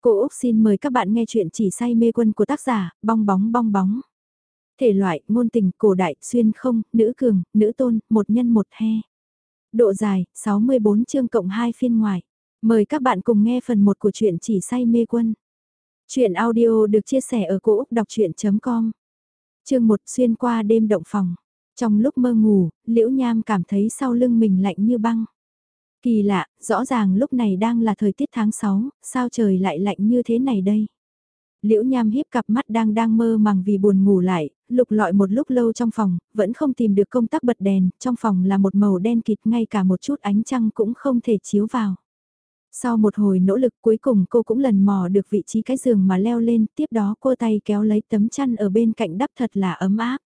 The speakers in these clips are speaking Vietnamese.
Cô Úc xin mời các bạn nghe chuyện chỉ say mê quân của tác giả, bong bóng bong bóng. Thể loại, ngôn tình, cổ đại, xuyên không, nữ cường, nữ tôn, một nhân một he. Độ dài, 64 chương cộng 2 phiên ngoài. Mời các bạn cùng nghe phần 1 của chuyện chỉ say mê quân. Chuyện audio được chia sẻ ở cỗ đọc chuyện.com Chương 1 xuyên qua đêm động phòng. Trong lúc mơ ngủ, Liễu Nham cảm thấy sau lưng mình lạnh như băng. Kỳ lạ, rõ ràng lúc này đang là thời tiết tháng 6, sao trời lại lạnh như thế này đây? Liễu Nham híp cặp mắt đang đang mơ màng vì buồn ngủ lại, lục lọi một lúc lâu trong phòng, vẫn không tìm được công tắc bật đèn, trong phòng là một màu đen kịt ngay cả một chút ánh trăng cũng không thể chiếu vào. Sau một hồi nỗ lực cuối cùng cô cũng lần mò được vị trí cái giường mà leo lên, tiếp đó cô tay kéo lấy tấm chăn ở bên cạnh đắp thật là ấm áp.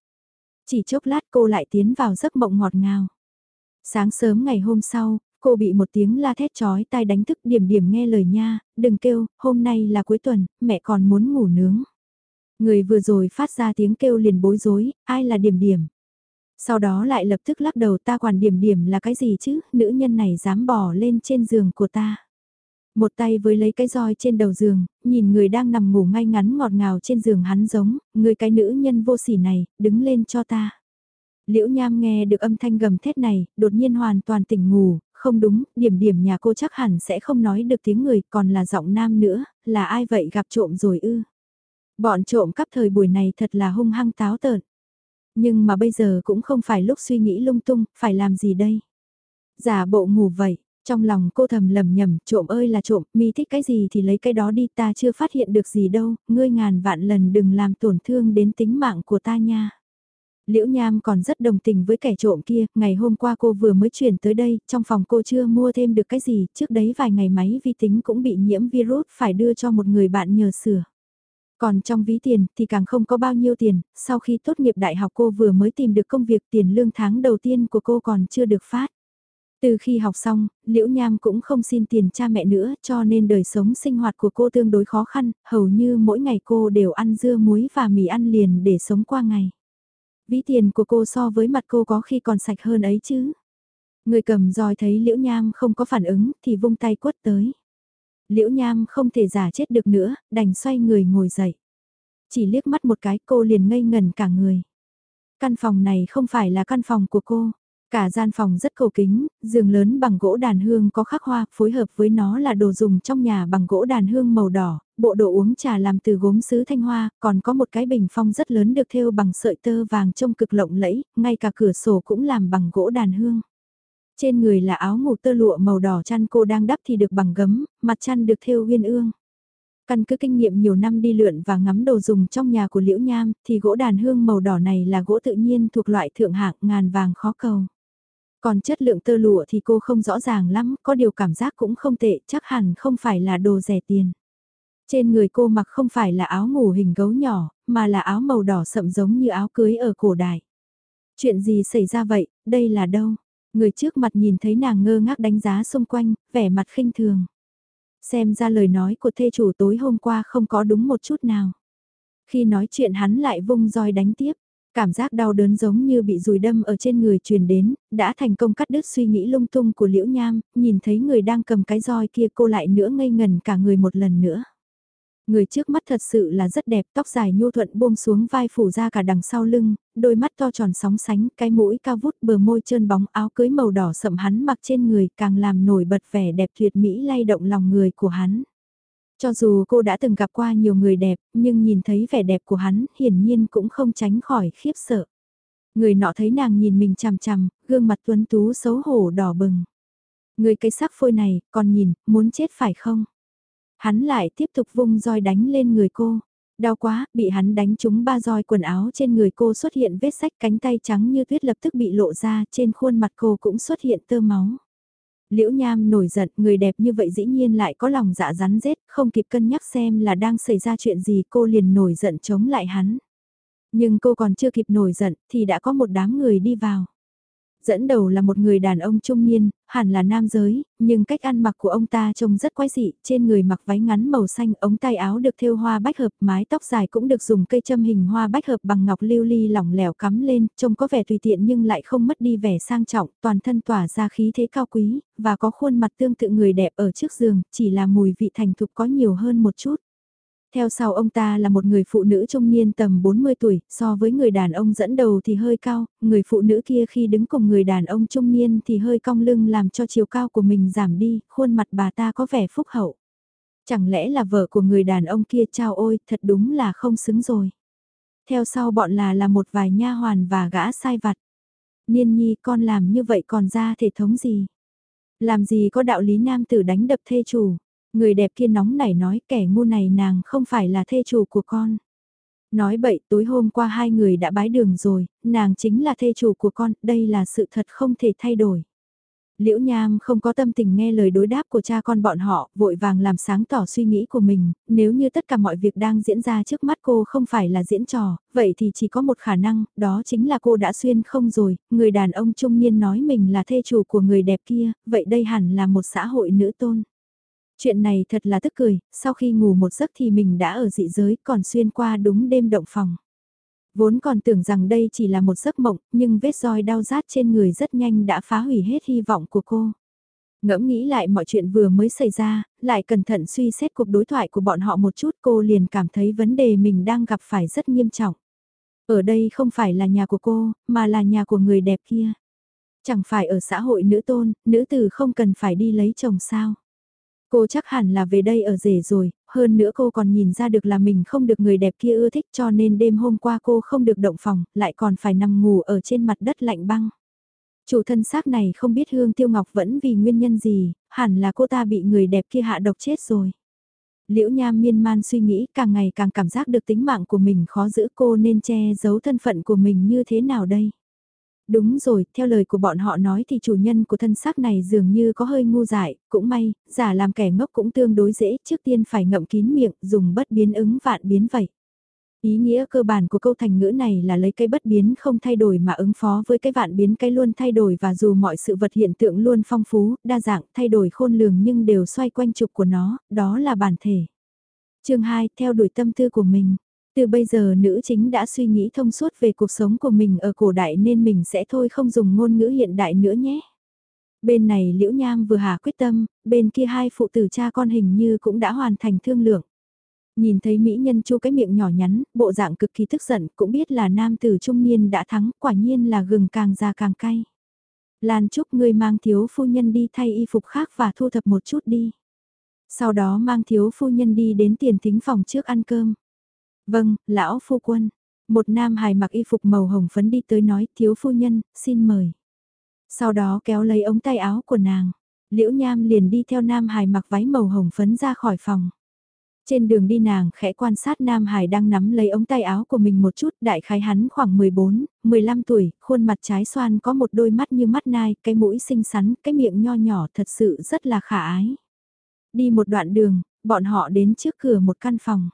Chỉ chốc lát cô lại tiến vào giấc mộng ngọt ngào. Sáng sớm ngày hôm sau, Cô bị một tiếng la thét chói tai đánh thức điểm điểm nghe lời nha, đừng kêu, hôm nay là cuối tuần, mẹ còn muốn ngủ nướng. Người vừa rồi phát ra tiếng kêu liền bối rối, ai là điểm điểm. Sau đó lại lập tức lắc đầu ta quản điểm điểm là cái gì chứ, nữ nhân này dám bỏ lên trên giường của ta. Một tay với lấy cái roi trên đầu giường, nhìn người đang nằm ngủ ngay ngắn ngọt ngào trên giường hắn giống, người cái nữ nhân vô sỉ này, đứng lên cho ta. Liễu Nham nghe được âm thanh gầm thét này, đột nhiên hoàn toàn tỉnh ngủ, không đúng, điểm điểm nhà cô chắc hẳn sẽ không nói được tiếng người, còn là giọng nam nữa, là ai vậy gặp trộm rồi ư. Bọn trộm cắp thời buổi này thật là hung hăng táo tợn. Nhưng mà bây giờ cũng không phải lúc suy nghĩ lung tung, phải làm gì đây? Giả bộ ngủ vậy, trong lòng cô thầm lầm nhầm, trộm ơi là trộm, mi thích cái gì thì lấy cái đó đi, ta chưa phát hiện được gì đâu, ngươi ngàn vạn lần đừng làm tổn thương đến tính mạng của ta nha. Liễu Nham còn rất đồng tình với kẻ trộm kia, ngày hôm qua cô vừa mới chuyển tới đây, trong phòng cô chưa mua thêm được cái gì, trước đấy vài ngày máy vi tính cũng bị nhiễm virus phải đưa cho một người bạn nhờ sửa. Còn trong ví tiền thì càng không có bao nhiêu tiền, sau khi tốt nghiệp đại học cô vừa mới tìm được công việc tiền lương tháng đầu tiên của cô còn chưa được phát. Từ khi học xong, Liễu Nham cũng không xin tiền cha mẹ nữa cho nên đời sống sinh hoạt của cô tương đối khó khăn, hầu như mỗi ngày cô đều ăn dưa muối và mì ăn liền để sống qua ngày. Ví tiền của cô so với mặt cô có khi còn sạch hơn ấy chứ. Người cầm roi thấy Liễu Nham không có phản ứng thì vung tay quất tới. Liễu Nham không thể giả chết được nữa, đành xoay người ngồi dậy. Chỉ liếc mắt một cái cô liền ngây ngần cả người. Căn phòng này không phải là căn phòng của cô. Cả gian phòng rất cầu kính, giường lớn bằng gỗ đàn hương có khắc hoa, phối hợp với nó là đồ dùng trong nhà bằng gỗ đàn hương màu đỏ, bộ đồ uống trà làm từ gốm sứ thanh hoa, còn có một cái bình phong rất lớn được thêu bằng sợi tơ vàng trông cực lộng lẫy, ngay cả cửa sổ cũng làm bằng gỗ đàn hương. Trên người là áo ngủ tơ lụa màu đỏ chăn cô đang đắp thì được bằng gấm, mặt chăn được thêu uyên ương. Căn cứ kinh nghiệm nhiều năm đi lượn và ngắm đồ dùng trong nhà của Liễu Nham, thì gỗ đàn hương màu đỏ này là gỗ tự nhiên thuộc loại thượng hạng ngàn vàng khó cầu. Còn chất lượng tơ lụa thì cô không rõ ràng lắm, có điều cảm giác cũng không tệ, chắc hẳn không phải là đồ rẻ tiền. Trên người cô mặc không phải là áo ngủ hình gấu nhỏ, mà là áo màu đỏ sậm giống như áo cưới ở cổ đại. Chuyện gì xảy ra vậy, đây là đâu? Người trước mặt nhìn thấy nàng ngơ ngác đánh giá xung quanh, vẻ mặt khinh thường. Xem ra lời nói của thê chủ tối hôm qua không có đúng một chút nào. Khi nói chuyện hắn lại vung roi đánh tiếp. Cảm giác đau đớn giống như bị rùi đâm ở trên người truyền đến, đã thành công cắt đứt suy nghĩ lung tung của Liễu Nham, nhìn thấy người đang cầm cái roi kia cô lại nữa ngây ngần cả người một lần nữa. Người trước mắt thật sự là rất đẹp, tóc dài nhu thuận buông xuống vai phủ ra cả đằng sau lưng, đôi mắt to tròn sóng sánh, cái mũi cao vút bờ môi trơn bóng áo cưới màu đỏ sậm hắn mặc trên người càng làm nổi bật vẻ đẹp tuyệt mỹ lay động lòng người của hắn. Cho dù cô đã từng gặp qua nhiều người đẹp, nhưng nhìn thấy vẻ đẹp của hắn hiển nhiên cũng không tránh khỏi khiếp sợ. Người nọ thấy nàng nhìn mình chằm chằm, gương mặt tuấn tú xấu hổ đỏ bừng. Người cái sắc phôi này, còn nhìn, muốn chết phải không? Hắn lại tiếp tục vung roi đánh lên người cô. Đau quá, bị hắn đánh trúng ba roi quần áo trên người cô xuất hiện vết sách cánh tay trắng như tuyết lập tức bị lộ ra, trên khuôn mặt cô cũng xuất hiện tơ máu. Liễu Nham nổi giận, người đẹp như vậy dĩ nhiên lại có lòng dạ rắn rết, không kịp cân nhắc xem là đang xảy ra chuyện gì cô liền nổi giận chống lại hắn. Nhưng cô còn chưa kịp nổi giận thì đã có một đám người đi vào. Dẫn đầu là một người đàn ông trung niên, hẳn là nam giới, nhưng cách ăn mặc của ông ta trông rất quái dị, trên người mặc váy ngắn màu xanh, ống tay áo được thêu hoa bách hợp, mái tóc dài cũng được dùng cây châm hình hoa bách hợp bằng ngọc lưu ly lỏng lẻo cắm lên, trông có vẻ tùy tiện nhưng lại không mất đi vẻ sang trọng, toàn thân tỏa ra khí thế cao quý, và có khuôn mặt tương tự người đẹp ở trước giường, chỉ là mùi vị thành thục có nhiều hơn một chút. Theo sau ông ta là một người phụ nữ trung niên tầm 40 tuổi, so với người đàn ông dẫn đầu thì hơi cao, người phụ nữ kia khi đứng cùng người đàn ông trung niên thì hơi cong lưng làm cho chiều cao của mình giảm đi, khuôn mặt bà ta có vẻ phúc hậu. Chẳng lẽ là vợ của người đàn ông kia trao ôi, thật đúng là không xứng rồi. Theo sau bọn là là một vài nha hoàn và gã sai vặt. Niên nhi con làm như vậy còn ra thể thống gì? Làm gì có đạo lý nam tử đánh đập thê chủ? Người đẹp kia nóng nảy nói kẻ ngu này nàng không phải là thê chủ của con. Nói bậy tối hôm qua hai người đã bái đường rồi, nàng chính là thê chủ của con, đây là sự thật không thể thay đổi. Liễu Nham không có tâm tình nghe lời đối đáp của cha con bọn họ, vội vàng làm sáng tỏ suy nghĩ của mình, nếu như tất cả mọi việc đang diễn ra trước mắt cô không phải là diễn trò, vậy thì chỉ có một khả năng, đó chính là cô đã xuyên không rồi, người đàn ông trung niên nói mình là thê chủ của người đẹp kia, vậy đây hẳn là một xã hội nữ tôn. Chuyện này thật là tức cười, sau khi ngủ một giấc thì mình đã ở dị giới còn xuyên qua đúng đêm động phòng. Vốn còn tưởng rằng đây chỉ là một giấc mộng, nhưng vết roi đau rát trên người rất nhanh đã phá hủy hết hy vọng của cô. Ngẫm nghĩ lại mọi chuyện vừa mới xảy ra, lại cẩn thận suy xét cuộc đối thoại của bọn họ một chút cô liền cảm thấy vấn đề mình đang gặp phải rất nghiêm trọng. Ở đây không phải là nhà của cô, mà là nhà của người đẹp kia. Chẳng phải ở xã hội nữ tôn, nữ tử không cần phải đi lấy chồng sao. Cô chắc hẳn là về đây ở rể rồi, hơn nữa cô còn nhìn ra được là mình không được người đẹp kia ưa thích cho nên đêm hôm qua cô không được động phòng, lại còn phải nằm ngủ ở trên mặt đất lạnh băng. Chủ thân xác này không biết Hương Tiêu Ngọc vẫn vì nguyên nhân gì, hẳn là cô ta bị người đẹp kia hạ độc chết rồi. Liễu Nham miên man suy nghĩ càng ngày càng cảm giác được tính mạng của mình khó giữ cô nên che giấu thân phận của mình như thế nào đây. Đúng rồi, theo lời của bọn họ nói thì chủ nhân của thân xác này dường như có hơi ngu dại, cũng may, giả làm kẻ ngốc cũng tương đối dễ, trước tiên phải ngậm kín miệng, dùng bất biến ứng vạn biến vậy. Ý nghĩa cơ bản của câu thành ngữ này là lấy cái bất biến không thay đổi mà ứng phó với cái vạn biến cái luôn thay đổi và dù mọi sự vật hiện tượng luôn phong phú, đa dạng, thay đổi khôn lường nhưng đều xoay quanh trục của nó, đó là bản thể. chương 2, theo đuổi tâm tư của mình. Từ bây giờ nữ chính đã suy nghĩ thông suốt về cuộc sống của mình ở cổ đại nên mình sẽ thôi không dùng ngôn ngữ hiện đại nữa nhé. Bên này Liễu Nham vừa hà quyết tâm, bên kia hai phụ tử cha con hình như cũng đã hoàn thành thương lượng. Nhìn thấy mỹ nhân chu cái miệng nhỏ nhắn, bộ dạng cực kỳ tức giận, cũng biết là nam tử trung niên đã thắng, quả nhiên là gừng càng già càng cay. Lan Trúc ngươi mang thiếu phu nhân đi thay y phục khác và thu thập một chút đi. Sau đó mang thiếu phu nhân đi đến tiền thính phòng trước ăn cơm. Vâng, lão phu quân. Một nam hài mặc y phục màu hồng phấn đi tới nói thiếu phu nhân, xin mời. Sau đó kéo lấy ống tay áo của nàng. Liễu Nham liền đi theo Nam hài mặc váy màu hồng phấn ra khỏi phòng. Trên đường đi nàng khẽ quan sát Nam Hải đang nắm lấy ống tay áo của mình một chút, đại khái hắn khoảng 14, 15 tuổi, khuôn mặt trái xoan có một đôi mắt như mắt nai, cái mũi xinh xắn, cái miệng nho nhỏ thật sự rất là khả ái. Đi một đoạn đường, bọn họ đến trước cửa một căn phòng.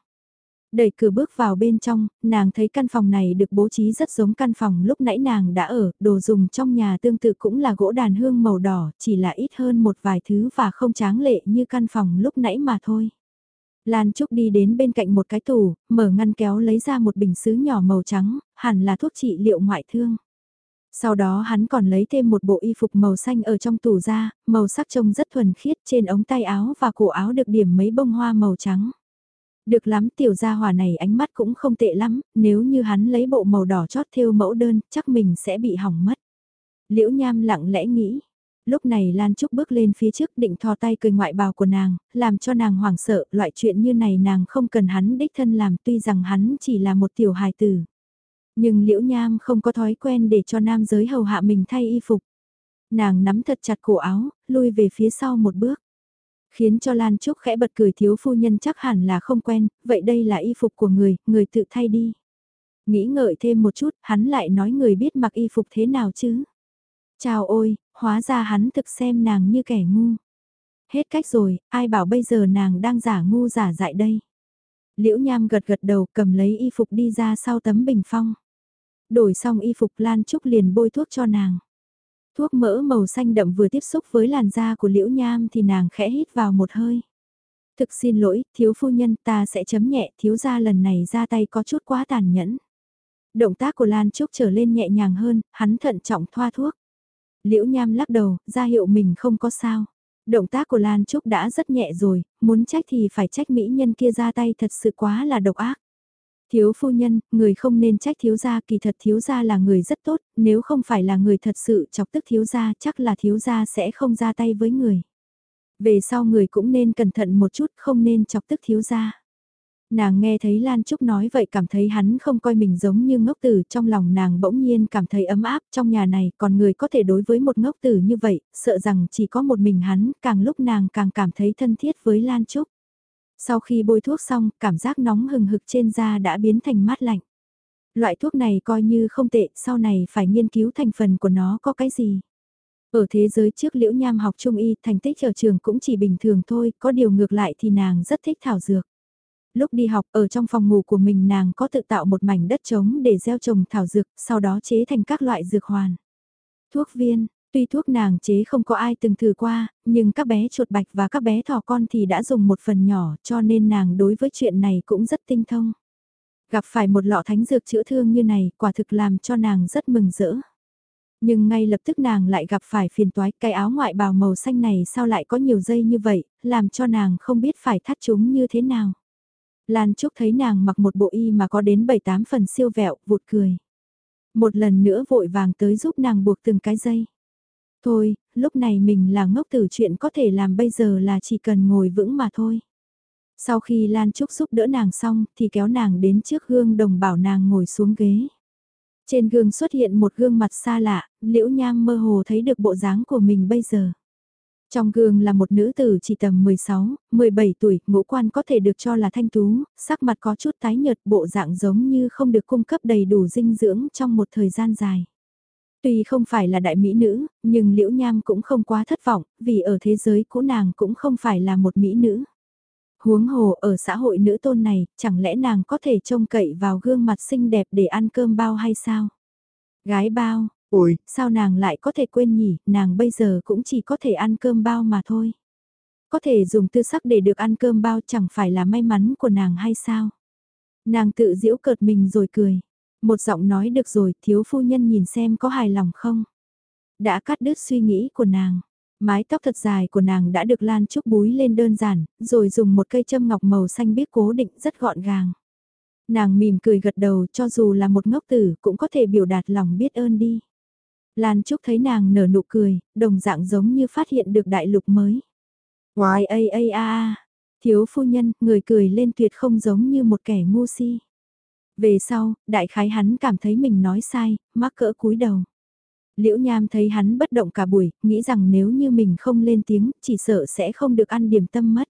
Đẩy cửa bước vào bên trong, nàng thấy căn phòng này được bố trí rất giống căn phòng lúc nãy nàng đã ở, đồ dùng trong nhà tương tự cũng là gỗ đàn hương màu đỏ, chỉ là ít hơn một vài thứ và không tráng lệ như căn phòng lúc nãy mà thôi. Lan Trúc đi đến bên cạnh một cái tủ, mở ngăn kéo lấy ra một bình sứ nhỏ màu trắng, hẳn là thuốc trị liệu ngoại thương. Sau đó hắn còn lấy thêm một bộ y phục màu xanh ở trong tủ ra, màu sắc trông rất thuần khiết trên ống tay áo và cổ áo được điểm mấy bông hoa màu trắng. Được lắm tiểu gia hòa này ánh mắt cũng không tệ lắm, nếu như hắn lấy bộ màu đỏ chót thêu mẫu đơn, chắc mình sẽ bị hỏng mất. Liễu Nham lặng lẽ nghĩ. Lúc này Lan Trúc bước lên phía trước định thò tay cười ngoại bào của nàng, làm cho nàng hoảng sợ, loại chuyện như này nàng không cần hắn đích thân làm tuy rằng hắn chỉ là một tiểu hài tử. Nhưng Liễu Nham không có thói quen để cho nam giới hầu hạ mình thay y phục. Nàng nắm thật chặt cổ áo, lui về phía sau một bước. Khiến cho Lan Trúc khẽ bật cười thiếu phu nhân chắc hẳn là không quen, vậy đây là y phục của người, người tự thay đi. Nghĩ ngợi thêm một chút, hắn lại nói người biết mặc y phục thế nào chứ. Chào ôi, hóa ra hắn thực xem nàng như kẻ ngu. Hết cách rồi, ai bảo bây giờ nàng đang giả ngu giả dại đây. Liễu Nham gật gật đầu cầm lấy y phục đi ra sau tấm bình phong. Đổi xong y phục Lan Trúc liền bôi thuốc cho nàng. Thuốc mỡ màu xanh đậm vừa tiếp xúc với làn da của Liễu Nham thì nàng khẽ hít vào một hơi. Thực xin lỗi, thiếu phu nhân ta sẽ chấm nhẹ, thiếu gia lần này ra tay có chút quá tàn nhẫn. Động tác của Lan Trúc trở lên nhẹ nhàng hơn, hắn thận trọng thoa thuốc. Liễu Nham lắc đầu, ra hiệu mình không có sao. Động tác của Lan Trúc đã rất nhẹ rồi, muốn trách thì phải trách mỹ nhân kia ra tay thật sự quá là độc ác. Thiếu phu nhân, người không nên trách thiếu gia kỳ thật thiếu gia là người rất tốt, nếu không phải là người thật sự chọc tức thiếu gia chắc là thiếu gia sẽ không ra tay với người. Về sau người cũng nên cẩn thận một chút không nên chọc tức thiếu gia. Nàng nghe thấy Lan Trúc nói vậy cảm thấy hắn không coi mình giống như ngốc tử trong lòng nàng bỗng nhiên cảm thấy ấm áp trong nhà này còn người có thể đối với một ngốc tử như vậy, sợ rằng chỉ có một mình hắn, càng lúc nàng càng cảm thấy thân thiết với Lan Trúc. Sau khi bôi thuốc xong, cảm giác nóng hừng hực trên da đã biến thành mát lạnh. Loại thuốc này coi như không tệ, sau này phải nghiên cứu thành phần của nó có cái gì. Ở thế giới trước Liễu Nham học trung y, thành tích ở trường cũng chỉ bình thường thôi, có điều ngược lại thì nàng rất thích thảo dược. Lúc đi học ở trong phòng ngủ của mình nàng có tự tạo một mảnh đất trống để gieo trồng thảo dược, sau đó chế thành các loại dược hoàn. Thuốc viên, tuy thuốc nàng chế không có ai từng thử qua, nhưng các bé chuột bạch và các bé thỏ con thì đã dùng một phần nhỏ cho nên nàng đối với chuyện này cũng rất tinh thông. Gặp phải một lọ thánh dược chữa thương như này quả thực làm cho nàng rất mừng rỡ. Nhưng ngay lập tức nàng lại gặp phải phiền toái cái áo ngoại bào màu xanh này sao lại có nhiều dây như vậy, làm cho nàng không biết phải thắt chúng như thế nào. Lan Trúc thấy nàng mặc một bộ y mà có đến 7-8 phần siêu vẹo, vụt cười. Một lần nữa vội vàng tới giúp nàng buộc từng cái dây. Thôi, lúc này mình là ngốc tử chuyện có thể làm bây giờ là chỉ cần ngồi vững mà thôi. Sau khi Lan Trúc giúp đỡ nàng xong thì kéo nàng đến trước gương đồng bảo nàng ngồi xuống ghế. Trên gương xuất hiện một gương mặt xa lạ, liễu nham mơ hồ thấy được bộ dáng của mình bây giờ. Trong gương là một nữ tử chỉ tầm 16, 17 tuổi, ngũ quan có thể được cho là thanh tú, sắc mặt có chút tái nhợt bộ dạng giống như không được cung cấp đầy đủ dinh dưỡng trong một thời gian dài. Tuy không phải là đại mỹ nữ, nhưng Liễu Nham cũng không quá thất vọng, vì ở thế giới cũ nàng cũng không phải là một mỹ nữ. Huống hồ ở xã hội nữ tôn này, chẳng lẽ nàng có thể trông cậy vào gương mặt xinh đẹp để ăn cơm bao hay sao? Gái bao, ôi, sao nàng lại có thể quên nhỉ, nàng bây giờ cũng chỉ có thể ăn cơm bao mà thôi. Có thể dùng tư sắc để được ăn cơm bao chẳng phải là may mắn của nàng hay sao? Nàng tự giễu cợt mình rồi cười. Một giọng nói được rồi, thiếu phu nhân nhìn xem có hài lòng không? Đã cắt đứt suy nghĩ của nàng. Mái tóc thật dài của nàng đã được Lan Trúc búi lên đơn giản, rồi dùng một cây châm ngọc màu xanh biếc cố định rất gọn gàng. Nàng mỉm cười gật đầu cho dù là một ngốc tử cũng có thể biểu đạt lòng biết ơn đi. Lan Trúc thấy nàng nở nụ cười, đồng dạng giống như phát hiện được đại lục mới. Ngoài a a a, thiếu phu nhân, người cười lên tuyệt không giống như một kẻ ngu si. Về sau, đại khái hắn cảm thấy mình nói sai, mắc cỡ cúi đầu. Liễu Nham thấy hắn bất động cả buổi, nghĩ rằng nếu như mình không lên tiếng, chỉ sợ sẽ không được ăn điểm tâm mất.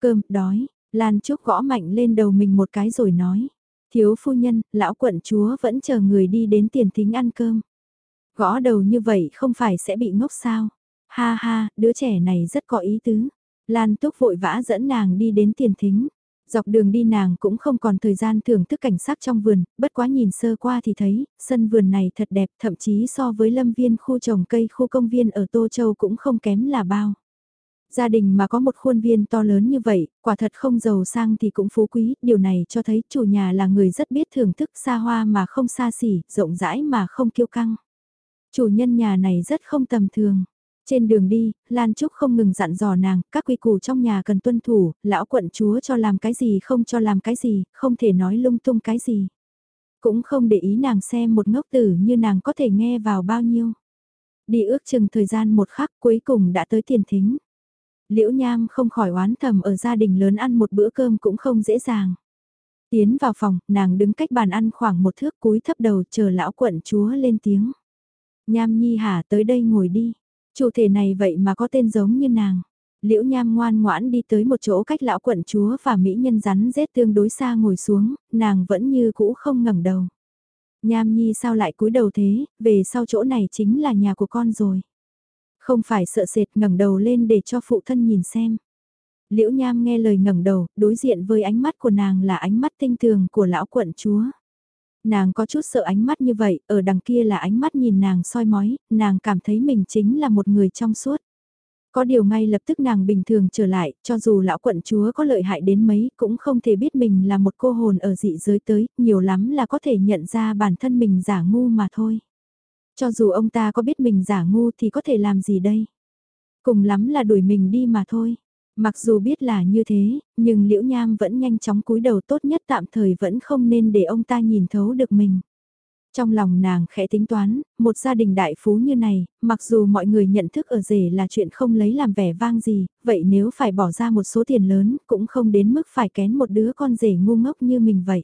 Cơm, đói, Lan Trúc gõ mạnh lên đầu mình một cái rồi nói. Thiếu phu nhân, lão quận chúa vẫn chờ người đi đến tiền thính ăn cơm. Gõ đầu như vậy không phải sẽ bị ngốc sao? Ha ha, đứa trẻ này rất có ý tứ. Lan Túc vội vã dẫn nàng đi đến tiền thính. Dọc đường đi nàng cũng không còn thời gian thưởng thức cảnh sắc trong vườn, bất quá nhìn sơ qua thì thấy, sân vườn này thật đẹp, thậm chí so với lâm viên khu trồng cây khu công viên ở Tô Châu cũng không kém là bao. Gia đình mà có một khuôn viên to lớn như vậy, quả thật không giàu sang thì cũng phú quý, điều này cho thấy chủ nhà là người rất biết thưởng thức xa hoa mà không xa xỉ, rộng rãi mà không kiêu căng. Chủ nhân nhà này rất không tầm thường. Trên đường đi, Lan Trúc không ngừng dặn dò nàng, các quy củ trong nhà cần tuân thủ, lão quận chúa cho làm cái gì không cho làm cái gì, không thể nói lung tung cái gì. Cũng không để ý nàng xem một ngốc tử như nàng có thể nghe vào bao nhiêu. Đi ước chừng thời gian một khắc cuối cùng đã tới tiền thính. Liễu Nham không khỏi oán thầm ở gia đình lớn ăn một bữa cơm cũng không dễ dàng. Tiến vào phòng, nàng đứng cách bàn ăn khoảng một thước cúi thấp đầu chờ lão quận chúa lên tiếng. Nham Nhi hả tới đây ngồi đi. Chủ thể này vậy mà có tên giống như nàng. Liễu Nham ngoan ngoãn đi tới một chỗ cách lão quận chúa và mỹ nhân rắn rết tương đối xa ngồi xuống, nàng vẫn như cũ không ngẩng đầu. Nham Nhi sao lại cúi đầu thế, về sau chỗ này chính là nhà của con rồi. Không phải sợ sệt ngẩng đầu lên để cho phụ thân nhìn xem. Liễu Nham nghe lời ngẩng đầu, đối diện với ánh mắt của nàng là ánh mắt tinh tường của lão quận chúa. Nàng có chút sợ ánh mắt như vậy, ở đằng kia là ánh mắt nhìn nàng soi mói, nàng cảm thấy mình chính là một người trong suốt. Có điều ngay lập tức nàng bình thường trở lại, cho dù lão quận chúa có lợi hại đến mấy cũng không thể biết mình là một cô hồn ở dị giới tới, nhiều lắm là có thể nhận ra bản thân mình giả ngu mà thôi. Cho dù ông ta có biết mình giả ngu thì có thể làm gì đây? Cùng lắm là đuổi mình đi mà thôi. Mặc dù biết là như thế, nhưng Liễu Nham vẫn nhanh chóng cúi đầu tốt nhất tạm thời vẫn không nên để ông ta nhìn thấu được mình. Trong lòng nàng khẽ tính toán, một gia đình đại phú như này, mặc dù mọi người nhận thức ở rể là chuyện không lấy làm vẻ vang gì, vậy nếu phải bỏ ra một số tiền lớn cũng không đến mức phải kén một đứa con rể ngu ngốc như mình vậy.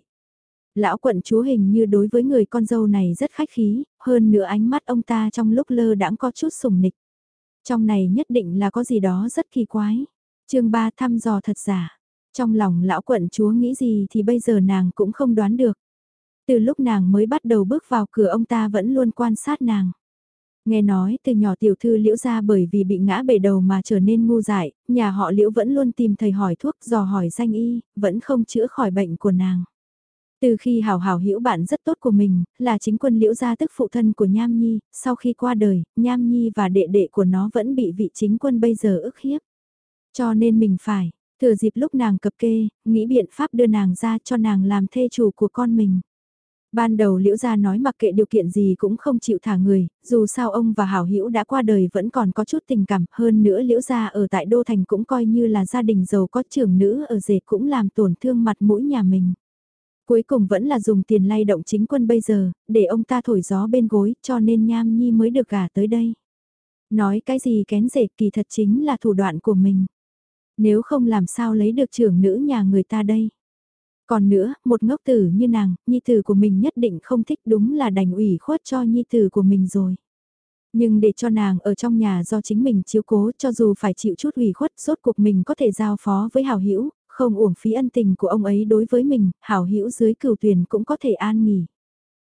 Lão quận chúa hình như đối với người con dâu này rất khách khí, hơn nữa ánh mắt ông ta trong lúc lơ đãng có chút sùng nịch. Trong này nhất định là có gì đó rất kỳ quái chương 3 thăm dò thật giả. Trong lòng lão quận chúa nghĩ gì thì bây giờ nàng cũng không đoán được. Từ lúc nàng mới bắt đầu bước vào cửa ông ta vẫn luôn quan sát nàng. Nghe nói từ nhỏ tiểu thư liễu ra bởi vì bị ngã bể đầu mà trở nên ngu dại, nhà họ liễu vẫn luôn tìm thầy hỏi thuốc dò hỏi danh y, vẫn không chữa khỏi bệnh của nàng. Từ khi hảo hảo hiểu bạn rất tốt của mình, là chính quân liễu gia tức phụ thân của Nham Nhi, sau khi qua đời, Nham Nhi và đệ đệ của nó vẫn bị vị chính quân bây giờ ức hiếp. Cho nên mình phải, thừa dịp lúc nàng cập kê, nghĩ biện pháp đưa nàng ra cho nàng làm thê chủ của con mình. Ban đầu Liễu Gia nói mặc kệ điều kiện gì cũng không chịu thả người, dù sao ông và Hảo Hữu đã qua đời vẫn còn có chút tình cảm, hơn nữa Liễu Gia ở tại Đô Thành cũng coi như là gia đình giàu có trưởng nữ ở dệt cũng làm tổn thương mặt mũi nhà mình. Cuối cùng vẫn là dùng tiền lay động chính quân bây giờ, để ông ta thổi gió bên gối cho nên Nham Nhi mới được gả tới đây. Nói cái gì kén rể kỳ thật chính là thủ đoạn của mình. Nếu không làm sao lấy được trưởng nữ nhà người ta đây. Còn nữa, một ngốc tử như nàng, nhi tử của mình nhất định không thích đúng là đành ủy khuất cho nhi tử của mình rồi. Nhưng để cho nàng ở trong nhà do chính mình chiếu cố cho dù phải chịu chút ủy khuất, rốt cuộc mình có thể giao phó với hảo hữu không uổng phí ân tình của ông ấy đối với mình, hảo hữu dưới cửu tuyển cũng có thể an nghỉ.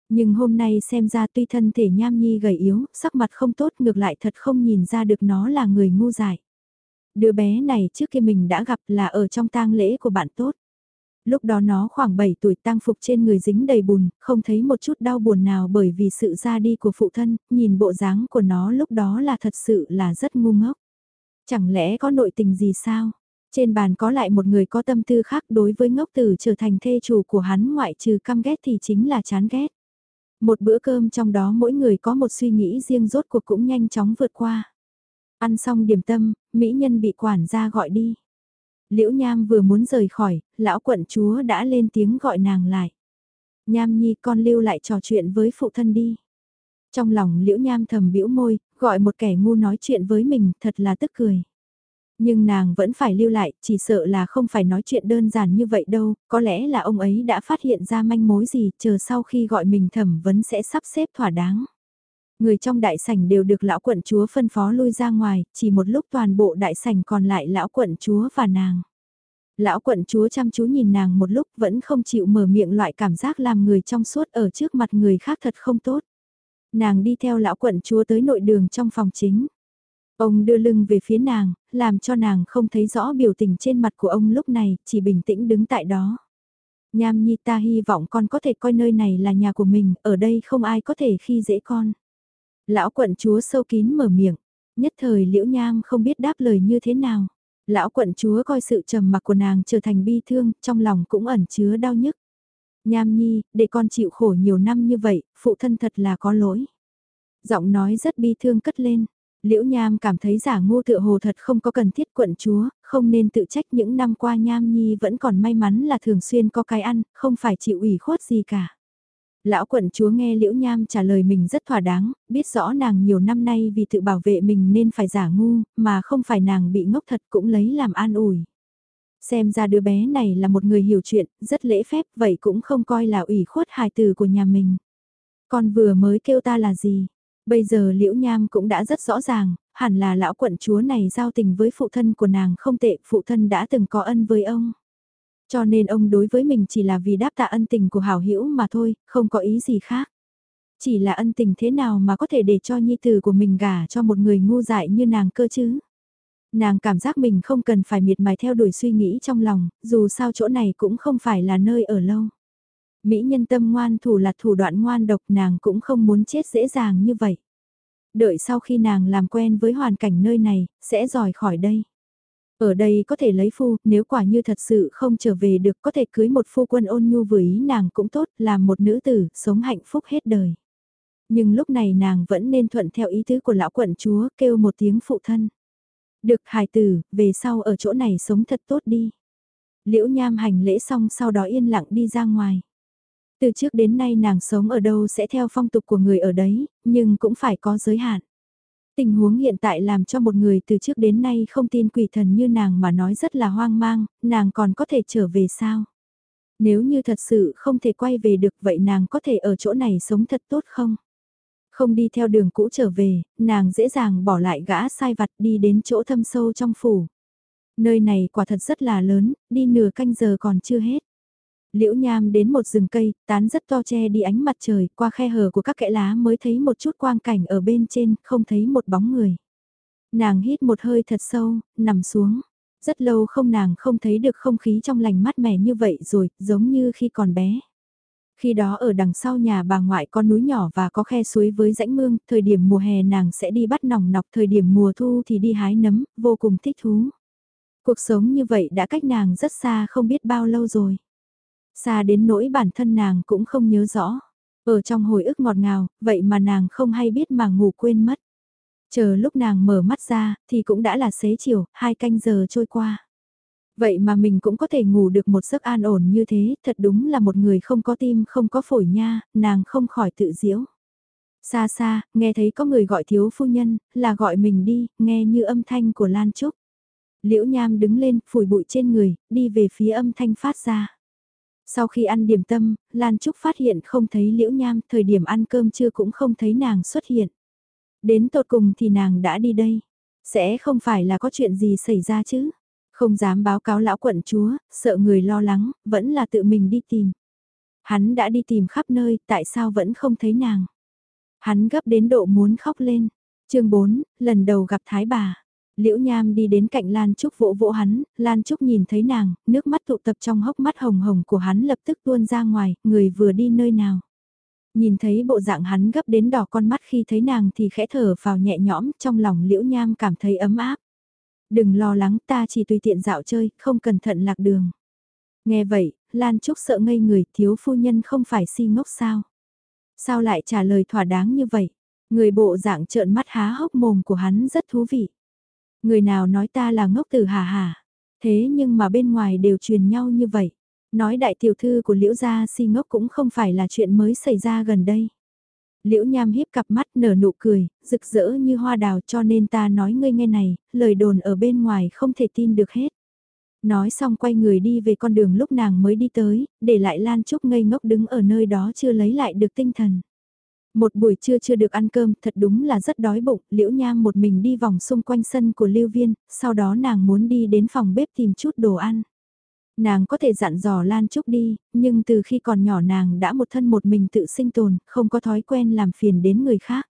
Nhưng hôm nay xem ra tuy thân thể nham nhi gầy yếu, sắc mặt không tốt ngược lại thật không nhìn ra được nó là người ngu dại. Đứa bé này trước kia mình đã gặp là ở trong tang lễ của bạn tốt. Lúc đó nó khoảng 7 tuổi tang phục trên người dính đầy bùn, không thấy một chút đau buồn nào bởi vì sự ra đi của phụ thân, nhìn bộ dáng của nó lúc đó là thật sự là rất ngu ngốc. Chẳng lẽ có nội tình gì sao? Trên bàn có lại một người có tâm tư khác đối với ngốc tử trở thành thê chủ của hắn ngoại trừ căm ghét thì chính là chán ghét. Một bữa cơm trong đó mỗi người có một suy nghĩ riêng rốt cuộc cũng nhanh chóng vượt qua. Ăn xong điểm tâm, mỹ nhân bị quản gia gọi đi. Liễu Nham vừa muốn rời khỏi, lão quận chúa đã lên tiếng gọi nàng lại. Nham nhi con lưu lại trò chuyện với phụ thân đi. Trong lòng Liễu Nham thầm bĩu môi, gọi một kẻ ngu nói chuyện với mình thật là tức cười. Nhưng nàng vẫn phải lưu lại, chỉ sợ là không phải nói chuyện đơn giản như vậy đâu, có lẽ là ông ấy đã phát hiện ra manh mối gì, chờ sau khi gọi mình thẩm vấn sẽ sắp xếp thỏa đáng. Người trong đại sảnh đều được lão quận chúa phân phó lui ra ngoài, chỉ một lúc toàn bộ đại sảnh còn lại lão quận chúa và nàng. Lão quận chúa chăm chú nhìn nàng một lúc vẫn không chịu mở miệng loại cảm giác làm người trong suốt ở trước mặt người khác thật không tốt. Nàng đi theo lão quận chúa tới nội đường trong phòng chính. Ông đưa lưng về phía nàng, làm cho nàng không thấy rõ biểu tình trên mặt của ông lúc này, chỉ bình tĩnh đứng tại đó. Nham Nhi ta hy vọng con có thể coi nơi này là nhà của mình, ở đây không ai có thể khi dễ con. Lão quận chúa sâu kín mở miệng, nhất thời liễu nham không biết đáp lời như thế nào. Lão quận chúa coi sự trầm mặc của nàng trở thành bi thương, trong lòng cũng ẩn chứa đau nhức. Nham Nhi, để con chịu khổ nhiều năm như vậy, phụ thân thật là có lỗi. Giọng nói rất bi thương cất lên, Liễu Nham cảm thấy giả ngu tựa hồ thật không có cần thiết quận chúa, không nên tự trách những năm qua Nham Nhi vẫn còn may mắn là thường xuyên có cái ăn, không phải chịu ủy khuất gì cả. Lão quận chúa nghe Liễu Nham trả lời mình rất thỏa đáng, biết rõ nàng nhiều năm nay vì tự bảo vệ mình nên phải giả ngu, mà không phải nàng bị ngốc thật cũng lấy làm an ủi. Xem ra đứa bé này là một người hiểu chuyện, rất lễ phép, vậy cũng không coi là ủy khuất hài từ của nhà mình. Con vừa mới kêu ta là gì? Bây giờ Liễu Nham cũng đã rất rõ ràng, hẳn là lão quận chúa này giao tình với phụ thân của nàng không tệ, phụ thân đã từng có ân với ông. Cho nên ông đối với mình chỉ là vì đáp tạ ân tình của hảo hữu mà thôi, không có ý gì khác. Chỉ là ân tình thế nào mà có thể để cho nhi tử của mình gả cho một người ngu dại như nàng cơ chứ? Nàng cảm giác mình không cần phải miệt mài theo đuổi suy nghĩ trong lòng, dù sao chỗ này cũng không phải là nơi ở lâu. Mỹ nhân tâm ngoan thủ là thủ đoạn ngoan độc nàng cũng không muốn chết dễ dàng như vậy. Đợi sau khi nàng làm quen với hoàn cảnh nơi này, sẽ rời khỏi đây. Ở đây có thể lấy phu, nếu quả như thật sự không trở về được có thể cưới một phu quân ôn nhu vừa ý nàng cũng tốt, làm một nữ tử, sống hạnh phúc hết đời. Nhưng lúc này nàng vẫn nên thuận theo ý tứ của lão quận chúa, kêu một tiếng phụ thân. Được hài tử, về sau ở chỗ này sống thật tốt đi. Liễu nham hành lễ xong sau đó yên lặng đi ra ngoài. Từ trước đến nay nàng sống ở đâu sẽ theo phong tục của người ở đấy, nhưng cũng phải có giới hạn. Tình huống hiện tại làm cho một người từ trước đến nay không tin quỷ thần như nàng mà nói rất là hoang mang, nàng còn có thể trở về sao? Nếu như thật sự không thể quay về được vậy nàng có thể ở chỗ này sống thật tốt không? Không đi theo đường cũ trở về, nàng dễ dàng bỏ lại gã sai vặt đi đến chỗ thâm sâu trong phủ. Nơi này quả thật rất là lớn, đi nửa canh giờ còn chưa hết. Liễu Nham đến một rừng cây, tán rất to che đi ánh mặt trời, qua khe hở của các kẽ lá mới thấy một chút quang cảnh ở bên trên, không thấy một bóng người. Nàng hít một hơi thật sâu, nằm xuống. Rất lâu không nàng không thấy được không khí trong lành mát mẻ như vậy rồi, giống như khi còn bé. Khi đó ở đằng sau nhà bà ngoại có núi nhỏ và có khe suối với rãnh mương, thời điểm mùa hè nàng sẽ đi bắt nòng nọc, thời điểm mùa thu thì đi hái nấm, vô cùng thích thú. Cuộc sống như vậy đã cách nàng rất xa không biết bao lâu rồi. Xa đến nỗi bản thân nàng cũng không nhớ rõ. Ở trong hồi ức ngọt ngào, vậy mà nàng không hay biết mà ngủ quên mất. Chờ lúc nàng mở mắt ra, thì cũng đã là xế chiều, hai canh giờ trôi qua. Vậy mà mình cũng có thể ngủ được một giấc an ổn như thế, thật đúng là một người không có tim không có phổi nha, nàng không khỏi tự diễu. Xa xa, nghe thấy có người gọi thiếu phu nhân, là gọi mình đi, nghe như âm thanh của Lan Trúc. Liễu Nham đứng lên, phủi bụi trên người, đi về phía âm thanh phát ra. Sau khi ăn điểm tâm, Lan Trúc phát hiện không thấy Liễu Nham, thời điểm ăn cơm trưa cũng không thấy nàng xuất hiện. Đến tột cùng thì nàng đã đi đây. Sẽ không phải là có chuyện gì xảy ra chứ. Không dám báo cáo lão quận chúa, sợ người lo lắng, vẫn là tự mình đi tìm. Hắn đã đi tìm khắp nơi, tại sao vẫn không thấy nàng. Hắn gấp đến độ muốn khóc lên. chương 4, lần đầu gặp Thái bà. Liễu Nham đi đến cạnh Lan Trúc vỗ vỗ hắn, Lan Trúc nhìn thấy nàng, nước mắt tụ tập trong hốc mắt hồng hồng của hắn lập tức tuôn ra ngoài, người vừa đi nơi nào. Nhìn thấy bộ dạng hắn gấp đến đỏ con mắt khi thấy nàng thì khẽ thở vào nhẹ nhõm, trong lòng Liễu Nham cảm thấy ấm áp. Đừng lo lắng ta chỉ tùy tiện dạo chơi, không cẩn thận lạc đường. Nghe vậy, Lan Trúc sợ ngây người, thiếu phu nhân không phải si ngốc sao? Sao lại trả lời thỏa đáng như vậy? Người bộ dạng trợn mắt há hốc mồm của hắn rất thú vị. Người nào nói ta là ngốc tử hà hà. Thế nhưng mà bên ngoài đều truyền nhau như vậy. Nói đại tiểu thư của liễu gia si ngốc cũng không phải là chuyện mới xảy ra gần đây. Liễu nham hiếp cặp mắt nở nụ cười, rực rỡ như hoa đào cho nên ta nói ngươi nghe này, lời đồn ở bên ngoài không thể tin được hết. Nói xong quay người đi về con đường lúc nàng mới đi tới, để lại Lan Trúc ngây ngốc đứng ở nơi đó chưa lấy lại được tinh thần. Một buổi trưa chưa được ăn cơm, thật đúng là rất đói bụng, liễu nham một mình đi vòng xung quanh sân của lưu viên, sau đó nàng muốn đi đến phòng bếp tìm chút đồ ăn. Nàng có thể dặn dò Lan Trúc đi, nhưng từ khi còn nhỏ nàng đã một thân một mình tự sinh tồn, không có thói quen làm phiền đến người khác.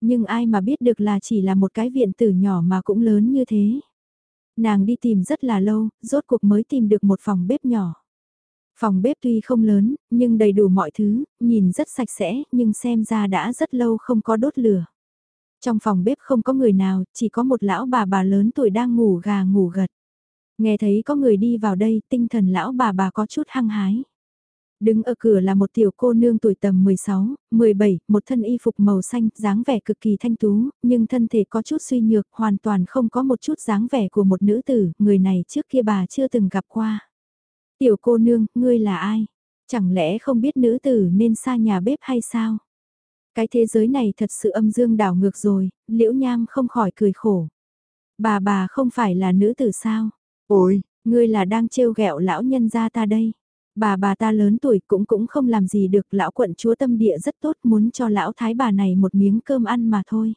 Nhưng ai mà biết được là chỉ là một cái viện tử nhỏ mà cũng lớn như thế. Nàng đi tìm rất là lâu, rốt cuộc mới tìm được một phòng bếp nhỏ. Phòng bếp tuy không lớn, nhưng đầy đủ mọi thứ, nhìn rất sạch sẽ, nhưng xem ra đã rất lâu không có đốt lửa. Trong phòng bếp không có người nào, chỉ có một lão bà bà lớn tuổi đang ngủ gà ngủ gật. Nghe thấy có người đi vào đây, tinh thần lão bà bà có chút hăng hái. Đứng ở cửa là một tiểu cô nương tuổi tầm 16, 17, một thân y phục màu xanh, dáng vẻ cực kỳ thanh tú, nhưng thân thể có chút suy nhược, hoàn toàn không có một chút dáng vẻ của một nữ tử, người này trước kia bà chưa từng gặp qua. Tiểu cô nương, ngươi là ai? Chẳng lẽ không biết nữ tử nên xa nhà bếp hay sao? Cái thế giới này thật sự âm dương đảo ngược rồi, liễu nham không khỏi cười khổ. Bà bà không phải là nữ tử sao? Ôi, ngươi là đang trêu ghẹo lão nhân gia ta đây. Bà bà ta lớn tuổi cũng cũng không làm gì được lão quận chúa tâm địa rất tốt muốn cho lão thái bà này một miếng cơm ăn mà thôi.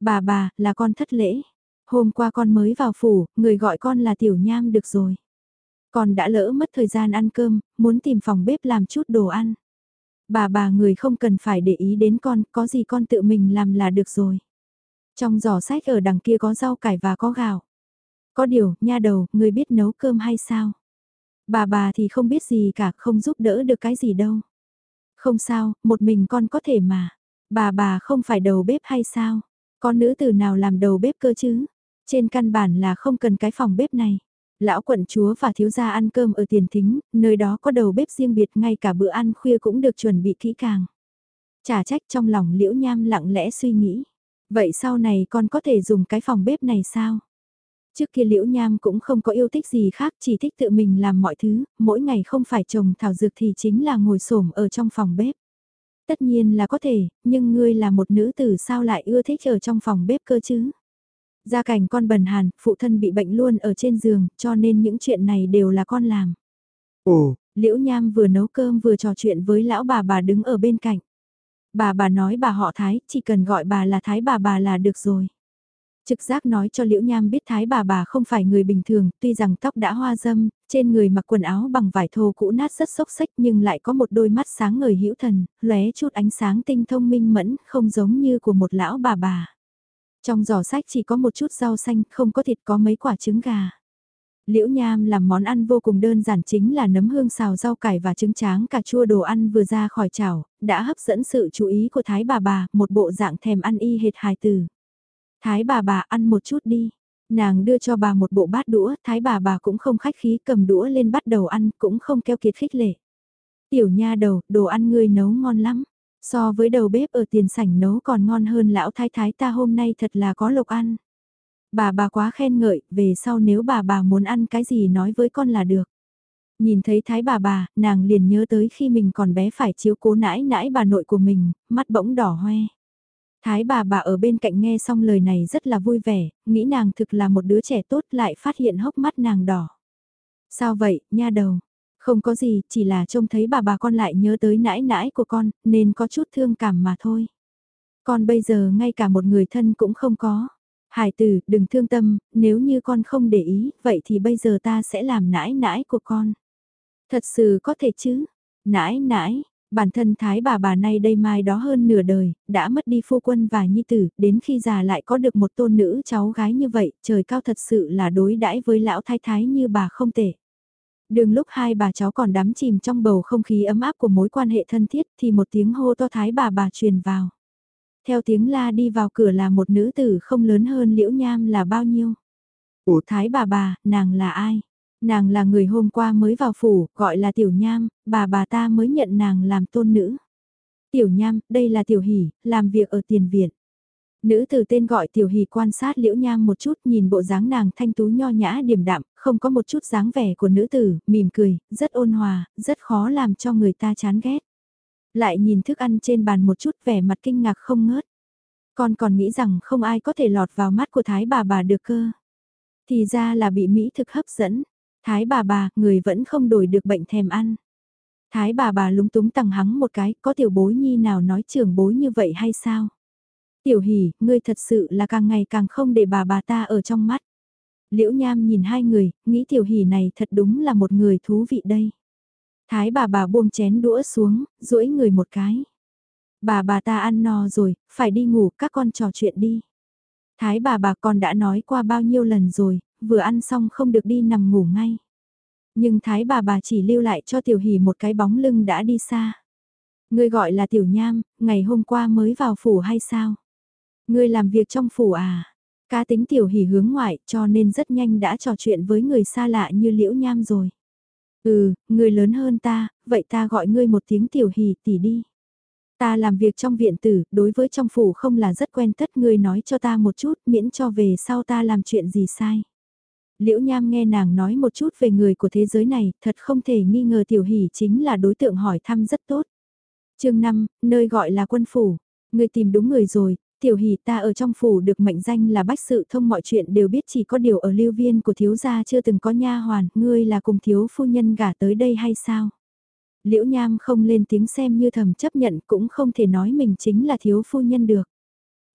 Bà bà, là con thất lễ. Hôm qua con mới vào phủ, người gọi con là tiểu nham được rồi. Con đã lỡ mất thời gian ăn cơm, muốn tìm phòng bếp làm chút đồ ăn. Bà bà người không cần phải để ý đến con, có gì con tự mình làm là được rồi. Trong giỏ sách ở đằng kia có rau cải và có gạo. Có điều, nha đầu, người biết nấu cơm hay sao? Bà bà thì không biết gì cả, không giúp đỡ được cái gì đâu. Không sao, một mình con có thể mà. Bà bà không phải đầu bếp hay sao? Con nữ từ nào làm đầu bếp cơ chứ? Trên căn bản là không cần cái phòng bếp này. Lão quận chúa và thiếu gia ăn cơm ở tiền thính, nơi đó có đầu bếp riêng biệt ngay cả bữa ăn khuya cũng được chuẩn bị kỹ càng. Chả trách trong lòng liễu nham lặng lẽ suy nghĩ. Vậy sau này con có thể dùng cái phòng bếp này sao? Trước kia liễu nham cũng không có yêu thích gì khác, chỉ thích tự mình làm mọi thứ, mỗi ngày không phải trồng thảo dược thì chính là ngồi xổm ở trong phòng bếp. Tất nhiên là có thể, nhưng ngươi là một nữ tử sao lại ưa thích ở trong phòng bếp cơ chứ? Gia cảnh con bần hàn, phụ thân bị bệnh luôn ở trên giường, cho nên những chuyện này đều là con làm. Ồ, Liễu Nham vừa nấu cơm vừa trò chuyện với lão bà bà đứng ở bên cạnh. Bà bà nói bà họ Thái, chỉ cần gọi bà là Thái bà bà là được rồi. Trực giác nói cho Liễu Nham biết Thái bà bà không phải người bình thường, tuy rằng tóc đã hoa dâm, trên người mặc quần áo bằng vải thô cũ nát rất xốc xách nhưng lại có một đôi mắt sáng ngời hữu thần, lóe chút ánh sáng tinh thông minh mẫn, không giống như của một lão bà bà. Trong giỏ sách chỉ có một chút rau xanh, không có thịt có mấy quả trứng gà. Liễu Nham làm món ăn vô cùng đơn giản chính là nấm hương xào rau cải và trứng tráng cà chua đồ ăn vừa ra khỏi chảo, đã hấp dẫn sự chú ý của Thái bà bà, một bộ dạng thèm ăn y hệt hài tử. Thái bà bà ăn một chút đi. Nàng đưa cho bà một bộ bát đũa, thái bà bà cũng không khách khí cầm đũa lên bắt đầu ăn, cũng không keo kiệt khích lệ. Tiểu nha đầu, đồ ăn ngươi nấu ngon lắm. So với đầu bếp ở tiền sảnh nấu còn ngon hơn lão thái thái ta hôm nay thật là có lộc ăn. Bà bà quá khen ngợi, về sau nếu bà bà muốn ăn cái gì nói với con là được. Nhìn thấy thái bà bà, nàng liền nhớ tới khi mình còn bé phải chiếu cố nãi nãi bà nội của mình, mắt bỗng đỏ hoe. Thái bà bà ở bên cạnh nghe xong lời này rất là vui vẻ, nghĩ nàng thực là một đứa trẻ tốt lại phát hiện hốc mắt nàng đỏ. Sao vậy, nha đầu? Không có gì, chỉ là trông thấy bà bà con lại nhớ tới nãi nãi của con, nên có chút thương cảm mà thôi. Con bây giờ ngay cả một người thân cũng không có. Hải tử, đừng thương tâm, nếu như con không để ý, vậy thì bây giờ ta sẽ làm nãi nãi của con. Thật sự có thể chứ? Nãi nãi, bản thân thái bà bà nay đây mai đó hơn nửa đời, đã mất đi phu quân và nhi tử, đến khi già lại có được một tôn nữ cháu gái như vậy, trời cao thật sự là đối đãi với lão thái thái như bà không tệ. Đường lúc hai bà cháu còn đắm chìm trong bầu không khí ấm áp của mối quan hệ thân thiết thì một tiếng hô to thái bà bà truyền vào. Theo tiếng la đi vào cửa là một nữ tử không lớn hơn liễu nham là bao nhiêu. Ủa thái bà bà, nàng là ai? Nàng là người hôm qua mới vào phủ, gọi là Tiểu Nham, bà bà ta mới nhận nàng làm tôn nữ. Tiểu Nham, đây là Tiểu Hỷ, làm việc ở tiền viện. Nữ từ tên gọi Tiểu Hỷ quan sát Liễu Nham một chút nhìn bộ dáng nàng thanh tú nho nhã điềm đạm, không có một chút dáng vẻ của nữ tử, mỉm cười, rất ôn hòa, rất khó làm cho người ta chán ghét. Lại nhìn thức ăn trên bàn một chút vẻ mặt kinh ngạc không ngớt. Con còn nghĩ rằng không ai có thể lọt vào mắt của thái bà bà được cơ. Thì ra là bị Mỹ thực hấp dẫn. Thái bà bà, người vẫn không đổi được bệnh thèm ăn. Thái bà bà lúng túng tằng hắng một cái, có tiểu bối nhi nào nói trưởng bối như vậy hay sao? Tiểu hỉ, ngươi thật sự là càng ngày càng không để bà bà ta ở trong mắt. Liễu Nham nhìn hai người, nghĩ tiểu hỉ này thật đúng là một người thú vị đây. Thái bà bà buông chén đũa xuống, duỗi người một cái. Bà bà ta ăn no rồi, phải đi ngủ, các con trò chuyện đi. Thái bà bà con đã nói qua bao nhiêu lần rồi, vừa ăn xong không được đi nằm ngủ ngay. Nhưng thái bà bà chỉ lưu lại cho tiểu hỷ một cái bóng lưng đã đi xa. Ngươi gọi là tiểu nham, ngày hôm qua mới vào phủ hay sao? Ngươi làm việc trong phủ à? Cá tính tiểu hỉ hướng ngoại cho nên rất nhanh đã trò chuyện với người xa lạ như liễu nham rồi. Ừ, người lớn hơn ta, vậy ta gọi ngươi một tiếng tiểu hỉ tỷ đi. Ta làm việc trong viện tử, đối với trong phủ không là rất quen tất ngươi nói cho ta một chút miễn cho về sau ta làm chuyện gì sai. Liễu Nham nghe nàng nói một chút về người của thế giới này, thật không thể nghi ngờ Tiểu Hỷ chính là đối tượng hỏi thăm rất tốt. chương 5, nơi gọi là quân phủ. Người tìm đúng người rồi, Tiểu Hỷ ta ở trong phủ được mệnh danh là bách sự thông mọi chuyện đều biết chỉ có điều ở lưu viên của thiếu gia chưa từng có nha hoàn, ngươi là cùng thiếu phu nhân gả tới đây hay sao? Liễu Nham không lên tiếng xem như thầm chấp nhận cũng không thể nói mình chính là thiếu phu nhân được.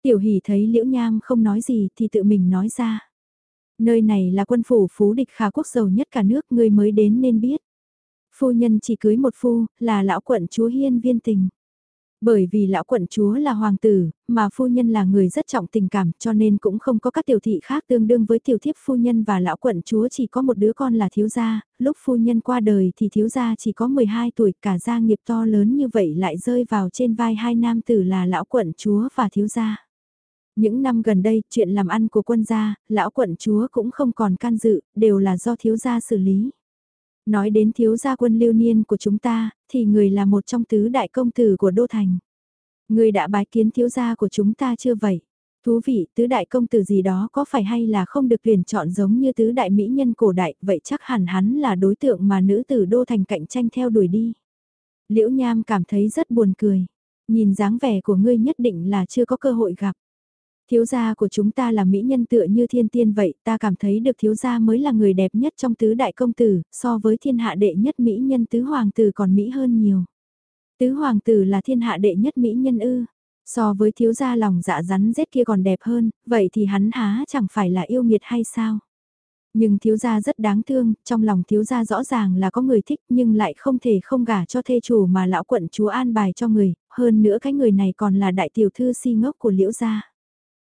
Tiểu Hỷ thấy Liễu Nham không nói gì thì tự mình nói ra. Nơi này là quân phủ phú địch khả quốc giàu nhất cả nước ngươi mới đến nên biết. Phu nhân chỉ cưới một phu, là lão quận chúa hiên viên tình. Bởi vì lão quận chúa là hoàng tử, mà phu nhân là người rất trọng tình cảm cho nên cũng không có các tiểu thị khác tương đương với tiểu thiếp phu nhân và lão quận chúa chỉ có một đứa con là thiếu gia, lúc phu nhân qua đời thì thiếu gia chỉ có 12 tuổi cả gia nghiệp to lớn như vậy lại rơi vào trên vai hai nam tử là lão quận chúa và thiếu gia. Những năm gần đây, chuyện làm ăn của quân gia, lão quận chúa cũng không còn can dự, đều là do thiếu gia xử lý. Nói đến thiếu gia quân lưu niên của chúng ta, thì người là một trong tứ đại công tử của Đô Thành. Người đã bái kiến thiếu gia của chúng ta chưa vậy? Thú vị, tứ đại công tử gì đó có phải hay là không được tuyển chọn giống như tứ đại mỹ nhân cổ đại, vậy chắc hẳn hắn là đối tượng mà nữ tử Đô Thành cạnh tranh theo đuổi đi. Liễu Nham cảm thấy rất buồn cười. Nhìn dáng vẻ của ngươi nhất định là chưa có cơ hội gặp. Thiếu gia của chúng ta là mỹ nhân tựa như thiên tiên vậy, ta cảm thấy được thiếu gia mới là người đẹp nhất trong tứ đại công tử, so với thiên hạ đệ nhất mỹ nhân tứ hoàng tử còn mỹ hơn nhiều. Tứ hoàng tử là thiên hạ đệ nhất mỹ nhân ư, so với thiếu gia lòng dạ rắn rết kia còn đẹp hơn, vậy thì hắn há chẳng phải là yêu nghiệt hay sao? Nhưng thiếu gia rất đáng thương, trong lòng thiếu gia rõ ràng là có người thích nhưng lại không thể không gả cho thê chủ mà lão quận chúa an bài cho người, hơn nữa cái người này còn là đại tiểu thư si ngốc của liễu gia.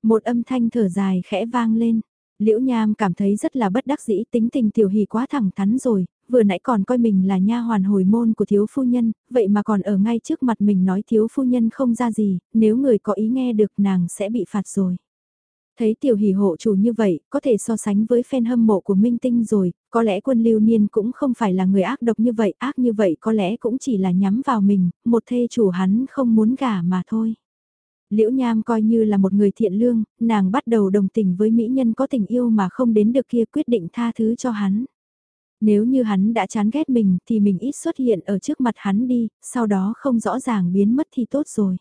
Một âm thanh thở dài khẽ vang lên. Liễu Nham cảm thấy rất là bất đắc dĩ tính tình tiểu hỷ quá thẳng thắn rồi, vừa nãy còn coi mình là nha hoàn hồi môn của thiếu phu nhân, vậy mà còn ở ngay trước mặt mình nói thiếu phu nhân không ra gì, nếu người có ý nghe được nàng sẽ bị phạt rồi. Thấy tiểu hỷ hộ chủ như vậy, có thể so sánh với fan hâm mộ của Minh Tinh rồi, có lẽ quân lưu niên cũng không phải là người ác độc như vậy, ác như vậy có lẽ cũng chỉ là nhắm vào mình, một thê chủ hắn không muốn gả mà thôi. Liễu Nham coi như là một người thiện lương, nàng bắt đầu đồng tình với mỹ nhân có tình yêu mà không đến được kia quyết định tha thứ cho hắn. Nếu như hắn đã chán ghét mình thì mình ít xuất hiện ở trước mặt hắn đi, sau đó không rõ ràng biến mất thì tốt rồi.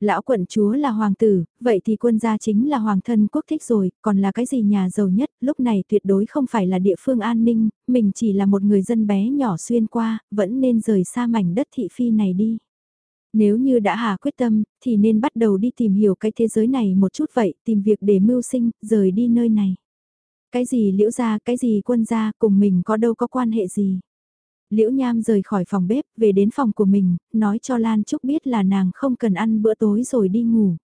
Lão quận chúa là hoàng tử, vậy thì quân gia chính là hoàng thân quốc thích rồi, còn là cái gì nhà giàu nhất, lúc này tuyệt đối không phải là địa phương an ninh, mình chỉ là một người dân bé nhỏ xuyên qua, vẫn nên rời xa mảnh đất thị phi này đi. Nếu như đã hà quyết tâm, thì nên bắt đầu đi tìm hiểu cái thế giới này một chút vậy, tìm việc để mưu sinh, rời đi nơi này. Cái gì liễu gia, cái gì quân gia, cùng mình có đâu có quan hệ gì. Liễu Nham rời khỏi phòng bếp, về đến phòng của mình, nói cho Lan Trúc biết là nàng không cần ăn bữa tối rồi đi ngủ.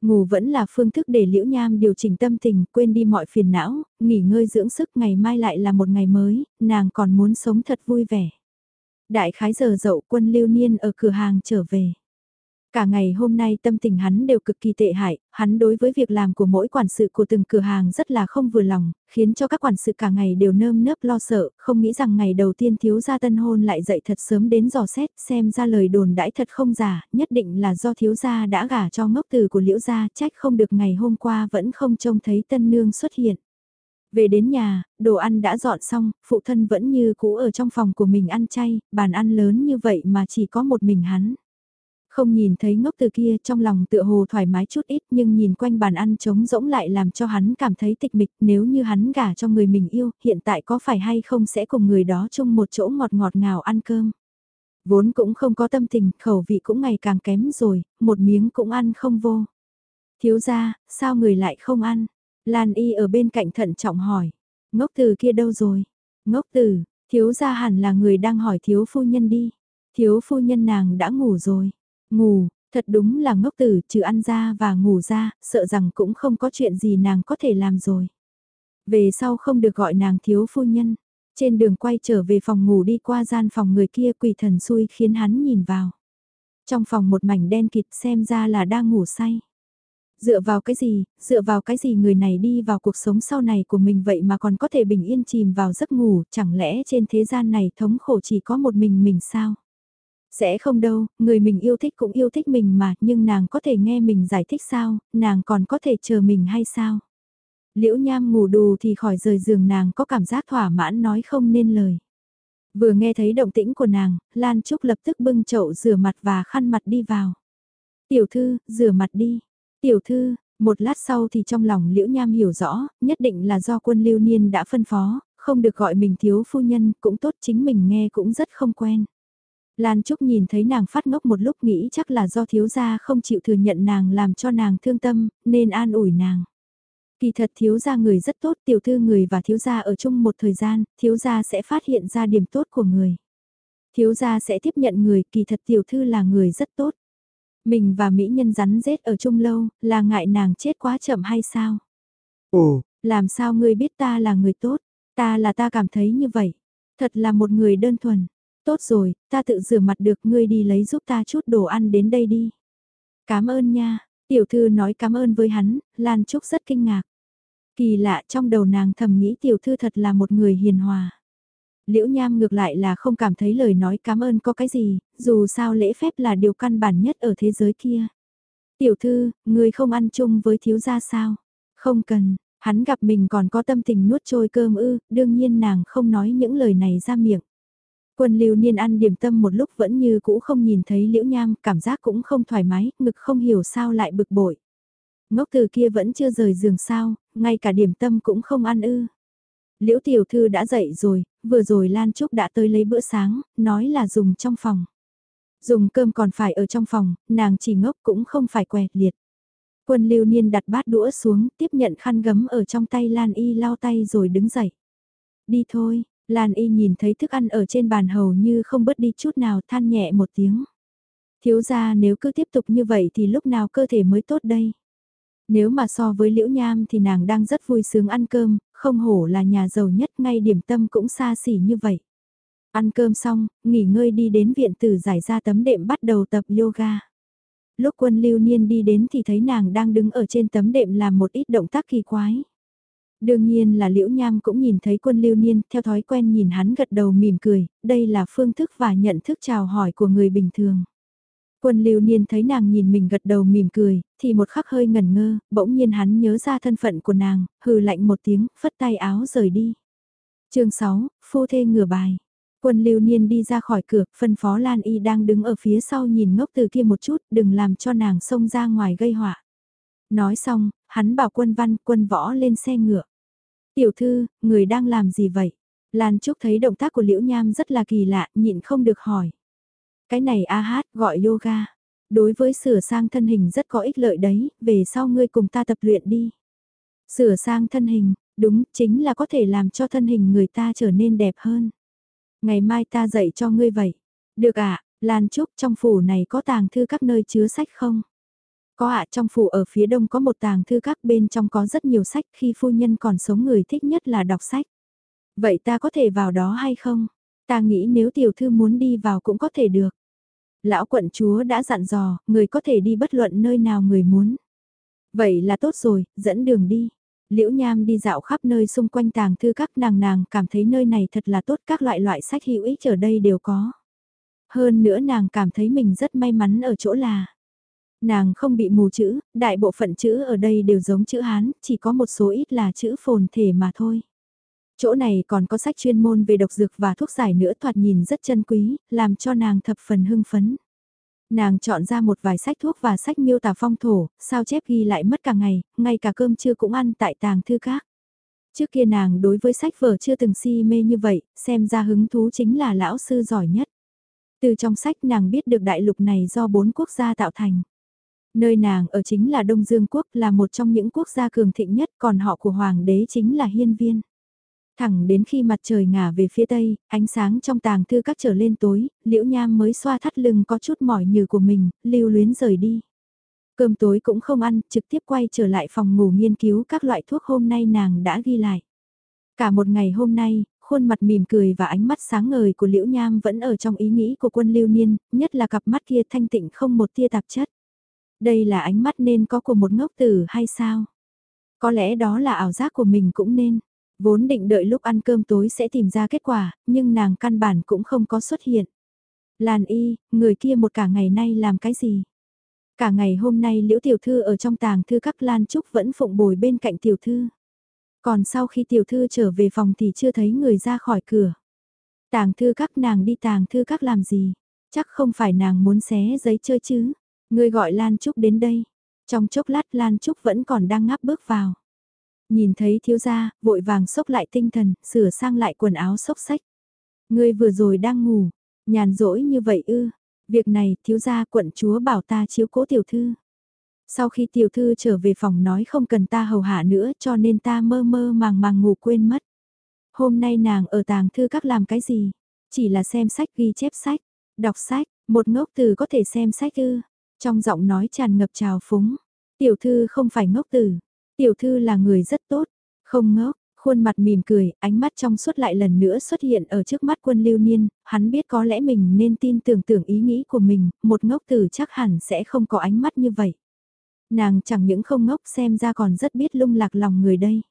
Ngủ vẫn là phương thức để Liễu Nham điều chỉnh tâm tình, quên đi mọi phiền não, nghỉ ngơi dưỡng sức ngày mai lại là một ngày mới, nàng còn muốn sống thật vui vẻ. Đại khái giờ dậu quân lưu niên ở cửa hàng trở về. Cả ngày hôm nay tâm tình hắn đều cực kỳ tệ hại, hắn đối với việc làm của mỗi quản sự của từng cửa hàng rất là không vừa lòng, khiến cho các quản sự cả ngày đều nơm nớp lo sợ, không nghĩ rằng ngày đầu tiên thiếu gia tân hôn lại dậy thật sớm đến dò xét, xem ra lời đồn đãi thật không giả, nhất định là do thiếu gia đã gả cho ngốc từ của liễu gia, trách không được ngày hôm qua vẫn không trông thấy tân nương xuất hiện. Về đến nhà, đồ ăn đã dọn xong, phụ thân vẫn như cũ ở trong phòng của mình ăn chay, bàn ăn lớn như vậy mà chỉ có một mình hắn. Không nhìn thấy ngốc từ kia trong lòng tựa hồ thoải mái chút ít nhưng nhìn quanh bàn ăn trống rỗng lại làm cho hắn cảm thấy tịch mịch nếu như hắn gả cho người mình yêu, hiện tại có phải hay không sẽ cùng người đó chung một chỗ ngọt ngọt ngào ăn cơm. Vốn cũng không có tâm tình, khẩu vị cũng ngày càng kém rồi, một miếng cũng ăn không vô. Thiếu ra, sao người lại không ăn? Lan y ở bên cạnh thận trọng hỏi. Ngốc từ kia đâu rồi? Ngốc từ, thiếu gia hẳn là người đang hỏi thiếu phu nhân đi. Thiếu phu nhân nàng đã ngủ rồi. Ngủ, thật đúng là ngốc tử trừ ăn ra và ngủ ra, sợ rằng cũng không có chuyện gì nàng có thể làm rồi. Về sau không được gọi nàng thiếu phu nhân. Trên đường quay trở về phòng ngủ đi qua gian phòng người kia quỷ thần xui khiến hắn nhìn vào. Trong phòng một mảnh đen kịt xem ra là đang ngủ say. Dựa vào cái gì, dựa vào cái gì người này đi vào cuộc sống sau này của mình vậy mà còn có thể bình yên chìm vào giấc ngủ, chẳng lẽ trên thế gian này thống khổ chỉ có một mình mình sao? Sẽ không đâu, người mình yêu thích cũng yêu thích mình mà, nhưng nàng có thể nghe mình giải thích sao, nàng còn có thể chờ mình hay sao? Liễu nham ngủ đù thì khỏi rời giường nàng có cảm giác thỏa mãn nói không nên lời. Vừa nghe thấy động tĩnh của nàng, Lan Trúc lập tức bưng chậu rửa mặt và khăn mặt đi vào. Tiểu thư, rửa mặt đi. Tiểu thư, một lát sau thì trong lòng Liễu Nham hiểu rõ, nhất định là do quân lưu niên đã phân phó, không được gọi mình thiếu phu nhân, cũng tốt chính mình nghe cũng rất không quen. Lan Trúc nhìn thấy nàng phát ngốc một lúc nghĩ chắc là do thiếu gia không chịu thừa nhận nàng làm cho nàng thương tâm, nên an ủi nàng. Kỳ thật thiếu gia người rất tốt, tiểu thư người và thiếu gia ở chung một thời gian, thiếu gia sẽ phát hiện ra điểm tốt của người. Thiếu gia sẽ tiếp nhận người, kỳ thật tiểu thư là người rất tốt. Mình và mỹ nhân rắn rết ở chung lâu, là ngại nàng chết quá chậm hay sao? Ồ, làm sao ngươi biết ta là người tốt? Ta là ta cảm thấy như vậy. Thật là một người đơn thuần. Tốt rồi, ta tự rửa mặt được ngươi đi lấy giúp ta chút đồ ăn đến đây đi. Cảm ơn nha, tiểu thư nói cảm ơn với hắn, Lan Trúc rất kinh ngạc. Kỳ lạ trong đầu nàng thầm nghĩ tiểu thư thật là một người hiền hòa. Liễu Nham ngược lại là không cảm thấy lời nói cảm ơn có cái gì, dù sao lễ phép là điều căn bản nhất ở thế giới kia. Tiểu thư, người không ăn chung với thiếu gia sao? Không cần, hắn gặp mình còn có tâm tình nuốt trôi cơm ư, đương nhiên nàng không nói những lời này ra miệng. Quân lưu niên ăn điểm tâm một lúc vẫn như cũ không nhìn thấy liễu nham, cảm giác cũng không thoải mái, ngực không hiểu sao lại bực bội. Ngốc từ kia vẫn chưa rời giường sao, ngay cả điểm tâm cũng không ăn ư. Liễu tiểu thư đã dậy rồi, vừa rồi Lan Trúc đã tới lấy bữa sáng, nói là dùng trong phòng. Dùng cơm còn phải ở trong phòng, nàng chỉ ngốc cũng không phải quẹt liệt. Quân lưu niên đặt bát đũa xuống, tiếp nhận khăn gấm ở trong tay Lan Y lau tay rồi đứng dậy. Đi thôi, Lan Y nhìn thấy thức ăn ở trên bàn hầu như không bớt đi chút nào than nhẹ một tiếng. Thiếu ra nếu cứ tiếp tục như vậy thì lúc nào cơ thể mới tốt đây? Nếu mà so với Liễu Nham thì nàng đang rất vui sướng ăn cơm, không hổ là nhà giàu nhất ngay điểm tâm cũng xa xỉ như vậy. Ăn cơm xong, nghỉ ngơi đi đến viện tử giải ra tấm đệm bắt đầu tập yoga. Lúc quân lưu niên đi đến thì thấy nàng đang đứng ở trên tấm đệm làm một ít động tác kỳ quái. Đương nhiên là Liễu Nham cũng nhìn thấy quân lưu niên, theo thói quen nhìn hắn gật đầu mỉm cười, đây là phương thức và nhận thức chào hỏi của người bình thường. Quân lưu niên thấy nàng nhìn mình gật đầu mỉm cười, thì một khắc hơi ngẩn ngơ, bỗng nhiên hắn nhớ ra thân phận của nàng, hừ lạnh một tiếng, phất tay áo rời đi. chương 6, phu thê ngửa bài. Quân lưu niên đi ra khỏi cửa, phân phó Lan Y đang đứng ở phía sau nhìn ngốc từ kia một chút, đừng làm cho nàng xông ra ngoài gây họa. Nói xong, hắn bảo quân văn, quân võ lên xe ngựa. Tiểu thư, người đang làm gì vậy? Lan Trúc thấy động tác của Liễu Nham rất là kỳ lạ, nhịn không được hỏi. Cái này a hát gọi yoga. Đối với sửa sang thân hình rất có ích lợi đấy, về sau ngươi cùng ta tập luyện đi. Sửa sang thân hình, đúng, chính là có thể làm cho thân hình người ta trở nên đẹp hơn. Ngày mai ta dạy cho ngươi vậy. Được ạ, à, Lan Trúc trong phủ này có tàng thư các nơi chứa sách không? Có ạ, trong phủ ở phía đông có một tàng thư các bên trong có rất nhiều sách khi phu nhân còn sống người thích nhất là đọc sách. Vậy ta có thể vào đó hay không? Ta nghĩ nếu tiểu thư muốn đi vào cũng có thể được. Lão quận chúa đã dặn dò, người có thể đi bất luận nơi nào người muốn. Vậy là tốt rồi, dẫn đường đi. Liễu Nham đi dạo khắp nơi xung quanh tàng thư các nàng nàng cảm thấy nơi này thật là tốt các loại loại sách hữu ích ở đây đều có. Hơn nữa nàng cảm thấy mình rất may mắn ở chỗ là nàng không bị mù chữ, đại bộ phận chữ ở đây đều giống chữ Hán, chỉ có một số ít là chữ phồn thể mà thôi. Chỗ này còn có sách chuyên môn về độc dược và thuốc giải nữa thoạt nhìn rất chân quý, làm cho nàng thập phần hưng phấn. Nàng chọn ra một vài sách thuốc và sách miêu tả phong thổ, sao chép ghi lại mất cả ngày, ngay cả cơm trưa cũng ăn tại tàng thư các. Trước kia nàng đối với sách vở chưa từng si mê như vậy, xem ra hứng thú chính là lão sư giỏi nhất. Từ trong sách nàng biết được đại lục này do bốn quốc gia tạo thành. Nơi nàng ở chính là Đông Dương Quốc là một trong những quốc gia cường thịnh nhất còn họ của Hoàng đế chính là Hiên Viên. Thẳng đến khi mặt trời ngả về phía tây, ánh sáng trong tàng thư các trở lên tối, liễu nham mới xoa thắt lưng có chút mỏi nhừ của mình, lưu luyến rời đi. Cơm tối cũng không ăn, trực tiếp quay trở lại phòng ngủ nghiên cứu các loại thuốc hôm nay nàng đã ghi lại. Cả một ngày hôm nay, khuôn mặt mỉm cười và ánh mắt sáng ngời của Liễu Nham vẫn ở trong ý nghĩ của quân lưu niên, nhất là cặp mắt kia thanh tịnh không một tia tạp chất. Đây là ánh mắt nên có của một ngốc tử hay sao? Có lẽ đó là ảo giác của mình cũng nên. Vốn định đợi lúc ăn cơm tối sẽ tìm ra kết quả, nhưng nàng căn bản cũng không có xuất hiện. Lan y, người kia một cả ngày nay làm cái gì? Cả ngày hôm nay liễu tiểu thư ở trong tàng thư các Lan Trúc vẫn phụng bồi bên cạnh tiểu thư. Còn sau khi tiểu thư trở về phòng thì chưa thấy người ra khỏi cửa. Tàng thư các nàng đi tàng thư các làm gì? Chắc không phải nàng muốn xé giấy chơi chứ? Người gọi Lan Trúc đến đây. Trong chốc lát Lan Trúc vẫn còn đang ngáp bước vào. Nhìn thấy thiếu gia, vội vàng sốc lại tinh thần, sửa sang lại quần áo sốc sách. Ngươi vừa rồi đang ngủ, nhàn rỗi như vậy ư. Việc này, thiếu gia quận chúa bảo ta chiếu cố tiểu thư. Sau khi tiểu thư trở về phòng nói không cần ta hầu hạ nữa cho nên ta mơ mơ màng màng ngủ quên mất. Hôm nay nàng ở tàng thư các làm cái gì? Chỉ là xem sách ghi chép sách, đọc sách, một ngốc từ có thể xem sách ư. Trong giọng nói tràn ngập trào phúng, tiểu thư không phải ngốc tử, tiểu thư là người rất tốt, không ngốc, khuôn mặt mỉm cười, ánh mắt trong suốt lại lần nữa xuất hiện ở trước mắt quân lưu niên, hắn biết có lẽ mình nên tin tưởng tưởng ý nghĩ của mình, một ngốc tử chắc hẳn sẽ không có ánh mắt như vậy. Nàng chẳng những không ngốc xem ra còn rất biết lung lạc lòng người đây.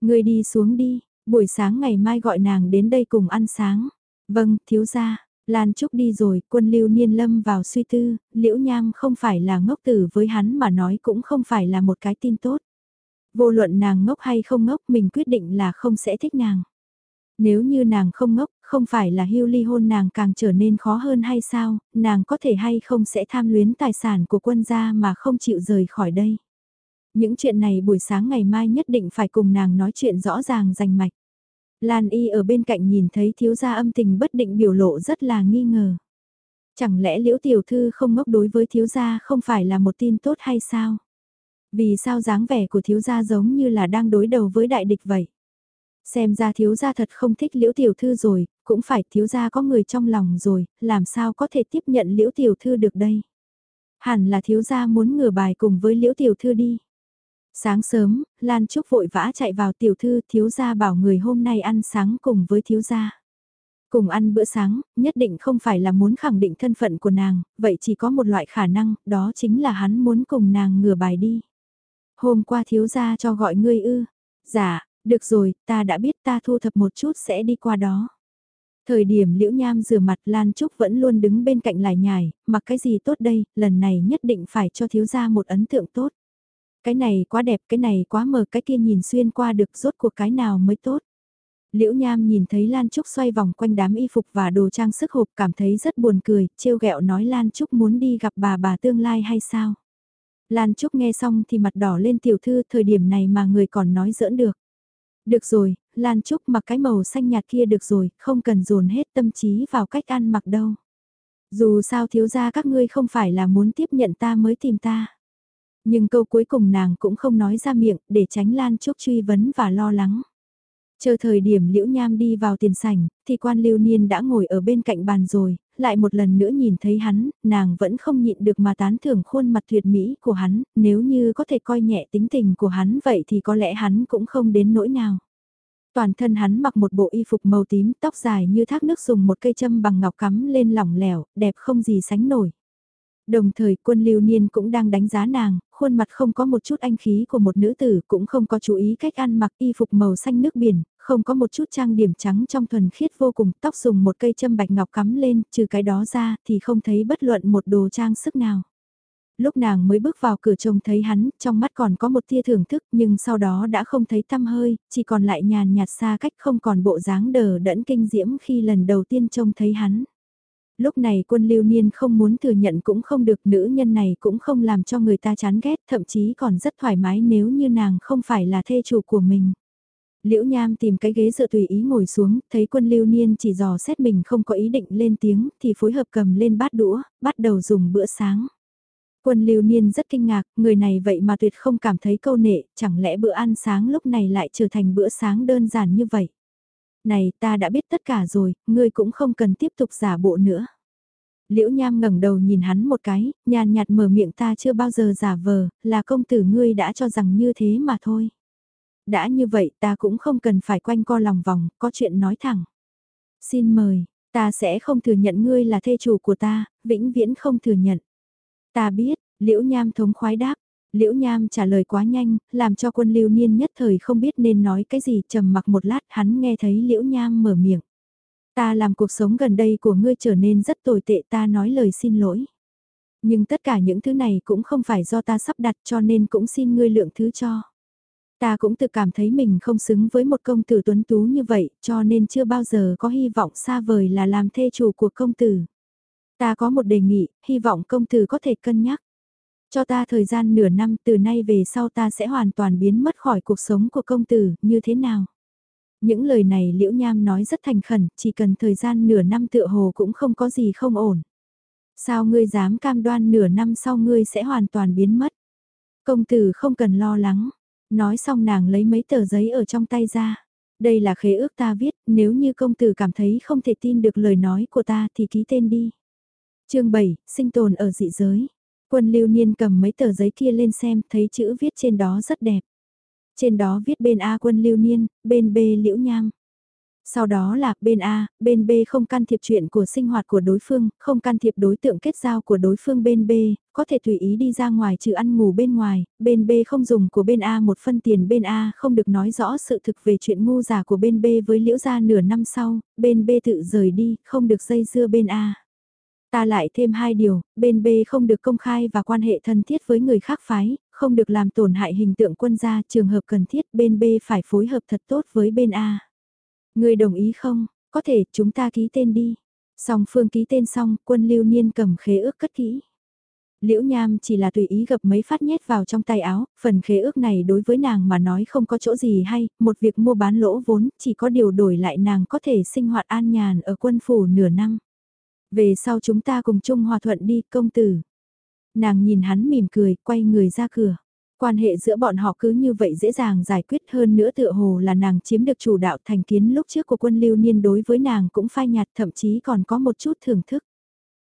Người đi xuống đi, buổi sáng ngày mai gọi nàng đến đây cùng ăn sáng. Vâng, thiếu gia. Lan Trúc đi rồi, quân lưu niên lâm vào suy tư, liễu nham không phải là ngốc tử với hắn mà nói cũng không phải là một cái tin tốt. Vô luận nàng ngốc hay không ngốc mình quyết định là không sẽ thích nàng. Nếu như nàng không ngốc, không phải là hưu ly hôn nàng càng trở nên khó hơn hay sao, nàng có thể hay không sẽ tham luyến tài sản của quân gia mà không chịu rời khỏi đây. Những chuyện này buổi sáng ngày mai nhất định phải cùng nàng nói chuyện rõ ràng rành mạch. Lan y ở bên cạnh nhìn thấy thiếu gia âm tình bất định biểu lộ rất là nghi ngờ. Chẳng lẽ liễu tiểu thư không ngốc đối với thiếu gia không phải là một tin tốt hay sao? Vì sao dáng vẻ của thiếu gia giống như là đang đối đầu với đại địch vậy? Xem ra thiếu gia thật không thích liễu tiểu thư rồi, cũng phải thiếu gia có người trong lòng rồi, làm sao có thể tiếp nhận liễu tiểu thư được đây? Hẳn là thiếu gia muốn ngửa bài cùng với liễu tiểu thư đi. Sáng sớm, Lan Trúc vội vã chạy vào tiểu thư thiếu gia bảo người hôm nay ăn sáng cùng với thiếu gia. Cùng ăn bữa sáng, nhất định không phải là muốn khẳng định thân phận của nàng, vậy chỉ có một loại khả năng, đó chính là hắn muốn cùng nàng ngửa bài đi. Hôm qua thiếu gia cho gọi ngươi ư. Dạ, được rồi, ta đã biết ta thu thập một chút sẽ đi qua đó. Thời điểm liễu nham rửa mặt Lan Trúc vẫn luôn đứng bên cạnh lại nhải, mặc cái gì tốt đây, lần này nhất định phải cho thiếu gia một ấn tượng tốt. Cái này quá đẹp, cái này quá mờ, cái kia nhìn xuyên qua được rốt cuộc cái nào mới tốt. Liễu Nham nhìn thấy Lan Trúc xoay vòng quanh đám y phục và đồ trang sức hộp cảm thấy rất buồn cười, trêu ghẹo nói Lan Trúc muốn đi gặp bà bà tương lai hay sao. Lan Trúc nghe xong thì mặt đỏ lên tiểu thư thời điểm này mà người còn nói giỡn được. Được rồi, Lan Trúc mặc cái màu xanh nhạt kia được rồi, không cần dồn hết tâm trí vào cách ăn mặc đâu. Dù sao thiếu gia các ngươi không phải là muốn tiếp nhận ta mới tìm ta. Nhưng câu cuối cùng nàng cũng không nói ra miệng để tránh Lan Trúc truy vấn và lo lắng. Chờ thời điểm Liễu Nham đi vào tiền sảnh, thì quan lưu niên đã ngồi ở bên cạnh bàn rồi, lại một lần nữa nhìn thấy hắn, nàng vẫn không nhịn được mà tán thưởng khuôn mặt tuyệt mỹ của hắn, nếu như có thể coi nhẹ tính tình của hắn vậy thì có lẽ hắn cũng không đến nỗi nào. Toàn thân hắn mặc một bộ y phục màu tím, tóc dài như thác nước dùng một cây châm bằng ngọc cắm lên lỏng lẻo, đẹp không gì sánh nổi. Đồng thời quân lưu niên cũng đang đánh giá nàng, khuôn mặt không có một chút anh khí của một nữ tử, cũng không có chú ý cách ăn mặc y phục màu xanh nước biển, không có một chút trang điểm trắng trong thuần khiết vô cùng, tóc dùng một cây châm bạch ngọc cắm lên, trừ cái đó ra thì không thấy bất luận một đồ trang sức nào. Lúc nàng mới bước vào cửa trông thấy hắn, trong mắt còn có một tia thưởng thức nhưng sau đó đã không thấy tăm hơi, chỉ còn lại nhàn nhạt xa cách không còn bộ dáng đờ đẫn kinh diễm khi lần đầu tiên trông thấy hắn lúc này quân lưu niên không muốn thừa nhận cũng không được nữ nhân này cũng không làm cho người ta chán ghét, thậm chí còn rất thoải mái nếu như nàng không phải là thê chủ của mình. Liễu Nham tìm cái ghế dựa tùy ý ngồi xuống, thấy quân lưu niên chỉ dò xét mình không có ý định lên tiếng, thì phối hợp cầm lên bát đũa, bắt đầu dùng bữa sáng. Quân lưu niên rất kinh ngạc, người này vậy mà tuyệt không cảm thấy câu nệ, chẳng lẽ bữa ăn sáng lúc này lại trở thành bữa sáng đơn giản như vậy này ta đã biết tất cả rồi, ngươi cũng không cần tiếp tục giả bộ nữa. Liễu Nham ngẩng đầu nhìn hắn một cái, nhàn nhạt mở miệng ta chưa bao giờ giả vờ, là công tử ngươi đã cho rằng như thế mà thôi. Đã như vậy ta cũng không cần phải quanh co lòng vòng, có chuyện nói thẳng. Xin mời, ta sẽ không thừa nhận ngươi là thê chủ của ta, vĩnh viễn không thừa nhận. Ta biết, Liễu Nham thống khoái đáp, Liễu Nham trả lời quá nhanh, làm cho quân lưu niên nhất thời không biết nên nói cái gì trầm mặc một lát hắn nghe thấy Liễu Nham mở miệng. Ta làm cuộc sống gần đây của ngươi trở nên rất tồi tệ ta nói lời xin lỗi. Nhưng tất cả những thứ này cũng không phải do ta sắp đặt cho nên cũng xin ngươi lượng thứ cho. Ta cũng tự cảm thấy mình không xứng với một công tử tuấn tú như vậy cho nên chưa bao giờ có hy vọng xa vời là làm thê chủ của công tử. Ta có một đề nghị, hy vọng công tử có thể cân nhắc. Cho ta thời gian nửa năm từ nay về sau ta sẽ hoàn toàn biến mất khỏi cuộc sống của công tử, như thế nào? Những lời này Liễu Nham nói rất thành khẩn, chỉ cần thời gian nửa năm tựa hồ cũng không có gì không ổn. Sao ngươi dám cam đoan nửa năm sau ngươi sẽ hoàn toàn biến mất? Công tử không cần lo lắng. Nói xong nàng lấy mấy tờ giấy ở trong tay ra. Đây là khế ước ta viết, nếu như công tử cảm thấy không thể tin được lời nói của ta thì ký tên đi. chương 7, sinh tồn ở dị giới. Quân lưu niên cầm mấy tờ giấy kia lên xem, thấy chữ viết trên đó rất đẹp. Trên đó viết bên A quân lưu niên, bên B liễu nham. Sau đó là bên A, bên B không can thiệp chuyện của sinh hoạt của đối phương, không can thiệp đối tượng kết giao của đối phương bên B, có thể tùy ý đi ra ngoài trừ ăn ngủ bên ngoài, bên B không dùng của bên A một phân tiền bên A không được nói rõ sự thực về chuyện ngu giả của bên B với liễu gia nửa năm sau, bên B tự rời đi, không được dây dưa bên A. Ta lại thêm hai điều, bên B không được công khai và quan hệ thân thiết với người khác phái, không được làm tổn hại hình tượng quân gia, trường hợp cần thiết bên B phải phối hợp thật tốt với bên A. Người đồng ý không? Có thể chúng ta ký tên đi. Song phương ký tên xong, quân lưu niên cầm khế ước cất kỹ. Liễu Nham chỉ là tùy ý gập mấy phát nhét vào trong tay áo, phần khế ước này đối với nàng mà nói không có chỗ gì hay, một việc mua bán lỗ vốn, chỉ có điều đổi lại nàng có thể sinh hoạt an nhàn ở quân phủ nửa năm. Về sau chúng ta cùng chung hòa thuận đi, công tử. Nàng nhìn hắn mỉm cười, quay người ra cửa. Quan hệ giữa bọn họ cứ như vậy dễ dàng giải quyết hơn nữa tựa hồ là nàng chiếm được chủ đạo thành kiến lúc trước của quân lưu niên đối với nàng cũng phai nhạt thậm chí còn có một chút thưởng thức.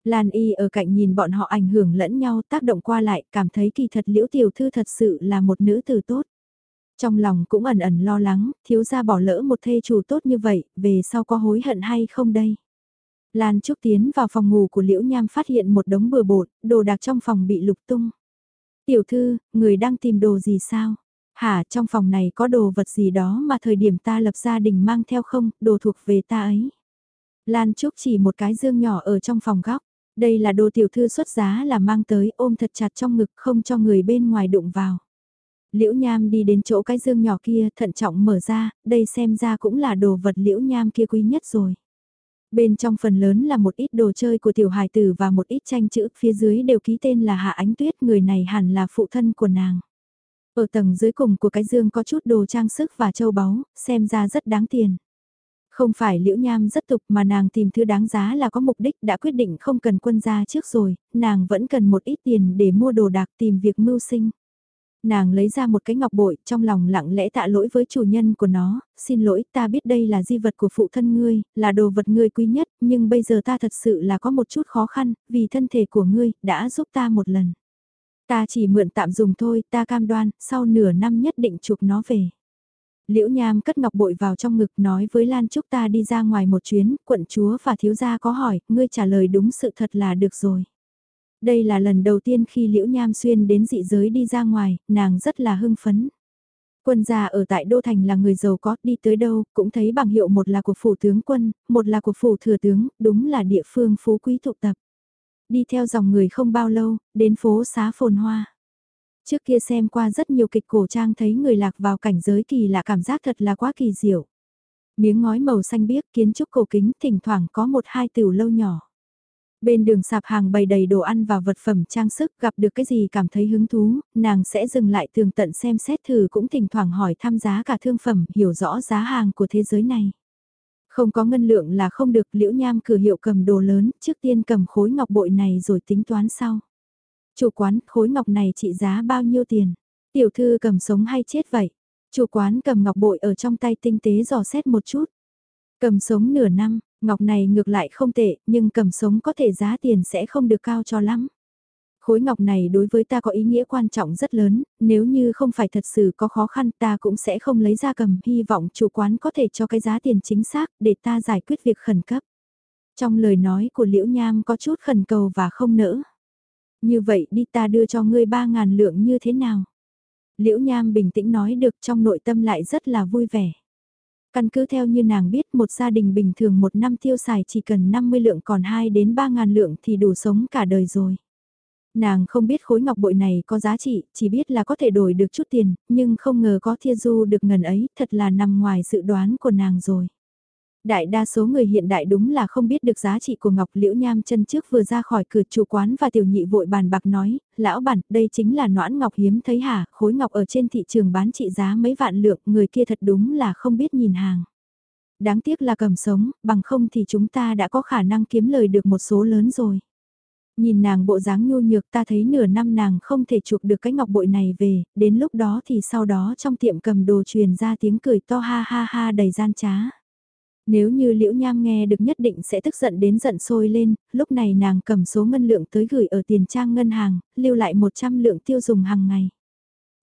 Lan y ở cạnh nhìn bọn họ ảnh hưởng lẫn nhau tác động qua lại cảm thấy kỳ thật liễu tiểu thư thật sự là một nữ tử tốt. Trong lòng cũng ẩn ẩn lo lắng, thiếu gia bỏ lỡ một thê chủ tốt như vậy, về sau có hối hận hay không đây? Lan Trúc tiến vào phòng ngủ của Liễu Nham phát hiện một đống bừa bột, đồ đạc trong phòng bị lục tung. Tiểu thư, người đang tìm đồ gì sao? Hả, trong phòng này có đồ vật gì đó mà thời điểm ta lập gia đình mang theo không, đồ thuộc về ta ấy. Lan Trúc chỉ một cái dương nhỏ ở trong phòng góc. Đây là đồ tiểu thư xuất giá là mang tới ôm thật chặt trong ngực không cho người bên ngoài đụng vào. Liễu Nham đi đến chỗ cái dương nhỏ kia thận trọng mở ra, đây xem ra cũng là đồ vật Liễu Nham kia quý nhất rồi. Bên trong phần lớn là một ít đồ chơi của tiểu hài tử và một ít tranh chữ, phía dưới đều ký tên là Hạ Ánh Tuyết, người này hẳn là phụ thân của nàng. Ở tầng dưới cùng của cái dương có chút đồ trang sức và châu báu, xem ra rất đáng tiền. Không phải liễu nham rất tục mà nàng tìm thứ đáng giá là có mục đích đã quyết định không cần quân gia trước rồi, nàng vẫn cần một ít tiền để mua đồ đạc tìm việc mưu sinh. Nàng lấy ra một cái ngọc bội, trong lòng lặng lẽ tạ lỗi với chủ nhân của nó, xin lỗi ta biết đây là di vật của phụ thân ngươi, là đồ vật ngươi quý nhất, nhưng bây giờ ta thật sự là có một chút khó khăn, vì thân thể của ngươi, đã giúp ta một lần. Ta chỉ mượn tạm dùng thôi, ta cam đoan, sau nửa năm nhất định chụp nó về. Liễu Nham cất ngọc bội vào trong ngực nói với Lan Trúc ta đi ra ngoài một chuyến, quận chúa và thiếu gia có hỏi, ngươi trả lời đúng sự thật là được rồi. Đây là lần đầu tiên khi Liễu Nham Xuyên đến dị giới đi ra ngoài, nàng rất là hưng phấn. Quân gia ở tại Đô Thành là người giàu có, đi tới đâu, cũng thấy bằng hiệu một là của phủ tướng quân, một là của phủ thừa tướng, đúng là địa phương phú quý tụ tập. Đi theo dòng người không bao lâu, đến phố xá phồn hoa. Trước kia xem qua rất nhiều kịch cổ trang thấy người lạc vào cảnh giới kỳ lạ cảm giác thật là quá kỳ diệu. Miếng ngói màu xanh biếc kiến trúc cổ kính thỉnh thoảng có một hai tiểu lâu nhỏ. Bên đường sạp hàng bày đầy đồ ăn và vật phẩm trang sức gặp được cái gì cảm thấy hứng thú, nàng sẽ dừng lại tường tận xem xét thử cũng thỉnh thoảng hỏi thăm giá cả thương phẩm, hiểu rõ giá hàng của thế giới này. Không có ngân lượng là không được liễu nham cửa hiệu cầm đồ lớn, trước tiên cầm khối ngọc bội này rồi tính toán sau. Chủ quán, khối ngọc này trị giá bao nhiêu tiền? Tiểu thư cầm sống hay chết vậy? Chủ quán cầm ngọc bội ở trong tay tinh tế dò xét một chút. Cầm sống nửa năm, ngọc này ngược lại không tệ, nhưng cầm sống có thể giá tiền sẽ không được cao cho lắm. Khối ngọc này đối với ta có ý nghĩa quan trọng rất lớn, nếu như không phải thật sự có khó khăn ta cũng sẽ không lấy ra cầm, hy vọng chủ quán có thể cho cái giá tiền chính xác để ta giải quyết việc khẩn cấp. Trong lời nói của Liễu Nham có chút khẩn cầu và không nỡ. Như vậy đi ta đưa cho ngươi ba ngàn lượng như thế nào? Liễu Nham bình tĩnh nói được trong nội tâm lại rất là vui vẻ. Căn cứ theo như nàng biết một gia đình bình thường một năm tiêu xài chỉ cần 50 lượng còn 2 đến 3 ngàn lượng thì đủ sống cả đời rồi. Nàng không biết khối ngọc bội này có giá trị, chỉ biết là có thể đổi được chút tiền, nhưng không ngờ có thiên du được ngần ấy, thật là nằm ngoài dự đoán của nàng rồi. Đại đa số người hiện đại đúng là không biết được giá trị của Ngọc Liễu Nham chân trước vừa ra khỏi cửa chủ quán và tiểu nhị vội bàn bạc nói, lão bản, đây chính là noãn ngọc hiếm thấy hả, khối ngọc ở trên thị trường bán trị giá mấy vạn lượng, người kia thật đúng là không biết nhìn hàng. Đáng tiếc là cầm sống, bằng không thì chúng ta đã có khả năng kiếm lời được một số lớn rồi. Nhìn nàng bộ dáng nhu nhược ta thấy nửa năm nàng không thể chụp được cái ngọc bội này về, đến lúc đó thì sau đó trong tiệm cầm đồ truyền ra tiếng cười to ha ha ha đầy gian trá. Nếu như Liễu Nham nghe được nhất định sẽ tức giận đến giận sôi lên, lúc này nàng cầm số ngân lượng tới gửi ở tiền trang ngân hàng, lưu lại 100 lượng tiêu dùng hàng ngày.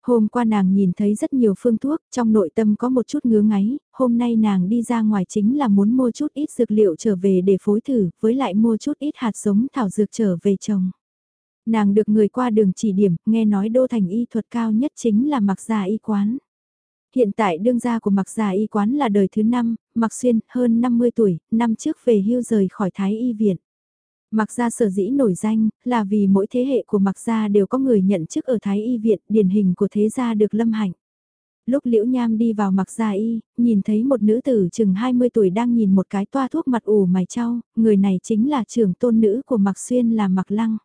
Hôm qua nàng nhìn thấy rất nhiều phương thuốc, trong nội tâm có một chút ngứa ngáy, hôm nay nàng đi ra ngoài chính là muốn mua chút ít dược liệu trở về để phối thử, với lại mua chút ít hạt giống thảo dược trở về trồng. Nàng được người qua đường chỉ điểm, nghe nói đô thành y thuật cao nhất chính là mặc già y quán. Hiện tại đương gia của mặc già y quán là đời thứ năm, mặc xuyên, hơn 50 tuổi, năm trước về hưu rời khỏi thái y viện. Mặc gia sở dĩ nổi danh, là vì mỗi thế hệ của mặc gia đều có người nhận chức ở Thái Y Viện, điển hình của thế gia được lâm hạnh. Lúc Liễu Nham đi vào mặc gia y, nhìn thấy một nữ tử chừng 20 tuổi đang nhìn một cái toa thuốc mặt ủ mày trao, người này chính là trưởng tôn nữ của mặc xuyên là mặc lăng.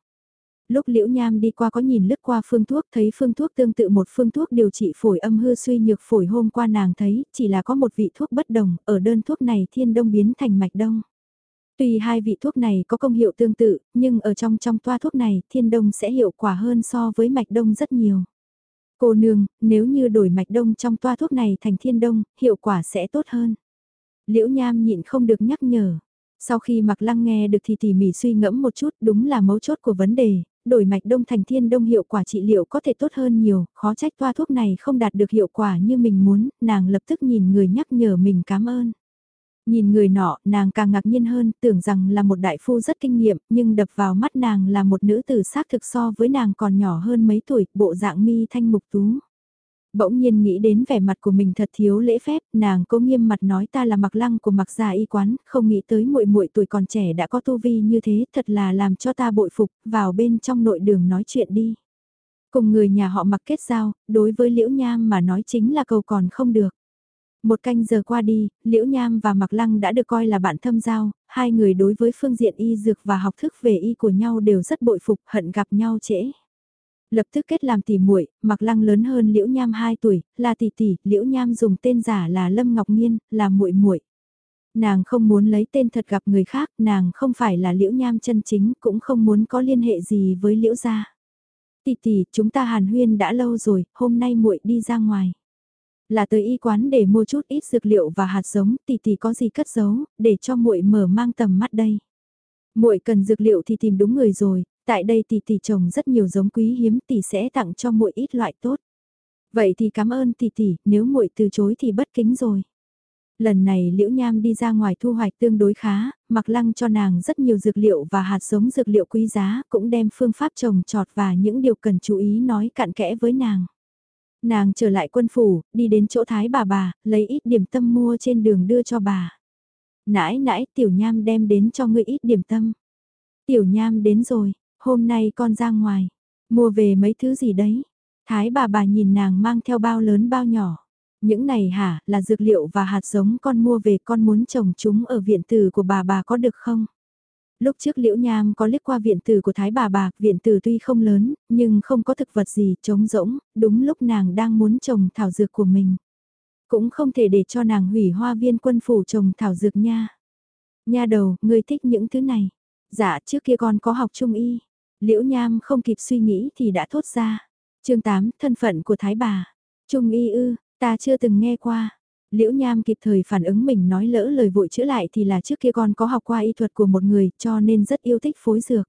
Lúc Liễu Nham đi qua có nhìn lướt qua phương thuốc thấy phương thuốc tương tự một phương thuốc điều trị phổi âm hư suy nhược phổi hôm qua nàng thấy chỉ là có một vị thuốc bất đồng, ở đơn thuốc này thiên đông biến thành mạch đông. Tuy hai vị thuốc này có công hiệu tương tự, nhưng ở trong trong toa thuốc này, thiên đông sẽ hiệu quả hơn so với mạch đông rất nhiều. Cô nương, nếu như đổi mạch đông trong toa thuốc này thành thiên đông, hiệu quả sẽ tốt hơn. Liễu Nham nhịn không được nhắc nhở. Sau khi mặc lăng nghe được thì tỉ mỉ suy ngẫm một chút đúng là mấu chốt của vấn đề, đổi mạch đông thành thiên đông hiệu quả trị liệu có thể tốt hơn nhiều, khó trách toa thuốc này không đạt được hiệu quả như mình muốn, nàng lập tức nhìn người nhắc nhở mình cảm ơn. Nhìn người nọ, nàng càng ngạc nhiên hơn, tưởng rằng là một đại phu rất kinh nghiệm, nhưng đập vào mắt nàng là một nữ tử xác thực so với nàng còn nhỏ hơn mấy tuổi, bộ dạng mi thanh mục tú. Bỗng nhiên nghĩ đến vẻ mặt của mình thật thiếu lễ phép, nàng cố nghiêm mặt nói ta là mặc lăng của mặc gia y quán, không nghĩ tới muội muội tuổi còn trẻ đã có tu vi như thế, thật là làm cho ta bội phục, vào bên trong nội đường nói chuyện đi. Cùng người nhà họ mặc kết giao, đối với liễu nham mà nói chính là cầu còn không được. Một canh giờ qua đi, Liễu Nham và Mạc Lăng đã được coi là bạn thâm giao, hai người đối với phương diện y dược và học thức về y của nhau đều rất bội phục hận gặp nhau trễ. Lập tức kết làm tỷ muội, Mạc Lăng lớn hơn Liễu Nham 2 tuổi, là tỷ tỷ, Liễu Nham dùng tên giả là Lâm Ngọc Nghiên, là muội muội. Nàng không muốn lấy tên thật gặp người khác, nàng không phải là Liễu Nham chân chính, cũng không muốn có liên hệ gì với Liễu gia. Tỷ tỷ, chúng ta hàn huyên đã lâu rồi, hôm nay muội đi ra ngoài. Là tới y quán để mua chút ít dược liệu và hạt giống, tỷ tỷ có gì cất giấu, để cho muội mở mang tầm mắt đây. Muội cần dược liệu thì tìm đúng người rồi, tại đây tỷ tỷ trồng rất nhiều giống quý hiếm, tỷ sẽ tặng cho muội ít loại tốt. Vậy thì cảm ơn tỷ tỷ, nếu muội từ chối thì bất kính rồi. Lần này Liễu Nham đi ra ngoài thu hoạch tương đối khá, mặc lăng cho nàng rất nhiều dược liệu và hạt giống dược liệu quý giá, cũng đem phương pháp trồng trọt và những điều cần chú ý nói cặn kẽ với nàng. Nàng trở lại quân phủ, đi đến chỗ thái bà bà, lấy ít điểm tâm mua trên đường đưa cho bà. Nãi nãi tiểu nham đem đến cho ngươi ít điểm tâm. Tiểu nham đến rồi, hôm nay con ra ngoài, mua về mấy thứ gì đấy. Thái bà bà nhìn nàng mang theo bao lớn bao nhỏ. Những này hả, là dược liệu và hạt giống con mua về con muốn trồng chúng ở viện tử của bà bà có được không? lúc trước Liễu Nham có liếc qua viện tử của Thái bà bà, viện tử tuy không lớn, nhưng không có thực vật gì trống rỗng, đúng lúc nàng đang muốn trồng thảo dược của mình. Cũng không thể để cho nàng hủy hoa viên quân phủ trồng thảo dược nha. Nha đầu, ngươi thích những thứ này. Dạ, trước kia con có học trung y. Liễu Nham không kịp suy nghĩ thì đã thốt ra. chương 8, thân phận của Thái bà. Trung y ư, ta chưa từng nghe qua. Liễu Nham kịp thời phản ứng mình nói lỡ lời vội chữa lại thì là trước kia con có học qua y thuật của một người cho nên rất yêu thích phối dược.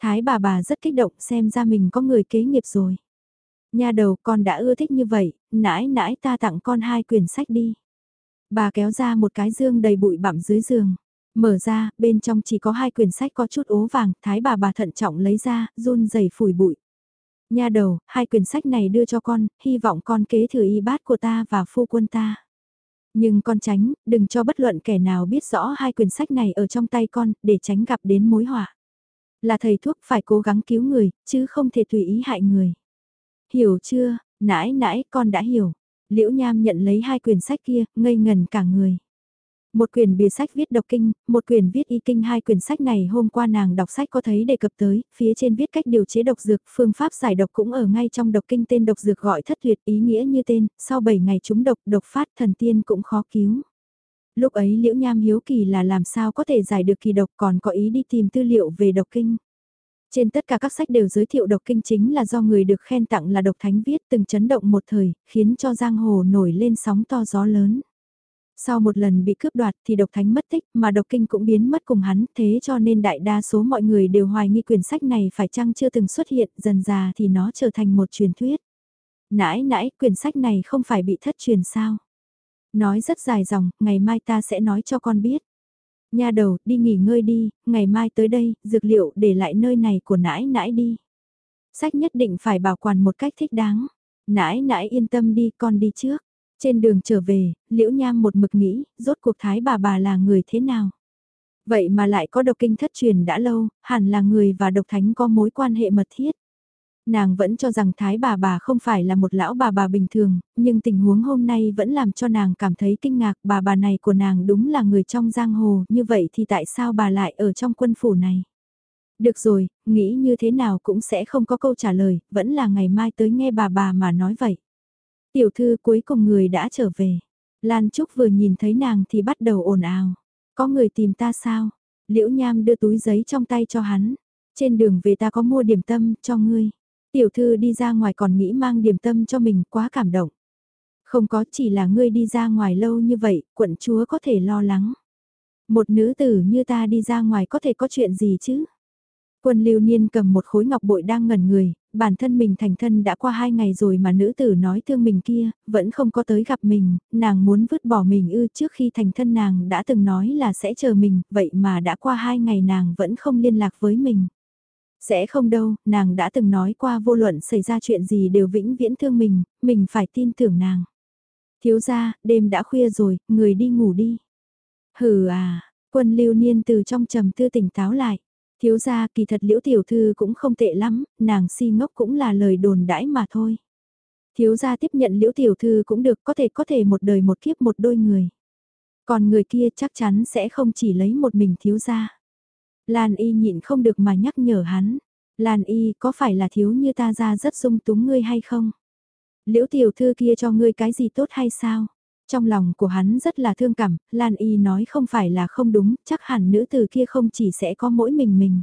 Thái bà bà rất kích động xem ra mình có người kế nghiệp rồi. Nhà đầu con đã ưa thích như vậy, nãi nãi ta tặng con hai quyển sách đi. Bà kéo ra một cái dương đầy bụi bặm dưới giường. Mở ra, bên trong chỉ có hai quyển sách có chút ố vàng, thái bà bà thận trọng lấy ra, run rẩy phủi bụi. Nha đầu, hai quyển sách này đưa cho con, hy vọng con kế thừa y bát của ta và phu quân ta. Nhưng con tránh, đừng cho bất luận kẻ nào biết rõ hai quyển sách này ở trong tay con, để tránh gặp đến mối họa. Là thầy thuốc phải cố gắng cứu người, chứ không thể tùy ý hại người. Hiểu chưa, nãi nãi con đã hiểu. Liễu Nham nhận lấy hai quyển sách kia, ngây ngần cả người. Một quyển bìa sách viết độc kinh, một quyển viết y kinh hai quyển sách này hôm qua nàng đọc sách có thấy đề cập tới, phía trên viết cách điều chế độc dược, phương pháp giải độc cũng ở ngay trong độc kinh tên độc dược gọi thất tuyệt ý nghĩa như tên, sau 7 ngày chúng độc, độc phát thần tiên cũng khó cứu. Lúc ấy Liễu Nham hiếu kỳ là làm sao có thể giải được kỳ độc còn có ý đi tìm tư liệu về độc kinh. Trên tất cả các sách đều giới thiệu độc kinh chính là do người được khen tặng là độc thánh viết từng chấn động một thời, khiến cho giang hồ nổi lên sóng to gió lớn. Sau một lần bị cướp đoạt thì độc thánh mất tích mà độc kinh cũng biến mất cùng hắn thế cho nên đại đa số mọi người đều hoài nghi quyển sách này phải chăng chưa từng xuất hiện dần già thì nó trở thành một truyền thuyết. Nãi nãi quyển sách này không phải bị thất truyền sao. Nói rất dài dòng, ngày mai ta sẽ nói cho con biết. Nha đầu, đi nghỉ ngơi đi, ngày mai tới đây, dược liệu để lại nơi này của nãi nãi đi. Sách nhất định phải bảo quản một cách thích đáng. Nãi nãi yên tâm đi, con đi trước. Trên đường trở về, Liễu Nham một mực nghĩ, rốt cuộc thái bà bà là người thế nào? Vậy mà lại có độc kinh thất truyền đã lâu, hẳn là người và độc thánh có mối quan hệ mật thiết. Nàng vẫn cho rằng thái bà bà không phải là một lão bà bà bình thường, nhưng tình huống hôm nay vẫn làm cho nàng cảm thấy kinh ngạc bà bà này của nàng đúng là người trong giang hồ, như vậy thì tại sao bà lại ở trong quân phủ này? Được rồi, nghĩ như thế nào cũng sẽ không có câu trả lời, vẫn là ngày mai tới nghe bà bà mà nói vậy. Tiểu thư cuối cùng người đã trở về. Lan Trúc vừa nhìn thấy nàng thì bắt đầu ồn ào. Có người tìm ta sao? Liễu Nham đưa túi giấy trong tay cho hắn. Trên đường về ta có mua điểm tâm cho ngươi. Tiểu thư đi ra ngoài còn nghĩ mang điểm tâm cho mình quá cảm động. Không có chỉ là ngươi đi ra ngoài lâu như vậy, quận chúa có thể lo lắng. Một nữ tử như ta đi ra ngoài có thể có chuyện gì chứ? Quân lưu niên cầm một khối ngọc bội đang ngẩn người, bản thân mình thành thân đã qua hai ngày rồi mà nữ tử nói thương mình kia, vẫn không có tới gặp mình, nàng muốn vứt bỏ mình ư trước khi thành thân nàng đã từng nói là sẽ chờ mình, vậy mà đã qua hai ngày nàng vẫn không liên lạc với mình. Sẽ không đâu, nàng đã từng nói qua vô luận xảy ra chuyện gì đều vĩnh viễn thương mình, mình phải tin tưởng nàng. Thiếu ra, đêm đã khuya rồi, người đi ngủ đi. Hừ à, quân lưu niên từ trong trầm tư tỉnh táo lại. Thiếu gia kỳ thật liễu tiểu thư cũng không tệ lắm, nàng si ngốc cũng là lời đồn đãi mà thôi. Thiếu gia tiếp nhận liễu tiểu thư cũng được có thể có thể một đời một kiếp một đôi người. Còn người kia chắc chắn sẽ không chỉ lấy một mình thiếu gia. Lan y nhịn không được mà nhắc nhở hắn. Lan y có phải là thiếu như ta ra rất sung túng ngươi hay không? Liễu tiểu thư kia cho ngươi cái gì tốt hay sao? Trong lòng của hắn rất là thương cảm, Lan Y nói không phải là không đúng, chắc hẳn nữ từ kia không chỉ sẽ có mỗi mình mình.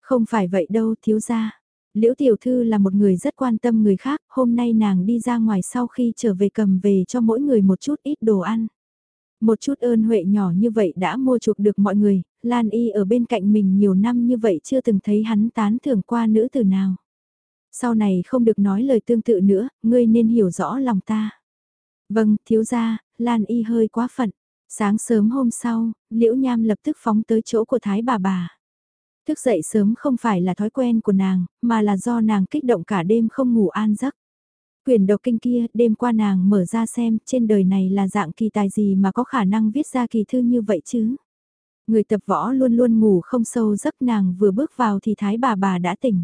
Không phải vậy đâu, thiếu gia. Liễu Tiểu Thư là một người rất quan tâm người khác, hôm nay nàng đi ra ngoài sau khi trở về cầm về cho mỗi người một chút ít đồ ăn. Một chút ơn huệ nhỏ như vậy đã mua chuộc được mọi người, Lan Y ở bên cạnh mình nhiều năm như vậy chưa từng thấy hắn tán thưởng qua nữ từ nào. Sau này không được nói lời tương tự nữa, ngươi nên hiểu rõ lòng ta. Vâng, thiếu gia, Lan Y hơi quá phận. Sáng sớm hôm sau, Liễu Nham lập tức phóng tới chỗ của Thái bà bà. Thức dậy sớm không phải là thói quen của nàng, mà là do nàng kích động cả đêm không ngủ an giấc. Quyển độc kinh kia, đêm qua nàng mở ra xem, trên đời này là dạng kỳ tài gì mà có khả năng viết ra kỳ thư như vậy chứ. Người tập võ luôn luôn ngủ không sâu giấc nàng vừa bước vào thì thái bà bà đã tỉnh.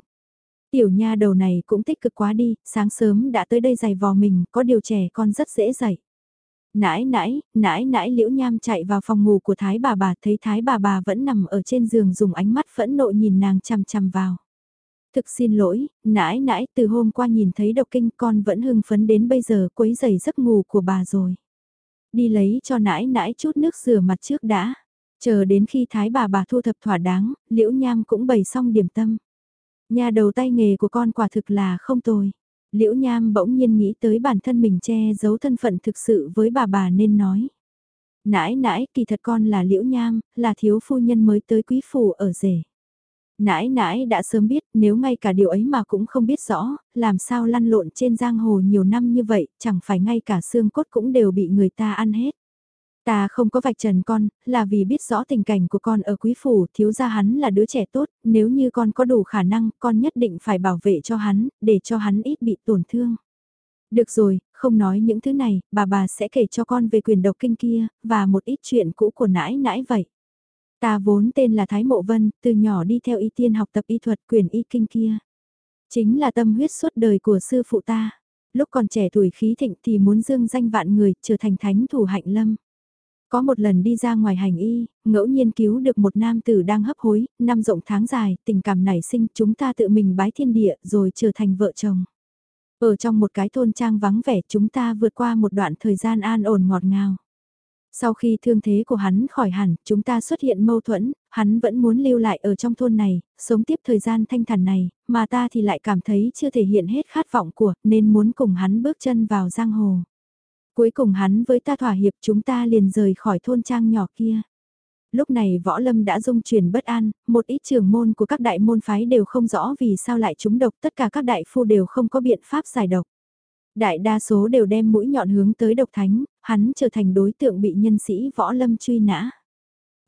Tiểu nha đầu này cũng tích cực quá đi, sáng sớm đã tới đây giày vò mình, có điều trẻ con rất dễ dậy. Nãi nãi, nãi nãi liễu nham chạy vào phòng ngủ của thái bà bà thấy thái bà bà vẫn nằm ở trên giường dùng ánh mắt phẫn nộ nhìn nàng chằm chằm vào. Thực xin lỗi, nãi nãi từ hôm qua nhìn thấy độc kinh con vẫn hưng phấn đến bây giờ quấy giày giấc ngủ của bà rồi. Đi lấy cho nãi nãi chút nước rửa mặt trước đã. Chờ đến khi thái bà bà thu thập thỏa đáng, liễu nham cũng bày xong điểm tâm. Nhà đầu tay nghề của con quả thực là không tồi. Liễu Nham bỗng nhiên nghĩ tới bản thân mình che giấu thân phận thực sự với bà bà nên nói. Nãi nãi, kỳ thật con là Liễu Nham, là thiếu phu nhân mới tới quý phủ ở rể. Nãi nãi đã sớm biết nếu ngay cả điều ấy mà cũng không biết rõ, làm sao lăn lộn trên giang hồ nhiều năm như vậy, chẳng phải ngay cả xương cốt cũng đều bị người ta ăn hết. Ta không có vạch trần con, là vì biết rõ tình cảnh của con ở quý phủ, thiếu gia hắn là đứa trẻ tốt, nếu như con có đủ khả năng, con nhất định phải bảo vệ cho hắn, để cho hắn ít bị tổn thương. Được rồi, không nói những thứ này, bà bà sẽ kể cho con về quyền độc kinh kia, và một ít chuyện cũ của nãi nãi vậy. Ta vốn tên là Thái Mộ Vân, từ nhỏ đi theo y tiên học tập y thuật quyền y kinh kia. Chính là tâm huyết suốt đời của sư phụ ta. Lúc còn trẻ tuổi khí thịnh thì muốn dương danh vạn người, trở thành thánh thủ hạnh lâm. Có một lần đi ra ngoài hành y, ngẫu nhiên cứu được một nam tử đang hấp hối, năm rộng tháng dài, tình cảm nảy sinh chúng ta tự mình bái thiên địa rồi trở thành vợ chồng. Ở trong một cái thôn trang vắng vẻ chúng ta vượt qua một đoạn thời gian an ổn ngọt ngào. Sau khi thương thế của hắn khỏi hẳn, chúng ta xuất hiện mâu thuẫn, hắn vẫn muốn lưu lại ở trong thôn này, sống tiếp thời gian thanh thản này, mà ta thì lại cảm thấy chưa thể hiện hết khát vọng của, nên muốn cùng hắn bước chân vào giang hồ. Cuối cùng hắn với ta thỏa hiệp chúng ta liền rời khỏi thôn trang nhỏ kia. Lúc này võ lâm đã dung chuyển bất an, một ít trường môn của các đại môn phái đều không rõ vì sao lại trúng độc, tất cả các đại phu đều không có biện pháp giải độc. Đại đa số đều đem mũi nhọn hướng tới độc thánh, hắn trở thành đối tượng bị nhân sĩ võ lâm truy nã.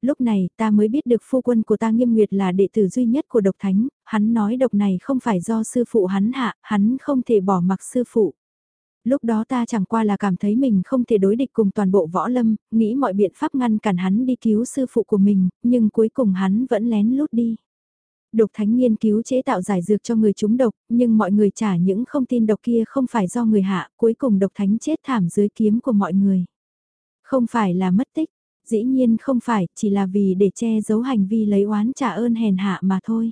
Lúc này ta mới biết được phu quân của ta nghiêm nguyệt là đệ tử duy nhất của độc thánh, hắn nói độc này không phải do sư phụ hắn hạ, hắn không thể bỏ mặc sư phụ. Lúc đó ta chẳng qua là cảm thấy mình không thể đối địch cùng toàn bộ võ lâm, nghĩ mọi biện pháp ngăn cản hắn đi cứu sư phụ của mình, nhưng cuối cùng hắn vẫn lén lút đi. Độc thánh nghiên cứu chế tạo giải dược cho người chúng độc, nhưng mọi người trả những không tin độc kia không phải do người hạ, cuối cùng độc thánh chết thảm dưới kiếm của mọi người. Không phải là mất tích, dĩ nhiên không phải, chỉ là vì để che giấu hành vi lấy oán trả ơn hèn hạ mà thôi.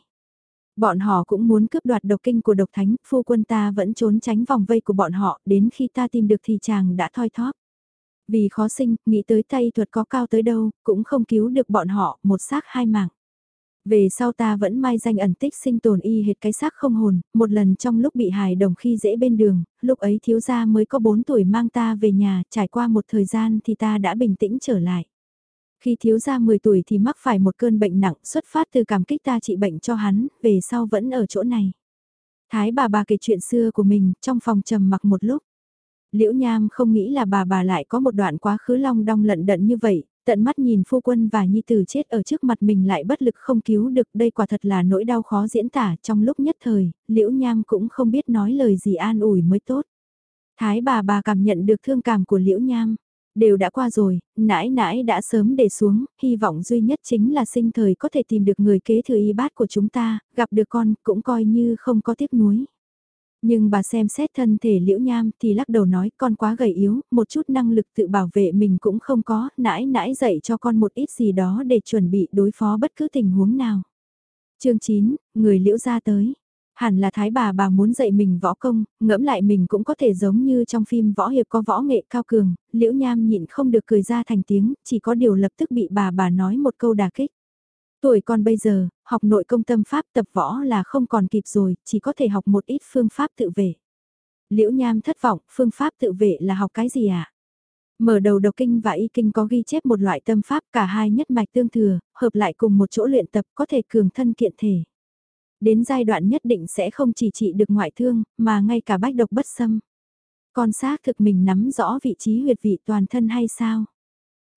Bọn họ cũng muốn cướp đoạt độc kinh của độc thánh, phu quân ta vẫn trốn tránh vòng vây của bọn họ, đến khi ta tìm được thì chàng đã thoi thóp. Vì khó sinh, nghĩ tới tay thuật có cao tới đâu, cũng không cứu được bọn họ, một xác hai mạng. Về sau ta vẫn mai danh ẩn tích sinh tồn y hệt cái xác không hồn, một lần trong lúc bị hài đồng khi dễ bên đường, lúc ấy thiếu gia mới có 4 tuổi mang ta về nhà, trải qua một thời gian thì ta đã bình tĩnh trở lại. Khi thiếu gia 10 tuổi thì mắc phải một cơn bệnh nặng xuất phát từ cảm kích ta trị bệnh cho hắn, về sau vẫn ở chỗ này. Thái bà bà kể chuyện xưa của mình trong phòng trầm mặc một lúc. Liễu Nham không nghĩ là bà bà lại có một đoạn quá khứ long đong lận đận như vậy, tận mắt nhìn phu quân và nhi tử chết ở trước mặt mình lại bất lực không cứu được đây quả thật là nỗi đau khó diễn tả trong lúc nhất thời, Liễu Nham cũng không biết nói lời gì an ủi mới tốt. Thái bà bà cảm nhận được thương cảm của Liễu Nham đều đã qua rồi, nãi nãi đã sớm để xuống, hy vọng duy nhất chính là sinh thời có thể tìm được người kế thừa y bát của chúng ta, gặp được con cũng coi như không có tiếc nuối. Nhưng bà xem xét thân thể liễu nham thì lắc đầu nói con quá gầy yếu, một chút năng lực tự bảo vệ mình cũng không có, nãi nãi dạy cho con một ít gì đó để chuẩn bị đối phó bất cứ tình huống nào. chương 9, người liễu ra tới. Hẳn là thái bà bà muốn dạy mình võ công, ngẫm lại mình cũng có thể giống như trong phim võ hiệp có võ nghệ cao cường, liễu nham nhịn không được cười ra thành tiếng, chỉ có điều lập tức bị bà bà nói một câu đà kích. Tuổi con bây giờ, học nội công tâm pháp tập võ là không còn kịp rồi, chỉ có thể học một ít phương pháp tự vệ. Liễu nham thất vọng, phương pháp tự vệ là học cái gì ạ? À? Mở đầu độc kinh và y kinh có ghi chép một loại tâm pháp cả hai nhất mạch tương thừa, hợp lại cùng một chỗ luyện tập có thể cường thân kiện thể đến giai đoạn nhất định sẽ không chỉ trị được ngoại thương, mà ngay cả bách độc bất xâm. Con xác thực mình nắm rõ vị trí huyệt vị toàn thân hay sao?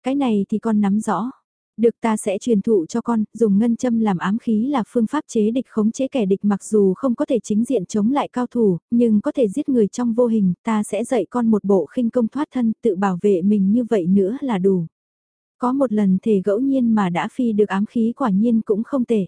Cái này thì con nắm rõ. Được ta sẽ truyền thụ cho con, dùng ngân châm làm ám khí là phương pháp chế địch khống chế kẻ địch mặc dù không có thể chính diện chống lại cao thủ, nhưng có thể giết người trong vô hình, ta sẽ dạy con một bộ khinh công thoát thân tự bảo vệ mình như vậy nữa là đủ. Có một lần thể gẫu nhiên mà đã phi được ám khí quả nhiên cũng không tệ.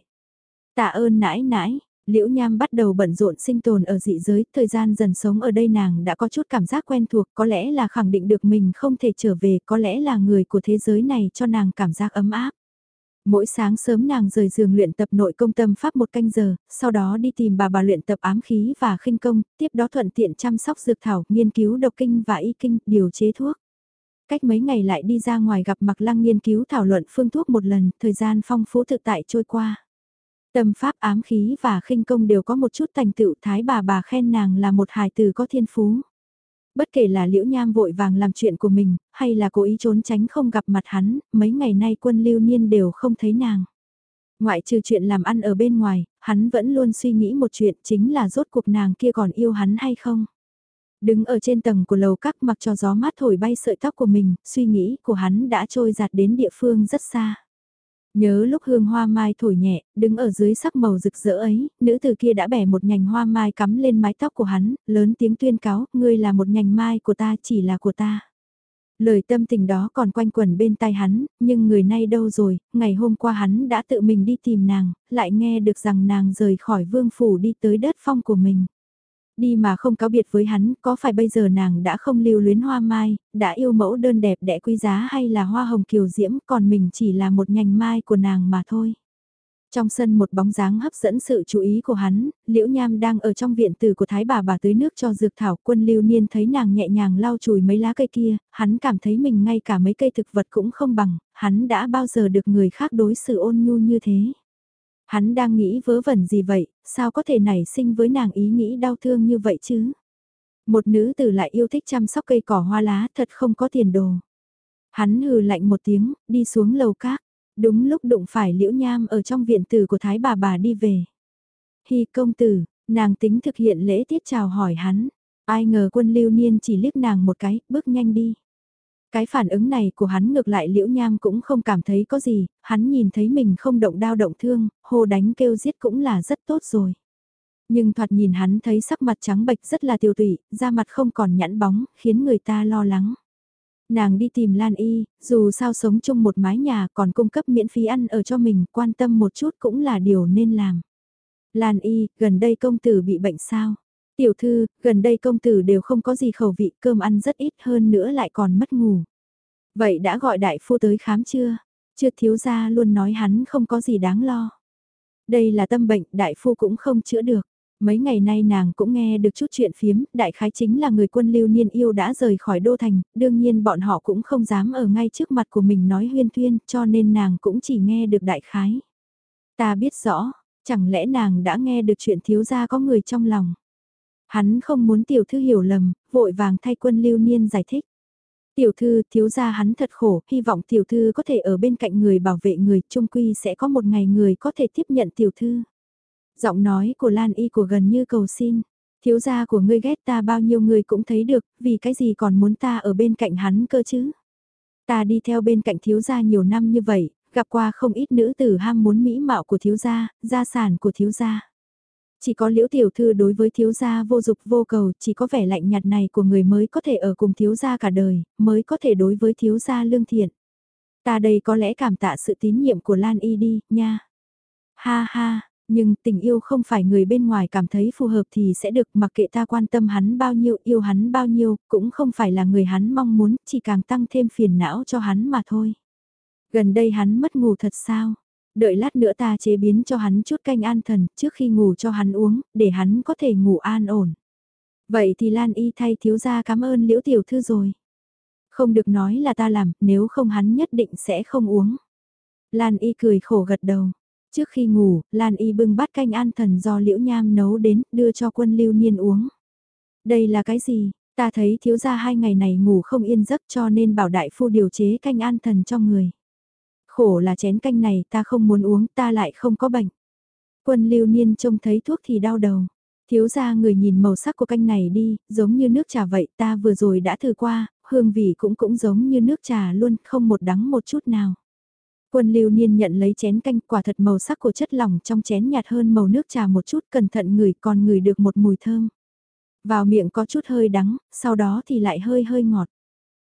Tạ ơn nãi nãi, Liễu Nham bắt đầu bận rộn sinh tồn ở dị giới, thời gian dần sống ở đây nàng đã có chút cảm giác quen thuộc, có lẽ là khẳng định được mình không thể trở về, có lẽ là người của thế giới này cho nàng cảm giác ấm áp. Mỗi sáng sớm nàng rời giường luyện tập nội công tâm pháp một canh giờ, sau đó đi tìm bà bà luyện tập ám khí và khinh công, tiếp đó thuận tiện chăm sóc dược thảo, nghiên cứu độc kinh và y kinh, điều chế thuốc. Cách mấy ngày lại đi ra ngoài gặp Mạc Lăng nghiên cứu thảo luận phương thuốc một lần, thời gian phong phú thực tại trôi qua. Tâm pháp ám khí và khinh công đều có một chút thành tựu thái bà bà khen nàng là một hài tử có thiên phú. Bất kể là liễu nham vội vàng làm chuyện của mình, hay là cố ý trốn tránh không gặp mặt hắn, mấy ngày nay quân lưu niên đều không thấy nàng. Ngoại trừ chuyện làm ăn ở bên ngoài, hắn vẫn luôn suy nghĩ một chuyện chính là rốt cuộc nàng kia còn yêu hắn hay không. Đứng ở trên tầng của lầu các mặc cho gió mát thổi bay sợi tóc của mình, suy nghĩ của hắn đã trôi giạt đến địa phương rất xa. Nhớ lúc hương hoa mai thổi nhẹ, đứng ở dưới sắc màu rực rỡ ấy, nữ từ kia đã bẻ một nhành hoa mai cắm lên mái tóc của hắn, lớn tiếng tuyên cáo, ngươi là một nhành mai của ta chỉ là của ta. Lời tâm tình đó còn quanh quẩn bên tai hắn, nhưng người nay đâu rồi, ngày hôm qua hắn đã tự mình đi tìm nàng, lại nghe được rằng nàng rời khỏi vương phủ đi tới đất phong của mình đi mà không cáo biệt với hắn, có phải bây giờ nàng đã không lưu luyến hoa mai, đã yêu mẫu đơn đẹp đẽ quý giá hay là hoa hồng kiều diễm, còn mình chỉ là một nhành mai của nàng mà thôi. Trong sân một bóng dáng hấp dẫn sự chú ý của hắn, Liễu Nham đang ở trong viện tử của Thái bà bà tưới nước cho dược thảo quân lưu niên thấy nàng nhẹ nhàng lau chùi mấy lá cây kia, hắn cảm thấy mình ngay cả mấy cây thực vật cũng không bằng, hắn đã bao giờ được người khác đối xử ôn nhu như thế. Hắn đang nghĩ vớ vẩn gì vậy, sao có thể nảy sinh với nàng ý nghĩ đau thương như vậy chứ? Một nữ tử lại yêu thích chăm sóc cây cỏ hoa lá thật không có tiền đồ. Hắn hừ lạnh một tiếng, đi xuống lầu các. Đúng lúc đụng phải liễu nham ở trong viện tử của thái bà bà đi về. Hi công tử, nàng tính thực hiện lễ tiết chào hỏi hắn. Ai ngờ quân lưu niên chỉ liếc nàng một cái, bước nhanh đi. Cái phản ứng này của hắn ngược lại liễu nham cũng không cảm thấy có gì, hắn nhìn thấy mình không động đao động thương, hô đánh kêu giết cũng là rất tốt rồi. Nhưng thoạt nhìn hắn thấy sắc mặt trắng bệch rất là tiêu tụy, da mặt không còn nhẵn bóng, khiến người ta lo lắng. Nàng đi tìm Lan Y, dù sao sống chung một mái nhà còn cung cấp miễn phí ăn ở cho mình, quan tâm một chút cũng là điều nên làm. Lan Y, gần đây công tử bị bệnh sao? Tiểu thư, gần đây công tử đều không có gì khẩu vị, cơm ăn rất ít hơn nữa lại còn mất ngủ. Vậy đã gọi đại phu tới khám chưa? Chưa thiếu gia luôn nói hắn không có gì đáng lo. Đây là tâm bệnh, đại phu cũng không chữa được. Mấy ngày nay nàng cũng nghe được chút chuyện phiếm, đại khái chính là người quân lưu niên yêu đã rời khỏi đô thành, đương nhiên bọn họ cũng không dám ở ngay trước mặt của mình nói huyên thuyên, cho nên nàng cũng chỉ nghe được đại khái. Ta biết rõ, chẳng lẽ nàng đã nghe được chuyện thiếu gia có người trong lòng. Hắn không muốn tiểu thư hiểu lầm, vội vàng thay quân lưu niên giải thích. Tiểu thư, thiếu gia hắn thật khổ, hy vọng tiểu thư có thể ở bên cạnh người bảo vệ người, trung quy sẽ có một ngày người có thể tiếp nhận tiểu thư. Giọng nói của Lan Y của gần như cầu xin, thiếu gia của ngươi ghét ta bao nhiêu người cũng thấy được, vì cái gì còn muốn ta ở bên cạnh hắn cơ chứ. Ta đi theo bên cạnh thiếu gia nhiều năm như vậy, gặp qua không ít nữ tử ham muốn mỹ mạo của thiếu gia, gia sản của thiếu gia. Chỉ có liễu tiểu thư đối với thiếu gia vô dục vô cầu, chỉ có vẻ lạnh nhạt này của người mới có thể ở cùng thiếu gia cả đời, mới có thể đối với thiếu gia lương thiện. Ta đây có lẽ cảm tạ sự tín nhiệm của Lan Y đi, nha. Ha ha, nhưng tình yêu không phải người bên ngoài cảm thấy phù hợp thì sẽ được mặc kệ ta quan tâm hắn bao nhiêu, yêu hắn bao nhiêu, cũng không phải là người hắn mong muốn, chỉ càng tăng thêm phiền não cho hắn mà thôi. Gần đây hắn mất ngủ thật sao? Đợi lát nữa ta chế biến cho hắn chút canh an thần trước khi ngủ cho hắn uống, để hắn có thể ngủ an ổn. Vậy thì Lan Y thay thiếu gia cảm ơn liễu tiểu thư rồi. Không được nói là ta làm, nếu không hắn nhất định sẽ không uống. Lan Y cười khổ gật đầu. Trước khi ngủ, Lan Y bưng bát canh an thần do liễu nham nấu đến, đưa cho quân lưu niên uống. Đây là cái gì? Ta thấy thiếu gia hai ngày này ngủ không yên giấc cho nên bảo đại phu điều chế canh an thần cho người. Khổ là chén canh này ta không muốn uống ta lại không có bệnh. Quân lưu niên trông thấy thuốc thì đau đầu. Thiếu gia người nhìn màu sắc của canh này đi, giống như nước trà vậy ta vừa rồi đã thử qua, hương vị cũng cũng giống như nước trà luôn, không một đắng một chút nào. Quân lưu niên nhận lấy chén canh quả thật màu sắc của chất lỏng trong chén nhạt hơn màu nước trà một chút cẩn thận ngửi còn ngửi được một mùi thơm. Vào miệng có chút hơi đắng, sau đó thì lại hơi hơi ngọt.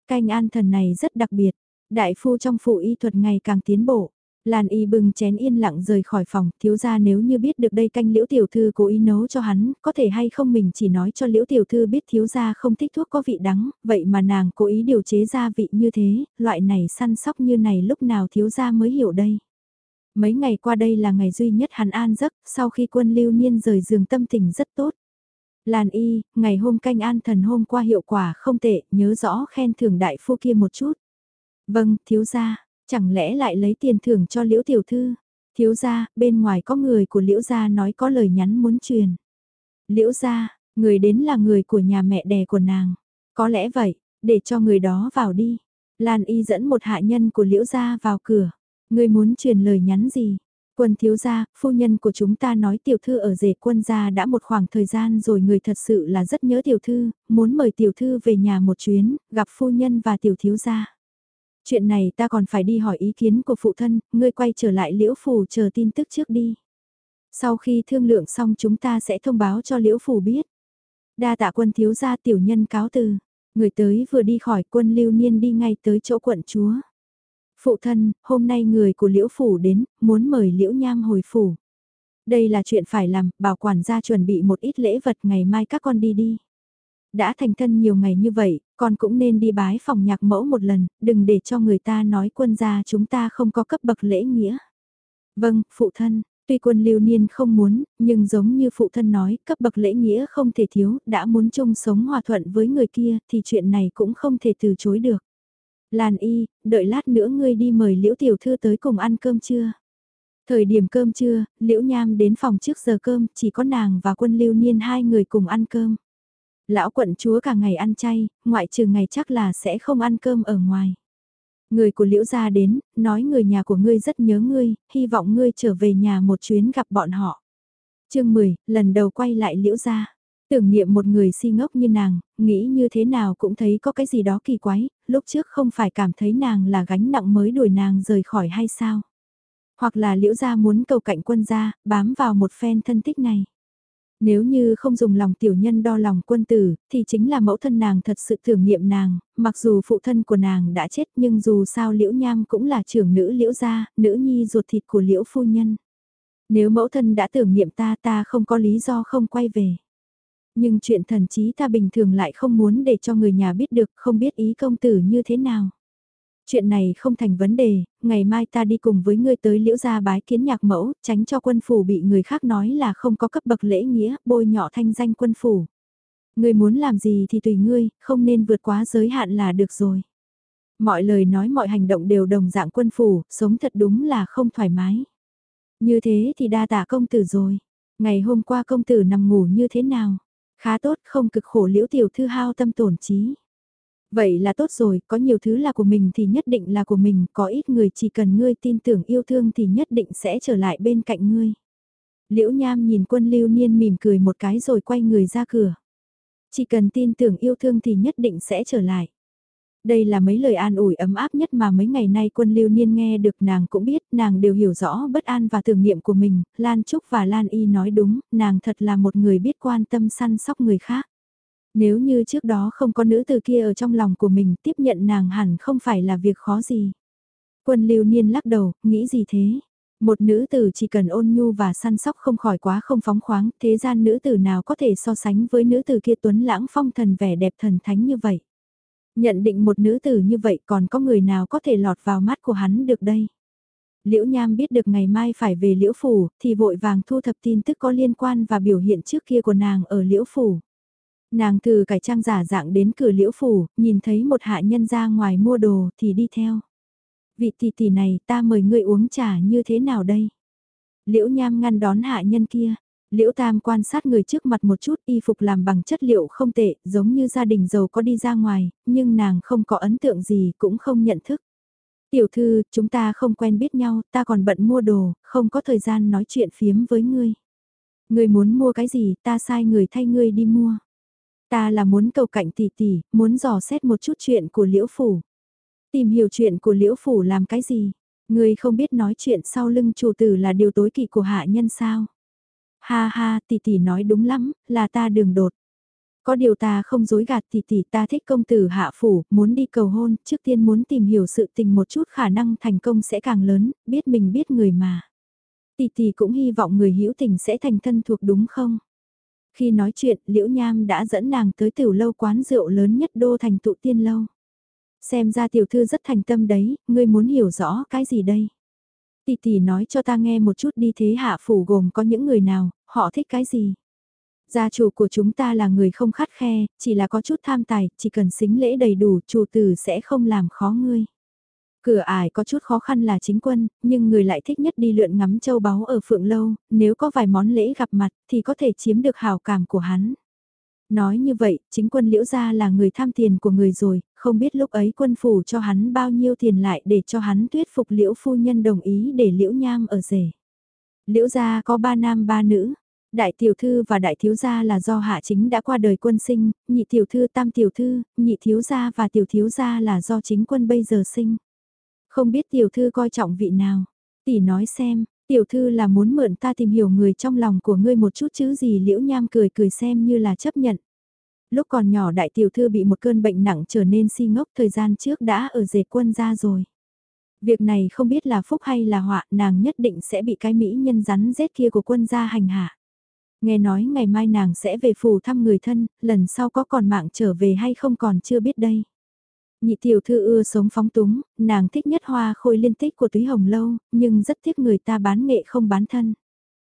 Canh an thần này rất đặc biệt, đại phu trong phụ y thuật ngày càng tiến bộ. Lan y bưng chén yên lặng rời khỏi phòng, thiếu gia nếu như biết được đây canh liễu tiểu thư cố ý nấu cho hắn, có thể hay không mình chỉ nói cho liễu tiểu thư biết thiếu gia không thích thuốc có vị đắng, vậy mà nàng cố ý điều chế gia vị như thế, loại này săn sóc như này lúc nào thiếu gia mới hiểu đây. Mấy ngày qua đây là ngày duy nhất hắn an giấc, sau khi quân lưu niên rời giường tâm tình rất tốt. Lan y, ngày hôm canh an thần hôm qua hiệu quả không tệ, nhớ rõ khen thưởng đại phu kia một chút. Vâng, thiếu gia. Chẳng lẽ lại lấy tiền thưởng cho liễu tiểu thư? Thiếu gia, bên ngoài có người của liễu gia nói có lời nhắn muốn truyền. Liễu gia, người đến là người của nhà mẹ đẻ của nàng. Có lẽ vậy, để cho người đó vào đi. Lan y dẫn một hạ nhân của liễu gia vào cửa. Người muốn truyền lời nhắn gì? Quân thiếu gia, phu nhân của chúng ta nói tiểu thư ở rể quân gia đã một khoảng thời gian rồi người thật sự là rất nhớ tiểu thư, muốn mời tiểu thư về nhà một chuyến, gặp phu nhân và tiểu thiếu gia. Chuyện này ta còn phải đi hỏi ý kiến của phụ thân, ngươi quay trở lại liễu phủ chờ tin tức trước đi. Sau khi thương lượng xong chúng ta sẽ thông báo cho liễu phủ biết. Đa tạ quân thiếu gia tiểu nhân cáo từ. Người tới vừa đi khỏi quân lưu niên đi ngay tới chỗ quận chúa. Phụ thân, hôm nay người của liễu phủ đến, muốn mời liễu nham hồi phủ. Đây là chuyện phải làm, bảo quản gia chuẩn bị một ít lễ vật ngày mai các con đi đi. Đã thành thân nhiều ngày như vậy, con cũng nên đi bái phòng nhạc mẫu một lần, đừng để cho người ta nói quân gia chúng ta không có cấp bậc lễ nghĩa. Vâng, phụ thân, tuy quân lưu niên không muốn, nhưng giống như phụ thân nói, cấp bậc lễ nghĩa không thể thiếu, đã muốn chung sống hòa thuận với người kia thì chuyện này cũng không thể từ chối được. Lan y, đợi lát nữa ngươi đi mời liễu tiểu thư tới cùng ăn cơm trưa. Thời điểm cơm trưa, liễu nham đến phòng trước giờ cơm, chỉ có nàng và quân lưu niên hai người cùng ăn cơm. Lão quận chúa cả ngày ăn chay, ngoại trừ ngày chắc là sẽ không ăn cơm ở ngoài. Người của liễu gia đến, nói người nhà của ngươi rất nhớ ngươi, hy vọng ngươi trở về nhà một chuyến gặp bọn họ. chương 10, lần đầu quay lại liễu gia. Tưởng niệm một người si ngốc như nàng, nghĩ như thế nào cũng thấy có cái gì đó kỳ quái, lúc trước không phải cảm thấy nàng là gánh nặng mới đuổi nàng rời khỏi hay sao? Hoặc là liễu gia muốn cầu cạnh quân gia, bám vào một phen thân tích này. Nếu như không dùng lòng tiểu nhân đo lòng quân tử, thì chính là mẫu thân nàng thật sự tưởng niệm nàng, mặc dù phụ thân của nàng đã chết nhưng dù sao liễu nham cũng là trưởng nữ liễu gia, nữ nhi ruột thịt của liễu phu nhân. Nếu mẫu thân đã tưởng niệm ta ta không có lý do không quay về. Nhưng chuyện thần chí ta bình thường lại không muốn để cho người nhà biết được không biết ý công tử như thế nào. Chuyện này không thành vấn đề, ngày mai ta đi cùng với ngươi tới liễu gia bái kiến nhạc mẫu, tránh cho quân phủ bị người khác nói là không có cấp bậc lễ nghĩa, bôi nhọ thanh danh quân phủ. Ngươi muốn làm gì thì tùy ngươi, không nên vượt quá giới hạn là được rồi. Mọi lời nói mọi hành động đều đồng dạng quân phủ, sống thật đúng là không thoải mái. Như thế thì đa tạ công tử rồi. Ngày hôm qua công tử nằm ngủ như thế nào? Khá tốt không cực khổ liễu tiểu thư hao tâm tổn trí. Vậy là tốt rồi, có nhiều thứ là của mình thì nhất định là của mình, có ít người chỉ cần ngươi tin tưởng yêu thương thì nhất định sẽ trở lại bên cạnh ngươi. Liễu Nham nhìn quân lưu niên mỉm cười một cái rồi quay người ra cửa. Chỉ cần tin tưởng yêu thương thì nhất định sẽ trở lại. Đây là mấy lời an ủi ấm áp nhất mà mấy ngày nay quân lưu niên nghe được nàng cũng biết, nàng đều hiểu rõ bất an và tưởng niệm của mình, Lan Trúc và Lan Y nói đúng, nàng thật là một người biết quan tâm săn sóc người khác. Nếu như trước đó không có nữ từ kia ở trong lòng của mình tiếp nhận nàng hẳn không phải là việc khó gì. Quân lưu niên lắc đầu, nghĩ gì thế? Một nữ tử chỉ cần ôn nhu và săn sóc không khỏi quá không phóng khoáng, thế gian nữ tử nào có thể so sánh với nữ tử kia tuấn lãng phong thần vẻ đẹp thần thánh như vậy. Nhận định một nữ tử như vậy còn có người nào có thể lọt vào mắt của hắn được đây. Liễu Nham biết được ngày mai phải về Liễu Phủ, thì vội vàng thu thập tin tức có liên quan và biểu hiện trước kia của nàng ở Liễu Phủ. Nàng từ cải trang giả dạng đến cửa Liễu Phủ, nhìn thấy một hạ nhân ra ngoài mua đồ thì đi theo. Vị tỷ tỷ này ta mời ngươi uống trà như thế nào đây? Liễu Nham ngăn đón hạ nhân kia, Liễu Tam quan sát người trước mặt một chút y phục làm bằng chất liệu không tệ, giống như gia đình giàu có đi ra ngoài, nhưng nàng không có ấn tượng gì cũng không nhận thức. Tiểu thư, chúng ta không quen biết nhau, ta còn bận mua đồ, không có thời gian nói chuyện phiếm với ngươi. Ngươi muốn mua cái gì, ta sai người thay ngươi đi mua. Ta là muốn cầu cạnh tỷ tỷ, muốn dò xét một chút chuyện của Liễu Phủ. Tìm hiểu chuyện của Liễu Phủ làm cái gì? người không biết nói chuyện sau lưng chủ tử là điều tối kỵ của hạ nhân sao? Ha ha, tỷ tỷ nói đúng lắm, là ta đường đột. Có điều ta không dối gạt tỷ tỷ ta thích công tử hạ phủ, muốn đi cầu hôn, trước tiên muốn tìm hiểu sự tình một chút khả năng thành công sẽ càng lớn, biết mình biết người mà. Tỷ tỷ cũng hy vọng người hữu tình sẽ thành thân thuộc đúng không? Khi nói chuyện, Liễu Nham đã dẫn nàng tới tiểu lâu quán rượu lớn nhất đô thành tụ tiên lâu. Xem ra tiểu thư rất thành tâm đấy, ngươi muốn hiểu rõ cái gì đây? Tỷ tỷ nói cho ta nghe một chút đi thế hạ phủ gồm có những người nào, họ thích cái gì. Gia chủ của chúng ta là người không khắt khe, chỉ là có chút tham tài, chỉ cần xính lễ đầy đủ, chủ tử sẽ không làm khó ngươi. Cửa ải có chút khó khăn là chính quân, nhưng người lại thích nhất đi lượn ngắm châu báu ở phượng lâu, nếu có vài món lễ gặp mặt thì có thể chiếm được hào cảm của hắn. Nói như vậy, chính quân liễu gia là người tham tiền của người rồi, không biết lúc ấy quân phủ cho hắn bao nhiêu tiền lại để cho hắn thuyết phục liễu phu nhân đồng ý để liễu nham ở rể. Liễu gia có ba nam ba nữ, đại tiểu thư và đại thiếu gia là do hạ chính đã qua đời quân sinh, nhị tiểu thư tam tiểu thư, nhị thiếu gia và tiểu thiếu gia là do chính quân bây giờ sinh. Không biết tiểu thư coi trọng vị nào, tỷ nói xem, tiểu thư là muốn mượn ta tìm hiểu người trong lòng của ngươi một chút chứ gì liễu nham cười cười xem như là chấp nhận. Lúc còn nhỏ đại tiểu thư bị một cơn bệnh nặng trở nên si ngốc thời gian trước đã ở dệt quân ra rồi. Việc này không biết là phúc hay là họa, nàng nhất định sẽ bị cái mỹ nhân rắn rết kia của quân gia hành hạ. Nghe nói ngày mai nàng sẽ về phủ thăm người thân, lần sau có còn mạng trở về hay không còn chưa biết đây. Nhị tiểu thư ưa sống phóng túng, nàng thích nhất hoa khôi liên tích của túy hồng lâu, nhưng rất tiếc người ta bán nghệ không bán thân.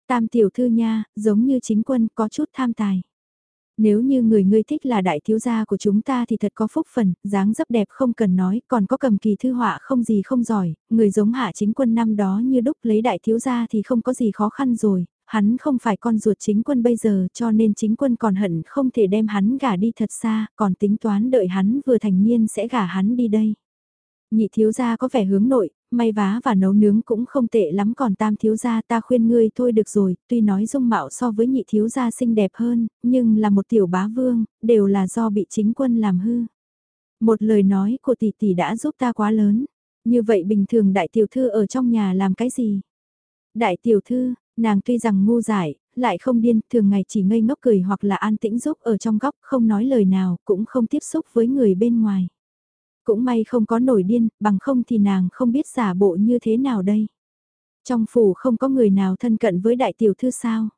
Tam tiểu thư nha, giống như chính quân có chút tham tài. Nếu như người ngươi thích là đại thiếu gia của chúng ta thì thật có phúc phần, dáng dấp đẹp không cần nói, còn có cầm kỳ thư họa không gì không giỏi, người giống hạ chính quân năm đó như đúc lấy đại thiếu gia thì không có gì khó khăn rồi, hắn không phải con ruột chính quân bây giờ cho nên chính quân còn hận không thể đem hắn gả đi thật xa, còn tính toán đợi hắn vừa thành niên sẽ gả hắn đi đây. Nhị thiếu gia có vẻ hướng nội, may vá và nấu nướng cũng không tệ lắm còn tam thiếu gia ta khuyên ngươi thôi được rồi, tuy nói dung mạo so với nhị thiếu gia xinh đẹp hơn, nhưng là một tiểu bá vương, đều là do bị chính quân làm hư. Một lời nói của tỷ tỷ đã giúp ta quá lớn, như vậy bình thường đại tiểu thư ở trong nhà làm cái gì? Đại tiểu thư, nàng tuy rằng ngu dại, lại không điên, thường ngày chỉ ngây ngốc cười hoặc là an tĩnh giúp ở trong góc, không nói lời nào, cũng không tiếp xúc với người bên ngoài. Cũng may không có nổi điên, bằng không thì nàng không biết giả bộ như thế nào đây. Trong phủ không có người nào thân cận với đại tiểu thư sao.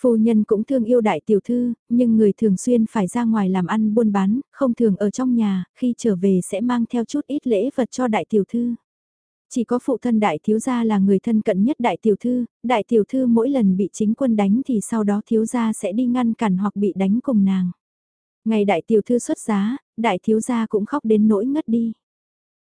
Phu nhân cũng thương yêu đại tiểu thư, nhưng người thường xuyên phải ra ngoài làm ăn buôn bán, không thường ở trong nhà, khi trở về sẽ mang theo chút ít lễ vật cho đại tiểu thư. Chỉ có phụ thân đại thiếu gia là người thân cận nhất đại tiểu thư, đại tiểu thư mỗi lần bị chính quân đánh thì sau đó thiếu gia sẽ đi ngăn cản hoặc bị đánh cùng nàng. Ngày đại tiểu thư xuất giá, đại thiếu gia cũng khóc đến nỗi ngất đi.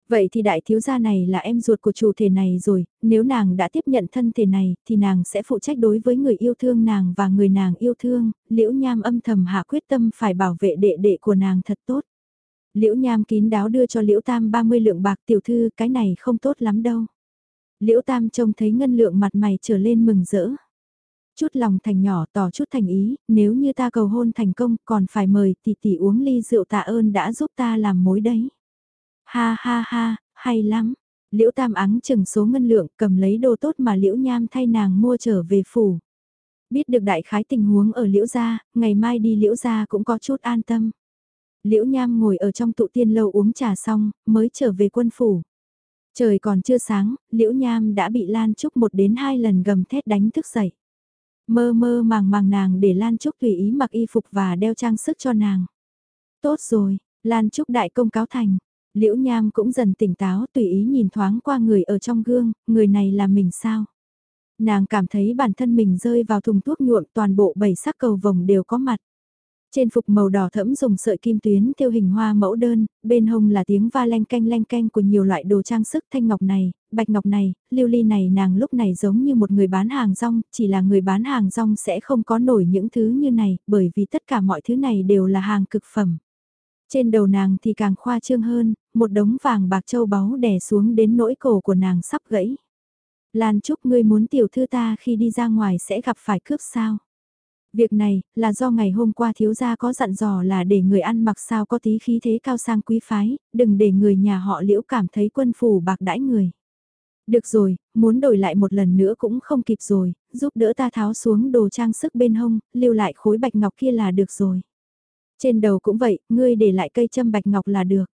Vậy thì đại thiếu gia này là em ruột của chủ thể này rồi, nếu nàng đã tiếp nhận thân thể này thì nàng sẽ phụ trách đối với người yêu thương nàng và người nàng yêu thương, liễu nham âm thầm hạ quyết tâm phải bảo vệ đệ đệ của nàng thật tốt. Liễu nham kín đáo đưa cho liễu tam 30 lượng bạc tiểu thư cái này không tốt lắm đâu. Liễu tam trông thấy ngân lượng mặt mày trở lên mừng rỡ. Chút lòng thành nhỏ tỏ chút thành ý, nếu như ta cầu hôn thành công còn phải mời tỷ tỷ uống ly rượu tạ ơn đã giúp ta làm mối đấy. Ha ha ha, hay lắm. Liễu Tam áng chừng số ngân lượng cầm lấy đồ tốt mà Liễu Nham thay nàng mua trở về phủ. Biết được đại khái tình huống ở Liễu Gia, ngày mai đi Liễu Gia cũng có chút an tâm. Liễu Nham ngồi ở trong tụ tiên lâu uống trà xong, mới trở về quân phủ. Trời còn chưa sáng, Liễu Nham đã bị Lan Trúc một đến hai lần gầm thét đánh thức dậy. Mơ mơ màng màng nàng để Lan Trúc tùy ý mặc y phục và đeo trang sức cho nàng. Tốt rồi, Lan Trúc đại công cáo thành. Liễu Nham cũng dần tỉnh táo tùy ý nhìn thoáng qua người ở trong gương, người này là mình sao? Nàng cảm thấy bản thân mình rơi vào thùng thuốc nhuộm toàn bộ bảy sắc cầu vồng đều có mặt. Trên phục màu đỏ thẫm dùng sợi kim tuyến theo hình hoa mẫu đơn, bên hông là tiếng va leng canh leng canh của nhiều loại đồ trang sức thanh ngọc này, bạch ngọc này, lưu ly này nàng lúc này giống như một người bán hàng rong, chỉ là người bán hàng rong sẽ không có nổi những thứ như này, bởi vì tất cả mọi thứ này đều là hàng cực phẩm. Trên đầu nàng thì càng khoa trương hơn, một đống vàng bạc châu báu đè xuống đến nỗi cổ của nàng sắp gãy. Lan Trúc ngươi muốn tiểu thư ta khi đi ra ngoài sẽ gặp phải cướp sao? Việc này là do ngày hôm qua thiếu gia có dặn dò là để người ăn mặc sao có tí khí thế cao sang quý phái, đừng để người nhà họ liễu cảm thấy quân phủ bạc đãi người. Được rồi, muốn đổi lại một lần nữa cũng không kịp rồi, giúp đỡ ta tháo xuống đồ trang sức bên hông, lưu lại khối bạch ngọc kia là được rồi. Trên đầu cũng vậy, ngươi để lại cây châm bạch ngọc là được.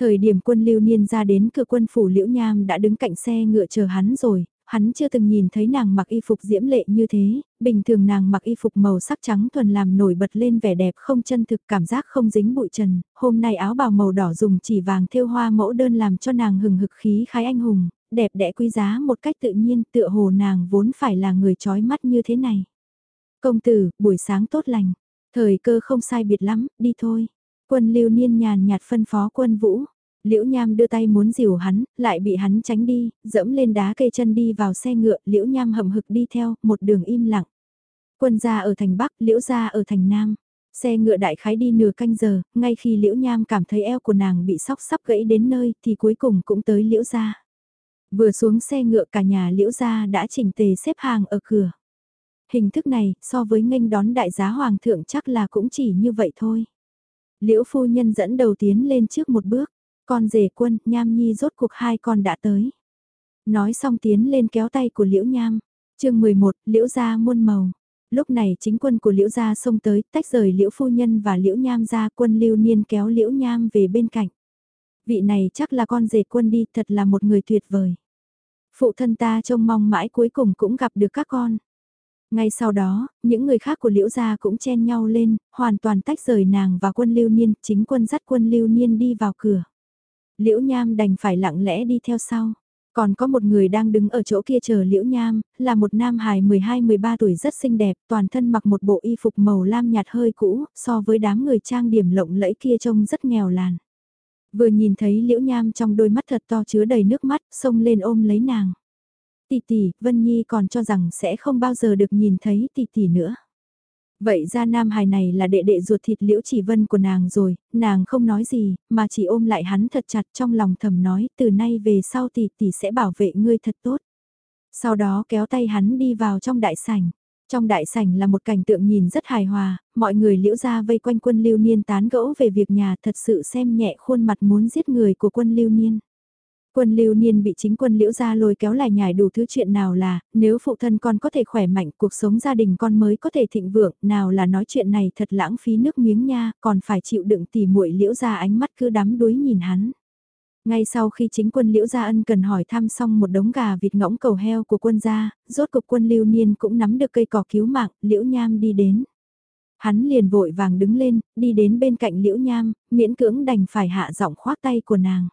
Thời điểm quân lưu niên ra đến cửa quân phủ liễu nham đã đứng cạnh xe ngựa chờ hắn rồi, hắn chưa từng nhìn thấy nàng mặc y phục diễm lệ như thế, bình thường nàng mặc y phục màu sắc trắng thuần làm nổi bật lên vẻ đẹp không chân thực cảm giác không dính bụi trần, hôm nay áo bào màu đỏ dùng chỉ vàng thêu hoa mẫu đơn làm cho nàng hừng hực khí khái anh hùng, đẹp đẽ quý giá một cách tự nhiên tựa hồ nàng vốn phải là người trói mắt như thế này. Công tử, buổi sáng tốt lành, thời cơ không sai biệt lắm, đi thôi. Quân lưu niên nhàn nhạt phân phó quân vũ. Liễu Nham đưa tay muốn dìu hắn, lại bị hắn tránh đi, dẫm lên đá cây chân đi vào xe ngựa, Liễu Nham hậm hực đi theo, một đường im lặng. Quân gia ở thành Bắc, Liễu gia ở thành Nam. Xe ngựa đại khái đi nửa canh giờ, ngay khi Liễu Nham cảm thấy eo của nàng bị sóc sắp gãy đến nơi thì cuối cùng cũng tới Liễu gia. Vừa xuống xe ngựa cả nhà Liễu gia đã chỉnh tề xếp hàng ở cửa. Hình thức này so với nghênh đón đại giá hoàng thượng chắc là cũng chỉ như vậy thôi. Liễu phu nhân dẫn đầu tiến lên trước một bước, con rể quân, nham nhi rốt cuộc hai con đã tới. Nói xong tiến lên kéo tay của liễu nham, chương 11, liễu gia muôn màu. Lúc này chính quân của liễu gia xông tới, tách rời liễu phu nhân và liễu nham ra quân lưu niên kéo liễu nham về bên cạnh. Vị này chắc là con rể quân đi, thật là một người tuyệt vời. Phụ thân ta trông mong mãi cuối cùng cũng gặp được các con. Ngay sau đó, những người khác của Liễu Gia cũng chen nhau lên, hoàn toàn tách rời nàng và quân lưu niên, chính quân dắt quân lưu niên đi vào cửa. Liễu Nham đành phải lặng lẽ đi theo sau. Còn có một người đang đứng ở chỗ kia chờ Liễu Nham, là một nam hài 12-13 tuổi rất xinh đẹp, toàn thân mặc một bộ y phục màu lam nhạt hơi cũ, so với đám người trang điểm lộng lẫy kia trông rất nghèo làn. Vừa nhìn thấy Liễu Nham trong đôi mắt thật to chứa đầy nước mắt, xông lên ôm lấy nàng. Tỷ tỷ, Vân Nhi còn cho rằng sẽ không bao giờ được nhìn thấy tỷ tỷ nữa. Vậy ra nam hài này là đệ đệ ruột thịt liễu chỉ vân của nàng rồi, nàng không nói gì, mà chỉ ôm lại hắn thật chặt trong lòng thầm nói, từ nay về sau tỷ tỷ sẽ bảo vệ ngươi thật tốt. Sau đó kéo tay hắn đi vào trong đại sảnh. Trong đại sảnh là một cảnh tượng nhìn rất hài hòa, mọi người liễu ra vây quanh quân lưu niên tán gẫu về việc nhà thật sự xem nhẹ khuôn mặt muốn giết người của quân lưu niên. Quân lưu niên bị chính quân liễu ra lôi kéo lại nhải đủ thứ chuyện nào là, nếu phụ thân con có thể khỏe mạnh, cuộc sống gia đình con mới có thể thịnh vượng, nào là nói chuyện này thật lãng phí nước miếng nha, còn phải chịu đựng tỉ muội liễu ra ánh mắt cứ đắm đuối nhìn hắn. Ngay sau khi chính quân Liễu Gia Ân cần hỏi thăm xong một đống gà vịt ngỗng cầu heo của quân gia, rốt cục quân Lưu Niên cũng nắm được cây cỏ cứu mạng, Liễu Nham đi đến. Hắn liền vội vàng đứng lên, đi đến bên cạnh Liễu Nham, miễn cưỡng đành phải hạ giọng khoác tay của nàng.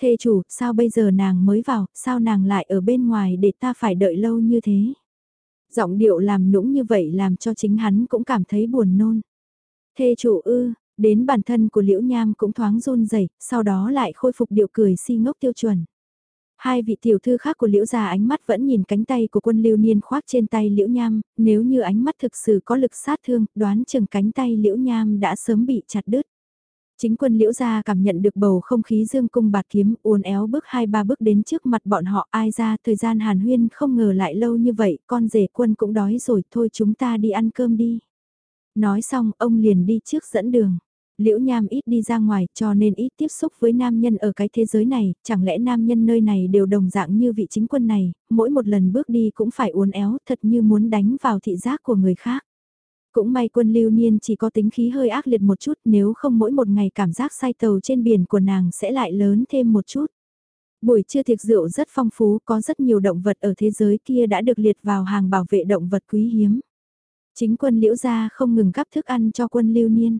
Thê chủ, sao bây giờ nàng mới vào, sao nàng lại ở bên ngoài để ta phải đợi lâu như thế? Giọng điệu làm nũng như vậy làm cho chính hắn cũng cảm thấy buồn nôn. Thê chủ ư, đến bản thân của Liễu Nham cũng thoáng run rẩy, sau đó lại khôi phục điệu cười si ngốc tiêu chuẩn. Hai vị tiểu thư khác của Liễu gia ánh mắt vẫn nhìn cánh tay của quân lưu niên khoác trên tay Liễu Nham, nếu như ánh mắt thực sự có lực sát thương, đoán chừng cánh tay Liễu Nham đã sớm bị chặt đứt. Chính quân liễu gia cảm nhận được bầu không khí dương cung bạt kiếm uốn éo bước hai ba bước đến trước mặt bọn họ ai ra thời gian hàn huyên không ngờ lại lâu như vậy con rể quân cũng đói rồi thôi chúng ta đi ăn cơm đi. Nói xong ông liền đi trước dẫn đường. Liễu Nham ít đi ra ngoài cho nên ít tiếp xúc với nam nhân ở cái thế giới này, chẳng lẽ nam nhân nơi này đều đồng dạng như vị chính quân này, mỗi một lần bước đi cũng phải uốn éo thật như muốn đánh vào thị giác của người khác. Cũng may quân lưu niên chỉ có tính khí hơi ác liệt một chút nếu không mỗi một ngày cảm giác say tàu trên biển của nàng sẽ lại lớn thêm một chút. Buổi trưa tiệc rượu rất phong phú, có rất nhiều động vật ở thế giới kia đã được liệt vào hàng bảo vệ động vật quý hiếm. Chính quân liễu gia không ngừng gắp thức ăn cho quân lưu niên.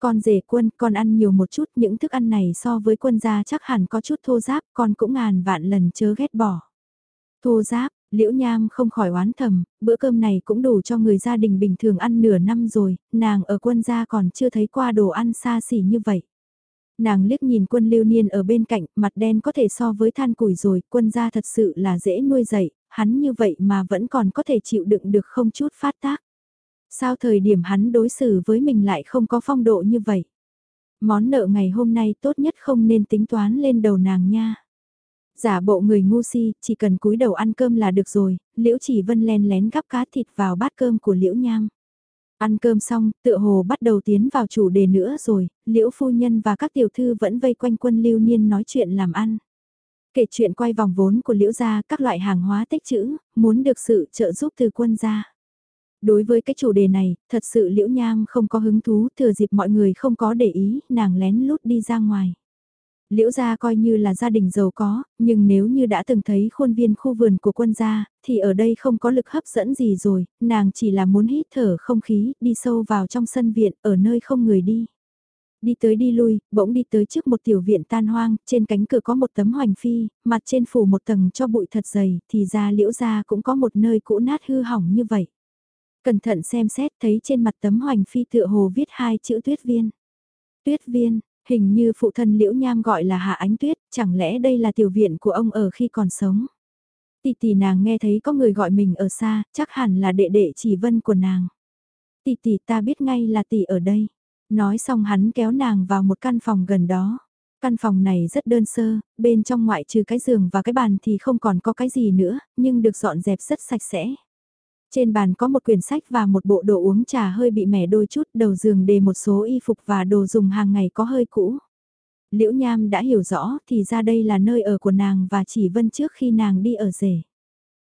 Con rể quân, con ăn nhiều một chút, những thức ăn này so với quân gia chắc hẳn có chút thô giáp, con cũng ngàn vạn lần chớ ghét bỏ. Thô giáp, Liễu Nham không khỏi oán thầm, bữa cơm này cũng đủ cho người gia đình bình thường ăn nửa năm rồi, nàng ở quân gia còn chưa thấy qua đồ ăn xa xỉ như vậy. Nàng liếc nhìn quân lưu niên ở bên cạnh, mặt đen có thể so với than củi rồi, quân gia thật sự là dễ nuôi dạy, hắn như vậy mà vẫn còn có thể chịu đựng được không chút phát tác. Sao thời điểm hắn đối xử với mình lại không có phong độ như vậy? Món nợ ngày hôm nay tốt nhất không nên tính toán lên đầu nàng nha. Giả bộ người ngu si, chỉ cần cúi đầu ăn cơm là được rồi, liễu chỉ vân len lén gắp cá thịt vào bát cơm của liễu nham. Ăn cơm xong, tựa hồ bắt đầu tiến vào chủ đề nữa rồi, liễu phu nhân và các tiểu thư vẫn vây quanh quân lưu niên nói chuyện làm ăn. Kể chuyện quay vòng vốn của liễu gia các loại hàng hóa tích trữ, muốn được sự trợ giúp từ quân gia. Đối với cái chủ đề này, thật sự liễu nham không có hứng thú, thừa dịp mọi người không có để ý, nàng lén lút đi ra ngoài. Liễu gia coi như là gia đình giàu có, nhưng nếu như đã từng thấy khuôn viên khu vườn của quân gia, thì ở đây không có lực hấp dẫn gì rồi, nàng chỉ là muốn hít thở không khí, đi sâu vào trong sân viện, ở nơi không người đi. Đi tới đi lui, bỗng đi tới trước một tiểu viện tan hoang, trên cánh cửa có một tấm hoành phi, mặt trên phủ một tầng cho bụi thật dày, thì ra liễu gia cũng có một nơi cũ nát hư hỏng như vậy. Cẩn thận xem xét thấy trên mặt tấm hoành phi tựa hồ viết hai chữ tuyết viên. Tuyết viên, Hình như phụ thân Liễu Nham gọi là Hạ Ánh Tuyết, chẳng lẽ đây là tiểu viện của ông ở khi còn sống? Tỷ tỷ nàng nghe thấy có người gọi mình ở xa, chắc hẳn là đệ đệ chỉ vân của nàng. Tỷ tỷ ta biết ngay là tỷ ở đây. Nói xong hắn kéo nàng vào một căn phòng gần đó. Căn phòng này rất đơn sơ, bên trong ngoại trừ cái giường và cái bàn thì không còn có cái gì nữa, nhưng được dọn dẹp rất sạch sẽ. Trên bàn có một quyển sách và một bộ đồ uống trà hơi bị mẻ đôi chút, đầu giường để một số y phục và đồ dùng hàng ngày có hơi cũ. Liễu Nham đã hiểu rõ thì ra đây là nơi ở của nàng và chỉ vân trước khi nàng đi ở rể.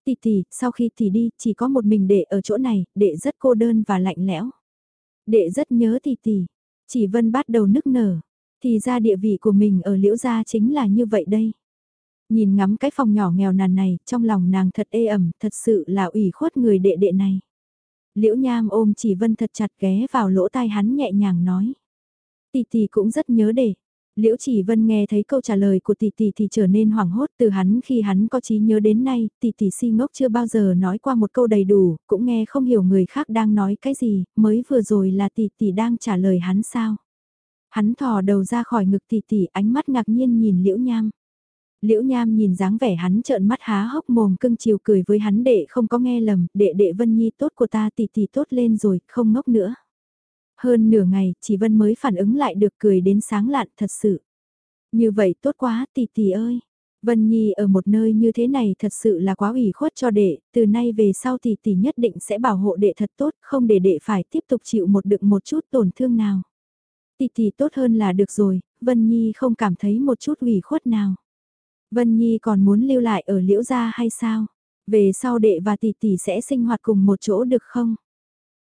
Tỷ tỷ, sau khi tỷ đi, chỉ có một mình đệ ở chỗ này, đệ rất cô đơn và lạnh lẽo. Đệ rất nhớ tỷ tỷ, chỉ vân bắt đầu nức nở, thì ra địa vị của mình ở liễu gia chính là như vậy đây. Nhìn ngắm cái phòng nhỏ nghèo nàn này, trong lòng nàng thật ê ẩm, thật sự là ủy khuất người đệ đệ này. Liễu Nham ôm chỉ vân thật chặt ghé vào lỗ tai hắn nhẹ nhàng nói. Tỷ tỷ cũng rất nhớ để. Liễu Chỉ Vân nghe thấy câu trả lời của tỷ tỷ thì trở nên hoảng hốt từ hắn khi hắn có trí nhớ đến nay, tỷ tỷ si ngốc chưa bao giờ nói qua một câu đầy đủ, cũng nghe không hiểu người khác đang nói cái gì, mới vừa rồi là tỷ tỷ đang trả lời hắn sao. Hắn thò đầu ra khỏi ngực tỷ tỷ ánh mắt ngạc nhiên nhìn Liễu Nham. Liễu Nham nhìn dáng vẻ hắn trợn mắt há hốc mồm cưng chiều cười với hắn đệ không có nghe lầm, đệ đệ Vân Nhi tốt của ta tỷ tỷ tốt lên rồi, không ngốc nữa. Hơn nửa ngày, chỉ Vân mới phản ứng lại được cười đến sáng lạn thật sự. Như vậy tốt quá tỷ tỷ ơi. Vân Nhi ở một nơi như thế này thật sự là quá ủy khuất cho đệ, từ nay về sau tỷ tỷ nhất định sẽ bảo hộ đệ thật tốt, không để đệ phải tiếp tục chịu một đựng một chút tổn thương nào. Tỷ tỷ tốt hơn là được rồi, Vân Nhi không cảm thấy một chút ủy khuất nào. Vân Nhi còn muốn lưu lại ở liễu gia hay sao? Về sau đệ và tỷ tỷ sẽ sinh hoạt cùng một chỗ được không?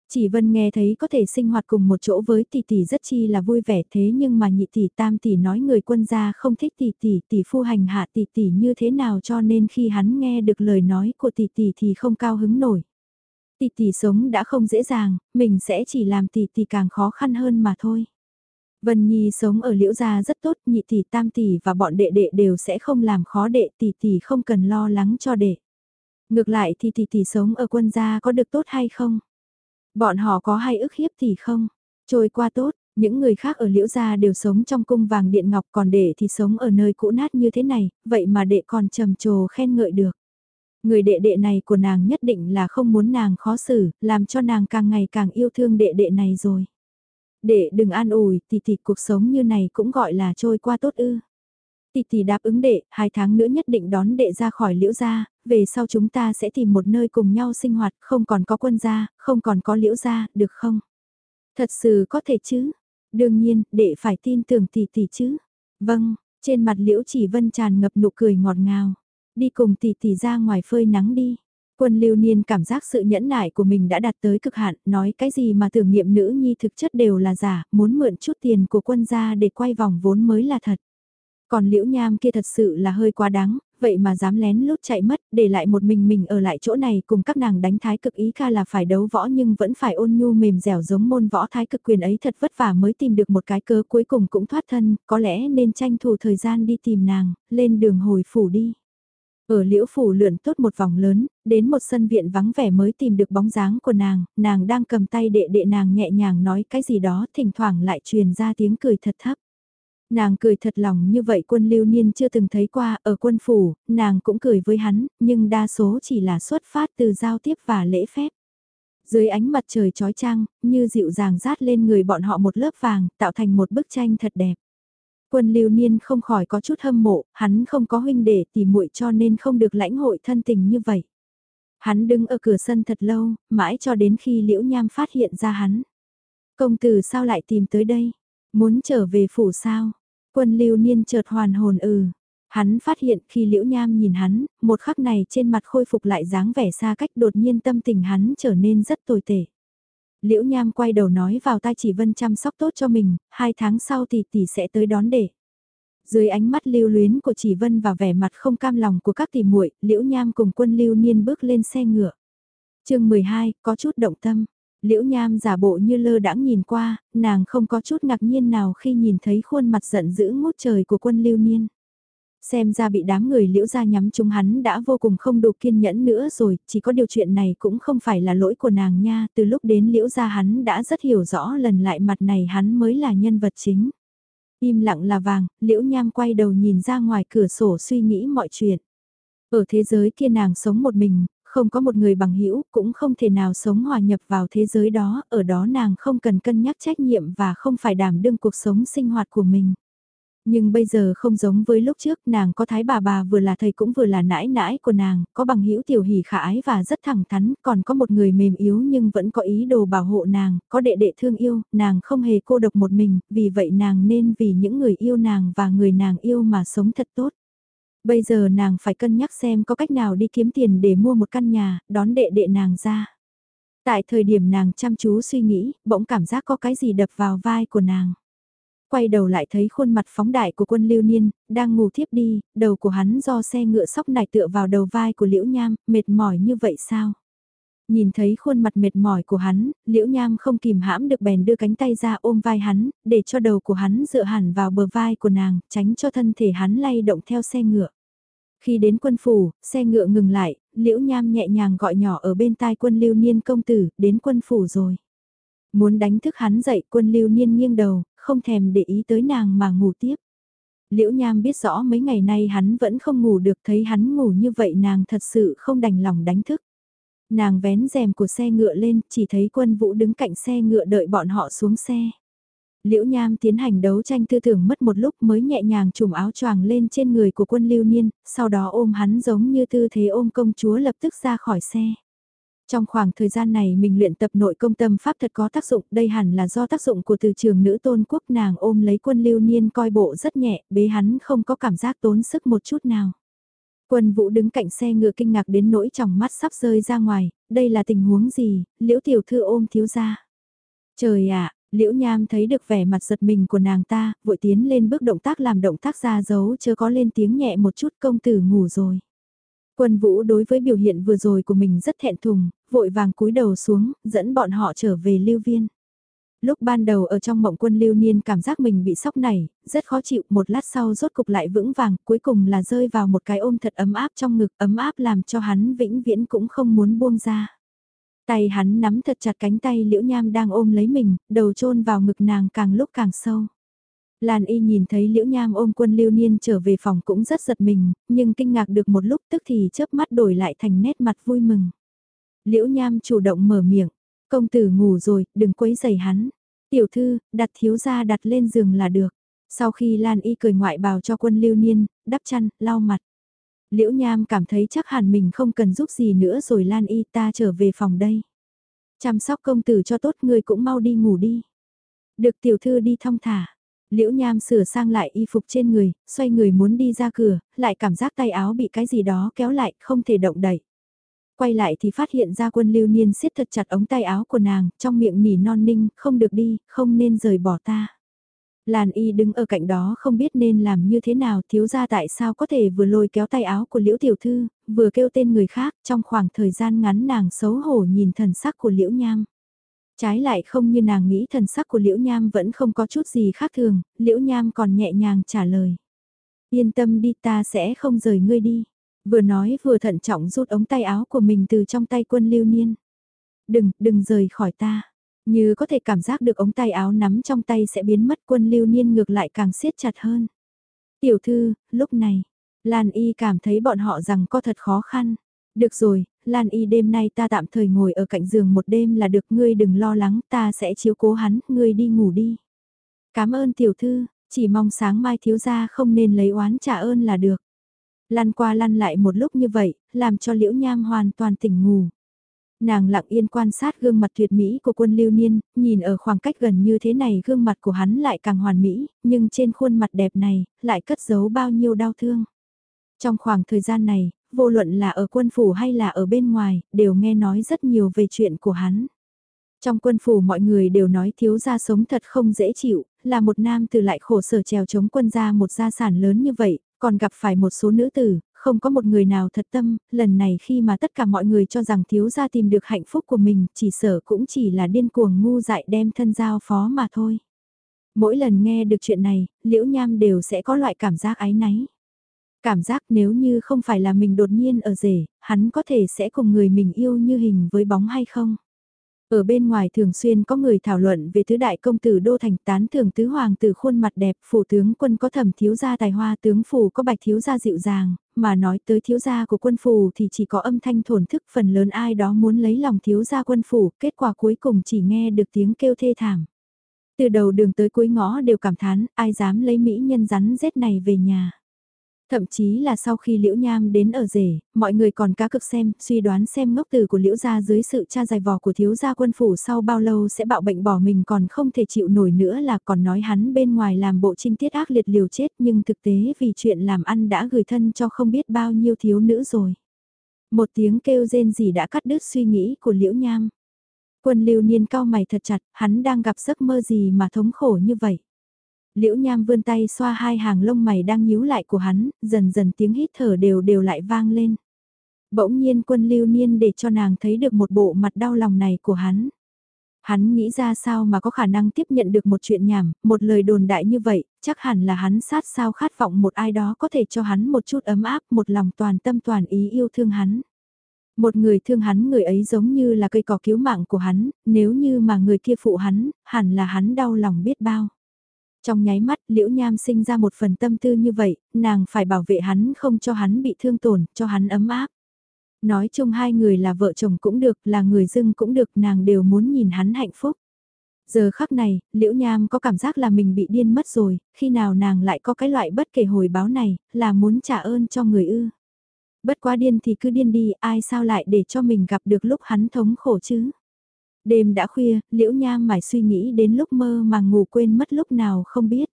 Chỉ Vân nghe thấy có thể sinh hoạt cùng một chỗ với tỷ tỷ rất chi là vui vẻ thế nhưng mà nhị tỷ tam tỷ nói người quân gia không thích tỷ tỷ tỷ phu hành hạ tỷ tỷ như thế nào cho nên khi hắn nghe được lời nói của tỷ tỷ thì không cao hứng nổi. Tỷ tỷ sống đã không dễ dàng, mình sẽ chỉ làm tỷ tỷ càng khó khăn hơn mà thôi. Vân Nhi sống ở liễu gia rất tốt, nhị tỷ tam tỷ và bọn đệ đệ đều sẽ không làm khó đệ tỷ tỷ không cần lo lắng cho đệ. Ngược lại thì tỷ tỷ sống ở quân gia có được tốt hay không? Bọn họ có hay ức hiếp tỷ không? Trôi qua tốt, những người khác ở liễu gia đều sống trong cung vàng điện ngọc còn đệ thì sống ở nơi cũ nát như thế này, vậy mà đệ còn trầm trồ khen ngợi được. Người đệ đệ này của nàng nhất định là không muốn nàng khó xử, làm cho nàng càng ngày càng yêu thương đệ đệ này rồi. Đệ đừng an ủi, tỷ tỷ cuộc sống như này cũng gọi là trôi qua tốt ư. Tỷ tỷ đáp ứng đệ, hai tháng nữa nhất định đón đệ ra khỏi liễu gia, về sau chúng ta sẽ tìm một nơi cùng nhau sinh hoạt, không còn có quân gia, không còn có liễu gia, được không? Thật sự có thể chứ? Đương nhiên, đệ phải tin tưởng tỷ tỷ chứ. Vâng, trên mặt liễu chỉ vân tràn ngập nụ cười ngọt ngào. Đi cùng tỷ tỷ ra ngoài phơi nắng đi. Quân lưu niên cảm giác sự nhẫn nại của mình đã đạt tới cực hạn, nói cái gì mà tưởng niệm nữ nhi thực chất đều là giả, muốn mượn chút tiền của quân gia để quay vòng vốn mới là thật. Còn liễu nham kia thật sự là hơi quá đáng, vậy mà dám lén lút chạy mất, để lại một mình mình ở lại chỗ này cùng các nàng đánh thái cực ý ca là phải đấu võ nhưng vẫn phải ôn nhu mềm dẻo giống môn võ thái cực quyền ấy thật vất vả mới tìm được một cái cớ cuối cùng cũng thoát thân, có lẽ nên tranh thủ thời gian đi tìm nàng, lên đường hồi phủ đi. Ở liễu phủ lượn tốt một vòng lớn, đến một sân viện vắng vẻ mới tìm được bóng dáng của nàng, nàng đang cầm tay đệ đệ nàng nhẹ nhàng nói cái gì đó thỉnh thoảng lại truyền ra tiếng cười thật thấp. Nàng cười thật lòng như vậy quân lưu niên chưa từng thấy qua, ở quân phủ, nàng cũng cười với hắn, nhưng đa số chỉ là xuất phát từ giao tiếp và lễ phép. Dưới ánh mặt trời trói trăng, như dịu dàng rát lên người bọn họ một lớp vàng, tạo thành một bức tranh thật đẹp. Quân lưu niên không khỏi có chút hâm mộ, hắn không có huynh đệ tỉ muội cho nên không được lãnh hội thân tình như vậy. Hắn đứng ở cửa sân thật lâu, mãi cho đến khi liễu nham phát hiện ra hắn. Công tử sao lại tìm tới đây? Muốn trở về phủ sao? Quân lưu niên chợt hoàn hồn ừ. Hắn phát hiện khi liễu nham nhìn hắn, một khắc này trên mặt khôi phục lại dáng vẻ xa cách đột nhiên tâm tình hắn trở nên rất tồi tệ. Liễu Nham quay đầu nói vào tai chỉ vân chăm sóc tốt cho mình, hai tháng sau thì tỷ sẽ tới đón để. Dưới ánh mắt lưu luyến của chỉ vân và vẻ mặt không cam lòng của các tỷ muội, Liễu Nham cùng quân lưu niên bước lên xe ngựa. chương 12, có chút động tâm. Liễu Nham giả bộ như lơ đãng nhìn qua, nàng không có chút ngạc nhiên nào khi nhìn thấy khuôn mặt giận dữ ngút trời của quân lưu niên. Xem ra bị đám người liễu ra nhắm chúng hắn đã vô cùng không đủ kiên nhẫn nữa rồi, chỉ có điều chuyện này cũng không phải là lỗi của nàng nha, từ lúc đến liễu ra hắn đã rất hiểu rõ lần lại mặt này hắn mới là nhân vật chính. Im lặng là vàng, liễu nham quay đầu nhìn ra ngoài cửa sổ suy nghĩ mọi chuyện. Ở thế giới kia nàng sống một mình, không có một người bằng hữu cũng không thể nào sống hòa nhập vào thế giới đó, ở đó nàng không cần cân nhắc trách nhiệm và không phải đảm đương cuộc sống sinh hoạt của mình. Nhưng bây giờ không giống với lúc trước, nàng có thái bà bà vừa là thầy cũng vừa là nãi nãi của nàng, có bằng hữu tiểu hỉ khả ái và rất thẳng thắn, còn có một người mềm yếu nhưng vẫn có ý đồ bảo hộ nàng, có đệ đệ thương yêu, nàng không hề cô độc một mình, vì vậy nàng nên vì những người yêu nàng và người nàng yêu mà sống thật tốt. Bây giờ nàng phải cân nhắc xem có cách nào đi kiếm tiền để mua một căn nhà, đón đệ đệ nàng ra. Tại thời điểm nàng chăm chú suy nghĩ, bỗng cảm giác có cái gì đập vào vai của nàng. Quay đầu lại thấy khuôn mặt phóng đại của quân lưu niên, đang ngủ thiếp đi, đầu của hắn do xe ngựa sóc nải tựa vào đầu vai của liễu nham, mệt mỏi như vậy sao? Nhìn thấy khuôn mặt mệt mỏi của hắn, liễu nham không kìm hãm được bèn đưa cánh tay ra ôm vai hắn, để cho đầu của hắn dựa hẳn vào bờ vai của nàng, tránh cho thân thể hắn lay động theo xe ngựa. Khi đến quân phủ, xe ngựa ngừng lại, liễu nham nhẹ nhàng gọi nhỏ ở bên tai quân lưu niên công tử, đến quân phủ rồi. Muốn đánh thức hắn dậy quân lưu niên nghiêng đầu, không thèm để ý tới nàng mà ngủ tiếp. Liễu Nham biết rõ mấy ngày nay hắn vẫn không ngủ được thấy hắn ngủ như vậy nàng thật sự không đành lòng đánh thức. Nàng vén rèm của xe ngựa lên, chỉ thấy quân vũ đứng cạnh xe ngựa đợi bọn họ xuống xe. Liễu Nham tiến hành đấu tranh tư tưởng mất một lúc mới nhẹ nhàng trùm áo choàng lên trên người của quân lưu niên, sau đó ôm hắn giống như tư thế ôm công chúa lập tức ra khỏi xe. Trong khoảng thời gian này mình luyện tập nội công tâm pháp thật có tác dụng, đây hẳn là do tác dụng của từ trường nữ tôn quốc nàng ôm lấy quân lưu niên coi bộ rất nhẹ, bế hắn không có cảm giác tốn sức một chút nào. Quân vũ đứng cạnh xe ngựa kinh ngạc đến nỗi trong mắt sắp rơi ra ngoài, đây là tình huống gì, liễu tiểu thư ôm thiếu gia. Trời ạ, liễu nham thấy được vẻ mặt giật mình của nàng ta, vội tiến lên bước động tác làm động tác ra giấu chớ có lên tiếng nhẹ một chút công tử ngủ rồi. Quân vũ đối với biểu hiện vừa rồi của mình rất thẹn thùng, vội vàng cúi đầu xuống, dẫn bọn họ trở về lưu viên. Lúc ban đầu ở trong mộng quân lưu niên cảm giác mình bị sốc này, rất khó chịu, một lát sau rốt cục lại vững vàng, cuối cùng là rơi vào một cái ôm thật ấm áp trong ngực, ấm áp làm cho hắn vĩnh viễn cũng không muốn buông ra. Tay hắn nắm thật chặt cánh tay liễu nham đang ôm lấy mình, đầu chôn vào ngực nàng càng lúc càng sâu. Lan y nhìn thấy liễu nham ôm quân lưu niên trở về phòng cũng rất giật mình, nhưng kinh ngạc được một lúc tức thì chớp mắt đổi lại thành nét mặt vui mừng. Liễu nham chủ động mở miệng, công tử ngủ rồi, đừng quấy giày hắn. Tiểu thư, đặt thiếu gia đặt lên giường là được. Sau khi Lan y cười ngoại bào cho quân lưu niên, đắp chăn, lau mặt. Liễu nham cảm thấy chắc hẳn mình không cần giúp gì nữa rồi Lan y ta trở về phòng đây. Chăm sóc công tử cho tốt người cũng mau đi ngủ đi. Được tiểu thư đi thong thả. Liễu Nham sửa sang lại y phục trên người, xoay người muốn đi ra cửa, lại cảm giác tay áo bị cái gì đó kéo lại, không thể động đậy. Quay lại thì phát hiện ra quân lưu niên siết thật chặt ống tay áo của nàng, trong miệng nỉ non ninh, không được đi, không nên rời bỏ ta. Làn y đứng ở cạnh đó không biết nên làm như thế nào, thiếu ra tại sao có thể vừa lôi kéo tay áo của liễu tiểu thư, vừa kêu tên người khác, trong khoảng thời gian ngắn nàng xấu hổ nhìn thần sắc của liễu nham. Trái lại không như nàng nghĩ thần sắc của Liễu Nham vẫn không có chút gì khác thường, Liễu Nham còn nhẹ nhàng trả lời. Yên tâm đi ta sẽ không rời ngươi đi. Vừa nói vừa thận trọng rút ống tay áo của mình từ trong tay quân lưu niên. Đừng, đừng rời khỏi ta. Như có thể cảm giác được ống tay áo nắm trong tay sẽ biến mất quân lưu niên ngược lại càng siết chặt hơn. Tiểu thư, lúc này, Lan Y cảm thấy bọn họ rằng có thật khó khăn. Được rồi, Lan Y đêm nay ta tạm thời ngồi ở cạnh giường một đêm là được ngươi đừng lo lắng ta sẽ chiếu cố hắn, ngươi đi ngủ đi. Cảm ơn tiểu thư, chỉ mong sáng mai thiếu gia không nên lấy oán trả ơn là được. Lan qua lăn lại một lúc như vậy, làm cho liễu nham hoàn toàn tỉnh ngủ. Nàng lặng yên quan sát gương mặt tuyệt mỹ của quân lưu niên, nhìn ở khoảng cách gần như thế này gương mặt của hắn lại càng hoàn mỹ, nhưng trên khuôn mặt đẹp này, lại cất giấu bao nhiêu đau thương. Trong khoảng thời gian này, vô luận là ở quân phủ hay là ở bên ngoài, đều nghe nói rất nhiều về chuyện của hắn. Trong quân phủ mọi người đều nói thiếu gia sống thật không dễ chịu, là một nam từ lại khổ sở trèo chống quân gia một gia sản lớn như vậy, còn gặp phải một số nữ tử, không có một người nào thật tâm, lần này khi mà tất cả mọi người cho rằng thiếu gia tìm được hạnh phúc của mình, chỉ sở cũng chỉ là điên cuồng ngu dại đem thân giao phó mà thôi. Mỗi lần nghe được chuyện này, liễu nham đều sẽ có loại cảm giác ái náy. Cảm giác nếu như không phải là mình đột nhiên ở rể, hắn có thể sẽ cùng người mình yêu như hình với bóng hay không? Ở bên ngoài thường xuyên có người thảo luận về tứ đại công tử đô thành tán thường tứ hoàng tử khuôn mặt đẹp, phủ tướng quân có thẩm thiếu gia tài hoa tướng phủ có bạch thiếu gia dịu dàng, mà nói tới thiếu gia của quân phủ thì chỉ có âm thanh thổn thức phần lớn ai đó muốn lấy lòng thiếu gia quân phủ, kết quả cuối cùng chỉ nghe được tiếng kêu thê thảm. Từ đầu đường tới cuối ngõ đều cảm thán, ai dám lấy mỹ nhân rắn rết này về nhà. Thậm chí là sau khi Liễu Nham đến ở rể, mọi người còn cá cực xem, suy đoán xem ngốc từ của Liễu gia dưới sự tra dài vò của thiếu gia quân phủ sau bao lâu sẽ bạo bệnh bỏ mình còn không thể chịu nổi nữa là còn nói hắn bên ngoài làm bộ trinh tiết ác liệt liều chết nhưng thực tế vì chuyện làm ăn đã gửi thân cho không biết bao nhiêu thiếu nữ rồi. Một tiếng kêu rên gì đã cắt đứt suy nghĩ của Liễu Nham. Quân lưu niên cao mày thật chặt, hắn đang gặp giấc mơ gì mà thống khổ như vậy. Liễu Nham vươn tay xoa hai hàng lông mày đang nhíu lại của hắn, dần dần tiếng hít thở đều đều lại vang lên. Bỗng nhiên quân lưu niên để cho nàng thấy được một bộ mặt đau lòng này của hắn. Hắn nghĩ ra sao mà có khả năng tiếp nhận được một chuyện nhảm, một lời đồn đại như vậy, chắc hẳn là hắn sát sao khát vọng một ai đó có thể cho hắn một chút ấm áp, một lòng toàn tâm toàn ý yêu thương hắn. Một người thương hắn người ấy giống như là cây cỏ cứu mạng của hắn, nếu như mà người kia phụ hắn, hẳn là hắn đau lòng biết bao. Trong nháy mắt, Liễu Nham sinh ra một phần tâm tư như vậy, nàng phải bảo vệ hắn không cho hắn bị thương tổn, cho hắn ấm áp. Nói chung hai người là vợ chồng cũng được, là người dưng cũng được, nàng đều muốn nhìn hắn hạnh phúc. Giờ khắc này, Liễu Nham có cảm giác là mình bị điên mất rồi, khi nào nàng lại có cái loại bất kể hồi báo này, là muốn trả ơn cho người ư. Bất quá điên thì cứ điên đi, ai sao lại để cho mình gặp được lúc hắn thống khổ chứ. Đêm đã khuya, Liễu Nham mải suy nghĩ đến lúc mơ mà ngủ quên mất lúc nào không biết.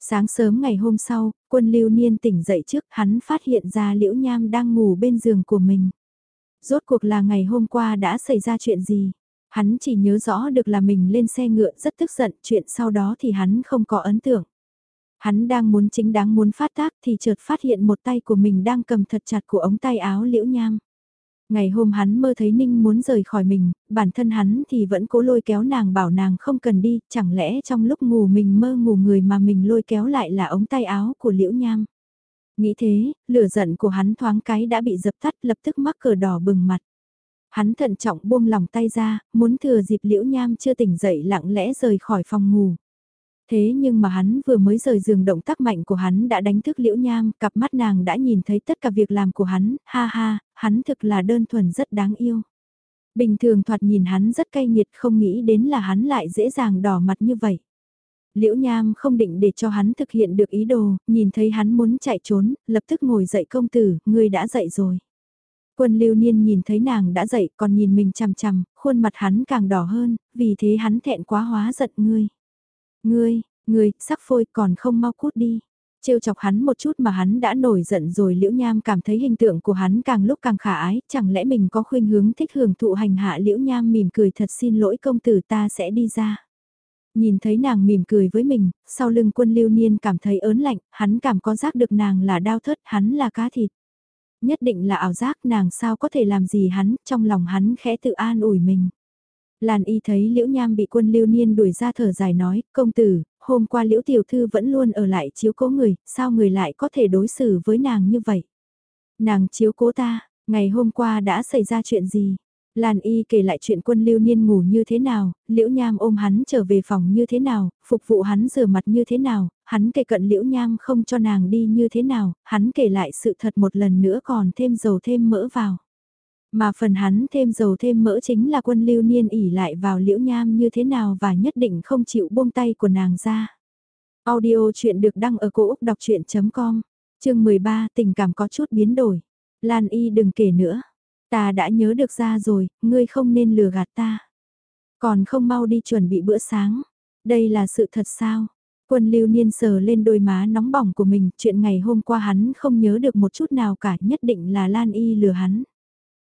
Sáng sớm ngày hôm sau, quân lưu niên tỉnh dậy trước hắn phát hiện ra Liễu Nham đang ngủ bên giường của mình. Rốt cuộc là ngày hôm qua đã xảy ra chuyện gì? Hắn chỉ nhớ rõ được là mình lên xe ngựa rất tức giận, chuyện sau đó thì hắn không có ấn tượng. Hắn đang muốn chính đáng muốn phát tác thì chợt phát hiện một tay của mình đang cầm thật chặt của ống tay áo liễu nham. Ngày hôm hắn mơ thấy Ninh muốn rời khỏi mình, bản thân hắn thì vẫn cố lôi kéo nàng bảo nàng không cần đi, chẳng lẽ trong lúc ngủ mình mơ ngủ người mà mình lôi kéo lại là ống tay áo của liễu nham. Nghĩ thế, lửa giận của hắn thoáng cái đã bị dập tắt lập tức mắc cờ đỏ bừng mặt. Hắn thận trọng buông lòng tay ra, muốn thừa dịp liễu nham chưa tỉnh dậy lặng lẽ rời khỏi phòng ngủ. Thế nhưng mà hắn vừa mới rời giường động tác mạnh của hắn đã đánh thức liễu nham, cặp mắt nàng đã nhìn thấy tất cả việc làm của hắn, ha ha, hắn thực là đơn thuần rất đáng yêu. Bình thường thoạt nhìn hắn rất cay nghiệt không nghĩ đến là hắn lại dễ dàng đỏ mặt như vậy. Liễu Nham không định để cho hắn thực hiện được ý đồ, nhìn thấy hắn muốn chạy trốn, lập tức ngồi dậy công tử, ngươi đã dậy rồi. Quân lưu niên nhìn thấy nàng đã dậy còn nhìn mình chằm chằm, khuôn mặt hắn càng đỏ hơn, vì thế hắn thẹn quá hóa giận ngươi. Ngươi, ngươi, sắc phôi còn không mau cút đi. Trêu chọc hắn một chút mà hắn đã nổi giận rồi liễu nham cảm thấy hình tượng của hắn càng lúc càng khả ái, chẳng lẽ mình có khuynh hướng thích hưởng thụ hành hạ liễu nham mỉm cười thật xin lỗi công tử ta sẽ đi ra. Nhìn thấy nàng mỉm cười với mình, sau lưng quân lưu niên cảm thấy ớn lạnh, hắn cảm có giác được nàng là đau thớt, hắn là cá thịt. Nhất định là ảo giác nàng sao có thể làm gì hắn, trong lòng hắn khẽ tự an ủi mình. Lan y thấy liễu nham bị quân lưu niên đuổi ra thở dài nói, công tử, hôm qua liễu tiểu thư vẫn luôn ở lại chiếu cố người, sao người lại có thể đối xử với nàng như vậy? Nàng chiếu cố ta, ngày hôm qua đã xảy ra chuyện gì? Lan Y kể lại chuyện quân lưu niên ngủ như thế nào, liễu nham ôm hắn trở về phòng như thế nào, phục vụ hắn rửa mặt như thế nào, hắn kể cận liễu nham không cho nàng đi như thế nào, hắn kể lại sự thật một lần nữa còn thêm dầu thêm mỡ vào. Mà phần hắn thêm dầu thêm mỡ chính là quân lưu niên ỉ lại vào liễu nham như thế nào và nhất định không chịu buông tay của nàng ra. Audio chuyện được đăng ở cổ Úc đọc chuyện.com, chương 13 tình cảm có chút biến đổi. Lan Y đừng kể nữa. Ta đã nhớ được ra rồi, ngươi không nên lừa gạt ta. Còn không mau đi chuẩn bị bữa sáng. Đây là sự thật sao? Quân lưu niên sờ lên đôi má nóng bỏng của mình, chuyện ngày hôm qua hắn không nhớ được một chút nào cả, nhất định là Lan Y lừa hắn.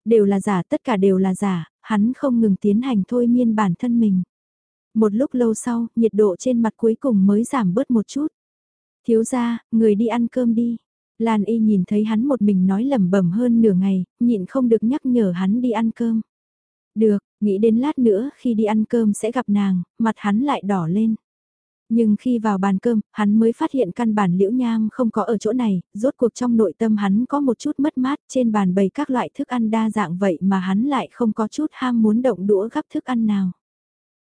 Đều là giả, tất cả đều là giả, hắn không ngừng tiến hành thôi miên bản thân mình. Một lúc lâu sau, nhiệt độ trên mặt cuối cùng mới giảm bớt một chút. Thiếu ra, người đi ăn cơm đi. Lan y nhìn thấy hắn một mình nói lẩm bẩm hơn nửa ngày, nhịn không được nhắc nhở hắn đi ăn cơm. Được, nghĩ đến lát nữa khi đi ăn cơm sẽ gặp nàng, mặt hắn lại đỏ lên. Nhưng khi vào bàn cơm, hắn mới phát hiện căn bản liễu nham không có ở chỗ này, rốt cuộc trong nội tâm hắn có một chút mất mát trên bàn bày các loại thức ăn đa dạng vậy mà hắn lại không có chút ham muốn động đũa gắp thức ăn nào.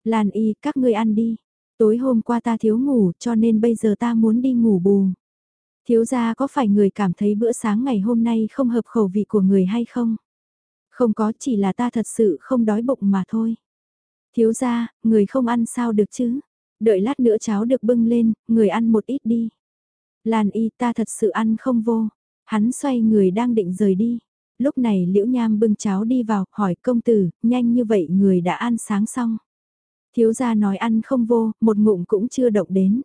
Lan y, các ngươi ăn đi. Tối hôm qua ta thiếu ngủ cho nên bây giờ ta muốn đi ngủ bù. Thiếu gia có phải người cảm thấy bữa sáng ngày hôm nay không hợp khẩu vị của người hay không? Không có chỉ là ta thật sự không đói bụng mà thôi. Thiếu gia, người không ăn sao được chứ? Đợi lát nữa cháo được bưng lên, người ăn một ít đi. Lan y ta thật sự ăn không vô. Hắn xoay người đang định rời đi. Lúc này liễu nham bưng cháo đi vào, hỏi công tử, nhanh như vậy người đã ăn sáng xong. Thiếu gia nói ăn không vô, một ngụm cũng chưa động đến.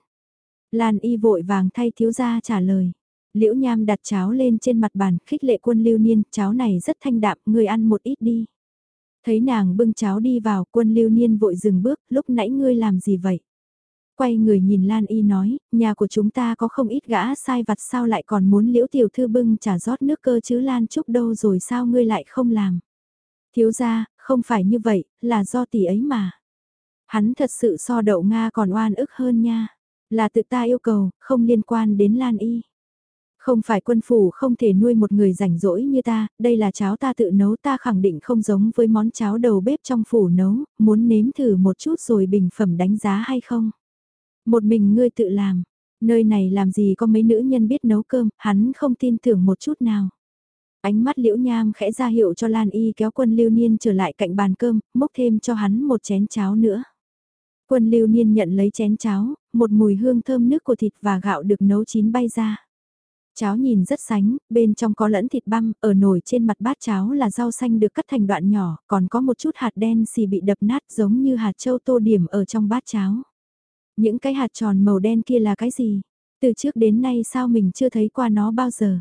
Lan y vội vàng thay thiếu gia trả lời. Liễu nham đặt cháo lên trên mặt bàn, khích lệ quân lưu niên, cháo này rất thanh đạm, người ăn một ít đi. Thấy nàng bưng cháo đi vào, quân lưu niên vội dừng bước, lúc nãy ngươi làm gì vậy? Quay người nhìn Lan y nói, nhà của chúng ta có không ít gã sai vặt sao lại còn muốn liễu tiểu thư bưng trả rót nước cơ chứ Lan Trúc đâu rồi sao ngươi lại không làm? Thiếu gia, không phải như vậy, là do tỷ ấy mà. Hắn thật sự so đậu Nga còn oan ức hơn nha. Là tự ta yêu cầu, không liên quan đến Lan Y. Không phải quân phủ không thể nuôi một người rảnh rỗi như ta, đây là cháo ta tự nấu ta khẳng định không giống với món cháo đầu bếp trong phủ nấu, muốn nếm thử một chút rồi bình phẩm đánh giá hay không. Một mình ngươi tự làm, nơi này làm gì có mấy nữ nhân biết nấu cơm, hắn không tin tưởng một chút nào. Ánh mắt liễu nham khẽ ra hiệu cho Lan Y kéo quân lưu niên trở lại cạnh bàn cơm, múc thêm cho hắn một chén cháo nữa. Quân lưu niên nhận lấy chén cháo, một mùi hương thơm nước của thịt và gạo được nấu chín bay ra. Cháo nhìn rất sánh, bên trong có lẫn thịt băm, ở nồi trên mặt bát cháo là rau xanh được cắt thành đoạn nhỏ, còn có một chút hạt đen xì bị đập nát giống như hạt châu tô điểm ở trong bát cháo. Những cái hạt tròn màu đen kia là cái gì? Từ trước đến nay sao mình chưa thấy qua nó bao giờ?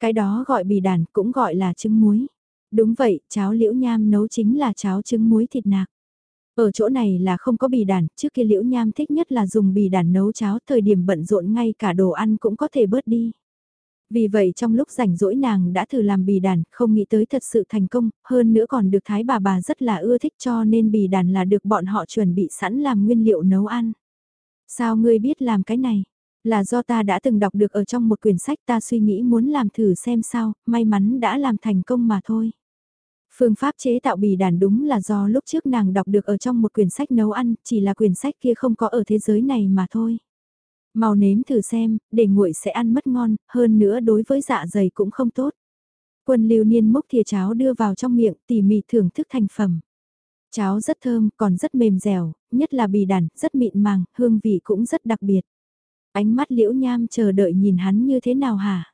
Cái đó gọi bì đàn cũng gọi là trứng muối. Đúng vậy, cháo liễu nham nấu chính là cháo trứng muối thịt nạc. Ở chỗ này là không có bì đàn, trước kia liễu nham thích nhất là dùng bì đàn nấu cháo thời điểm bận rộn ngay cả đồ ăn cũng có thể bớt đi. Vì vậy trong lúc rảnh rỗi nàng đã thử làm bì đàn, không nghĩ tới thật sự thành công, hơn nữa còn được thái bà bà rất là ưa thích cho nên bì đàn là được bọn họ chuẩn bị sẵn làm nguyên liệu nấu ăn. Sao ngươi biết làm cái này? Là do ta đã từng đọc được ở trong một quyển sách ta suy nghĩ muốn làm thử xem sao, may mắn đã làm thành công mà thôi. Phương pháp chế tạo bì đàn đúng là do lúc trước nàng đọc được ở trong một quyển sách nấu ăn, chỉ là quyển sách kia không có ở thế giới này mà thôi. Màu nếm thử xem, để nguội sẽ ăn mất ngon, hơn nữa đối với dạ dày cũng không tốt. Quân lưu niên múc thìa cháo đưa vào trong miệng tỉ mỉ thưởng thức thành phẩm. Cháo rất thơm, còn rất mềm dẻo, nhất là bì đàn, rất mịn màng, hương vị cũng rất đặc biệt. Ánh mắt liễu nham chờ đợi nhìn hắn như thế nào hả?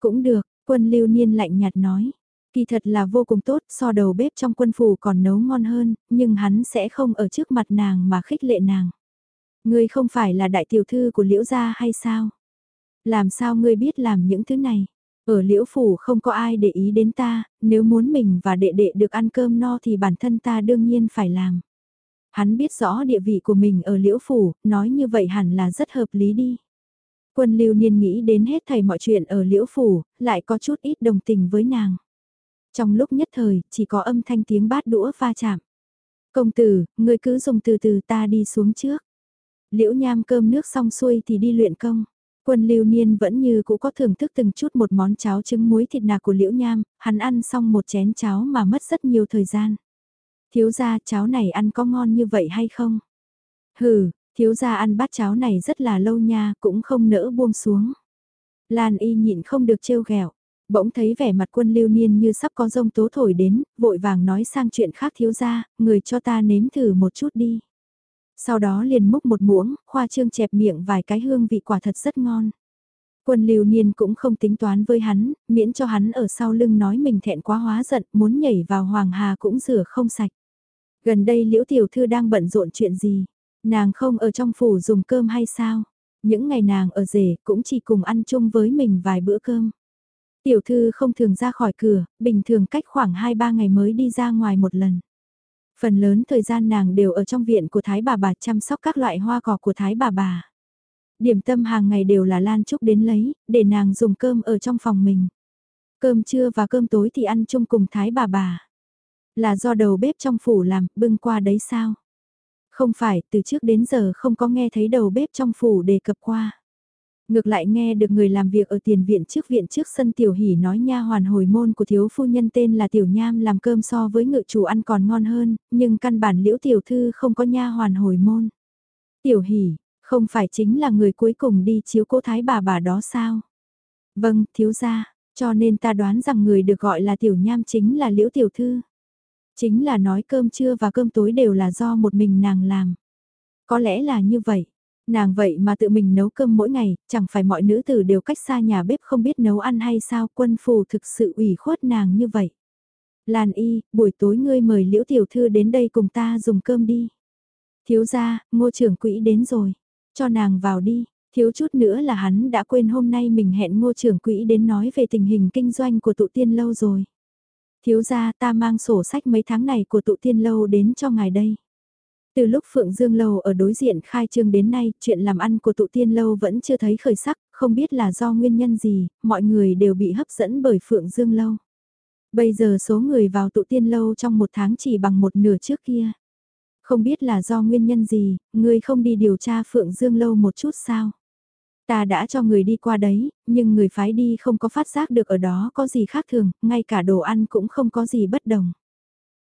Cũng được, quân lưu niên lạnh nhạt nói. Kỳ thật là vô cùng tốt, so đầu bếp trong quân phủ còn nấu ngon hơn, nhưng hắn sẽ không ở trước mặt nàng mà khích lệ nàng. Ngươi không phải là đại tiểu thư của liễu gia hay sao? Làm sao ngươi biết làm những thứ này? Ở liễu phủ không có ai để ý đến ta, nếu muốn mình và đệ đệ được ăn cơm no thì bản thân ta đương nhiên phải làm. Hắn biết rõ địa vị của mình ở liễu phủ, nói như vậy hẳn là rất hợp lý đi. Quân lưu niên nghĩ đến hết thầy mọi chuyện ở liễu phủ, lại có chút ít đồng tình với nàng. Trong lúc nhất thời, chỉ có âm thanh tiếng bát đũa va chạm. Công tử, ngươi cứ dùng từ từ ta đi xuống trước. Liễu nham cơm nước xong xuôi thì đi luyện công. Quân lưu niên vẫn như cũ có thưởng thức từng chút một món cháo trứng muối thịt nạc của liễu nham, hắn ăn xong một chén cháo mà mất rất nhiều thời gian. Thiếu gia cháo này ăn có ngon như vậy hay không? Hừ, thiếu gia ăn bát cháo này rất là lâu nha, cũng không nỡ buông xuống. Lan y nhịn không được trêu ghẹo bỗng thấy vẻ mặt quân lưu niên như sắp có rông tố thổi đến, vội vàng nói sang chuyện khác thiếu gia, người cho ta nếm thử một chút đi. Sau đó liền múc một muỗng, khoa trương chẹp miệng vài cái hương vị quả thật rất ngon. Quân lưu niên cũng không tính toán với hắn, miễn cho hắn ở sau lưng nói mình thẹn quá hóa giận, muốn nhảy vào hoàng hà cũng rửa không sạch. Gần đây liễu tiểu thư đang bận rộn chuyện gì? Nàng không ở trong phủ dùng cơm hay sao? Những ngày nàng ở rể cũng chỉ cùng ăn chung với mình vài bữa cơm. Tiểu thư không thường ra khỏi cửa, bình thường cách khoảng 2-3 ngày mới đi ra ngoài một lần. Phần lớn thời gian nàng đều ở trong viện của Thái bà bà chăm sóc các loại hoa cỏ của Thái bà bà. Điểm tâm hàng ngày đều là Lan Trúc đến lấy, để nàng dùng cơm ở trong phòng mình. Cơm trưa và cơm tối thì ăn chung cùng Thái bà bà. Là do đầu bếp trong phủ làm, bưng qua đấy sao? Không phải, từ trước đến giờ không có nghe thấy đầu bếp trong phủ đề cập qua. Ngược lại nghe được người làm việc ở tiền viện trước viện trước sân tiểu hỉ nói nha hoàn hồi môn của thiếu phu nhân tên là tiểu nham làm cơm so với ngự chủ ăn còn ngon hơn, nhưng căn bản liễu tiểu thư không có nha hoàn hồi môn. Tiểu hỉ, không phải chính là người cuối cùng đi chiếu cố thái bà bà đó sao? Vâng, thiếu gia, cho nên ta đoán rằng người được gọi là tiểu nham chính là liễu tiểu thư. Chính là nói cơm trưa và cơm tối đều là do một mình nàng làm. Có lẽ là như vậy. Nàng vậy mà tự mình nấu cơm mỗi ngày, chẳng phải mọi nữ tử đều cách xa nhà bếp không biết nấu ăn hay sao quân phù thực sự ủy khuất nàng như vậy. Lan y, buổi tối ngươi mời liễu tiểu thư đến đây cùng ta dùng cơm đi. Thiếu gia, ngô trưởng quỹ đến rồi. Cho nàng vào đi, thiếu chút nữa là hắn đã quên hôm nay mình hẹn ngô trưởng quỹ đến nói về tình hình kinh doanh của tụ tiên lâu rồi. Thiếu gia ta mang sổ sách mấy tháng này của tụ tiên lâu đến cho ngài đây. Từ lúc Phượng Dương Lâu ở đối diện khai trương đến nay, chuyện làm ăn của tụ tiên lâu vẫn chưa thấy khởi sắc, không biết là do nguyên nhân gì, mọi người đều bị hấp dẫn bởi Phượng Dương Lâu. Bây giờ số người vào tụ tiên lâu trong một tháng chỉ bằng một nửa trước kia. Không biết là do nguyên nhân gì, người không đi điều tra Phượng Dương Lâu một chút sao? Ta đã cho người đi qua đấy, nhưng người phái đi không có phát giác được ở đó có gì khác thường, ngay cả đồ ăn cũng không có gì bất đồng.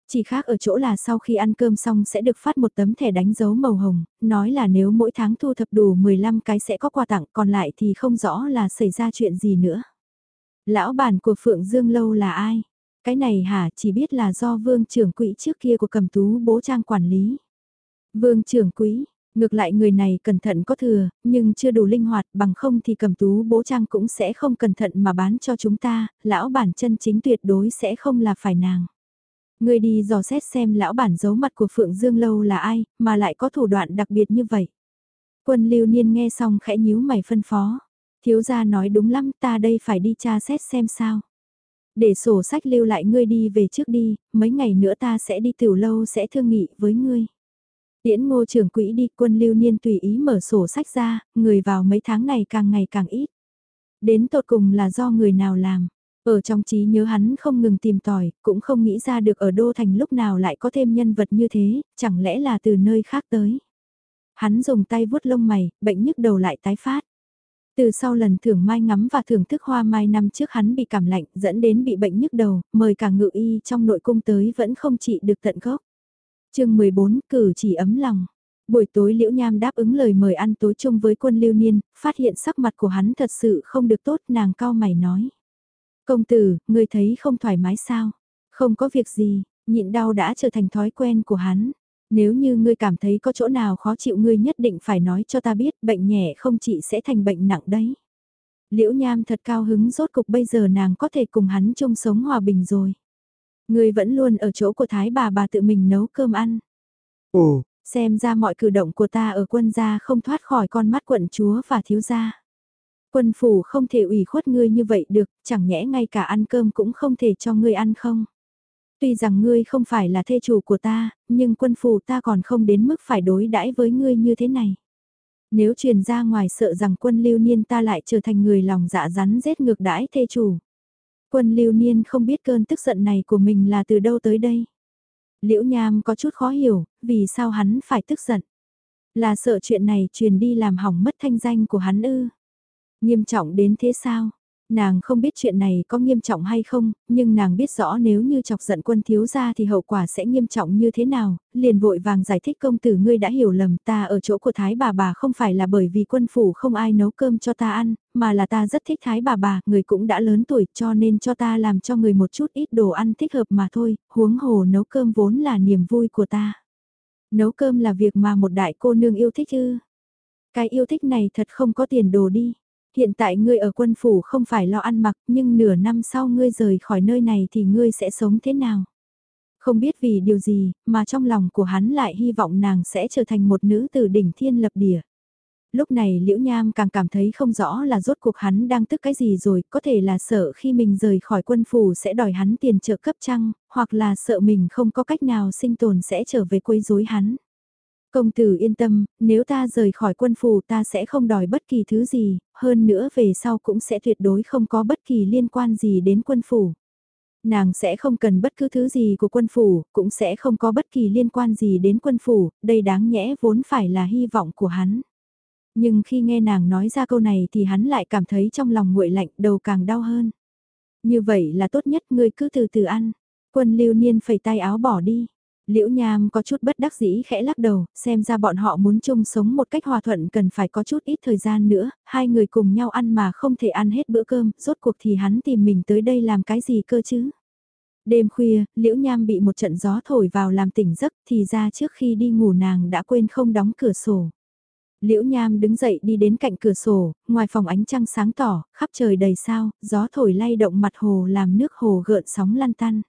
Chỉ khác ở chỗ là sau khi ăn cơm xong sẽ được phát một tấm thẻ đánh dấu màu hồng, nói là nếu mỗi tháng thu thập đủ 15 cái sẽ có quà tặng còn lại thì không rõ là xảy ra chuyện gì nữa. Lão bản của Phượng Dương Lâu là ai? Cái này hả chỉ biết là do vương trưởng quỹ trước kia của cầm tú bố trang quản lý. Vương trưởng quỹ, ngược lại người này cẩn thận có thừa, nhưng chưa đủ linh hoạt bằng không thì cầm tú bố trang cũng sẽ không cẩn thận mà bán cho chúng ta, lão bản chân chính tuyệt đối sẽ không là phải nàng. Người đi dò xét xem lão bản giấu mặt của Phượng Dương Lâu là ai, mà lại có thủ đoạn đặc biệt như vậy. Quân lưu niên nghe xong khẽ nhíu mày phân phó. Thiếu gia nói đúng lắm ta đây phải đi tra xét xem sao. Để sổ sách lưu lại ngươi đi về trước đi, mấy ngày nữa ta sẽ đi tiểu lâu sẽ thương nghị với ngươi. Tiễn ngô trưởng quỹ đi quân lưu niên tùy ý mở sổ sách ra, người vào mấy tháng này càng ngày càng ít. Đến tột cùng là do người nào làm. Ở trong trí nhớ hắn không ngừng tìm tòi, cũng không nghĩ ra được ở Đô Thành lúc nào lại có thêm nhân vật như thế, chẳng lẽ là từ nơi khác tới. Hắn dùng tay vuốt lông mày, bệnh nhức đầu lại tái phát. Từ sau lần thưởng mai ngắm và thưởng thức hoa mai năm trước hắn bị cảm lạnh dẫn đến bị bệnh nhức đầu, mời cả ngự y trong nội cung tới vẫn không trị được tận gốc chương 14 cử chỉ ấm lòng. Buổi tối Liễu Nham đáp ứng lời mời ăn tối chung với quân lưu niên, phát hiện sắc mặt của hắn thật sự không được tốt nàng cao mày nói. Công tử, ngươi thấy không thoải mái sao? Không có việc gì, nhịn đau đã trở thành thói quen của hắn. Nếu như ngươi cảm thấy có chỗ nào khó chịu ngươi nhất định phải nói cho ta biết bệnh nhẹ không chỉ sẽ thành bệnh nặng đấy. Liễu Nham thật cao hứng rốt cục bây giờ nàng có thể cùng hắn chung sống hòa bình rồi. Ngươi vẫn luôn ở chỗ của Thái bà bà tự mình nấu cơm ăn. Ồ, xem ra mọi cử động của ta ở quân gia không thoát khỏi con mắt quận chúa và thiếu gia. Quân phủ không thể ủy khuất ngươi như vậy được, chẳng nhẽ ngay cả ăn cơm cũng không thể cho ngươi ăn không? Tuy rằng ngươi không phải là thê chủ của ta, nhưng quân phủ ta còn không đến mức phải đối đãi với ngươi như thế này. Nếu truyền ra ngoài sợ rằng quân lưu niên ta lại trở thành người lòng dạ rắn rết ngược đãi thê chủ. Quân lưu niên không biết cơn tức giận này của mình là từ đâu tới đây. Liễu Nham có chút khó hiểu, vì sao hắn phải tức giận. Là sợ chuyện này truyền đi làm hỏng mất thanh danh của hắn ư. Nghiêm trọng đến thế sao? Nàng không biết chuyện này có nghiêm trọng hay không, nhưng nàng biết rõ nếu như chọc giận quân thiếu gia thì hậu quả sẽ nghiêm trọng như thế nào, liền vội vàng giải thích công tử ngươi đã hiểu lầm ta ở chỗ của thái bà bà không phải là bởi vì quân phủ không ai nấu cơm cho ta ăn, mà là ta rất thích thái bà bà, người cũng đã lớn tuổi cho nên cho ta làm cho người một chút ít đồ ăn thích hợp mà thôi, huống hồ nấu cơm vốn là niềm vui của ta. Nấu cơm là việc mà một đại cô nương yêu thích ư. Cái yêu thích này thật không có tiền đồ đi hiện tại ngươi ở quân phủ không phải lo ăn mặc, nhưng nửa năm sau ngươi rời khỏi nơi này thì ngươi sẽ sống thế nào? Không biết vì điều gì, mà trong lòng của hắn lại hy vọng nàng sẽ trở thành một nữ tử đỉnh thiên lập địa. Lúc này Liễu Nham càng cảm thấy không rõ là rốt cuộc hắn đang tức cái gì rồi, có thể là sợ khi mình rời khỏi quân phủ sẽ đòi hắn tiền trợ cấp chăng, hoặc là sợ mình không có cách nào sinh tồn sẽ trở về quấy rối hắn. Công tử yên tâm, nếu ta rời khỏi quân phủ ta sẽ không đòi bất kỳ thứ gì, hơn nữa về sau cũng sẽ tuyệt đối không có bất kỳ liên quan gì đến quân phủ. Nàng sẽ không cần bất cứ thứ gì của quân phủ, cũng sẽ không có bất kỳ liên quan gì đến quân phủ, đây đáng nhẽ vốn phải là hy vọng của hắn. Nhưng khi nghe nàng nói ra câu này thì hắn lại cảm thấy trong lòng nguội lạnh đầu càng đau hơn. Như vậy là tốt nhất ngươi cứ từ từ ăn. Quân lưu niên phẩy tay áo bỏ đi. Liễu Nham có chút bất đắc dĩ khẽ lắc đầu, xem ra bọn họ muốn chung sống một cách hòa thuận cần phải có chút ít thời gian nữa, hai người cùng nhau ăn mà không thể ăn hết bữa cơm, rốt cuộc thì hắn tìm mình tới đây làm cái gì cơ chứ? Đêm khuya, Liễu Nham bị một trận gió thổi vào làm tỉnh giấc thì ra trước khi đi ngủ nàng đã quên không đóng cửa sổ. Liễu Nham đứng dậy đi đến cạnh cửa sổ, ngoài phòng ánh trăng sáng tỏ, khắp trời đầy sao, gió thổi lay động mặt hồ làm nước hồ gợn sóng lăn tăn.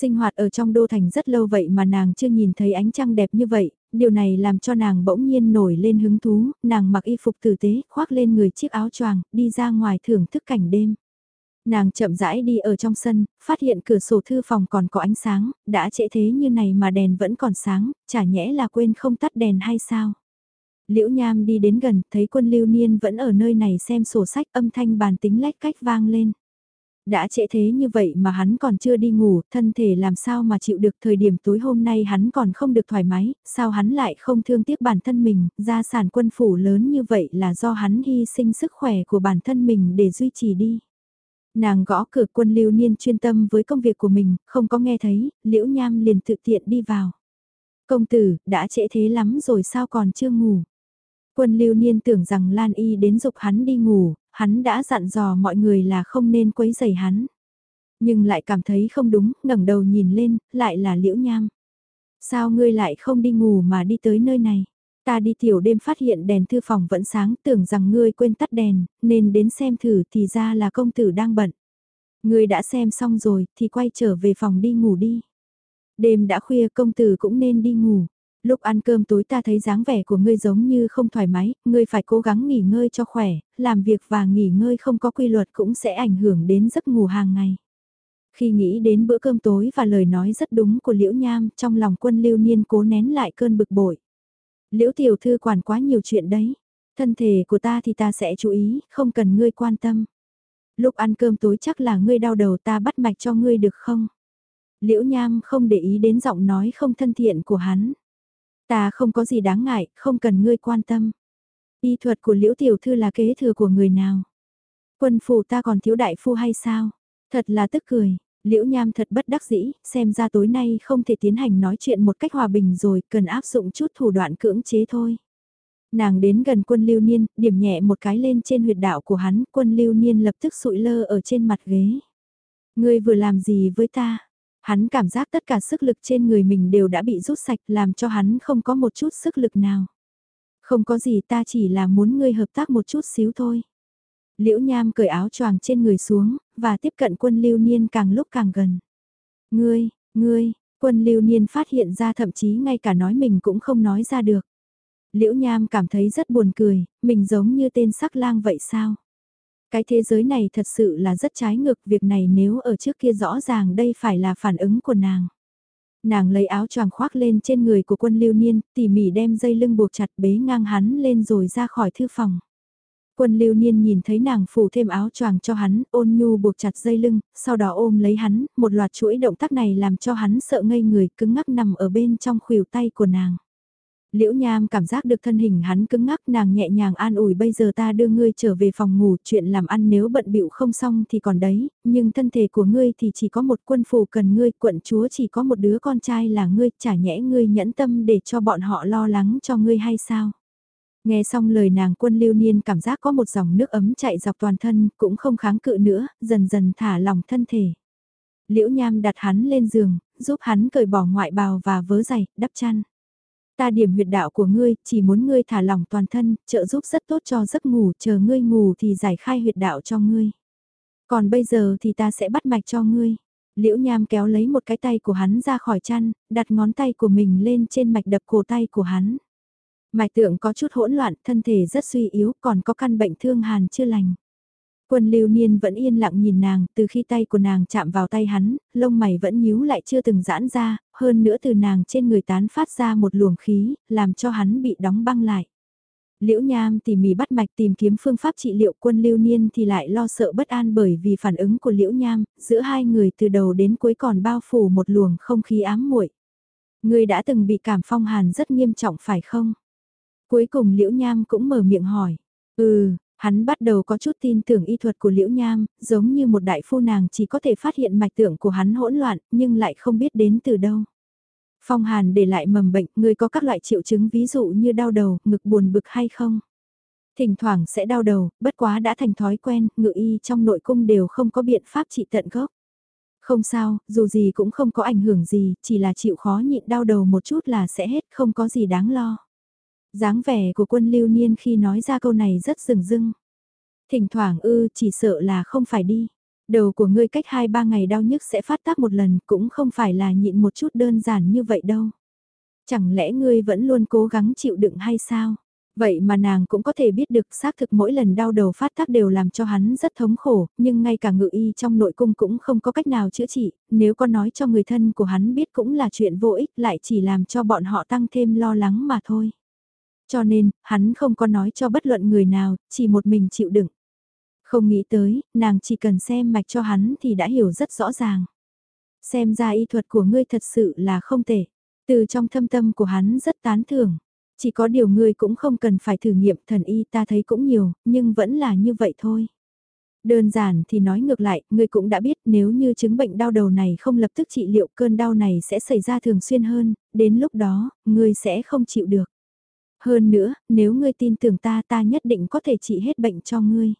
Sinh hoạt ở trong đô thành rất lâu vậy mà nàng chưa nhìn thấy ánh trăng đẹp như vậy, điều này làm cho nàng bỗng nhiên nổi lên hứng thú, nàng mặc y phục tử tế, khoác lên người chiếc áo choàng, đi ra ngoài thưởng thức cảnh đêm. Nàng chậm rãi đi ở trong sân, phát hiện cửa sổ thư phòng còn có ánh sáng, đã trễ thế như này mà đèn vẫn còn sáng, chả nhẽ là quên không tắt đèn hay sao? Liễu Nham đi đến gần, thấy quân lưu niên vẫn ở nơi này xem sổ sách âm thanh bàn tính lách cách vang lên đã trễ thế như vậy mà hắn còn chưa đi ngủ, thân thể làm sao mà chịu được thời điểm tối hôm nay hắn còn không được thoải mái, sao hắn lại không thương tiếc bản thân mình, gia sản quân phủ lớn như vậy là do hắn hy sinh sức khỏe của bản thân mình để duy trì đi. Nàng gõ cửa quân lưu niên chuyên tâm với công việc của mình, không có nghe thấy, liễu nham liền tự tiện đi vào. Công tử, đã trễ thế lắm rồi sao còn chưa ngủ. Quân lưu niên tưởng rằng Lan Y đến dục hắn đi ngủ, hắn đã dặn dò mọi người là không nên quấy rầy hắn. Nhưng lại cảm thấy không đúng, ngẩng đầu nhìn lên, lại là liễu nham. Sao ngươi lại không đi ngủ mà đi tới nơi này? Ta đi tiểu đêm phát hiện đèn thư phòng vẫn sáng tưởng rằng ngươi quên tắt đèn, nên đến xem thử thì ra là công tử đang bận. Ngươi đã xem xong rồi thì quay trở về phòng đi ngủ đi. Đêm đã khuya công tử cũng nên đi ngủ. Lúc ăn cơm tối ta thấy dáng vẻ của ngươi giống như không thoải mái, ngươi phải cố gắng nghỉ ngơi cho khỏe, làm việc và nghỉ ngơi không có quy luật cũng sẽ ảnh hưởng đến giấc ngủ hàng ngày. Khi nghĩ đến bữa cơm tối và lời nói rất đúng của Liễu Nham, trong lòng quân lưu niên cố nén lại cơn bực bội. Liễu tiểu thư quản quá nhiều chuyện đấy, thân thể của ta thì ta sẽ chú ý, không cần ngươi quan tâm. Lúc ăn cơm tối chắc là ngươi đau đầu ta bắt mạch cho ngươi được không? Liễu Nham không để ý đến giọng nói không thân thiện của hắn. Ta không có gì đáng ngại, không cần ngươi quan tâm. Y thuật của Liễu Tiểu Thư là kế thừa của người nào? Quân phủ ta còn thiếu đại phu hay sao? Thật là tức cười. Liễu Nham thật bất đắc dĩ, xem ra tối nay không thể tiến hành nói chuyện một cách hòa bình rồi, cần áp dụng chút thủ đoạn cưỡng chế thôi. Nàng đến gần quân lưu niên, điểm nhẹ một cái lên trên huyệt đạo của hắn, quân lưu niên lập tức sụi lơ ở trên mặt ghế. Ngươi vừa làm gì với ta? Hắn cảm giác tất cả sức lực trên người mình đều đã bị rút sạch làm cho hắn không có một chút sức lực nào. Không có gì ta chỉ là muốn ngươi hợp tác một chút xíu thôi. Liễu Nham cởi áo choàng trên người xuống, và tiếp cận quân lưu niên càng lúc càng gần. Ngươi, ngươi, quân lưu niên phát hiện ra thậm chí ngay cả nói mình cũng không nói ra được. Liễu Nham cảm thấy rất buồn cười, mình giống như tên sắc lang vậy sao? Cái thế giới này thật sự là rất trái ngược, việc này nếu ở trước kia rõ ràng đây phải là phản ứng của nàng. Nàng lấy áo choàng khoác lên trên người của quân lưu niên, tỉ mỉ đem dây lưng buộc chặt bế ngang hắn lên rồi ra khỏi thư phòng. Quân lưu niên nhìn thấy nàng phủ thêm áo choàng cho hắn, ôn nhu buộc chặt dây lưng, sau đó ôm lấy hắn, một loạt chuỗi động tác này làm cho hắn sợ ngây người cứng ngắc nằm ở bên trong khuỷu tay của nàng. Liễu Nham cảm giác được thân hình hắn cứng ngắc nàng nhẹ nhàng an ủi bây giờ ta đưa ngươi trở về phòng ngủ chuyện làm ăn nếu bận bịu không xong thì còn đấy, nhưng thân thể của ngươi thì chỉ có một quân phù cần ngươi, quận chúa chỉ có một đứa con trai là ngươi, chả nhẽ ngươi nhẫn tâm để cho bọn họ lo lắng cho ngươi hay sao? Nghe xong lời nàng quân lưu niên cảm giác có một dòng nước ấm chạy dọc toàn thân, cũng không kháng cự nữa, dần dần thả lòng thân thể. Liễu Nham đặt hắn lên giường, giúp hắn cởi bỏ ngoại bào và vớ giày, đắp chăn. Ta điểm huyệt đạo của ngươi, chỉ muốn ngươi thả lỏng toàn thân, trợ giúp rất tốt cho giấc ngủ, chờ ngươi ngủ thì giải khai huyệt đạo cho ngươi. Còn bây giờ thì ta sẽ bắt mạch cho ngươi. Liễu Nham kéo lấy một cái tay của hắn ra khỏi chăn, đặt ngón tay của mình lên trên mạch đập cổ tay của hắn. Mạch tượng có chút hỗn loạn, thân thể rất suy yếu, còn có căn bệnh thương hàn chưa lành. Quân lưu niên vẫn yên lặng nhìn nàng, từ khi tay của nàng chạm vào tay hắn, lông mày vẫn nhíu lại chưa từng giãn ra, hơn nữa từ nàng trên người tán phát ra một luồng khí, làm cho hắn bị đóng băng lại. Liễu Nham tỉ mỉ bắt mạch tìm kiếm phương pháp trị liệu quân lưu niên thì lại lo sợ bất an bởi vì phản ứng của Liễu Nham, giữa hai người từ đầu đến cuối còn bao phủ một luồng không khí ám muội. Người đã từng bị cảm phong hàn rất nghiêm trọng phải không? Cuối cùng Liễu Nham cũng mở miệng hỏi. Ừ, Hắn bắt đầu có chút tin tưởng y thuật của Liễu Nham, giống như một đại phu nàng chỉ có thể phát hiện mạch tượng của hắn hỗn loạn, nhưng lại không biết đến từ đâu. Phong Hàn để lại mầm bệnh, người có các loại triệu chứng ví dụ như đau đầu, ngực buồn bực hay không? Thỉnh thoảng sẽ đau đầu, bất quá đã thành thói quen, ngự y trong nội cung đều không có biện pháp trị tận gốc. Không sao, dù gì cũng không có ảnh hưởng gì, chỉ là chịu khó nhịn đau đầu một chút là sẽ hết, không có gì đáng lo dáng vẻ của quân lưu niên khi nói ra câu này rất rừng rưng. Thỉnh thoảng ư chỉ sợ là không phải đi. Đầu của ngươi cách 2-3 ngày đau nhức sẽ phát tác một lần cũng không phải là nhịn một chút đơn giản như vậy đâu. Chẳng lẽ ngươi vẫn luôn cố gắng chịu đựng hay sao? Vậy mà nàng cũng có thể biết được xác thực mỗi lần đau đầu phát tác đều làm cho hắn rất thống khổ, nhưng ngay cả ngự y trong nội cung cũng không có cách nào chữa trị, nếu có nói cho người thân của hắn biết cũng là chuyện vô ích lại chỉ làm cho bọn họ tăng thêm lo lắng mà thôi. Cho nên, hắn không có nói cho bất luận người nào, chỉ một mình chịu đựng. Không nghĩ tới, nàng chỉ cần xem mạch cho hắn thì đã hiểu rất rõ ràng. Xem ra y thuật của ngươi thật sự là không tệ. Từ trong thâm tâm của hắn rất tán thưởng. Chỉ có điều ngươi cũng không cần phải thử nghiệm thần y ta thấy cũng nhiều, nhưng vẫn là như vậy thôi. Đơn giản thì nói ngược lại, ngươi cũng đã biết nếu như chứng bệnh đau đầu này không lập tức trị liệu cơn đau này sẽ xảy ra thường xuyên hơn, đến lúc đó, ngươi sẽ không chịu được. Hơn nữa, nếu ngươi tin tưởng ta ta nhất định có thể trị hết bệnh cho ngươi.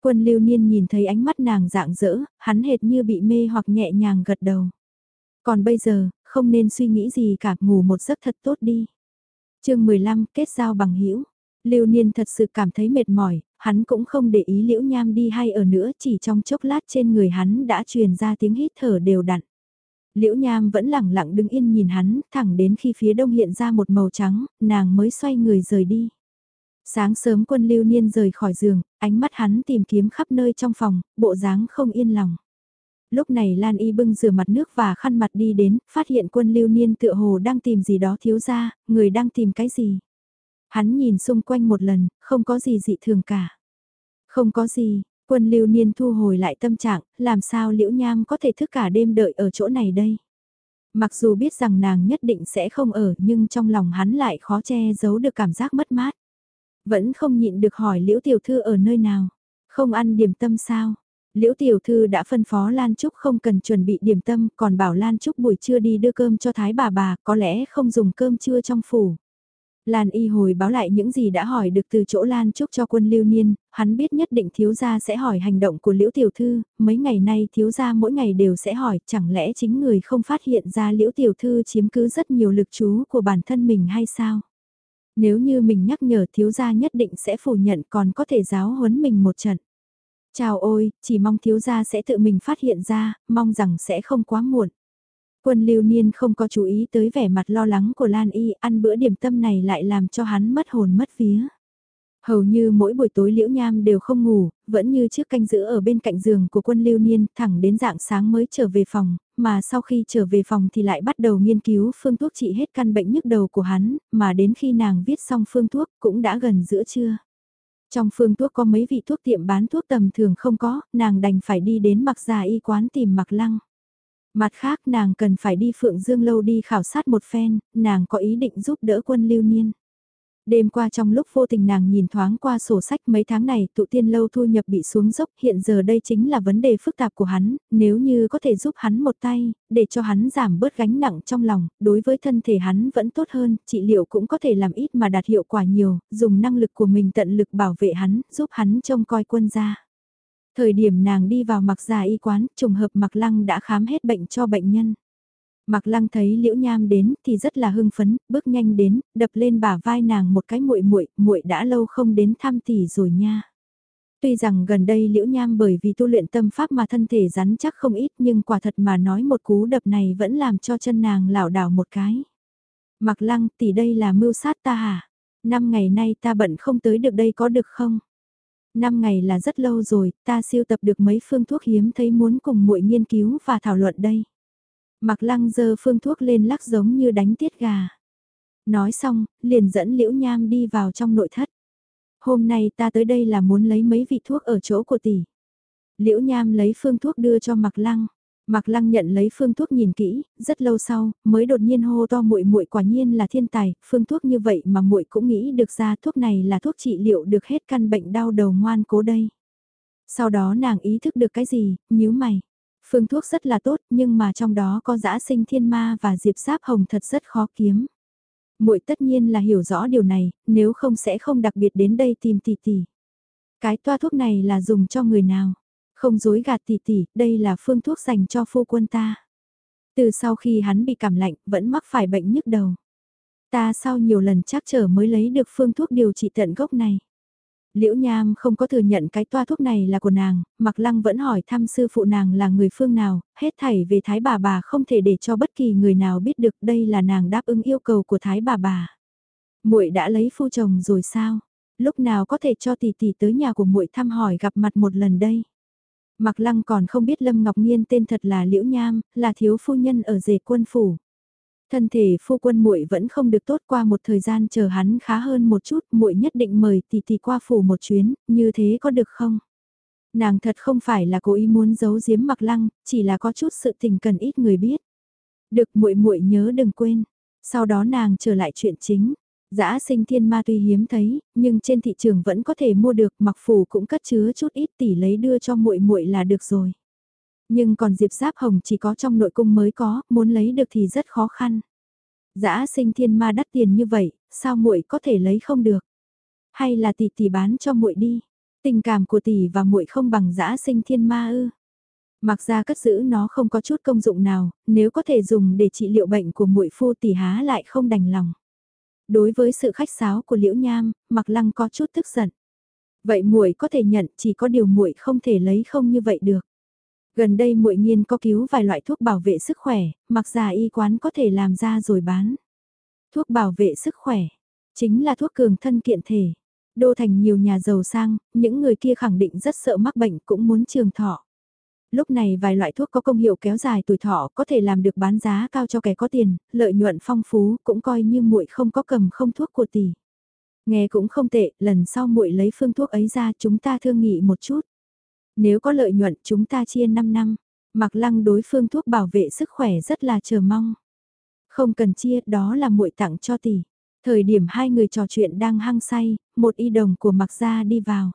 Quân lưu niên nhìn thấy ánh mắt nàng dạng dỡ, hắn hệt như bị mê hoặc nhẹ nhàng gật đầu. Còn bây giờ, không nên suy nghĩ gì cả, ngủ một giấc thật tốt đi. chương 15, kết giao bằng hữu Lưu Niên thật sự cảm thấy mệt mỏi, hắn cũng không để ý liễu nham đi hay ở nữa chỉ trong chốc lát trên người hắn đã truyền ra tiếng hít thở đều đặn. Liễu nham vẫn lẳng lặng đứng yên nhìn hắn, thẳng đến khi phía đông hiện ra một màu trắng, nàng mới xoay người rời đi. Sáng sớm quân lưu niên rời khỏi giường, ánh mắt hắn tìm kiếm khắp nơi trong phòng, bộ dáng không yên lòng. Lúc này Lan Y bưng rửa mặt nước và khăn mặt đi đến, phát hiện quân lưu niên tựa hồ đang tìm gì đó thiếu ra, người đang tìm cái gì. Hắn nhìn xung quanh một lần, không có gì dị thường cả. Không có gì, quân lưu niên thu hồi lại tâm trạng, làm sao liễu nham có thể thức cả đêm đợi ở chỗ này đây. Mặc dù biết rằng nàng nhất định sẽ không ở nhưng trong lòng hắn lại khó che giấu được cảm giác mất mát. Vẫn không nhịn được hỏi liễu tiểu thư ở nơi nào. Không ăn điểm tâm sao? Liễu tiểu thư đã phân phó Lan Trúc không cần chuẩn bị điểm tâm còn bảo Lan Trúc buổi trưa đi đưa cơm cho thái bà bà có lẽ không dùng cơm trưa trong phủ. Lan y hồi báo lại những gì đã hỏi được từ chỗ Lan Trúc cho quân lưu niên, hắn biết nhất định thiếu gia sẽ hỏi hành động của liễu tiểu thư, mấy ngày nay thiếu gia mỗi ngày đều sẽ hỏi chẳng lẽ chính người không phát hiện ra liễu tiểu thư chiếm cứ rất nhiều lực chú của bản thân mình hay sao? Nếu như mình nhắc nhở thiếu gia nhất định sẽ phủ nhận còn có thể giáo huấn mình một trận. Chào ôi, chỉ mong thiếu gia sẽ tự mình phát hiện ra, mong rằng sẽ không quá muộn. Quân lưu niên không có chú ý tới vẻ mặt lo lắng của Lan Y, ăn bữa điểm tâm này lại làm cho hắn mất hồn mất vía. Hầu như mỗi buổi tối Liễu Nham đều không ngủ, vẫn như chiếc canh giữ ở bên cạnh giường của quân lưu niên, thẳng đến dạng sáng mới trở về phòng, mà sau khi trở về phòng thì lại bắt đầu nghiên cứu phương thuốc trị hết căn bệnh nhức đầu của hắn, mà đến khi nàng viết xong phương thuốc cũng đã gần giữa trưa. Trong phương thuốc có mấy vị thuốc tiệm bán thuốc tầm thường không có, nàng đành phải đi đến mặc già y quán tìm mặc lăng. Mặt khác nàng cần phải đi Phượng Dương Lâu đi khảo sát một phen, nàng có ý định giúp đỡ quân lưu niên. Đêm qua trong lúc vô tình nàng nhìn thoáng qua sổ sách mấy tháng này tụ tiên lâu thu nhập bị xuống dốc hiện giờ đây chính là vấn đề phức tạp của hắn, nếu như có thể giúp hắn một tay, để cho hắn giảm bớt gánh nặng trong lòng, đối với thân thể hắn vẫn tốt hơn, trị liệu cũng có thể làm ít mà đạt hiệu quả nhiều, dùng năng lực của mình tận lực bảo vệ hắn, giúp hắn trông coi quân gia. Thời điểm nàng đi vào mặc già y quán, trùng hợp mặc lăng đã khám hết bệnh cho bệnh nhân. Mặc lăng thấy liễu nham đến thì rất là hưng phấn, bước nhanh đến, đập lên bả vai nàng một cái muội muội muội đã lâu không đến thăm tỷ rồi nha. Tuy rằng gần đây liễu nham bởi vì tu luyện tâm pháp mà thân thể rắn chắc không ít nhưng quả thật mà nói một cú đập này vẫn làm cho chân nàng lảo đảo một cái. Mặc lăng tỷ đây là mưu sát ta hả? Năm ngày nay ta bận không tới được đây có được không? Năm ngày là rất lâu rồi, ta siêu tập được mấy phương thuốc hiếm thấy muốn cùng muội nghiên cứu và thảo luận đây. Mặc lăng dơ phương thuốc lên lắc giống như đánh tiết gà. Nói xong, liền dẫn liễu nham đi vào trong nội thất. Hôm nay ta tới đây là muốn lấy mấy vị thuốc ở chỗ của tỷ. Liễu nham lấy phương thuốc đưa cho mặc lăng. Mạc Lăng nhận lấy phương thuốc nhìn kỹ, rất lâu sau, mới đột nhiên hô to muội muội quả nhiên là thiên tài, phương thuốc như vậy mà muội cũng nghĩ được ra thuốc này là thuốc trị liệu được hết căn bệnh đau đầu ngoan cố đây. Sau đó nàng ý thức được cái gì, nhíu mày. Phương thuốc rất là tốt, nhưng mà trong đó có dã sinh thiên ma và diệp sáp hồng thật rất khó kiếm. Muội tất nhiên là hiểu rõ điều này, nếu không sẽ không đặc biệt đến đây tìm tỷ tỷ. Cái toa thuốc này là dùng cho người nào? Không dối gạt tỷ tỷ, đây là phương thuốc dành cho phu quân ta. Từ sau khi hắn bị cảm lạnh, vẫn mắc phải bệnh nhức đầu. Ta sau nhiều lần chắc trở mới lấy được phương thuốc điều trị tận gốc này. Liễu Nham không có thừa nhận cái toa thuốc này là của nàng, Mặc Lăng vẫn hỏi thăm sư phụ nàng là người phương nào, hết thảy về Thái bà bà không thể để cho bất kỳ người nào biết được đây là nàng đáp ứng yêu cầu của Thái bà bà. Muội đã lấy phu chồng rồi sao? Lúc nào có thể cho tỷ tỷ tới nhà của muội thăm hỏi gặp mặt một lần đây? Mạc Lăng còn không biết Lâm Ngọc Nhiên tên thật là Liễu Nham, là thiếu phu nhân ở rể quân phủ. Thân thể phu quân muội vẫn không được tốt qua một thời gian chờ hắn khá hơn một chút, muội nhất định mời tỷ tỷ qua phủ một chuyến, như thế có được không? Nàng thật không phải là cố ý muốn giấu giếm Mạc Lăng, chỉ là có chút sự tình cần ít người biết. Được muội muội nhớ đừng quên. Sau đó nàng trở lại chuyện chính. Giã sinh thiên ma tuy hiếm thấy, nhưng trên thị trường vẫn có thể mua được, mặc phủ cũng cất chứa chút ít tỷ lấy đưa cho muội muội là được rồi. Nhưng còn diệp giáp hồng chỉ có trong nội cung mới có, muốn lấy được thì rất khó khăn. Giã sinh thiên ma đắt tiền như vậy, sao muội có thể lấy không được? Hay là tỷ tỷ bán cho muội đi? Tình cảm của tỷ và muội không bằng giã sinh thiên ma ư? Mặc ra cất giữ nó không có chút công dụng nào, nếu có thể dùng để trị liệu bệnh của muội phu tỷ há lại không đành lòng. Đối với sự khách sáo của Liễu Nham, Mặc Lăng có chút tức giận. Vậy muội có thể nhận, chỉ có điều muội không thể lấy không như vậy được. Gần đây muội nghiên có cứu vài loại thuốc bảo vệ sức khỏe, mặc già y quán có thể làm ra rồi bán. Thuốc bảo vệ sức khỏe, chính là thuốc cường thân kiện thể. Đô thành nhiều nhà giàu sang, những người kia khẳng định rất sợ mắc bệnh cũng muốn trường thọ. Lúc này vài loại thuốc có công hiệu kéo dài tuổi thọ có thể làm được bán giá cao cho kẻ có tiền, lợi nhuận phong phú cũng coi như muội không có cầm không thuốc của tỷ. Nghe cũng không tệ, lần sau muội lấy phương thuốc ấy ra chúng ta thương nghị một chút. Nếu có lợi nhuận chúng ta chia 5 năm, mặc lăng đối phương thuốc bảo vệ sức khỏe rất là chờ mong. Không cần chia, đó là muội tặng cho tỷ. Thời điểm hai người trò chuyện đang hăng say, một y đồng của mặc gia đi vào.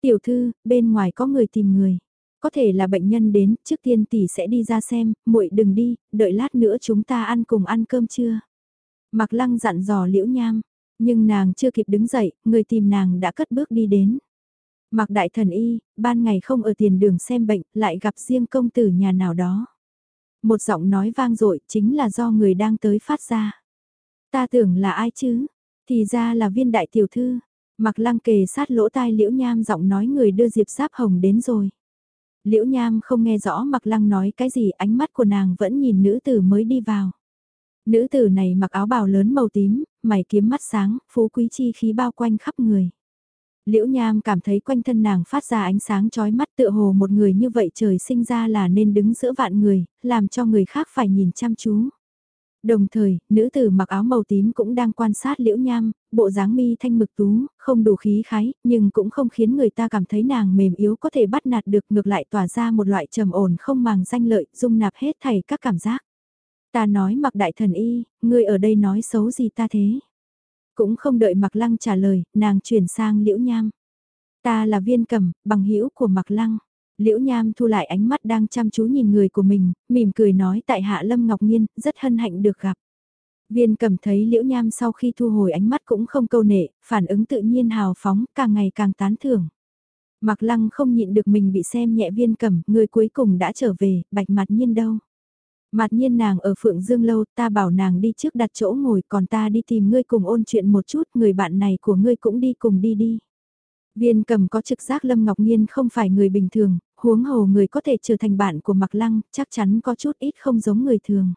Tiểu thư, bên ngoài có người tìm người. Có thể là bệnh nhân đến, trước tiên tỷ sẽ đi ra xem, muội đừng đi, đợi lát nữa chúng ta ăn cùng ăn cơm trưa. Mặc lăng dặn dò liễu nham, nhưng nàng chưa kịp đứng dậy, người tìm nàng đã cất bước đi đến. Mặc đại thần y, ban ngày không ở tiền đường xem bệnh, lại gặp riêng công tử nhà nào đó. Một giọng nói vang dội chính là do người đang tới phát ra. Ta tưởng là ai chứ? Thì ra là viên đại tiểu thư. Mặc lăng kề sát lỗ tai liễu nham giọng nói người đưa Diệp Giáp Hồng đến rồi. Liễu nham không nghe rõ mặc lăng nói cái gì ánh mắt của nàng vẫn nhìn nữ tử mới đi vào. Nữ tử này mặc áo bào lớn màu tím, mày kiếm mắt sáng, phú quý chi khí bao quanh khắp người. Liễu Nham cảm thấy quanh thân nàng phát ra ánh sáng chói mắt tựa hồ một người như vậy trời sinh ra là nên đứng giữa vạn người, làm cho người khác phải nhìn chăm chú. Đồng thời, nữ tử mặc áo màu tím cũng đang quan sát liễu nham, bộ dáng mi thanh mực tú, không đủ khí khái, nhưng cũng không khiến người ta cảm thấy nàng mềm yếu có thể bắt nạt được ngược lại tỏa ra một loại trầm ổn không màng danh lợi, dung nạp hết thảy các cảm giác. Ta nói mặc đại thần y, ngươi ở đây nói xấu gì ta thế? Cũng không đợi mặc lăng trả lời, nàng chuyển sang liễu nham. Ta là viên cầm, bằng hữu của mặc lăng. Liễu Nham thu lại ánh mắt đang chăm chú nhìn người của mình, mỉm cười nói tại hạ Lâm Ngọc Nhiên, rất hân hạnh được gặp. Viên cầm thấy Liễu Nham sau khi thu hồi ánh mắt cũng không câu nệ, phản ứng tự nhiên hào phóng, càng ngày càng tán thưởng. Mặc lăng không nhịn được mình bị xem nhẹ viên cầm, người cuối cùng đã trở về, bạch mặt nhiên đâu. Mặt nhiên nàng ở Phượng Dương Lâu, ta bảo nàng đi trước đặt chỗ ngồi, còn ta đi tìm ngươi cùng ôn chuyện một chút, người bạn này của ngươi cũng đi cùng đi đi. Viên cầm có trực giác Lâm Ngọc Nhiên không phải người bình thường, huống hồ người có thể trở thành bạn của Mạc Lăng, chắc chắn có chút ít không giống người thường.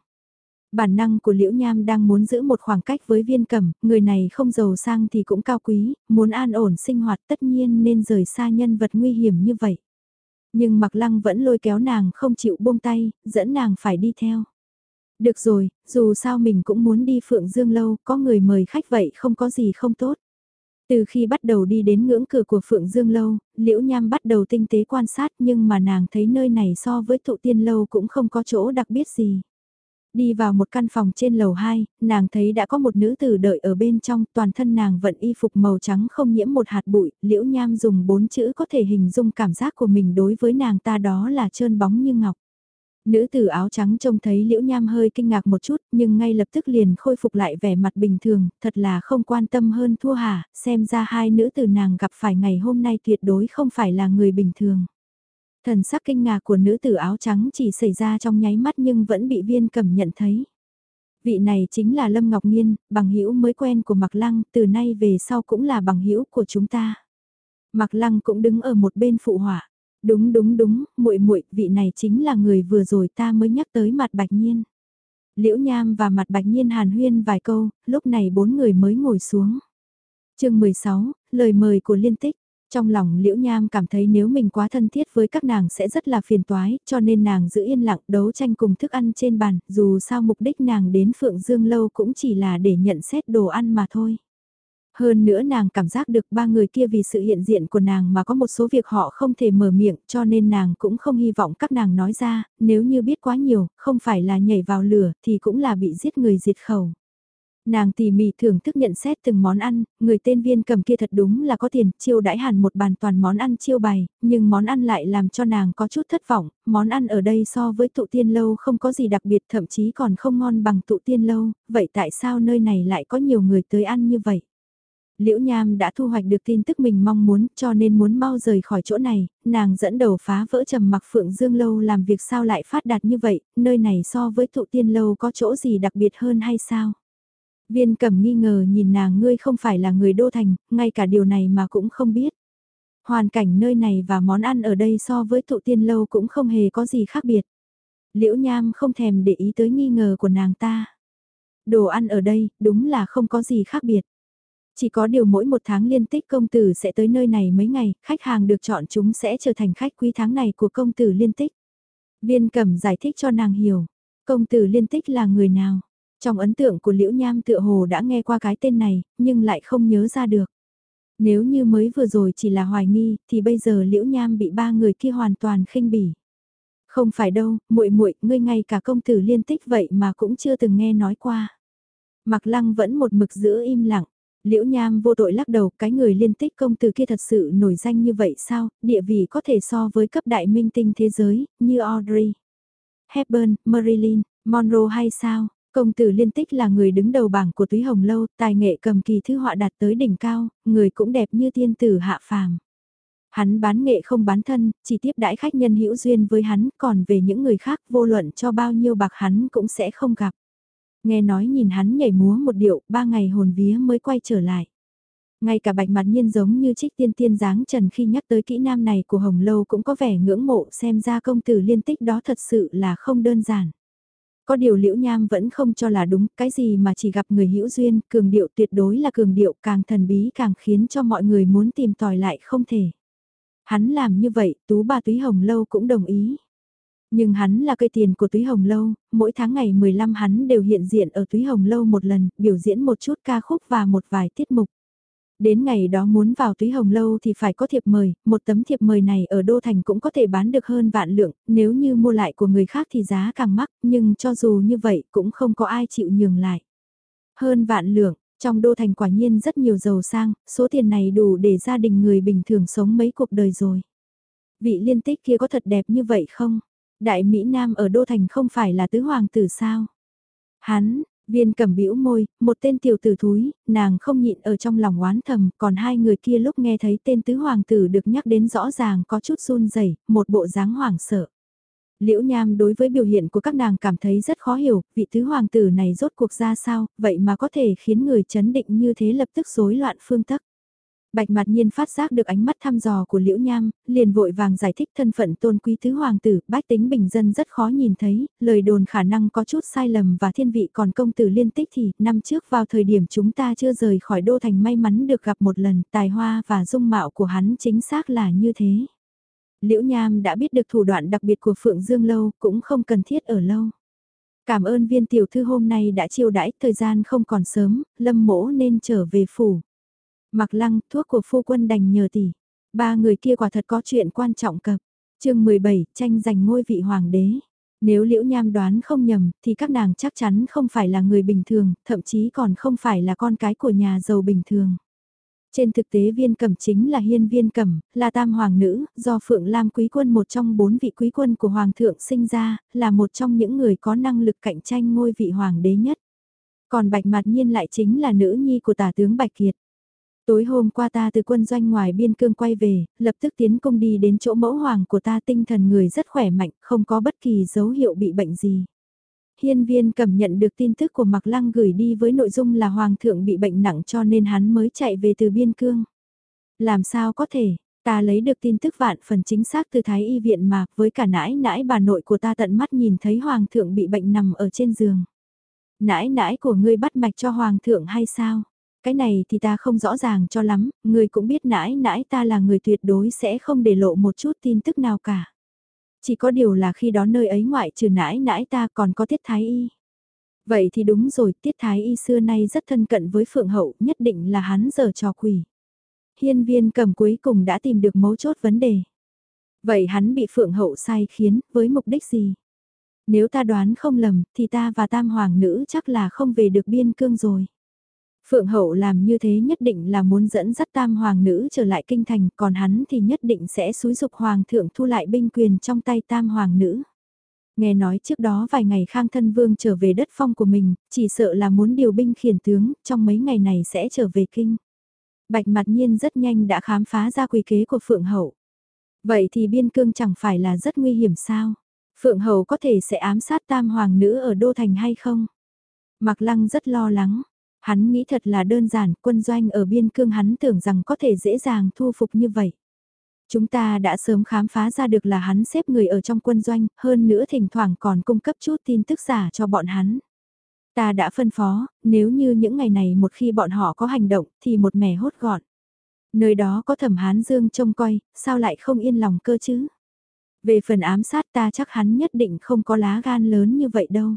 Bản năng của Liễu Nham đang muốn giữ một khoảng cách với viên cầm, người này không giàu sang thì cũng cao quý, muốn an ổn sinh hoạt tất nhiên nên rời xa nhân vật nguy hiểm như vậy. Nhưng Mạc Lăng vẫn lôi kéo nàng không chịu buông tay, dẫn nàng phải đi theo. Được rồi, dù sao mình cũng muốn đi Phượng Dương Lâu, có người mời khách vậy không có gì không tốt. Từ khi bắt đầu đi đến ngưỡng cửa của Phượng Dương Lâu, Liễu Nham bắt đầu tinh tế quan sát nhưng mà nàng thấy nơi này so với thụ tiên lâu cũng không có chỗ đặc biệt gì. Đi vào một căn phòng trên lầu 2, nàng thấy đã có một nữ tử đợi ở bên trong, toàn thân nàng vận y phục màu trắng không nhiễm một hạt bụi, Liễu Nham dùng bốn chữ có thể hình dung cảm giác của mình đối với nàng ta đó là trơn bóng như ngọc. Nữ tử áo trắng trông thấy liễu nham hơi kinh ngạc một chút nhưng ngay lập tức liền khôi phục lại vẻ mặt bình thường, thật là không quan tâm hơn thua hả, xem ra hai nữ tử nàng gặp phải ngày hôm nay tuyệt đối không phải là người bình thường. Thần sắc kinh ngạc của nữ tử áo trắng chỉ xảy ra trong nháy mắt nhưng vẫn bị viên cầm nhận thấy. Vị này chính là Lâm Ngọc Nhiên, bằng hữu mới quen của Mạc Lăng, từ nay về sau cũng là bằng hữu của chúng ta. Mạc Lăng cũng đứng ở một bên phụ họa. Đúng đúng đúng, muội muội, vị này chính là người vừa rồi ta mới nhắc tới mặt Bạch Nhiên. Liễu Nham và mặt Bạch Nhiên hàn huyên vài câu, lúc này bốn người mới ngồi xuống. chương 16, lời mời của liên tích. Trong lòng Liễu Nham cảm thấy nếu mình quá thân thiết với các nàng sẽ rất là phiền toái, cho nên nàng giữ yên lặng đấu tranh cùng thức ăn trên bàn, dù sao mục đích nàng đến Phượng Dương Lâu cũng chỉ là để nhận xét đồ ăn mà thôi. Hơn nữa nàng cảm giác được ba người kia vì sự hiện diện của nàng mà có một số việc họ không thể mở miệng cho nên nàng cũng không hy vọng các nàng nói ra, nếu như biết quá nhiều, không phải là nhảy vào lửa thì cũng là bị giết người diệt khẩu. Nàng tỉ mỉ thưởng thức nhận xét từng món ăn, người tên viên cầm kia thật đúng là có tiền, chiêu đãi hẳn một bàn toàn món ăn chiêu bày, nhưng món ăn lại làm cho nàng có chút thất vọng, món ăn ở đây so với tụ tiên lâu không có gì đặc biệt thậm chí còn không ngon bằng tụ tiên lâu, vậy tại sao nơi này lại có nhiều người tới ăn như vậy? Liễu Nham đã thu hoạch được tin tức mình mong muốn cho nên muốn mau rời khỏi chỗ này, nàng dẫn đầu phá vỡ trầm mặc Phượng Dương Lâu làm việc sao lại phát đạt như vậy, nơi này so với tụ tiên lâu có chỗ gì đặc biệt hơn hay sao? Viên cầm nghi ngờ nhìn nàng ngươi không phải là người đô thành, ngay cả điều này mà cũng không biết. Hoàn cảnh nơi này và món ăn ở đây so với tụ tiên lâu cũng không hề có gì khác biệt. Liễu Nham không thèm để ý tới nghi ngờ của nàng ta. Đồ ăn ở đây đúng là không có gì khác biệt. Chỉ có điều mỗi một tháng liên tích công tử sẽ tới nơi này mấy ngày, khách hàng được chọn chúng sẽ trở thành khách quý tháng này của công tử liên tích. Viên cẩm giải thích cho nàng hiểu, công tử liên tích là người nào. Trong ấn tượng của Liễu Nham tựa hồ đã nghe qua cái tên này, nhưng lại không nhớ ra được. Nếu như mới vừa rồi chỉ là hoài nghi, thì bây giờ Liễu Nham bị ba người kia hoàn toàn khinh bỉ. Không phải đâu, muội muội, ngươi ngay cả công tử liên tích vậy mà cũng chưa từng nghe nói qua. Mặc Lăng vẫn một mực giữ im lặng. Liễu Nham vô tội lắc đầu, cái người liên tích công tử kia thật sự nổi danh như vậy sao, địa vị có thể so với cấp đại minh tinh thế giới, như Audrey, Hepburn, Marilyn, Monroe hay sao? Công tử liên tích là người đứng đầu bảng của túy hồng lâu, tài nghệ cầm kỳ thư họa đạt tới đỉnh cao, người cũng đẹp như tiên tử hạ phàm. Hắn bán nghệ không bán thân, chỉ tiếp đãi khách nhân hữu duyên với hắn, còn về những người khác vô luận cho bao nhiêu bạc hắn cũng sẽ không gặp. Nghe nói nhìn hắn nhảy múa một điệu, ba ngày hồn vía mới quay trở lại. Ngay cả bạch mặt nhiên giống như trích tiên tiên dáng trần khi nhắc tới kỹ nam này của Hồng Lâu cũng có vẻ ngưỡng mộ xem ra công tử liên tích đó thật sự là không đơn giản. Có điều liễu nham vẫn không cho là đúng, cái gì mà chỉ gặp người hữu duyên, cường điệu tuyệt đối là cường điệu càng thần bí càng khiến cho mọi người muốn tìm tòi lại không thể. Hắn làm như vậy, tú bà túy hồng lâu cũng đồng ý. Nhưng hắn là cây tiền của túy hồng lâu, mỗi tháng ngày 15 hắn đều hiện diện ở túy hồng lâu một lần, biểu diễn một chút ca khúc và một vài tiết mục. Đến ngày đó muốn vào túy hồng lâu thì phải có thiệp mời, một tấm thiệp mời này ở Đô Thành cũng có thể bán được hơn vạn lượng, nếu như mua lại của người khác thì giá càng mắc, nhưng cho dù như vậy cũng không có ai chịu nhường lại. Hơn vạn lượng, trong Đô Thành quả nhiên rất nhiều giàu sang, số tiền này đủ để gia đình người bình thường sống mấy cuộc đời rồi. Vị liên tích kia có thật đẹp như vậy không? Đại Mỹ Nam ở Đô Thành không phải là tứ hoàng tử sao? Hắn, Viên cầm bĩu môi, một tên tiểu tử thúi, nàng không nhịn ở trong lòng oán thầm, còn hai người kia lúc nghe thấy tên tứ hoàng tử được nhắc đến rõ ràng có chút run rẩy, một bộ dáng hoảng sợ. Liễu Nham đối với biểu hiện của các nàng cảm thấy rất khó hiểu, vị tứ hoàng tử này rốt cuộc ra sao, vậy mà có thể khiến người chấn định như thế lập tức rối loạn phương tắc. Bạch mặt nhiên phát giác được ánh mắt thăm dò của Liễu Nham, liền vội vàng giải thích thân phận tôn quý tứ hoàng tử, bách tính bình dân rất khó nhìn thấy, lời đồn khả năng có chút sai lầm và thiên vị còn công tử liên tích thì, năm trước vào thời điểm chúng ta chưa rời khỏi đô thành may mắn được gặp một lần, tài hoa và dung mạo của hắn chính xác là như thế. Liễu Nham đã biết được thủ đoạn đặc biệt của Phượng Dương Lâu, cũng không cần thiết ở lâu. Cảm ơn viên tiểu thư hôm nay đã chiêu đãi, thời gian không còn sớm, lâm mỗ nên trở về phủ. Mặc lăng, thuốc của phu quân đành nhờ tỷ. Ba người kia quả thật có chuyện quan trọng cập. chương 17, tranh giành ngôi vị hoàng đế. Nếu liễu nham đoán không nhầm, thì các nàng chắc chắn không phải là người bình thường, thậm chí còn không phải là con cái của nhà giàu bình thường. Trên thực tế viên cẩm chính là hiên viên cẩm, là tam hoàng nữ, do Phượng Lam quý quân một trong bốn vị quý quân của hoàng thượng sinh ra, là một trong những người có năng lực cạnh tranh ngôi vị hoàng đế nhất. Còn Bạch Mạt Nhiên lại chính là nữ nhi của tả tướng Bạch Kiệt. Tối hôm qua ta từ quân doanh ngoài biên cương quay về, lập tức tiến công đi đến chỗ mẫu hoàng của ta tinh thần người rất khỏe mạnh, không có bất kỳ dấu hiệu bị bệnh gì. Hiên viên cầm nhận được tin tức của Mạc Lăng gửi đi với nội dung là hoàng thượng bị bệnh nặng cho nên hắn mới chạy về từ biên cương. Làm sao có thể, ta lấy được tin tức vạn phần chính xác từ thái y viện mà với cả nãi nãi bà nội của ta tận mắt nhìn thấy hoàng thượng bị bệnh nằm ở trên giường. Nãi nãi của ngươi bắt mạch cho hoàng thượng hay sao? Cái này thì ta không rõ ràng cho lắm, người cũng biết nãi nãi ta là người tuyệt đối sẽ không để lộ một chút tin tức nào cả. Chỉ có điều là khi đó nơi ấy ngoại trừ nãi nãi ta còn có tiết thái y. Vậy thì đúng rồi, tiết thái y xưa nay rất thân cận với phượng hậu, nhất định là hắn giờ trò quỷ. Hiên viên cầm cuối cùng đã tìm được mấu chốt vấn đề. Vậy hắn bị phượng hậu sai khiến, với mục đích gì? Nếu ta đoán không lầm, thì ta và tam hoàng nữ chắc là không về được biên cương rồi. Phượng hậu làm như thế nhất định là muốn dẫn dắt tam hoàng nữ trở lại kinh thành, còn hắn thì nhất định sẽ xúi dục hoàng thượng thu lại binh quyền trong tay tam hoàng nữ. Nghe nói trước đó vài ngày Khang Thân Vương trở về đất phong của mình, chỉ sợ là muốn điều binh khiển tướng, trong mấy ngày này sẽ trở về kinh. Bạch mặt nhiên rất nhanh đã khám phá ra quy kế của Phượng Hậu. Vậy thì biên cương chẳng phải là rất nguy hiểm sao? Phượng Hậu có thể sẽ ám sát tam hoàng nữ ở Đô Thành hay không? Mạc Lăng rất lo lắng. Hắn nghĩ thật là đơn giản, quân doanh ở biên cương hắn tưởng rằng có thể dễ dàng thu phục như vậy. Chúng ta đã sớm khám phá ra được là hắn xếp người ở trong quân doanh, hơn nữa thỉnh thoảng còn cung cấp chút tin tức giả cho bọn hắn. Ta đã phân phó, nếu như những ngày này một khi bọn họ có hành động thì một mẻ hốt gọn. Nơi đó có thẩm hán dương trông coi, sao lại không yên lòng cơ chứ? Về phần ám sát ta chắc hắn nhất định không có lá gan lớn như vậy đâu.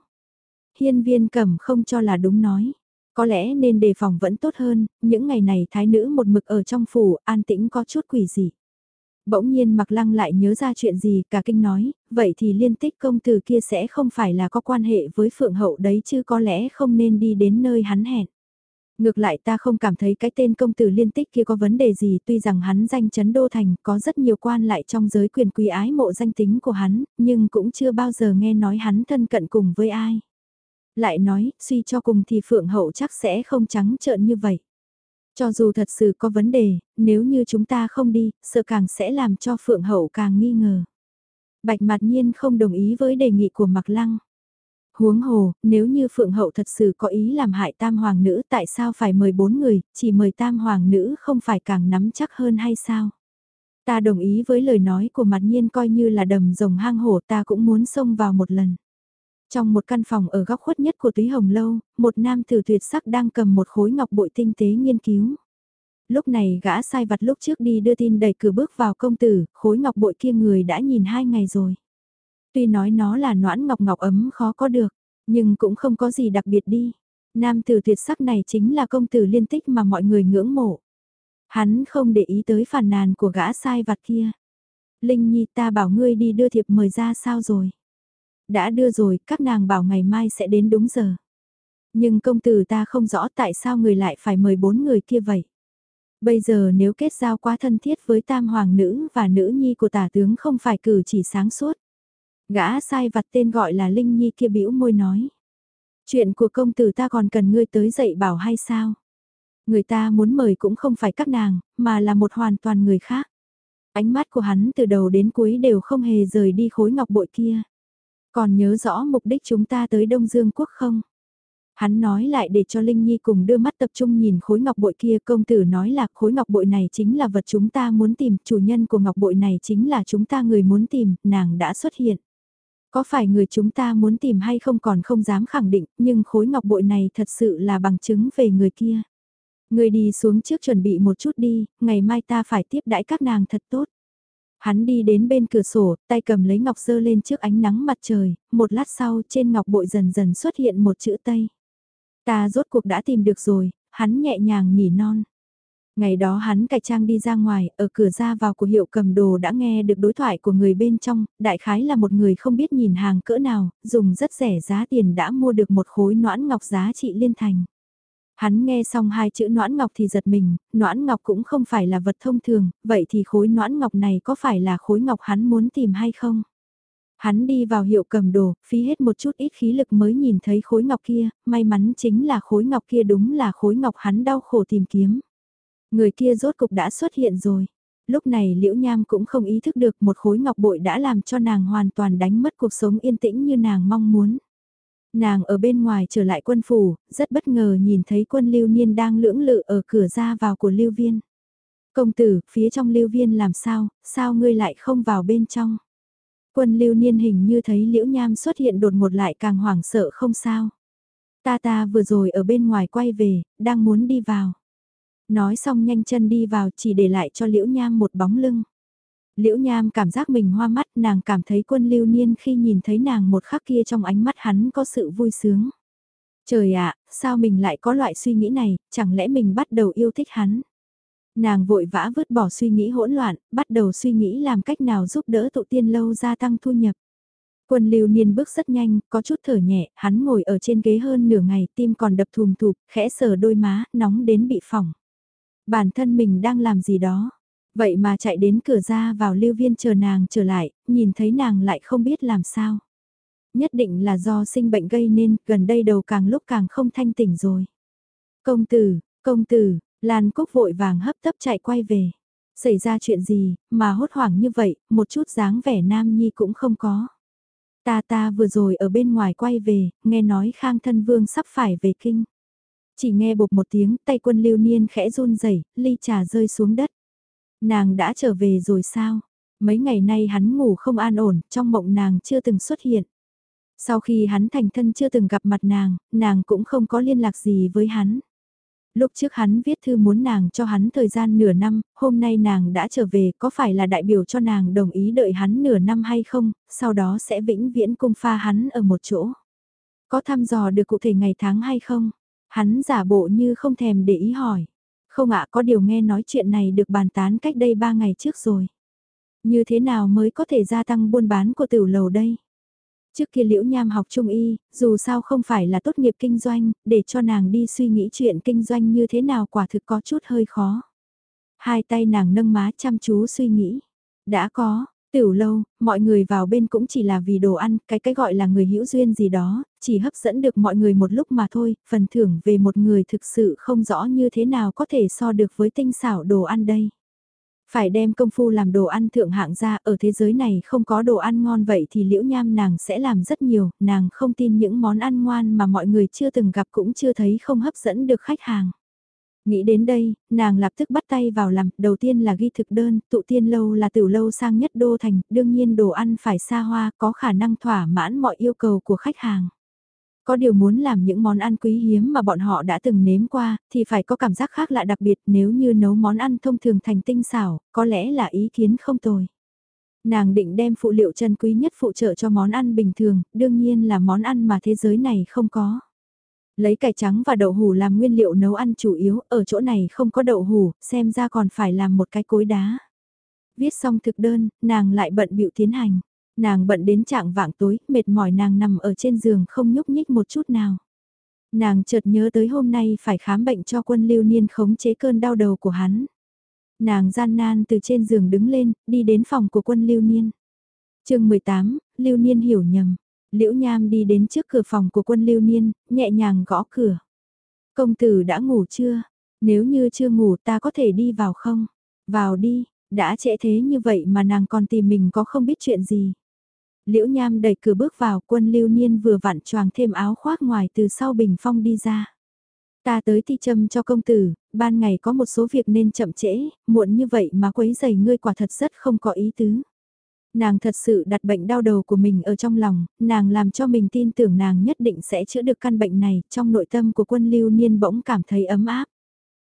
Hiên viên cẩm không cho là đúng nói. Có lẽ nên đề phòng vẫn tốt hơn, những ngày này thái nữ một mực ở trong phủ, an tĩnh có chút quỷ gì. Bỗng nhiên mặc lăng lại nhớ ra chuyện gì, cả kinh nói, vậy thì liên tích công tử kia sẽ không phải là có quan hệ với phượng hậu đấy chứ có lẽ không nên đi đến nơi hắn hẹn. Ngược lại ta không cảm thấy cái tên công tử liên tích kia có vấn đề gì tuy rằng hắn danh chấn đô thành có rất nhiều quan lại trong giới quyền quý ái mộ danh tính của hắn, nhưng cũng chưa bao giờ nghe nói hắn thân cận cùng với ai. Lại nói, suy cho cùng thì phượng hậu chắc sẽ không trắng trợn như vậy. Cho dù thật sự có vấn đề, nếu như chúng ta không đi, sợ càng sẽ làm cho Phượng Hậu càng nghi ngờ. Bạch mặt nhiên không đồng ý với đề nghị của Mạc Lăng. Huống hồ, nếu như Phượng Hậu thật sự có ý làm hại tam hoàng nữ tại sao phải mời bốn người, chỉ mời tam hoàng nữ không phải càng nắm chắc hơn hay sao? Ta đồng ý với lời nói của mặt nhiên coi như là đầm rồng hang hổ ta cũng muốn xông vào một lần. Trong một căn phòng ở góc khuất nhất của túy hồng lâu, một nam tử tuyệt sắc đang cầm một khối ngọc bội tinh tế nghiên cứu. Lúc này gã sai vặt lúc trước đi đưa tin đẩy cửa bước vào công tử, khối ngọc bội kia người đã nhìn hai ngày rồi. Tuy nói nó là noãn ngọc ngọc ấm khó có được, nhưng cũng không có gì đặc biệt đi. Nam tử tuyệt sắc này chính là công tử liên tích mà mọi người ngưỡng mộ. Hắn không để ý tới phản nàn của gã sai vặt kia. Linh Nhi ta bảo ngươi đi đưa thiệp mời ra sao rồi? Đã đưa rồi, các nàng bảo ngày mai sẽ đến đúng giờ. Nhưng công tử ta không rõ tại sao người lại phải mời bốn người kia vậy. Bây giờ nếu kết giao quá thân thiết với tam hoàng nữ và nữ nhi của tả tướng không phải cử chỉ sáng suốt. Gã sai vặt tên gọi là Linh Nhi kia bĩu môi nói. Chuyện của công tử ta còn cần ngươi tới dạy bảo hay sao? Người ta muốn mời cũng không phải các nàng, mà là một hoàn toàn người khác. Ánh mắt của hắn từ đầu đến cuối đều không hề rời đi khối ngọc bội kia. Còn nhớ rõ mục đích chúng ta tới Đông Dương Quốc không? Hắn nói lại để cho Linh Nhi cùng đưa mắt tập trung nhìn khối ngọc bội kia công tử nói là khối ngọc bội này chính là vật chúng ta muốn tìm, chủ nhân của ngọc bội này chính là chúng ta người muốn tìm, nàng đã xuất hiện. Có phải người chúng ta muốn tìm hay không còn không dám khẳng định, nhưng khối ngọc bội này thật sự là bằng chứng về người kia. Người đi xuống trước chuẩn bị một chút đi, ngày mai ta phải tiếp đãi các nàng thật tốt. Hắn đi đến bên cửa sổ, tay cầm lấy ngọc dơ lên trước ánh nắng mặt trời, một lát sau trên ngọc bội dần dần xuất hiện một chữ Tây. Ta rốt cuộc đã tìm được rồi, hắn nhẹ nhàng nỉ non. Ngày đó hắn cải trang đi ra ngoài, ở cửa ra vào của hiệu cầm đồ đã nghe được đối thoại của người bên trong, đại khái là một người không biết nhìn hàng cỡ nào, dùng rất rẻ giá tiền đã mua được một khối noãn ngọc giá trị liên thành. Hắn nghe xong hai chữ noãn ngọc thì giật mình, noãn ngọc cũng không phải là vật thông thường, vậy thì khối noãn ngọc này có phải là khối ngọc hắn muốn tìm hay không? Hắn đi vào hiệu cầm đồ, phí hết một chút ít khí lực mới nhìn thấy khối ngọc kia, may mắn chính là khối ngọc kia đúng là khối ngọc hắn đau khổ tìm kiếm. Người kia rốt cục đã xuất hiện rồi. Lúc này Liễu Nham cũng không ý thức được một khối ngọc bội đã làm cho nàng hoàn toàn đánh mất cuộc sống yên tĩnh như nàng mong muốn. Nàng ở bên ngoài trở lại quân phủ, rất bất ngờ nhìn thấy quân lưu niên đang lưỡng lự ở cửa ra vào của lưu viên. Công tử, phía trong lưu viên làm sao, sao ngươi lại không vào bên trong? Quân lưu niên hình như thấy liễu nham xuất hiện đột ngột lại càng hoảng sợ không sao. Ta ta vừa rồi ở bên ngoài quay về, đang muốn đi vào. Nói xong nhanh chân đi vào chỉ để lại cho liễu nham một bóng lưng. Liễu Nham cảm giác mình hoa mắt, nàng cảm thấy quân lưu niên khi nhìn thấy nàng một khắc kia trong ánh mắt hắn có sự vui sướng. Trời ạ, sao mình lại có loại suy nghĩ này, chẳng lẽ mình bắt đầu yêu thích hắn? Nàng vội vã vứt bỏ suy nghĩ hỗn loạn, bắt đầu suy nghĩ làm cách nào giúp đỡ tụ tiên lâu gia tăng thu nhập. Quân lưu niên bước rất nhanh, có chút thở nhẹ, hắn ngồi ở trên ghế hơn nửa ngày, tim còn đập thùm thụp, khẽ sờ đôi má, nóng đến bị phỏng. Bản thân mình đang làm gì đó. Vậy mà chạy đến cửa ra vào lưu viên chờ nàng trở lại, nhìn thấy nàng lại không biết làm sao. Nhất định là do sinh bệnh gây nên, gần đây đầu càng lúc càng không thanh tỉnh rồi. Công tử, công tử, Lan Cúc vội vàng hấp tấp chạy quay về. Xảy ra chuyện gì, mà hốt hoảng như vậy, một chút dáng vẻ nam nhi cũng không có. Ta ta vừa rồi ở bên ngoài quay về, nghe nói Khang Thân Vương sắp phải về kinh. Chỉ nghe bột một tiếng, tay quân lưu niên khẽ run rẩy ly trà rơi xuống đất. Nàng đã trở về rồi sao? Mấy ngày nay hắn ngủ không an ổn, trong mộng nàng chưa từng xuất hiện. Sau khi hắn thành thân chưa từng gặp mặt nàng, nàng cũng không có liên lạc gì với hắn. Lúc trước hắn viết thư muốn nàng cho hắn thời gian nửa năm, hôm nay nàng đã trở về có phải là đại biểu cho nàng đồng ý đợi hắn nửa năm hay không, sau đó sẽ vĩnh viễn cung pha hắn ở một chỗ. Có thăm dò được cụ thể ngày tháng hay không? Hắn giả bộ như không thèm để ý hỏi. Không ạ có điều nghe nói chuyện này được bàn tán cách đây ba ngày trước rồi. Như thế nào mới có thể gia tăng buôn bán của tiểu lầu đây? Trước kia liễu nham học trung y, dù sao không phải là tốt nghiệp kinh doanh, để cho nàng đi suy nghĩ chuyện kinh doanh như thế nào quả thực có chút hơi khó. Hai tay nàng nâng má chăm chú suy nghĩ. Đã có, Tiểu lâu, mọi người vào bên cũng chỉ là vì đồ ăn, cái cái gọi là người hữu duyên gì đó, chỉ hấp dẫn được mọi người một lúc mà thôi, phần thưởng về một người thực sự không rõ như thế nào có thể so được với tinh xảo đồ ăn đây. Phải đem công phu làm đồ ăn thượng hạng ra, ở thế giới này không có đồ ăn ngon vậy thì liễu nham nàng sẽ làm rất nhiều, nàng không tin những món ăn ngoan mà mọi người chưa từng gặp cũng chưa thấy không hấp dẫn được khách hàng. Nghĩ đến đây, nàng lập tức bắt tay vào làm, đầu tiên là ghi thực đơn, tụ tiên lâu là tiểu lâu sang nhất đô thành, đương nhiên đồ ăn phải xa hoa, có khả năng thỏa mãn mọi yêu cầu của khách hàng. Có điều muốn làm những món ăn quý hiếm mà bọn họ đã từng nếm qua, thì phải có cảm giác khác lạ đặc biệt nếu như nấu món ăn thông thường thành tinh xảo, có lẽ là ý kiến không tồi. Nàng định đem phụ liệu chân quý nhất phụ trợ cho món ăn bình thường, đương nhiên là món ăn mà thế giới này không có. Lấy cải trắng và đậu hủ làm nguyên liệu nấu ăn chủ yếu, ở chỗ này không có đậu hủ, xem ra còn phải làm một cái cối đá. Viết xong thực đơn, nàng lại bận bịu tiến hành. Nàng bận đến trạng vạng tối, mệt mỏi nàng nằm ở trên giường không nhúc nhích một chút nào. Nàng chợt nhớ tới hôm nay phải khám bệnh cho quân lưu niên khống chế cơn đau đầu của hắn. Nàng gian nan từ trên giường đứng lên, đi đến phòng của quân lưu niên. chương 18, lưu niên hiểu nhầm. Liễu Nham đi đến trước cửa phòng của quân lưu niên, nhẹ nhàng gõ cửa. Công tử đã ngủ chưa? Nếu như chưa ngủ ta có thể đi vào không? Vào đi, đã trễ thế như vậy mà nàng còn tìm mình có không biết chuyện gì. Liễu Nham đẩy cửa bước vào quân lưu niên vừa vặn choàng thêm áo khoác ngoài từ sau bình phong đi ra. Ta tới thi châm cho công tử, ban ngày có một số việc nên chậm trễ, muộn như vậy mà quấy giày ngươi quả thật rất không có ý tứ. Nàng thật sự đặt bệnh đau đầu của mình ở trong lòng, nàng làm cho mình tin tưởng nàng nhất định sẽ chữa được căn bệnh này, trong nội tâm của quân lưu niên bỗng cảm thấy ấm áp.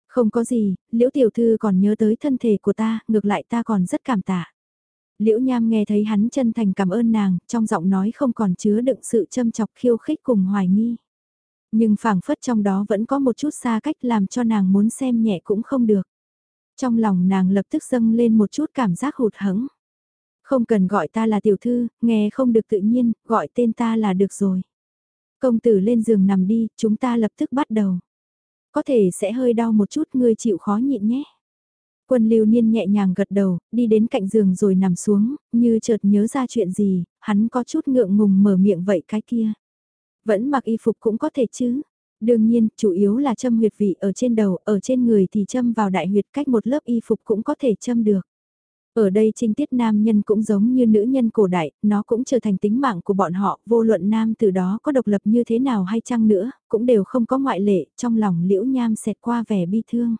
Không có gì, liễu tiểu thư còn nhớ tới thân thể của ta, ngược lại ta còn rất cảm tạ. Liễu Nham nghe thấy hắn chân thành cảm ơn nàng, trong giọng nói không còn chứa đựng sự châm chọc khiêu khích cùng hoài nghi. Nhưng phảng phất trong đó vẫn có một chút xa cách làm cho nàng muốn xem nhẹ cũng không được. Trong lòng nàng lập tức dâng lên một chút cảm giác hụt hẫng. Không cần gọi ta là tiểu thư, nghe không được tự nhiên, gọi tên ta là được rồi. Công tử lên giường nằm đi, chúng ta lập tức bắt đầu. Có thể sẽ hơi đau một chút, ngươi chịu khó nhịn nhé. Quân lưu niên nhẹ nhàng gật đầu, đi đến cạnh giường rồi nằm xuống, như chợt nhớ ra chuyện gì, hắn có chút ngượng ngùng mở miệng vậy cái kia. Vẫn mặc y phục cũng có thể chứ. Đương nhiên, chủ yếu là châm huyệt vị ở trên đầu, ở trên người thì châm vào đại huyệt cách một lớp y phục cũng có thể châm được. Ở đây trinh tiết nam nhân cũng giống như nữ nhân cổ đại, nó cũng trở thành tính mạng của bọn họ, vô luận nam từ đó có độc lập như thế nào hay chăng nữa, cũng đều không có ngoại lệ, trong lòng liễu nham xẹt qua vẻ bi thương.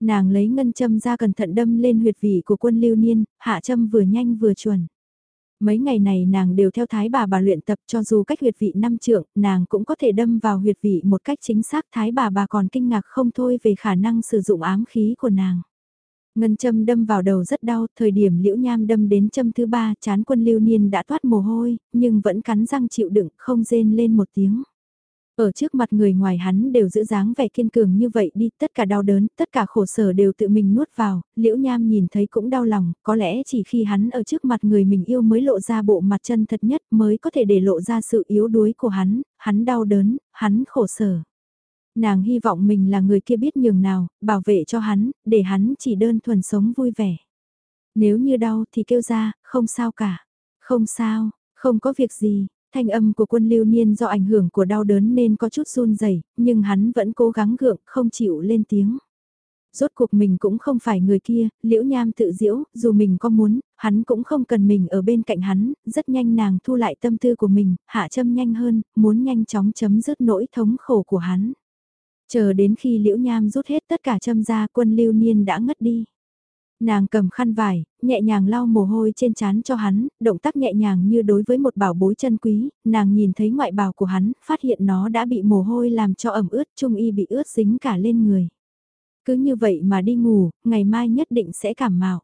Nàng lấy ngân châm ra cẩn thận đâm lên huyệt vị của quân lưu niên, hạ châm vừa nhanh vừa chuẩn. Mấy ngày này nàng đều theo thái bà bà luyện tập cho dù cách huyệt vị năm trượng, nàng cũng có thể đâm vào huyệt vị một cách chính xác thái bà bà còn kinh ngạc không thôi về khả năng sử dụng ám khí của nàng. Ngân châm đâm vào đầu rất đau, thời điểm liễu nham đâm đến châm thứ ba, chán quân lưu niên đã toát mồ hôi, nhưng vẫn cắn răng chịu đựng, không rên lên một tiếng. Ở trước mặt người ngoài hắn đều giữ dáng vẻ kiên cường như vậy đi, tất cả đau đớn, tất cả khổ sở đều tự mình nuốt vào, liễu nham nhìn thấy cũng đau lòng, có lẽ chỉ khi hắn ở trước mặt người mình yêu mới lộ ra bộ mặt chân thật nhất mới có thể để lộ ra sự yếu đuối của hắn, hắn đau đớn, hắn khổ sở. Nàng hy vọng mình là người kia biết nhường nào, bảo vệ cho hắn, để hắn chỉ đơn thuần sống vui vẻ. Nếu như đau thì kêu ra, không sao cả. Không sao, không có việc gì, Thanh âm của quân lưu niên do ảnh hưởng của đau đớn nên có chút run rẩy, nhưng hắn vẫn cố gắng gượng, không chịu lên tiếng. Rốt cuộc mình cũng không phải người kia, liễu nham tự diễu, dù mình có muốn, hắn cũng không cần mình ở bên cạnh hắn, rất nhanh nàng thu lại tâm tư của mình, hạ châm nhanh hơn, muốn nhanh chóng chấm dứt nỗi thống khổ của hắn. Chờ đến khi liễu nham rút hết tất cả châm ra quân lưu niên đã ngất đi. Nàng cầm khăn vải, nhẹ nhàng lau mồ hôi trên trán cho hắn, động tác nhẹ nhàng như đối với một bảo bối chân quý, nàng nhìn thấy ngoại bào của hắn, phát hiện nó đã bị mồ hôi làm cho ẩm ướt, trung y bị ướt dính cả lên người. Cứ như vậy mà đi ngủ, ngày mai nhất định sẽ cảm mạo.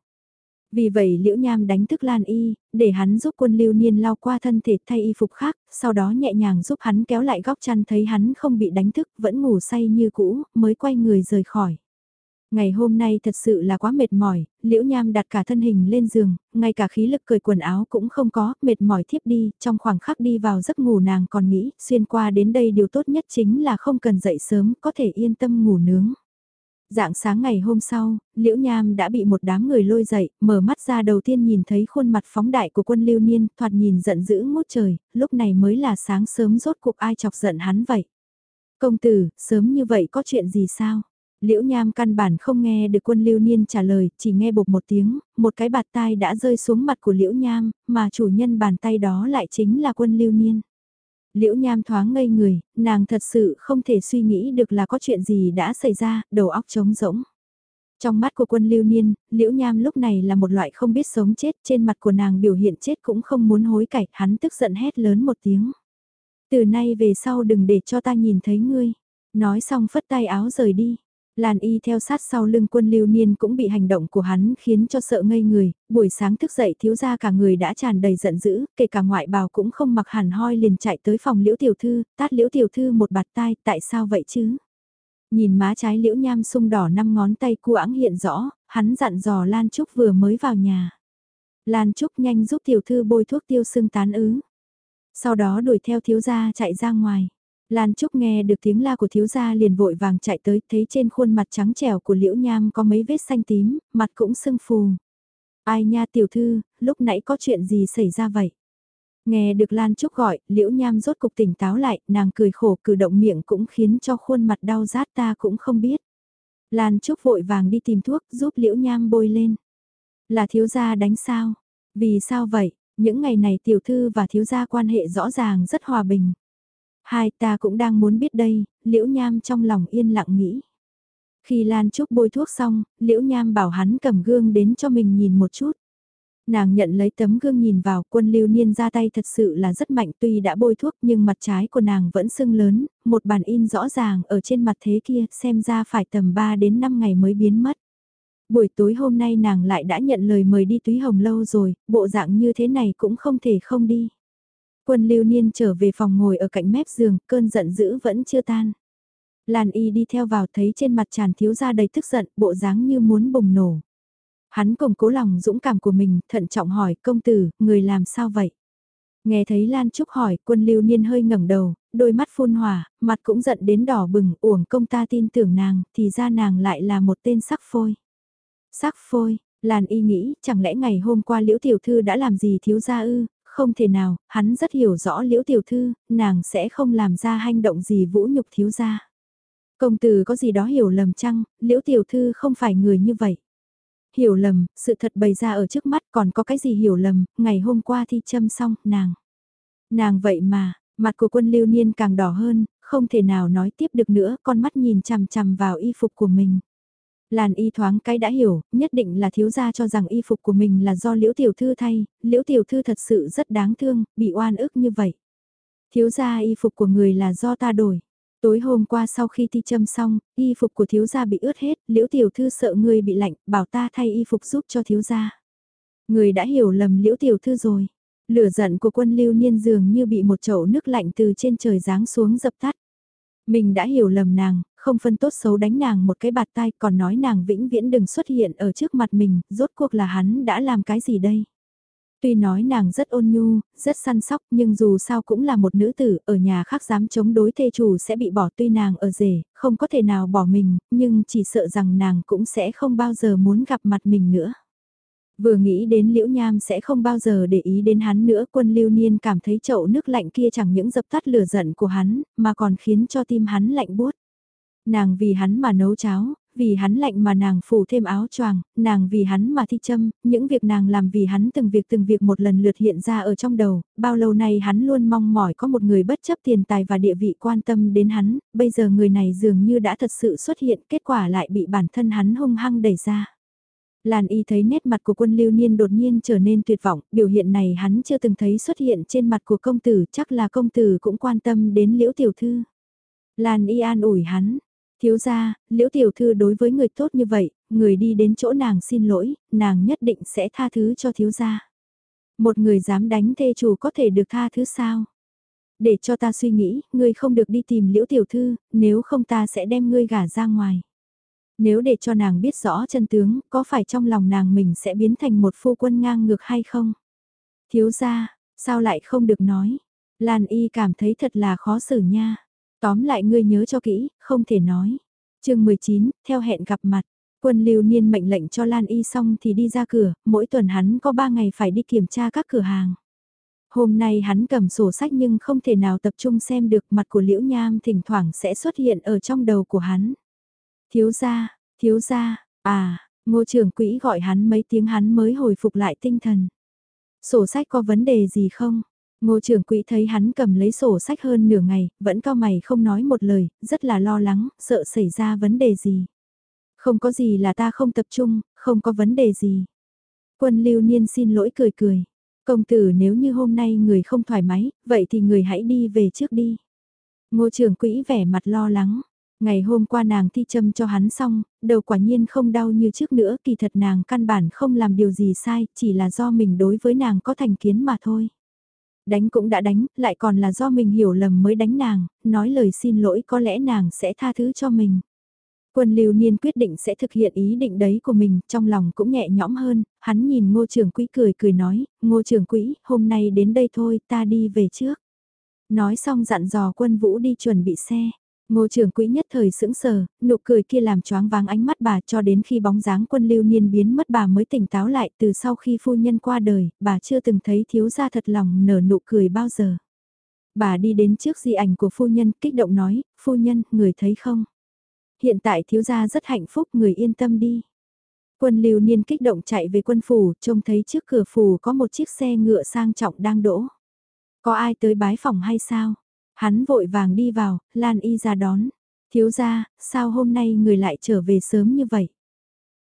Vì vậy Liễu Nham đánh thức Lan Y, để hắn giúp quân lưu niên lao qua thân thể thay y phục khác, sau đó nhẹ nhàng giúp hắn kéo lại góc chăn thấy hắn không bị đánh thức, vẫn ngủ say như cũ, mới quay người rời khỏi. Ngày hôm nay thật sự là quá mệt mỏi, liễu nham đặt cả thân hình lên giường, ngay cả khí lực cởi quần áo cũng không có, mệt mỏi thiếp đi, trong khoảng khắc đi vào giấc ngủ nàng còn nghĩ, xuyên qua đến đây điều tốt nhất chính là không cần dậy sớm, có thể yên tâm ngủ nướng. Dạng sáng ngày hôm sau, Liễu Nham đã bị một đám người lôi dậy, mở mắt ra đầu tiên nhìn thấy khuôn mặt phóng đại của quân lưu niên, thoạt nhìn giận dữ ngút trời, lúc này mới là sáng sớm rốt cuộc ai chọc giận hắn vậy. Công tử, sớm như vậy có chuyện gì sao? Liễu Nham căn bản không nghe được quân lưu niên trả lời, chỉ nghe bục một tiếng, một cái bạt tai đã rơi xuống mặt của Liễu Nham, mà chủ nhân bàn tay đó lại chính là quân lưu niên. Liễu Nham thoáng ngây người, nàng thật sự không thể suy nghĩ được là có chuyện gì đã xảy ra, đầu óc trống rỗng. Trong mắt của quân lưu niên, Liễu Nham lúc này là một loại không biết sống chết, trên mặt của nàng biểu hiện chết cũng không muốn hối cải, hắn tức giận hét lớn một tiếng. Từ nay về sau đừng để cho ta nhìn thấy ngươi. Nói xong phất tay áo rời đi. Lan y theo sát sau lưng quân lưu niên cũng bị hành động của hắn khiến cho sợ ngây người, buổi sáng thức dậy thiếu ra cả người đã tràn đầy giận dữ, kể cả ngoại bào cũng không mặc hẳn hoi liền chạy tới phòng liễu tiểu thư, tát liễu tiểu thư một bạt tai, tại sao vậy chứ? Nhìn má trái liễu nham sung đỏ năm ngón tay cuãng hiện rõ, hắn dặn dò Lan Trúc vừa mới vào nhà. Lan Trúc nhanh giúp tiểu thư bôi thuốc tiêu sưng tán ứ. Sau đó đuổi theo thiếu gia chạy ra ngoài. Lan Trúc nghe được tiếng la của thiếu gia liền vội vàng chạy tới, thấy trên khuôn mặt trắng trẻo của Liễu Nham có mấy vết xanh tím, mặt cũng sưng phù. Ai nha tiểu thư, lúc nãy có chuyện gì xảy ra vậy? Nghe được Lan Trúc gọi, Liễu Nham rốt cục tỉnh táo lại, nàng cười khổ cử động miệng cũng khiến cho khuôn mặt đau rát ta cũng không biết. Lan Trúc vội vàng đi tìm thuốc giúp Liễu Nham bôi lên. Là thiếu gia đánh sao? Vì sao vậy? Những ngày này tiểu thư và thiếu gia quan hệ rõ ràng rất hòa bình. Hai ta cũng đang muốn biết đây, liễu nham trong lòng yên lặng nghĩ. Khi Lan Trúc bôi thuốc xong, liễu nham bảo hắn cầm gương đến cho mình nhìn một chút. Nàng nhận lấy tấm gương nhìn vào quân lưu niên ra tay thật sự là rất mạnh tuy đã bôi thuốc nhưng mặt trái của nàng vẫn sưng lớn, một bàn in rõ ràng ở trên mặt thế kia xem ra phải tầm 3 đến 5 ngày mới biến mất. Buổi tối hôm nay nàng lại đã nhận lời mời đi túy hồng lâu rồi, bộ dạng như thế này cũng không thể không đi. Quân lưu niên trở về phòng ngồi ở cạnh mép giường, cơn giận dữ vẫn chưa tan. Lan y đi theo vào thấy trên mặt tràn thiếu ra đầy tức giận, bộ dáng như muốn bùng nổ. Hắn cùng cố lòng dũng cảm của mình, thận trọng hỏi công tử, người làm sao vậy? Nghe thấy Lan Trúc hỏi, quân lưu niên hơi ngẩng đầu, đôi mắt phun hỏa, mặt cũng giận đến đỏ bừng, uổng công ta tin tưởng nàng, thì ra nàng lại là một tên sắc phôi. Sắc phôi, Lan y nghĩ, chẳng lẽ ngày hôm qua liễu tiểu thư đã làm gì thiếu gia ư, không thể nào, hắn rất hiểu rõ liễu tiểu thư, nàng sẽ không làm ra hành động gì vũ nhục thiếu gia. Công tử có gì đó hiểu lầm chăng, liễu tiểu thư không phải người như vậy. Hiểu lầm, sự thật bày ra ở trước mắt còn có cái gì hiểu lầm, ngày hôm qua thi châm xong, nàng. Nàng vậy mà, mặt của quân lưu niên càng đỏ hơn, không thể nào nói tiếp được nữa, con mắt nhìn chằm chằm vào y phục của mình. Làn y thoáng cái đã hiểu, nhất định là thiếu gia cho rằng y phục của mình là do liễu tiểu thư thay, liễu tiểu thư thật sự rất đáng thương, bị oan ức như vậy. Thiếu gia y phục của người là do ta đổi. Tối hôm qua sau khi thi châm xong, y phục của thiếu gia bị ướt hết, liễu tiểu thư sợ người bị lạnh, bảo ta thay y phục giúp cho thiếu gia. Người đã hiểu lầm liễu tiểu thư rồi. Lửa giận của quân lưu niên dường như bị một chậu nước lạnh từ trên trời giáng xuống dập tắt. Mình đã hiểu lầm nàng, không phân tốt xấu đánh nàng một cái bạt tai còn nói nàng vĩnh viễn đừng xuất hiện ở trước mặt mình, rốt cuộc là hắn đã làm cái gì đây? Tuy nói nàng rất ôn nhu, rất săn sóc nhưng dù sao cũng là một nữ tử, ở nhà khác dám chống đối thê chủ sẽ bị bỏ tuy nàng ở rể, không có thể nào bỏ mình, nhưng chỉ sợ rằng nàng cũng sẽ không bao giờ muốn gặp mặt mình nữa. Vừa nghĩ đến Liễu Nham sẽ không bao giờ để ý đến hắn nữa quân lưu niên cảm thấy chậu nước lạnh kia chẳng những dập tắt lửa giận của hắn, mà còn khiến cho tim hắn lạnh buốt. Nàng vì hắn mà nấu cháo, vì hắn lạnh mà nàng phủ thêm áo choàng, nàng vì hắn mà thi châm, những việc nàng làm vì hắn từng việc từng việc một lần lượt hiện ra ở trong đầu, bao lâu nay hắn luôn mong mỏi có một người bất chấp tiền tài và địa vị quan tâm đến hắn, bây giờ người này dường như đã thật sự xuất hiện, kết quả lại bị bản thân hắn hung hăng đẩy ra. Lan y thấy nét mặt của quân lưu niên đột nhiên trở nên tuyệt vọng, biểu hiện này hắn chưa từng thấy xuất hiện trên mặt của công tử, chắc là công tử cũng quan tâm đến liễu tiểu thư. Lan y an ủi hắn, thiếu gia, liễu tiểu thư đối với người tốt như vậy, người đi đến chỗ nàng xin lỗi, nàng nhất định sẽ tha thứ cho thiếu gia. Một người dám đánh thê chủ có thể được tha thứ sao? Để cho ta suy nghĩ, ngươi không được đi tìm liễu tiểu thư, nếu không ta sẽ đem ngươi gả ra ngoài. Nếu để cho nàng biết rõ chân tướng, có phải trong lòng nàng mình sẽ biến thành một phu quân ngang ngược hay không? Thiếu gia, sao lại không được nói? Lan y cảm thấy thật là khó xử nha. Tóm lại ngươi nhớ cho kỹ, không thể nói. chương 19, theo hẹn gặp mặt. Quân lưu niên mệnh lệnh cho Lan y xong thì đi ra cửa, mỗi tuần hắn có 3 ngày phải đi kiểm tra các cửa hàng. Hôm nay hắn cầm sổ sách nhưng không thể nào tập trung xem được mặt của Liễu Nham thỉnh thoảng sẽ xuất hiện ở trong đầu của hắn. Thiếu gia, thiếu gia, à, ngô trưởng quỹ gọi hắn mấy tiếng hắn mới hồi phục lại tinh thần. Sổ sách có vấn đề gì không? Ngô trưởng quỹ thấy hắn cầm lấy sổ sách hơn nửa ngày, vẫn cao mày không nói một lời, rất là lo lắng, sợ xảy ra vấn đề gì. Không có gì là ta không tập trung, không có vấn đề gì. Quân lưu niên xin lỗi cười cười. Công tử nếu như hôm nay người không thoải mái, vậy thì người hãy đi về trước đi. Ngô trưởng quỹ vẻ mặt lo lắng. Ngày hôm qua nàng thi châm cho hắn xong, đầu quả nhiên không đau như trước nữa, kỳ thật nàng căn bản không làm điều gì sai, chỉ là do mình đối với nàng có thành kiến mà thôi. Đánh cũng đã đánh, lại còn là do mình hiểu lầm mới đánh nàng, nói lời xin lỗi có lẽ nàng sẽ tha thứ cho mình. Quân lưu niên quyết định sẽ thực hiện ý định đấy của mình, trong lòng cũng nhẹ nhõm hơn, hắn nhìn ngô trưởng quỹ cười cười nói, ngô trưởng quỹ, hôm nay đến đây thôi, ta đi về trước. Nói xong dặn dò quân vũ đi chuẩn bị xe. Ngô trưởng quỹ nhất thời sững sờ, nụ cười kia làm choáng váng ánh mắt bà cho đến khi bóng dáng quân lưu niên biến mất bà mới tỉnh táo lại từ sau khi phu nhân qua đời, bà chưa từng thấy thiếu gia thật lòng nở nụ cười bao giờ. Bà đi đến trước di ảnh của phu nhân kích động nói, phu nhân, người thấy không? Hiện tại thiếu gia rất hạnh phúc, người yên tâm đi. Quân lưu niên kích động chạy về quân phủ, trông thấy trước cửa phủ có một chiếc xe ngựa sang trọng đang đỗ. Có ai tới bái phòng hay sao? Hắn vội vàng đi vào, Lan Y ra đón. Thiếu ra, sao hôm nay người lại trở về sớm như vậy?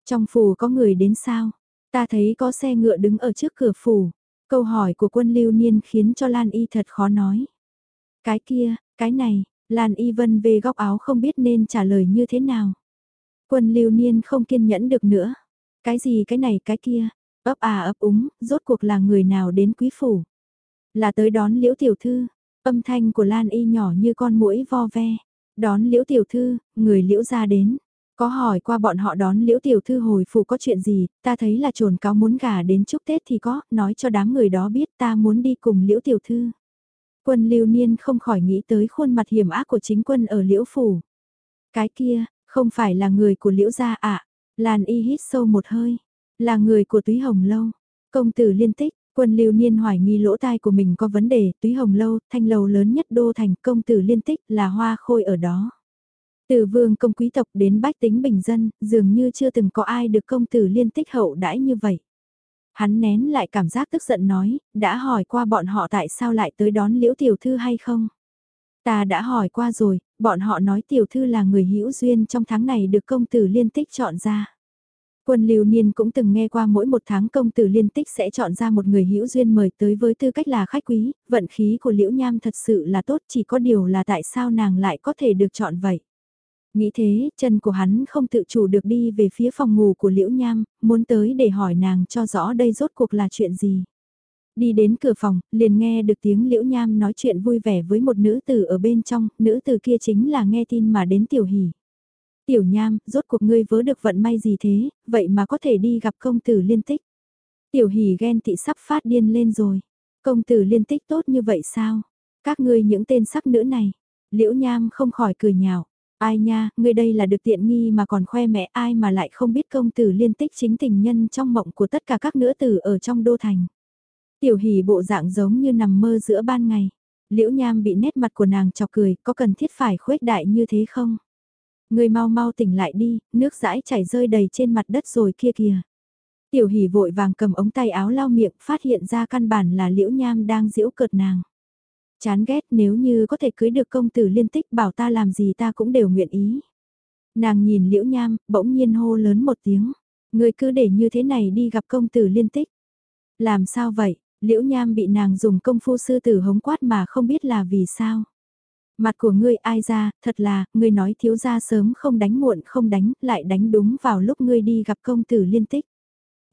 Trong phủ có người đến sao? Ta thấy có xe ngựa đứng ở trước cửa phủ. Câu hỏi của quân lưu niên khiến cho Lan Y thật khó nói. Cái kia, cái này, Lan Y vân về góc áo không biết nên trả lời như thế nào. Quân lưu niên không kiên nhẫn được nữa. Cái gì cái này cái kia, ấp à ấp úng, rốt cuộc là người nào đến quý phủ. Là tới đón liễu tiểu thư, Âm thanh của Lan Y nhỏ như con muỗi vo ve. Đón liễu tiểu thư, người liễu ra đến. Có hỏi qua bọn họ đón liễu tiểu thư hồi phủ có chuyện gì, ta thấy là trồn cáo muốn gả đến chúc Tết thì có, nói cho đám người đó biết ta muốn đi cùng liễu tiểu thư. Quân lưu niên không khỏi nghĩ tới khuôn mặt hiểm ác của chính quân ở liễu phủ. Cái kia, không phải là người của liễu gia ạ. À. Lan y hít sâu một hơi. Là người của túy hồng lâu. Công tử liên tích, Quân lưu niên hoài nghi lỗ tai của mình có vấn đề, túy hồng lâu, thanh lầu lớn nhất đô thành công tử liên tích là hoa khôi ở đó. Từ vương công quý tộc đến bách tính bình dân, dường như chưa từng có ai được công tử liên tích hậu đãi như vậy. Hắn nén lại cảm giác tức giận nói, đã hỏi qua bọn họ tại sao lại tới đón liễu tiểu thư hay không? Ta đã hỏi qua rồi, bọn họ nói tiểu thư là người hữu duyên trong tháng này được công tử liên tích chọn ra. Quân lưu niên cũng từng nghe qua mỗi một tháng công tử liên tích sẽ chọn ra một người hữu duyên mời tới với tư cách là khách quý, vận khí của liễu nham thật sự là tốt chỉ có điều là tại sao nàng lại có thể được chọn vậy. Nghĩ thế, chân của hắn không tự chủ được đi về phía phòng ngủ của liễu nham, muốn tới để hỏi nàng cho rõ đây rốt cuộc là chuyện gì. Đi đến cửa phòng, liền nghe được tiếng Liễu Nham nói chuyện vui vẻ với một nữ tử ở bên trong, nữ tử kia chính là nghe tin mà đến Tiểu Hỷ. Tiểu Nham, rốt cuộc ngươi vớ được vận may gì thế, vậy mà có thể đi gặp công tử liên tích. Tiểu Hỷ ghen tị sắp phát điên lên rồi. Công tử liên tích tốt như vậy sao? Các ngươi những tên sắc nữ này. Liễu Nham không khỏi cười nhạo. Ai nha, ngươi đây là được tiện nghi mà còn khoe mẽ ai mà lại không biết công tử liên tích chính tình nhân trong mộng của tất cả các nữ tử ở trong đô thành. Tiểu hỉ bộ dạng giống như nằm mơ giữa ban ngày. Liễu Nham bị nét mặt của nàng chọc cười, có cần thiết phải khuếch đại như thế không? Người mau mau tỉnh lại đi, nước dãi chảy rơi đầy trên mặt đất rồi kia kìa. Tiểu hỉ vội vàng cầm ống tay áo lau miệng, phát hiện ra căn bản là Liễu Nham đang giễu cợt nàng. Chán ghét nếu như có thể cưới được công tử liên tích bảo ta làm gì ta cũng đều nguyện ý. Nàng nhìn Liễu Nham, bỗng nhiên hô lớn một tiếng. Người cứ để như thế này đi gặp công tử liên tích. Làm sao vậy? Liễu Nham bị nàng dùng công phu sư tử hống quát mà không biết là vì sao. Mặt của ngươi ai ra, thật là, ngươi nói thiếu gia sớm không đánh muộn không đánh, lại đánh đúng vào lúc ngươi đi gặp công tử liên tích.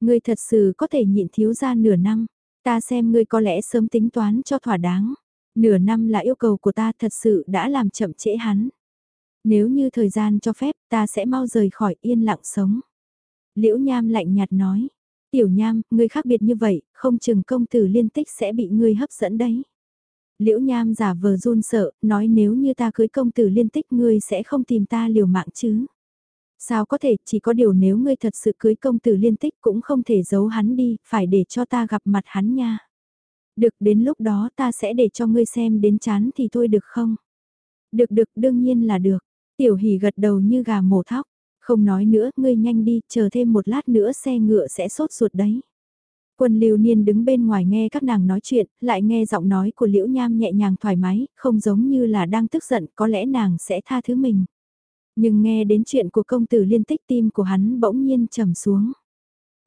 Ngươi thật sự có thể nhịn thiếu gia nửa năm, ta xem ngươi có lẽ sớm tính toán cho thỏa đáng. Nửa năm là yêu cầu của ta thật sự đã làm chậm trễ hắn. Nếu như thời gian cho phép ta sẽ mau rời khỏi yên lặng sống. Liễu Nham lạnh nhạt nói, Tiểu Nham, ngươi khác biệt như vậy, không chừng công tử liên tích sẽ bị ngươi hấp dẫn đấy. Liễu Nham giả vờ run sợ, nói nếu như ta cưới công tử liên tích ngươi sẽ không tìm ta liều mạng chứ. Sao có thể, chỉ có điều nếu ngươi thật sự cưới công tử liên tích cũng không thể giấu hắn đi, phải để cho ta gặp mặt hắn nha. Được đến lúc đó ta sẽ để cho ngươi xem đến chán thì thôi được không? Được được đương nhiên là được. Tiểu hỉ gật đầu như gà mổ thóc. Không nói nữa, ngươi nhanh đi, chờ thêm một lát nữa xe ngựa sẽ sốt ruột đấy. Quân lưu niên đứng bên ngoài nghe các nàng nói chuyện, lại nghe giọng nói của liễu nham nhẹ nhàng thoải mái, không giống như là đang tức giận, có lẽ nàng sẽ tha thứ mình. Nhưng nghe đến chuyện của công tử liên tích tim của hắn bỗng nhiên trầm xuống.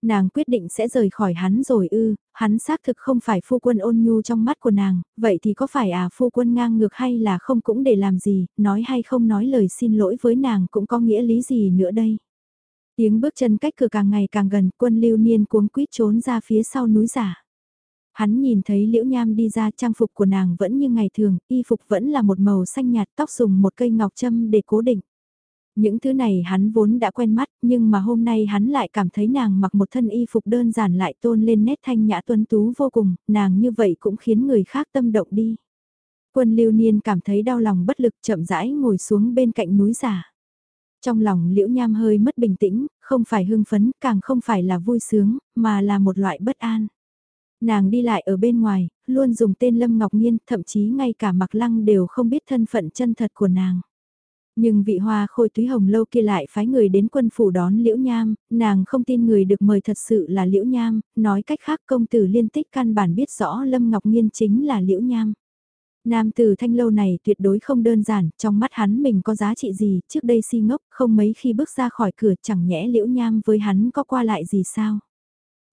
Nàng quyết định sẽ rời khỏi hắn rồi ư, hắn xác thực không phải phu quân ôn nhu trong mắt của nàng, vậy thì có phải à phu quân ngang ngược hay là không cũng để làm gì, nói hay không nói lời xin lỗi với nàng cũng có nghĩa lý gì nữa đây. Tiếng bước chân cách cửa càng ngày càng gần, quân lưu niên cuống quýt trốn ra phía sau núi giả. Hắn nhìn thấy liễu nham đi ra trang phục của nàng vẫn như ngày thường, y phục vẫn là một màu xanh nhạt tóc dùng một cây ngọc châm để cố định. Những thứ này hắn vốn đã quen mắt, nhưng mà hôm nay hắn lại cảm thấy nàng mặc một thân y phục đơn giản lại tôn lên nét thanh nhã tuấn tú vô cùng, nàng như vậy cũng khiến người khác tâm động đi. Quân lưu niên cảm thấy đau lòng bất lực chậm rãi ngồi xuống bên cạnh núi giả. Trong lòng liễu nham hơi mất bình tĩnh, không phải hưng phấn, càng không phải là vui sướng, mà là một loại bất an. Nàng đi lại ở bên ngoài, luôn dùng tên Lâm Ngọc Nhiên, thậm chí ngay cả mặc lăng đều không biết thân phận chân thật của nàng. Nhưng vị hoa khôi túy hồng lâu kia lại phái người đến quân phủ đón Liễu Nham, nàng không tin người được mời thật sự là Liễu Nham, nói cách khác công tử liên tích căn bản biết rõ Lâm Ngọc Nhiên chính là Liễu Nham. Nam tử thanh lâu này tuyệt đối không đơn giản, trong mắt hắn mình có giá trị gì, trước đây si ngốc, không mấy khi bước ra khỏi cửa chẳng nhẽ Liễu Nham với hắn có qua lại gì sao.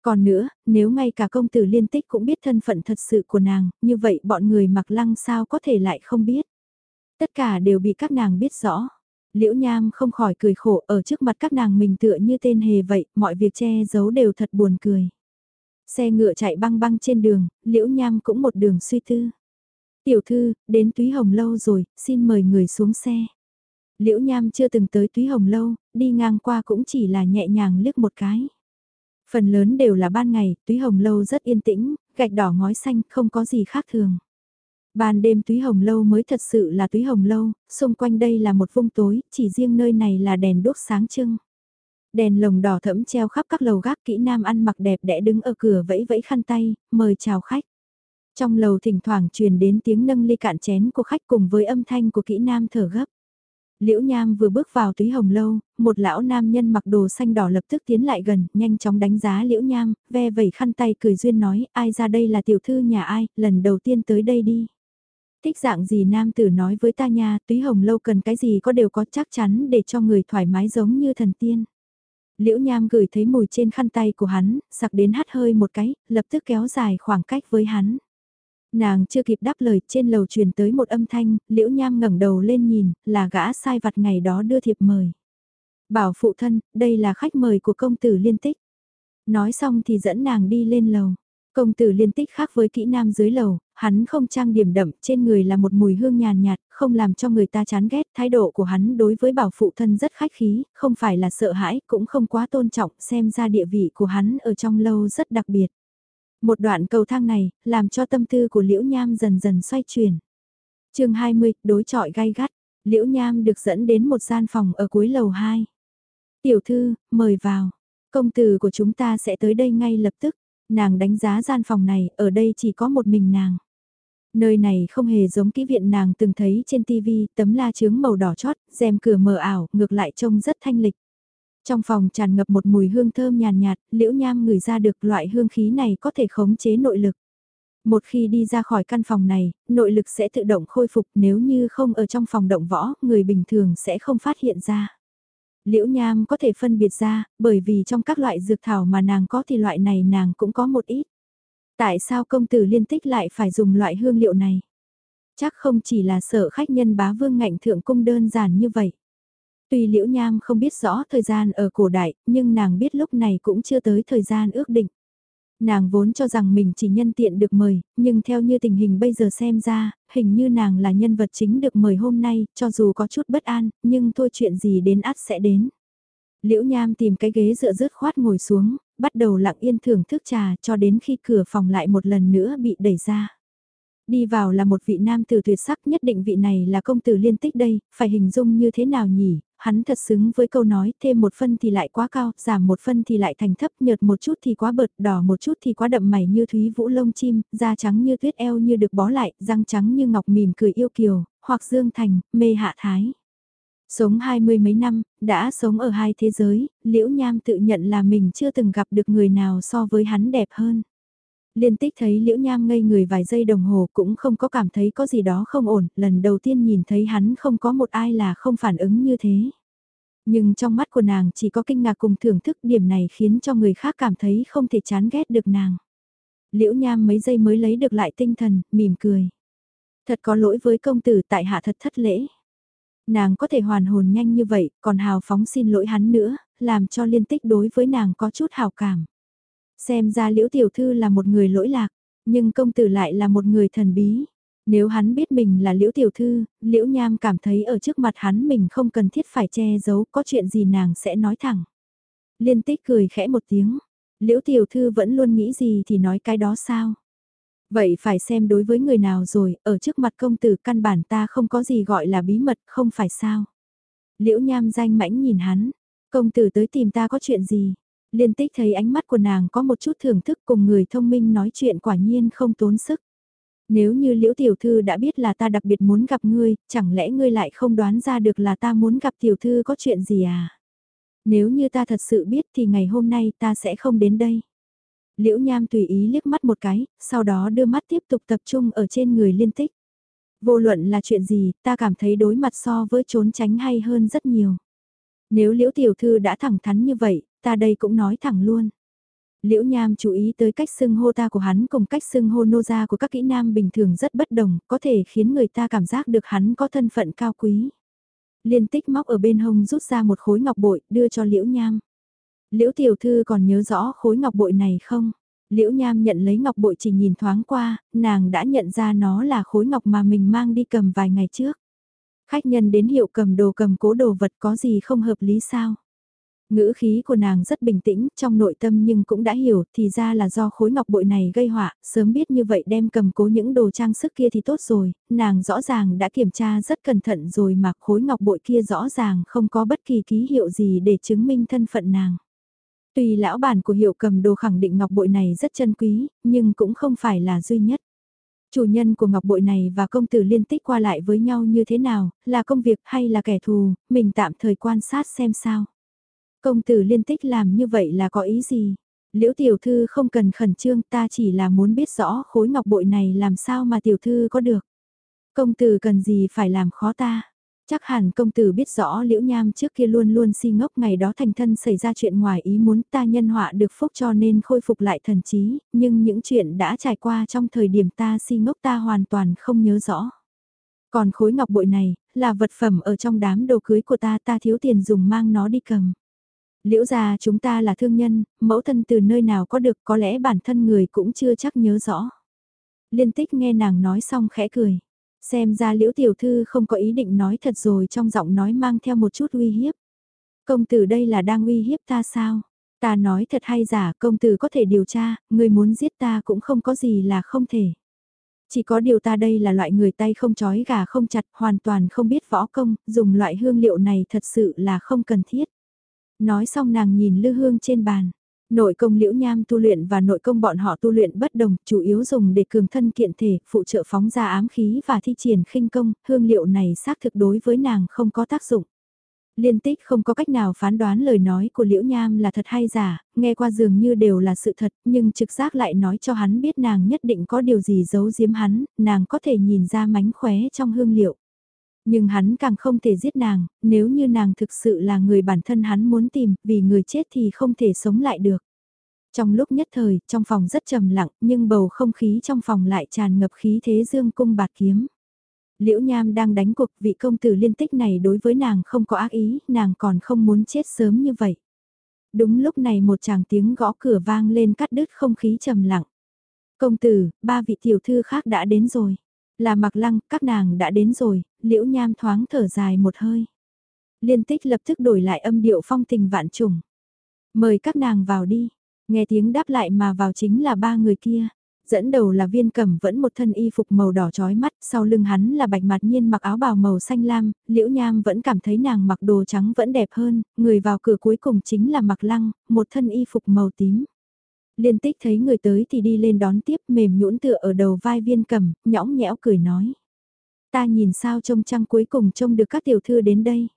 Còn nữa, nếu ngay cả công tử liên tích cũng biết thân phận thật sự của nàng, như vậy bọn người mặc lăng sao có thể lại không biết. Tất cả đều bị các nàng biết rõ. Liễu Nham không khỏi cười khổ ở trước mặt các nàng mình tựa như tên hề vậy, mọi việc che giấu đều thật buồn cười. Xe ngựa chạy băng băng trên đường, Liễu Nham cũng một đường suy tư. Tiểu thư, đến Túy Hồng Lâu rồi, xin mời người xuống xe. Liễu Nham chưa từng tới Túy Hồng Lâu, đi ngang qua cũng chỉ là nhẹ nhàng liếc một cái. Phần lớn đều là ban ngày, Túy Hồng Lâu rất yên tĩnh, gạch đỏ ngói xanh, không có gì khác thường. Ban đêm túy hồng lâu mới thật sự là túy hồng lâu, xung quanh đây là một vung tối, chỉ riêng nơi này là đèn đốt sáng trưng. Đèn lồng đỏ thẫm treo khắp các lầu gác kỹ nam ăn mặc đẹp đẽ đứng ở cửa vẫy vẫy khăn tay, mời chào khách. Trong lầu thỉnh thoảng truyền đến tiếng nâng ly cạn chén của khách cùng với âm thanh của kỹ nam thở gấp. Liễu Nham vừa bước vào túy hồng lâu, một lão nam nhân mặc đồ xanh đỏ lập tức tiến lại gần, nhanh chóng đánh giá Liễu Nham, ve vẩy khăn tay cười duyên nói, ai ra đây là tiểu thư nhà ai, lần đầu tiên tới đây đi. Thích dạng gì nam tử nói với ta nha, túy hồng lâu cần cái gì có đều có chắc chắn để cho người thoải mái giống như thần tiên. Liễu Nham gửi thấy mùi trên khăn tay của hắn, sặc đến hắt hơi một cái, lập tức kéo dài khoảng cách với hắn. Nàng chưa kịp đáp lời trên lầu truyền tới một âm thanh, Liễu Nham ngẩng đầu lên nhìn, là gã sai vặt ngày đó đưa thiệp mời. Bảo phụ thân, đây là khách mời của công tử liên tích. Nói xong thì dẫn nàng đi lên lầu. Công tử liên tích khác với kỹ nam dưới lầu, hắn không trang điểm đậm, trên người là một mùi hương nhàn nhạt, không làm cho người ta chán ghét, thái độ của hắn đối với bảo phụ thân rất khách khí, không phải là sợ hãi, cũng không quá tôn trọng, xem ra địa vị của hắn ở trong lâu rất đặc biệt. Một đoạn cầu thang này, làm cho tâm tư của Liễu Nham dần dần xoay chuyển. chương 20, đối trọi gai gắt, Liễu Nham được dẫn đến một gian phòng ở cuối lầu 2. Tiểu thư, mời vào. Công tử của chúng ta sẽ tới đây ngay lập tức. Nàng đánh giá gian phòng này, ở đây chỉ có một mình nàng. Nơi này không hề giống kỹ viện nàng từng thấy trên TV, tấm la chướng màu đỏ chót, rèm cửa mờ ảo, ngược lại trông rất thanh lịch. Trong phòng tràn ngập một mùi hương thơm nhàn nhạt, liễu nham ngửi ra được loại hương khí này có thể khống chế nội lực. Một khi đi ra khỏi căn phòng này, nội lực sẽ tự động khôi phục nếu như không ở trong phòng động võ, người bình thường sẽ không phát hiện ra. Liễu Nham có thể phân biệt ra, bởi vì trong các loại dược thảo mà nàng có thì loại này nàng cũng có một ít. Tại sao công tử liên tích lại phải dùng loại hương liệu này? Chắc không chỉ là sợ khách nhân bá vương ngạnh thượng cung đơn giản như vậy. Tuy Liễu Nham không biết rõ thời gian ở cổ đại, nhưng nàng biết lúc này cũng chưa tới thời gian ước định. Nàng vốn cho rằng mình chỉ nhân tiện được mời, nhưng theo như tình hình bây giờ xem ra, hình như nàng là nhân vật chính được mời hôm nay, cho dù có chút bất an, nhưng thôi chuyện gì đến ắt sẽ đến. Liễu Nham tìm cái ghế dựa rớt khoát ngồi xuống, bắt đầu lặng yên thưởng thức trà cho đến khi cửa phòng lại một lần nữa bị đẩy ra. Đi vào là một vị nam tử tuyệt sắc nhất định vị này là công tử liên tích đây, phải hình dung như thế nào nhỉ, hắn thật xứng với câu nói thêm một phân thì lại quá cao, giảm một phân thì lại thành thấp, nhợt một chút thì quá bợt, đỏ một chút thì quá đậm mày như thúy vũ lông chim, da trắng như tuyết eo như được bó lại, răng trắng như ngọc mỉm cười yêu kiều, hoặc dương thành, mê hạ thái. Sống hai mươi mấy năm, đã sống ở hai thế giới, Liễu Nham tự nhận là mình chưa từng gặp được người nào so với hắn đẹp hơn. Liên tích thấy Liễu Nham ngây người vài giây đồng hồ cũng không có cảm thấy có gì đó không ổn, lần đầu tiên nhìn thấy hắn không có một ai là không phản ứng như thế. Nhưng trong mắt của nàng chỉ có kinh ngạc cùng thưởng thức điểm này khiến cho người khác cảm thấy không thể chán ghét được nàng. Liễu Nham mấy giây mới lấy được lại tinh thần, mỉm cười. Thật có lỗi với công tử tại hạ thật thất lễ. Nàng có thể hoàn hồn nhanh như vậy, còn hào phóng xin lỗi hắn nữa, làm cho liên tích đối với nàng có chút hào cảm. Xem ra liễu tiểu thư là một người lỗi lạc, nhưng công tử lại là một người thần bí. Nếu hắn biết mình là liễu tiểu thư, liễu nham cảm thấy ở trước mặt hắn mình không cần thiết phải che giấu có chuyện gì nàng sẽ nói thẳng. Liên tích cười khẽ một tiếng, liễu tiểu thư vẫn luôn nghĩ gì thì nói cái đó sao. Vậy phải xem đối với người nào rồi, ở trước mặt công tử căn bản ta không có gì gọi là bí mật, không phải sao. Liễu nham danh mãnh nhìn hắn, công tử tới tìm ta có chuyện gì, liên tích thấy ánh mắt của nàng có một chút thưởng thức cùng người thông minh nói chuyện quả nhiên không tốn sức. Nếu như liễu tiểu thư đã biết là ta đặc biệt muốn gặp ngươi, chẳng lẽ ngươi lại không đoán ra được là ta muốn gặp tiểu thư có chuyện gì à? Nếu như ta thật sự biết thì ngày hôm nay ta sẽ không đến đây. Liễu Nham tùy ý liếc mắt một cái, sau đó đưa mắt tiếp tục tập trung ở trên người liên tích. Vô luận là chuyện gì, ta cảm thấy đối mặt so với trốn tránh hay hơn rất nhiều. Nếu Liễu Tiểu Thư đã thẳng thắn như vậy, ta đây cũng nói thẳng luôn. Liễu Nham chú ý tới cách xưng hô ta của hắn cùng cách xưng hô nô gia của các kỹ nam bình thường rất bất đồng, có thể khiến người ta cảm giác được hắn có thân phận cao quý. Liên tích móc ở bên hông rút ra một khối ngọc bội, đưa cho Liễu Nham. Liễu Tiểu Thư còn nhớ rõ khối ngọc bội này không? Liễu Nham nhận lấy ngọc bội chỉ nhìn thoáng qua, nàng đã nhận ra nó là khối ngọc mà mình mang đi cầm vài ngày trước. Khách nhân đến hiệu cầm đồ cầm cố đồ vật có gì không hợp lý sao? Ngữ khí của nàng rất bình tĩnh, trong nội tâm nhưng cũng đã hiểu, thì ra là do khối ngọc bội này gây họa, sớm biết như vậy đem cầm cố những đồ trang sức kia thì tốt rồi, nàng rõ ràng đã kiểm tra rất cẩn thận rồi mà khối ngọc bội kia rõ ràng không có bất kỳ ký hiệu gì để chứng minh thân phận nàng. Tuy lão bản của hiệu cầm đồ khẳng định ngọc bội này rất chân quý, nhưng cũng không phải là duy nhất. Chủ nhân của ngọc bội này và công tử liên tích qua lại với nhau như thế nào, là công việc hay là kẻ thù, mình tạm thời quan sát xem sao. Công tử liên tích làm như vậy là có ý gì? Liễu tiểu thư không cần khẩn trương ta chỉ là muốn biết rõ khối ngọc bội này làm sao mà tiểu thư có được. Công tử cần gì phải làm khó ta? Chắc hẳn công tử biết rõ liễu nham trước kia luôn luôn si ngốc ngày đó thành thân xảy ra chuyện ngoài ý muốn ta nhân họa được phúc cho nên khôi phục lại thần trí, nhưng những chuyện đã trải qua trong thời điểm ta si ngốc ta hoàn toàn không nhớ rõ. Còn khối ngọc bội này, là vật phẩm ở trong đám đồ cưới của ta ta thiếu tiền dùng mang nó đi cầm. Liễu gia chúng ta là thương nhân, mẫu thân từ nơi nào có được có lẽ bản thân người cũng chưa chắc nhớ rõ. Liên tích nghe nàng nói xong khẽ cười. Xem ra liễu tiểu thư không có ý định nói thật rồi trong giọng nói mang theo một chút uy hiếp. Công tử đây là đang uy hiếp ta sao? Ta nói thật hay giả công tử có thể điều tra, người muốn giết ta cũng không có gì là không thể. Chỉ có điều ta đây là loại người tay không chói gà không chặt, hoàn toàn không biết võ công, dùng loại hương liệu này thật sự là không cần thiết. Nói xong nàng nhìn lư hương trên bàn. Nội công liễu nham tu luyện và nội công bọn họ tu luyện bất đồng, chủ yếu dùng để cường thân kiện thể, phụ trợ phóng ra ám khí và thi triển khinh công, hương liệu này xác thực đối với nàng không có tác dụng. Liên tích không có cách nào phán đoán lời nói của Liễu Nham là thật hay giả, nghe qua dường như đều là sự thật, nhưng trực giác lại nói cho hắn biết nàng nhất định có điều gì giấu giếm hắn, nàng có thể nhìn ra mánh khóe trong hương liệu. Nhưng hắn càng không thể giết nàng, nếu như nàng thực sự là người bản thân hắn muốn tìm, vì người chết thì không thể sống lại được. Trong lúc nhất thời, trong phòng rất trầm lặng, nhưng bầu không khí trong phòng lại tràn ngập khí thế dương cung bạt kiếm. Liễu Nham đang đánh cuộc vị công tử liên tích này đối với nàng không có ác ý, nàng còn không muốn chết sớm như vậy. Đúng lúc này một chàng tiếng gõ cửa vang lên cắt đứt không khí trầm lặng. Công tử, ba vị tiểu thư khác đã đến rồi. Là mặc lăng, các nàng đã đến rồi, liễu nham thoáng thở dài một hơi. Liên tích lập tức đổi lại âm điệu phong tình vạn trùng. Mời các nàng vào đi. Nghe tiếng đáp lại mà vào chính là ba người kia. Dẫn đầu là viên cẩm vẫn một thân y phục màu đỏ trói mắt, sau lưng hắn là bạch mặt nhiên mặc áo bào màu xanh lam, liễu nham vẫn cảm thấy nàng mặc đồ trắng vẫn đẹp hơn, người vào cửa cuối cùng chính là mặc lăng, một thân y phục màu tím. Liên tích thấy người tới thì đi lên đón tiếp mềm nhũn tựa ở đầu vai viên cẩm, nhõng nhẽo cười nói. Ta nhìn sao trông trăng cuối cùng trông được các tiểu thư đến đây.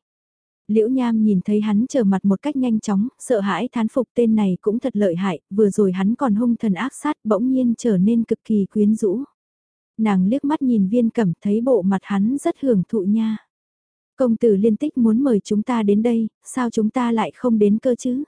Liễu Nham nhìn thấy hắn trở mặt một cách nhanh chóng, sợ hãi thán phục tên này cũng thật lợi hại, vừa rồi hắn còn hung thần ác sát bỗng nhiên trở nên cực kỳ quyến rũ. Nàng liếc mắt nhìn viên cẩm thấy bộ mặt hắn rất hưởng thụ nha. Công tử liên tích muốn mời chúng ta đến đây, sao chúng ta lại không đến cơ chứ?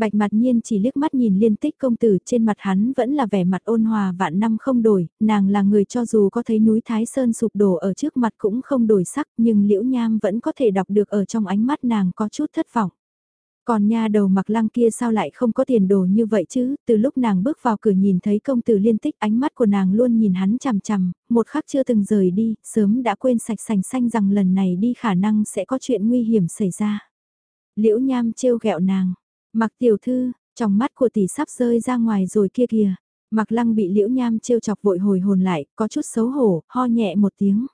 Bạch mặt nhiên chỉ liếc mắt nhìn liên tích công tử trên mặt hắn vẫn là vẻ mặt ôn hòa vạn năm không đổi, nàng là người cho dù có thấy núi Thái Sơn sụp đổ ở trước mặt cũng không đổi sắc nhưng liễu nham vẫn có thể đọc được ở trong ánh mắt nàng có chút thất vọng. Còn nha đầu mặc lăng kia sao lại không có tiền đồ như vậy chứ, từ lúc nàng bước vào cửa nhìn thấy công tử liên tích ánh mắt của nàng luôn nhìn hắn chằm chằm, một khắc chưa từng rời đi, sớm đã quên sạch sành xanh rằng lần này đi khả năng sẽ có chuyện nguy hiểm xảy ra. Liễu nham trêu ghẹo nàng, Mặc tiểu thư, trong mắt của tỷ sắp rơi ra ngoài rồi kia kìa. Mặc lăng bị liễu nham trêu chọc vội hồi hồn lại, có chút xấu hổ, ho nhẹ một tiếng.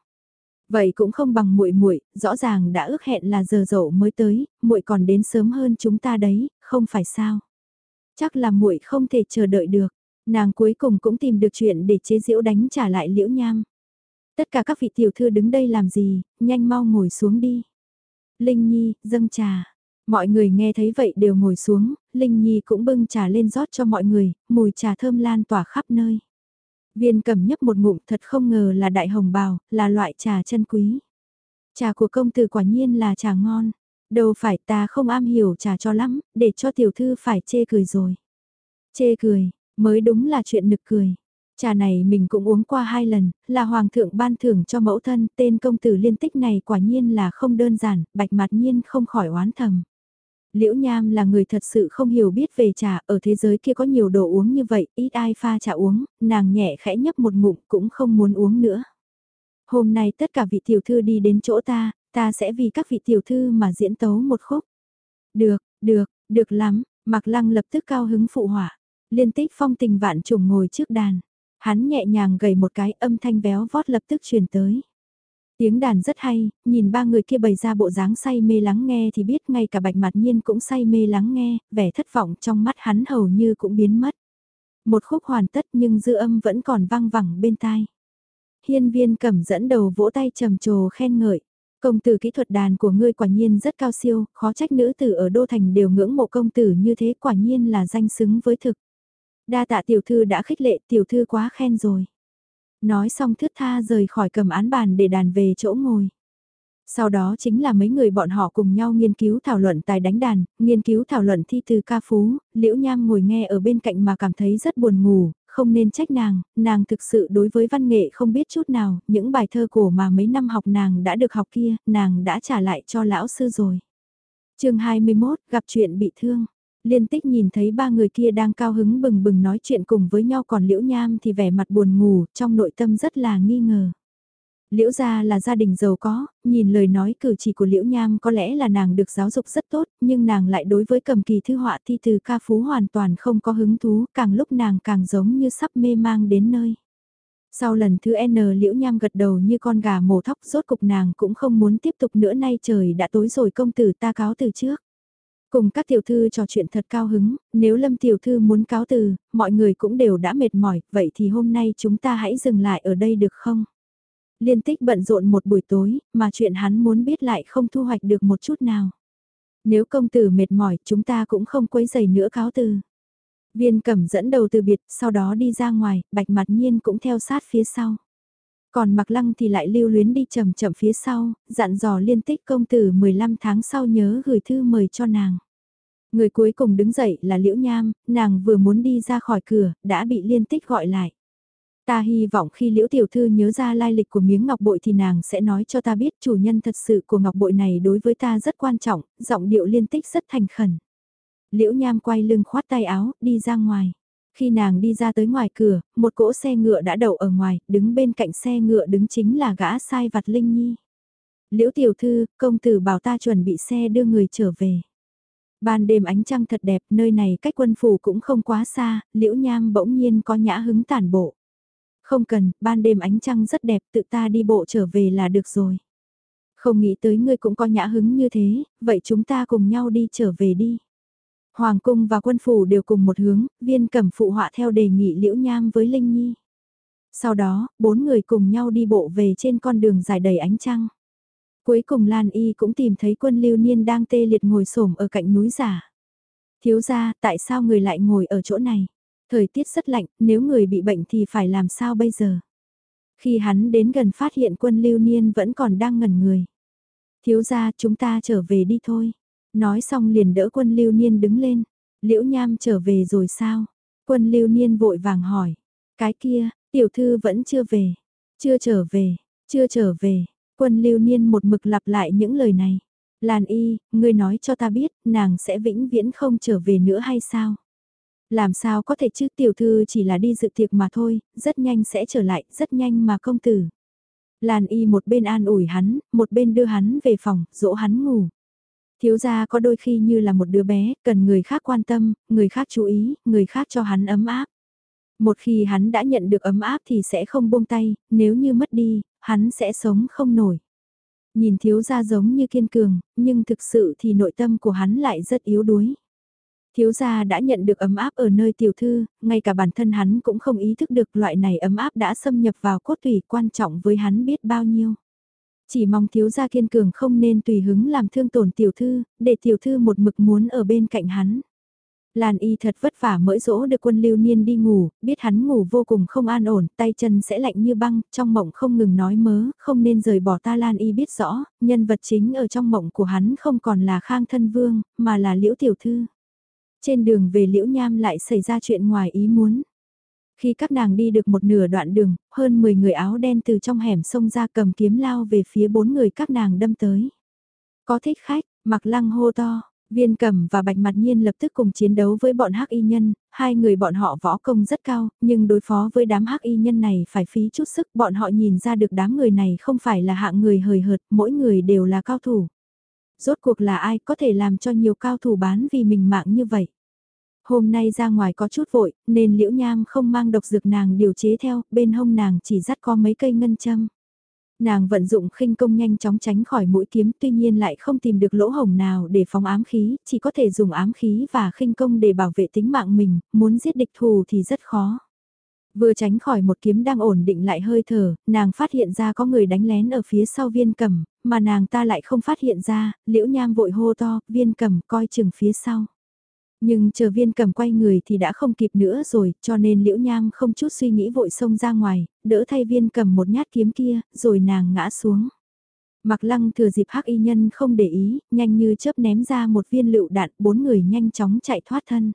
Vậy cũng không bằng muội muội, rõ ràng đã ước hẹn là giờ dậu mới tới, muội còn đến sớm hơn chúng ta đấy, không phải sao? Chắc là muội không thể chờ đợi được. Nàng cuối cùng cũng tìm được chuyện để chế giễu đánh trả lại liễu nham. Tất cả các vị tiểu thư đứng đây làm gì, nhanh mau ngồi xuống đi. Linh Nhi, dâng trà. Mọi người nghe thấy vậy đều ngồi xuống, Linh Nhi cũng bưng trà lên rót cho mọi người, mùi trà thơm lan tỏa khắp nơi. Viên cầm nhấp một ngụm thật không ngờ là đại hồng bào, là loại trà chân quý. Trà của công tử quả nhiên là trà ngon. Đâu phải ta không am hiểu trà cho lắm, để cho tiểu thư phải chê cười rồi. Chê cười, mới đúng là chuyện nực cười. Trà này mình cũng uống qua hai lần, là hoàng thượng ban thưởng cho mẫu thân, tên công tử liên tích này quả nhiên là không đơn giản, bạch mặt nhiên không khỏi oán thầm. Liễu Nham là người thật sự không hiểu biết về trà, ở thế giới kia có nhiều đồ uống như vậy, ít ai pha trà uống, nàng nhẹ khẽ nhấp một ngụm cũng không muốn uống nữa. Hôm nay tất cả vị tiểu thư đi đến chỗ ta, ta sẽ vì các vị tiểu thư mà diễn tấu một khúc. Được, được, được lắm, Mạc Lăng lập tức cao hứng phụ hỏa. Liên tích phong tình vạn trùng ngồi trước đàn. Hắn nhẹ nhàng gầy một cái âm thanh béo vót lập tức truyền tới. Tiếng đàn rất hay, nhìn ba người kia bày ra bộ dáng say mê lắng nghe thì biết ngay cả bạch mặt nhiên cũng say mê lắng nghe, vẻ thất vọng trong mắt hắn hầu như cũng biến mất. Một khúc hoàn tất nhưng dư âm vẫn còn vang vẳng bên tai. Hiên viên cầm dẫn đầu vỗ tay trầm trồ khen ngợi. Công tử kỹ thuật đàn của ngươi quả nhiên rất cao siêu, khó trách nữ tử ở Đô Thành đều ngưỡng mộ công tử như thế quả nhiên là danh xứng với thực. Đa tạ tiểu thư đã khích lệ tiểu thư quá khen rồi. Nói xong thước tha rời khỏi cầm án bàn để đàn về chỗ ngồi. Sau đó chính là mấy người bọn họ cùng nhau nghiên cứu thảo luận tài đánh đàn, nghiên cứu thảo luận thi từ ca phú, liễu nham ngồi nghe ở bên cạnh mà cảm thấy rất buồn ngủ, không nên trách nàng, nàng thực sự đối với văn nghệ không biết chút nào, những bài thơ cổ mà mấy năm học nàng đã được học kia, nàng đã trả lại cho lão sư rồi. chương 21, gặp chuyện bị thương. Liên tích nhìn thấy ba người kia đang cao hứng bừng bừng nói chuyện cùng với nhau còn liễu nham thì vẻ mặt buồn ngủ, trong nội tâm rất là nghi ngờ. Liễu gia là gia đình giàu có, nhìn lời nói cử chỉ của Liễu Nham có lẽ là nàng được giáo dục rất tốt, nhưng nàng lại đối với cầm kỳ thư họa thi từ ca phú hoàn toàn không có hứng thú, càng lúc nàng càng giống như sắp mê mang đến nơi. Sau lần thứ N Liễu Nham gật đầu như con gà mổ thóc rốt cục nàng cũng không muốn tiếp tục nữa nay trời đã tối rồi công tử ta cáo từ trước. Cùng các tiểu thư trò chuyện thật cao hứng, nếu Lâm tiểu thư muốn cáo từ, mọi người cũng đều đã mệt mỏi, vậy thì hôm nay chúng ta hãy dừng lại ở đây được không? Liên tích bận rộn một buổi tối, mà chuyện hắn muốn biết lại không thu hoạch được một chút nào. Nếu công tử mệt mỏi, chúng ta cũng không quấy giày nữa cáo từ. Viên cẩm dẫn đầu từ biệt, sau đó đi ra ngoài, bạch mặt nhiên cũng theo sát phía sau. Còn mặc lăng thì lại lưu luyến đi chậm chậm phía sau, dặn dò liên tích công tử 15 tháng sau nhớ gửi thư mời cho nàng. Người cuối cùng đứng dậy là Liễu Nham, nàng vừa muốn đi ra khỏi cửa, đã bị liên tích gọi lại. Ta hy vọng khi Liễu Tiểu Thư nhớ ra lai lịch của miếng ngọc bội thì nàng sẽ nói cho ta biết chủ nhân thật sự của ngọc bội này đối với ta rất quan trọng, giọng điệu liên tích rất thành khẩn. Liễu Nham quay lưng khoát tay áo, đi ra ngoài. Khi nàng đi ra tới ngoài cửa, một cỗ xe ngựa đã đậu ở ngoài, đứng bên cạnh xe ngựa đứng chính là gã sai vặt Linh Nhi. Liễu Tiểu Thư, công tử bảo ta chuẩn bị xe đưa người trở về. Ban đêm ánh trăng thật đẹp, nơi này cách quân phủ cũng không quá xa, Liễu Nham bỗng nhiên có nhã hứng tản bộ. Không cần, ban đêm ánh trăng rất đẹp, tự ta đi bộ trở về là được rồi. Không nghĩ tới ngươi cũng có nhã hứng như thế, vậy chúng ta cùng nhau đi trở về đi. Hoàng cung và quân phủ đều cùng một hướng, viên cẩm phụ họa theo đề nghị liễu nham với Linh Nhi. Sau đó, bốn người cùng nhau đi bộ về trên con đường dài đầy ánh trăng. Cuối cùng Lan Y cũng tìm thấy quân lưu niên đang tê liệt ngồi xổm ở cạnh núi giả. Thiếu ra, tại sao người lại ngồi ở chỗ này? Thời tiết rất lạnh, nếu người bị bệnh thì phải làm sao bây giờ? Khi hắn đến gần phát hiện quân lưu niên vẫn còn đang ngẩn người. Thiếu ra chúng ta trở về đi thôi. Nói xong liền đỡ quân lưu niên đứng lên. Liễu nham trở về rồi sao? Quân lưu niên vội vàng hỏi. Cái kia, tiểu thư vẫn chưa về. Chưa trở về, chưa trở về. Quân lưu niên một mực lặp lại những lời này. Làn y, ngươi nói cho ta biết, nàng sẽ vĩnh viễn không trở về nữa hay sao? Làm sao có thể chứ tiểu thư chỉ là đi dự tiệc mà thôi, rất nhanh sẽ trở lại, rất nhanh mà công tử. Làn y một bên an ủi hắn, một bên đưa hắn về phòng, dỗ hắn ngủ. Thiếu gia có đôi khi như là một đứa bé, cần người khác quan tâm, người khác chú ý, người khác cho hắn ấm áp. Một khi hắn đã nhận được ấm áp thì sẽ không buông tay, nếu như mất đi, hắn sẽ sống không nổi. Nhìn thiếu gia giống như kiên cường, nhưng thực sự thì nội tâm của hắn lại rất yếu đuối. Thiếu gia đã nhận được ấm áp ở nơi tiểu thư, ngay cả bản thân hắn cũng không ý thức được loại này ấm áp đã xâm nhập vào cốt tủy quan trọng với hắn biết bao nhiêu. Chỉ mong thiếu gia kiên cường không nên tùy hứng làm thương tổn tiểu thư, để tiểu thư một mực muốn ở bên cạnh hắn. Lan y thật vất vả mới dỗ được quân lưu niên đi ngủ, biết hắn ngủ vô cùng không an ổn, tay chân sẽ lạnh như băng, trong mộng không ngừng nói mớ, không nên rời bỏ ta Lan y biết rõ, nhân vật chính ở trong mộng của hắn không còn là khang thân vương, mà là liễu tiểu thư. Trên đường về liễu nham lại xảy ra chuyện ngoài ý muốn. Khi các nàng đi được một nửa đoạn đường, hơn 10 người áo đen từ trong hẻm sông ra cầm kiếm lao về phía bốn người các nàng đâm tới. Có thích khách, mặc lăng hô to, viên cầm và bạch mặt nhiên lập tức cùng chiến đấu với bọn hắc y nhân, hai người bọn họ võ công rất cao, nhưng đối phó với đám hắc y nhân này phải phí chút sức, bọn họ nhìn ra được đám người này không phải là hạng người hời hợt, mỗi người đều là cao thủ. Rốt cuộc là ai có thể làm cho nhiều cao thủ bán vì mình mạng như vậy? Hôm nay ra ngoài có chút vội, nên liễu nham không mang độc dược nàng điều chế theo, bên hông nàng chỉ dắt có mấy cây ngân châm. Nàng vận dụng khinh công nhanh chóng tránh khỏi mũi kiếm tuy nhiên lại không tìm được lỗ hổng nào để phóng ám khí, chỉ có thể dùng ám khí và khinh công để bảo vệ tính mạng mình, muốn giết địch thù thì rất khó. Vừa tránh khỏi một kiếm đang ổn định lại hơi thở, nàng phát hiện ra có người đánh lén ở phía sau viên cầm, mà nàng ta lại không phát hiện ra, liễu nham vội hô to, viên cầm coi chừng phía sau. Nhưng chờ viên cầm quay người thì đã không kịp nữa rồi, cho nên liễu nham không chút suy nghĩ vội xông ra ngoài, đỡ thay viên cầm một nhát kiếm kia, rồi nàng ngã xuống. Mặc lăng thừa dịp hắc y nhân không để ý, nhanh như chớp ném ra một viên lựu đạn, bốn người nhanh chóng chạy thoát thân.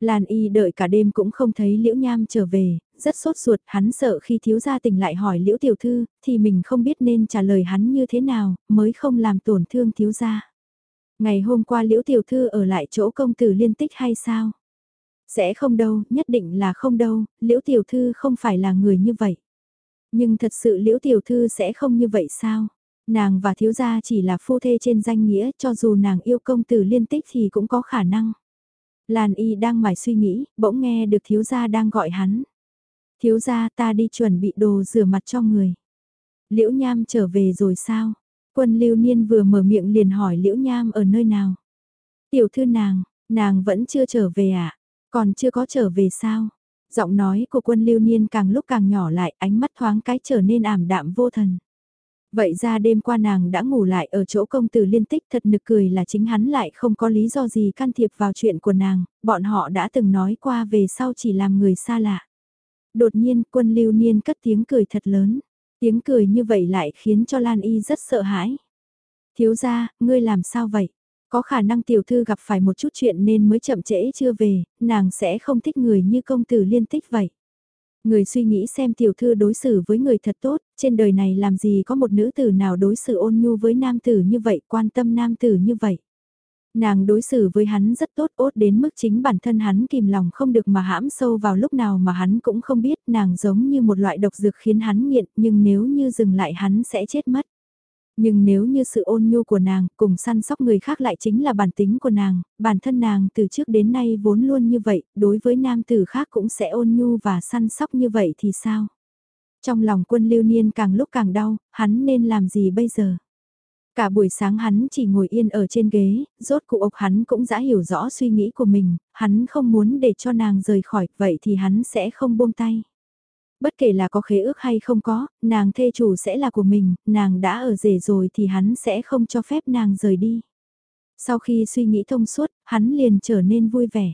Lan y đợi cả đêm cũng không thấy liễu nham trở về, rất sốt ruột, hắn sợ khi thiếu gia tỉnh lại hỏi liễu tiểu thư, thì mình không biết nên trả lời hắn như thế nào, mới không làm tổn thương thiếu gia. Ngày hôm qua liễu tiểu thư ở lại chỗ công tử liên tích hay sao? Sẽ không đâu, nhất định là không đâu, liễu tiểu thư không phải là người như vậy. Nhưng thật sự liễu tiểu thư sẽ không như vậy sao? Nàng và thiếu gia chỉ là phu thê trên danh nghĩa cho dù nàng yêu công tử liên tích thì cũng có khả năng. Lan y đang mải suy nghĩ, bỗng nghe được thiếu gia đang gọi hắn. Thiếu gia ta đi chuẩn bị đồ rửa mặt cho người. Liễu Nham trở về rồi sao? Quân lưu niên vừa mở miệng liền hỏi Liễu Nham ở nơi nào? Tiểu thư nàng, nàng vẫn chưa trở về à? Còn chưa có trở về sao? Giọng nói của quân lưu niên càng lúc càng nhỏ lại, ánh mắt thoáng cái trở nên ảm đạm vô thần. Vậy ra đêm qua nàng đã ngủ lại ở chỗ công tử liên tích thật nực cười là chính hắn lại không có lý do gì can thiệp vào chuyện của nàng, bọn họ đã từng nói qua về sau chỉ làm người xa lạ. Đột nhiên quân lưu niên cất tiếng cười thật lớn, tiếng cười như vậy lại khiến cho Lan Y rất sợ hãi. Thiếu ra, ngươi làm sao vậy? Có khả năng tiểu thư gặp phải một chút chuyện nên mới chậm trễ chưa về, nàng sẽ không thích người như công tử liên tích vậy. Người suy nghĩ xem tiểu thư đối xử với người thật tốt, trên đời này làm gì có một nữ tử nào đối xử ôn nhu với nam tử như vậy, quan tâm nam tử như vậy. Nàng đối xử với hắn rất tốt ốt đến mức chính bản thân hắn kìm lòng không được mà hãm sâu vào lúc nào mà hắn cũng không biết nàng giống như một loại độc dược khiến hắn nghiện nhưng nếu như dừng lại hắn sẽ chết mất. Nhưng nếu như sự ôn nhu của nàng cùng săn sóc người khác lại chính là bản tính của nàng, bản thân nàng từ trước đến nay vốn luôn như vậy, đối với nam tử khác cũng sẽ ôn nhu và săn sóc như vậy thì sao? Trong lòng quân lưu niên càng lúc càng đau, hắn nên làm gì bây giờ? Cả buổi sáng hắn chỉ ngồi yên ở trên ghế, rốt cụ ốc hắn cũng đã hiểu rõ suy nghĩ của mình, hắn không muốn để cho nàng rời khỏi, vậy thì hắn sẽ không buông tay. Bất kể là có khế ước hay không có, nàng thê chủ sẽ là của mình, nàng đã ở rể rồi thì hắn sẽ không cho phép nàng rời đi. Sau khi suy nghĩ thông suốt, hắn liền trở nên vui vẻ.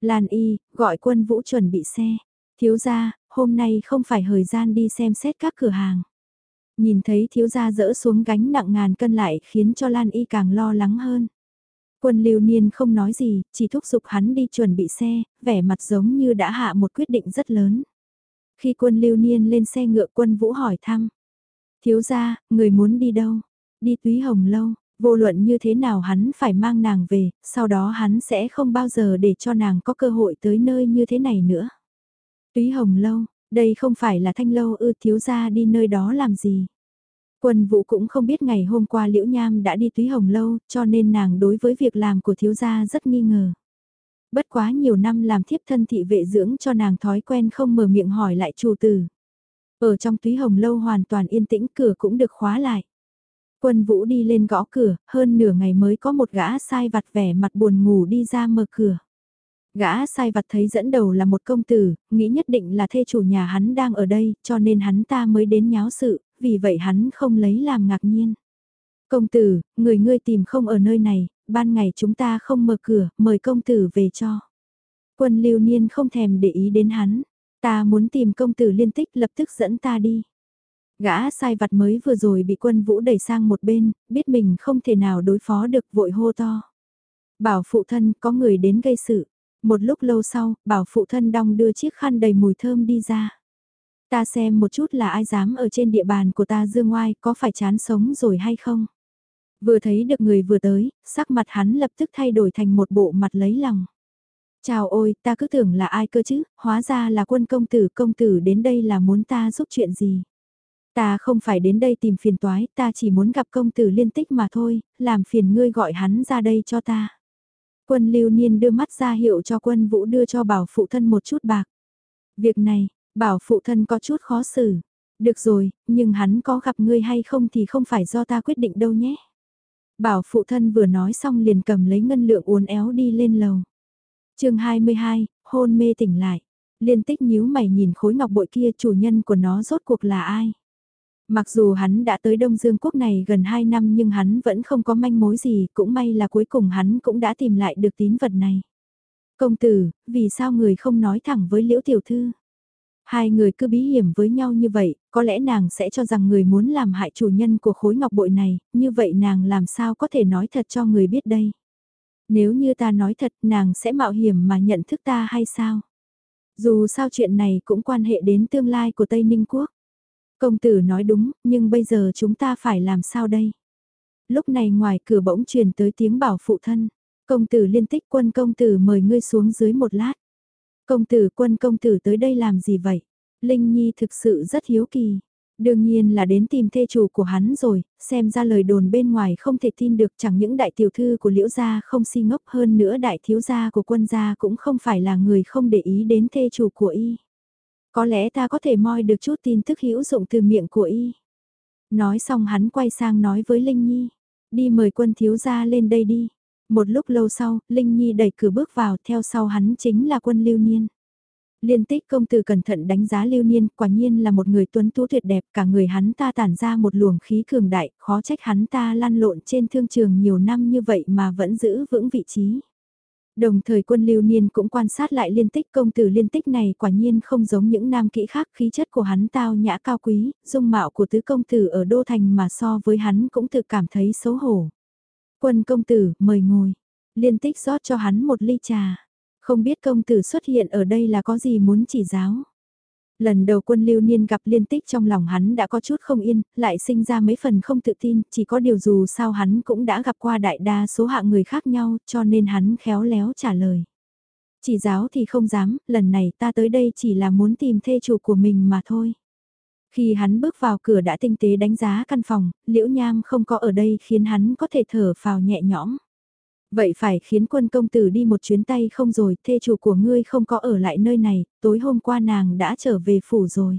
Lan y, gọi quân vũ chuẩn bị xe. Thiếu gia, hôm nay không phải thời gian đi xem xét các cửa hàng. Nhìn thấy thiếu gia dỡ xuống gánh nặng ngàn cân lại khiến cho Lan y càng lo lắng hơn. Quân lưu niên không nói gì, chỉ thúc giục hắn đi chuẩn bị xe, vẻ mặt giống như đã hạ một quyết định rất lớn. Khi quân lưu niên lên xe ngựa quân vũ hỏi thăm. Thiếu gia, người muốn đi đâu? Đi túy hồng lâu, vô luận như thế nào hắn phải mang nàng về, sau đó hắn sẽ không bao giờ để cho nàng có cơ hội tới nơi như thế này nữa. Túy hồng lâu, đây không phải là thanh lâu ư thiếu gia đi nơi đó làm gì. Quân vũ cũng không biết ngày hôm qua Liễu Nham đã đi túy hồng lâu, cho nên nàng đối với việc làm của thiếu gia rất nghi ngờ. Bất quá nhiều năm làm thiếp thân thị vệ dưỡng cho nàng thói quen không mở miệng hỏi lại chủ tử. Ở trong túy hồng lâu hoàn toàn yên tĩnh cửa cũng được khóa lại. Quân vũ đi lên gõ cửa, hơn nửa ngày mới có một gã sai vặt vẻ mặt buồn ngủ đi ra mở cửa. Gã sai vặt thấy dẫn đầu là một công tử, nghĩ nhất định là thê chủ nhà hắn đang ở đây, cho nên hắn ta mới đến nháo sự, vì vậy hắn không lấy làm ngạc nhiên. Công tử, người ngươi tìm không ở nơi này, ban ngày chúng ta không mở cửa, mời công tử về cho. Quân lưu niên không thèm để ý đến hắn, ta muốn tìm công tử liên tích lập tức dẫn ta đi. Gã sai vặt mới vừa rồi bị quân vũ đẩy sang một bên, biết mình không thể nào đối phó được vội hô to. Bảo phụ thân có người đến gây sự. Một lúc lâu sau, bảo phụ thân đong đưa chiếc khăn đầy mùi thơm đi ra. Ta xem một chút là ai dám ở trên địa bàn của ta dương ngoài có phải chán sống rồi hay không? Vừa thấy được người vừa tới, sắc mặt hắn lập tức thay đổi thành một bộ mặt lấy lòng. Chào ôi, ta cứ tưởng là ai cơ chứ, hóa ra là quân công tử, công tử đến đây là muốn ta giúp chuyện gì. Ta không phải đến đây tìm phiền toái, ta chỉ muốn gặp công tử liên tích mà thôi, làm phiền ngươi gọi hắn ra đây cho ta. Quân lưu niên đưa mắt ra hiệu cho quân vũ đưa cho bảo phụ thân một chút bạc. Việc này, bảo phụ thân có chút khó xử. Được rồi, nhưng hắn có gặp ngươi hay không thì không phải do ta quyết định đâu nhé. Bảo phụ thân vừa nói xong liền cầm lấy ngân lượng uốn éo đi lên lầu. chương 22, hôn mê tỉnh lại. Liên tích nhíu mày nhìn khối ngọc bội kia chủ nhân của nó rốt cuộc là ai. Mặc dù hắn đã tới Đông Dương quốc này gần 2 năm nhưng hắn vẫn không có manh mối gì, cũng may là cuối cùng hắn cũng đã tìm lại được tín vật này. Công tử, vì sao người không nói thẳng với Liễu Tiểu Thư? Hai người cứ bí hiểm với nhau như vậy, có lẽ nàng sẽ cho rằng người muốn làm hại chủ nhân của khối ngọc bội này, như vậy nàng làm sao có thể nói thật cho người biết đây. Nếu như ta nói thật nàng sẽ mạo hiểm mà nhận thức ta hay sao? Dù sao chuyện này cũng quan hệ đến tương lai của Tây Ninh Quốc. Công tử nói đúng, nhưng bây giờ chúng ta phải làm sao đây? Lúc này ngoài cửa bỗng truyền tới tiếng bảo phụ thân. Công tử liên tích quân công tử mời ngươi xuống dưới một lát. Công tử quân công tử tới đây làm gì vậy? Linh Nhi thực sự rất hiếu kỳ. Đương nhiên là đến tìm thê chủ của hắn rồi, xem ra lời đồn bên ngoài không thể tin được chẳng những đại tiểu thư của liễu gia không si ngốc hơn nữa đại thiếu gia của quân gia cũng không phải là người không để ý đến thê chủ của y. Có lẽ ta có thể moi được chút tin tức hữu dụng từ miệng của y. Nói xong hắn quay sang nói với Linh Nhi, đi mời quân thiếu gia lên đây đi. Một lúc lâu sau, Linh Nhi đẩy cửa bước vào theo sau hắn chính là quân lưu niên. Liên tích công tử cẩn thận đánh giá lưu niên, quả nhiên là một người tuấn tú tuyệt đẹp, cả người hắn ta tản ra một luồng khí cường đại, khó trách hắn ta lăn lộn trên thương trường nhiều năm như vậy mà vẫn giữ vững vị trí. Đồng thời quân lưu niên cũng quan sát lại liên tích công tử liên tích này quả nhiên không giống những nam kỹ khác khí chất của hắn tao nhã cao quý, dung mạo của tứ công tử ở Đô Thành mà so với hắn cũng tự cảm thấy xấu hổ. Quân công tử, mời ngồi. Liên tích rót cho hắn một ly trà. Không biết công tử xuất hiện ở đây là có gì muốn chỉ giáo. Lần đầu quân lưu niên gặp liên tích trong lòng hắn đã có chút không yên, lại sinh ra mấy phần không tự tin, chỉ có điều dù sao hắn cũng đã gặp qua đại đa số hạng người khác nhau cho nên hắn khéo léo trả lời. Chỉ giáo thì không dám, lần này ta tới đây chỉ là muốn tìm thê chủ của mình mà thôi. Khi hắn bước vào cửa đã tinh tế đánh giá căn phòng, liễu nham không có ở đây khiến hắn có thể thở phào nhẹ nhõm. Vậy phải khiến quân công tử đi một chuyến tay không rồi, thê chủ của ngươi không có ở lại nơi này, tối hôm qua nàng đã trở về phủ rồi.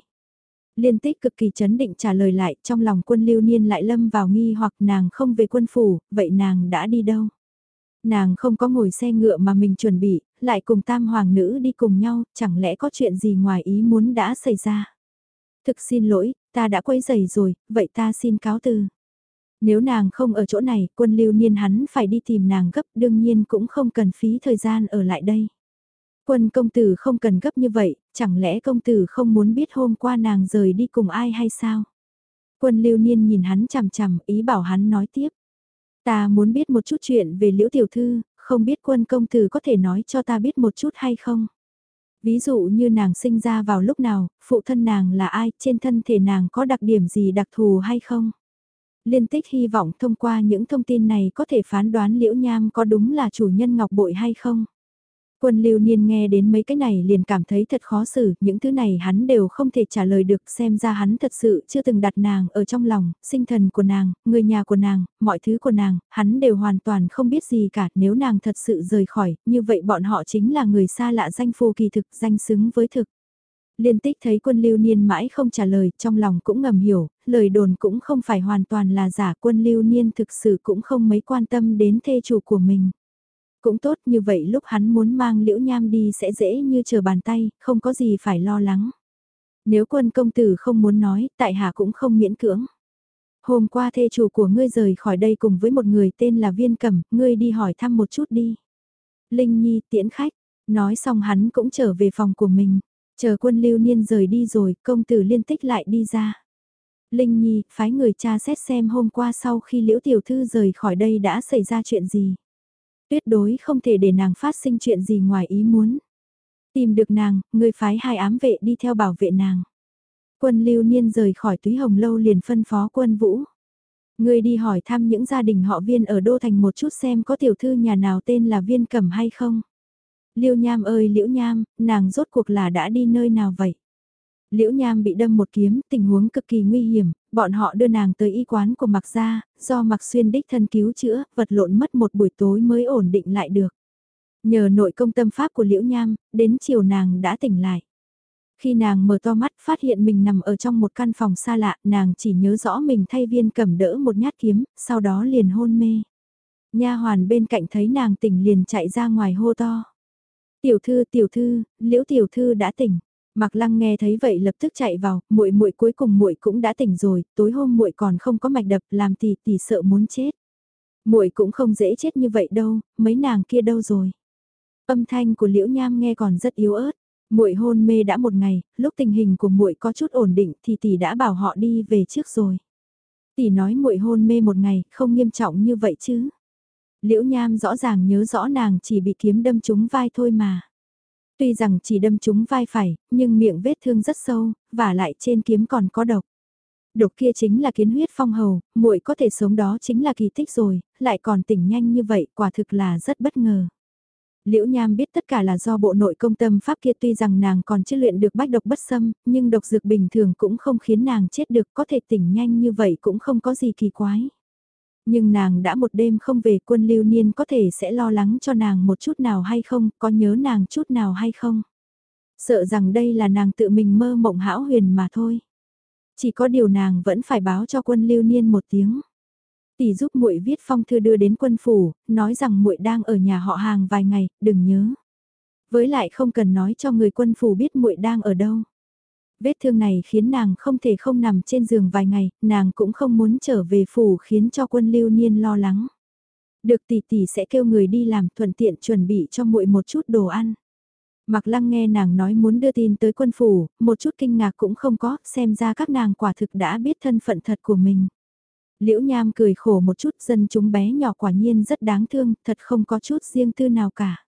Liên tích cực kỳ chấn định trả lời lại, trong lòng quân lưu niên lại lâm vào nghi hoặc nàng không về quân phủ, vậy nàng đã đi đâu? Nàng không có ngồi xe ngựa mà mình chuẩn bị, lại cùng tam hoàng nữ đi cùng nhau, chẳng lẽ có chuyện gì ngoài ý muốn đã xảy ra? Thực xin lỗi, ta đã quấy giày rồi, vậy ta xin cáo từ. Nếu nàng không ở chỗ này, quân lưu niên hắn phải đi tìm nàng gấp đương nhiên cũng không cần phí thời gian ở lại đây. Quân công tử không cần gấp như vậy, chẳng lẽ công tử không muốn biết hôm qua nàng rời đi cùng ai hay sao? Quân lưu niên nhìn hắn chằm chằm, ý bảo hắn nói tiếp. Ta muốn biết một chút chuyện về liễu tiểu thư, không biết quân công tử có thể nói cho ta biết một chút hay không? Ví dụ như nàng sinh ra vào lúc nào, phụ thân nàng là ai, trên thân thể nàng có đặc điểm gì đặc thù hay không? Liên tích hy vọng thông qua những thông tin này có thể phán đoán Liễu Nham có đúng là chủ nhân ngọc bội hay không. Quân lưu niên nghe đến mấy cái này liền cảm thấy thật khó xử, những thứ này hắn đều không thể trả lời được xem ra hắn thật sự chưa từng đặt nàng ở trong lòng, sinh thần của nàng, người nhà của nàng, mọi thứ của nàng, hắn đều hoàn toàn không biết gì cả, nếu nàng thật sự rời khỏi, như vậy bọn họ chính là người xa lạ danh phù kỳ thực, danh xứng với thực. Liên tích thấy quân lưu niên mãi không trả lời, trong lòng cũng ngầm hiểu, lời đồn cũng không phải hoàn toàn là giả quân lưu niên thực sự cũng không mấy quan tâm đến thê chủ của mình. Cũng tốt như vậy lúc hắn muốn mang liễu nham đi sẽ dễ như chờ bàn tay, không có gì phải lo lắng. Nếu quân công tử không muốn nói, tại hạ cũng không miễn cưỡng. Hôm qua thê chủ của ngươi rời khỏi đây cùng với một người tên là Viên Cẩm, ngươi đi hỏi thăm một chút đi. Linh Nhi tiễn khách, nói xong hắn cũng trở về phòng của mình. Chờ quân lưu niên rời đi rồi, công tử liên tích lại đi ra. Linh Nhi, phái người cha xét xem hôm qua sau khi liễu tiểu thư rời khỏi đây đã xảy ra chuyện gì. Tuyệt đối không thể để nàng phát sinh chuyện gì ngoài ý muốn. Tìm được nàng, người phái hai ám vệ đi theo bảo vệ nàng. Quân lưu niên rời khỏi túy hồng lâu liền phân phó quân vũ. Người đi hỏi thăm những gia đình họ viên ở Đô Thành một chút xem có tiểu thư nhà nào tên là viên cẩm hay không. Liêu Nham ơi Liễu Nham, nàng rốt cuộc là đã đi nơi nào vậy? Liễu Nham bị đâm một kiếm, tình huống cực kỳ nguy hiểm, bọn họ đưa nàng tới y quán của Mạc Gia, do Mạc Xuyên đích thân cứu chữa, vật lộn mất một buổi tối mới ổn định lại được. Nhờ nội công tâm pháp của Liễu Nham, đến chiều nàng đã tỉnh lại. Khi nàng mở to mắt phát hiện mình nằm ở trong một căn phòng xa lạ, nàng chỉ nhớ rõ mình thay viên cầm đỡ một nhát kiếm, sau đó liền hôn mê. Nha hoàn bên cạnh thấy nàng tỉnh liền chạy ra ngoài hô to. Tiểu thư, tiểu thư, liễu tiểu thư đã tỉnh. Mạc Lăng nghe thấy vậy lập tức chạy vào, muội muội cuối cùng muội cũng đã tỉnh rồi, tối hôm muội còn không có mạch đập, làm tỷ tỷ sợ muốn chết. Muội cũng không dễ chết như vậy đâu, mấy nàng kia đâu rồi? Âm thanh của Liễu Nham nghe còn rất yếu ớt. Muội hôn mê đã một ngày, lúc tình hình của muội có chút ổn định thì tỷ đã bảo họ đi về trước rồi. Tỷ nói muội hôn mê một ngày, không nghiêm trọng như vậy chứ? Liễu Nham rõ ràng nhớ rõ nàng chỉ bị kiếm đâm trúng vai thôi mà. Tuy rằng chỉ đâm trúng vai phải, nhưng miệng vết thương rất sâu, và lại trên kiếm còn có độc. Độc kia chính là kiến huyết phong hầu, muội có thể sống đó chính là kỳ tích rồi, lại còn tỉnh nhanh như vậy, quả thực là rất bất ngờ. Liễu Nham biết tất cả là do bộ nội công tâm pháp kia tuy rằng nàng còn chưa luyện được bách độc bất xâm, nhưng độc dược bình thường cũng không khiến nàng chết được có thể tỉnh nhanh như vậy cũng không có gì kỳ quái. Nhưng nàng đã một đêm không về quân lưu niên có thể sẽ lo lắng cho nàng một chút nào hay không, có nhớ nàng chút nào hay không. Sợ rằng đây là nàng tự mình mơ mộng hão huyền mà thôi. Chỉ có điều nàng vẫn phải báo cho quân lưu niên một tiếng. Tỷ giúp muội viết phong thư đưa đến quân phủ, nói rằng muội đang ở nhà họ hàng vài ngày, đừng nhớ. Với lại không cần nói cho người quân phủ biết muội đang ở đâu. Vết thương này khiến nàng không thể không nằm trên giường vài ngày, nàng cũng không muốn trở về phủ khiến cho quân lưu niên lo lắng. Được tỷ tỷ sẽ kêu người đi làm thuận tiện chuẩn bị cho muội một chút đồ ăn. Mặc lăng nghe nàng nói muốn đưa tin tới quân phủ, một chút kinh ngạc cũng không có, xem ra các nàng quả thực đã biết thân phận thật của mình. Liễu Nham cười khổ một chút dân chúng bé nhỏ quả nhiên rất đáng thương, thật không có chút riêng tư nào cả.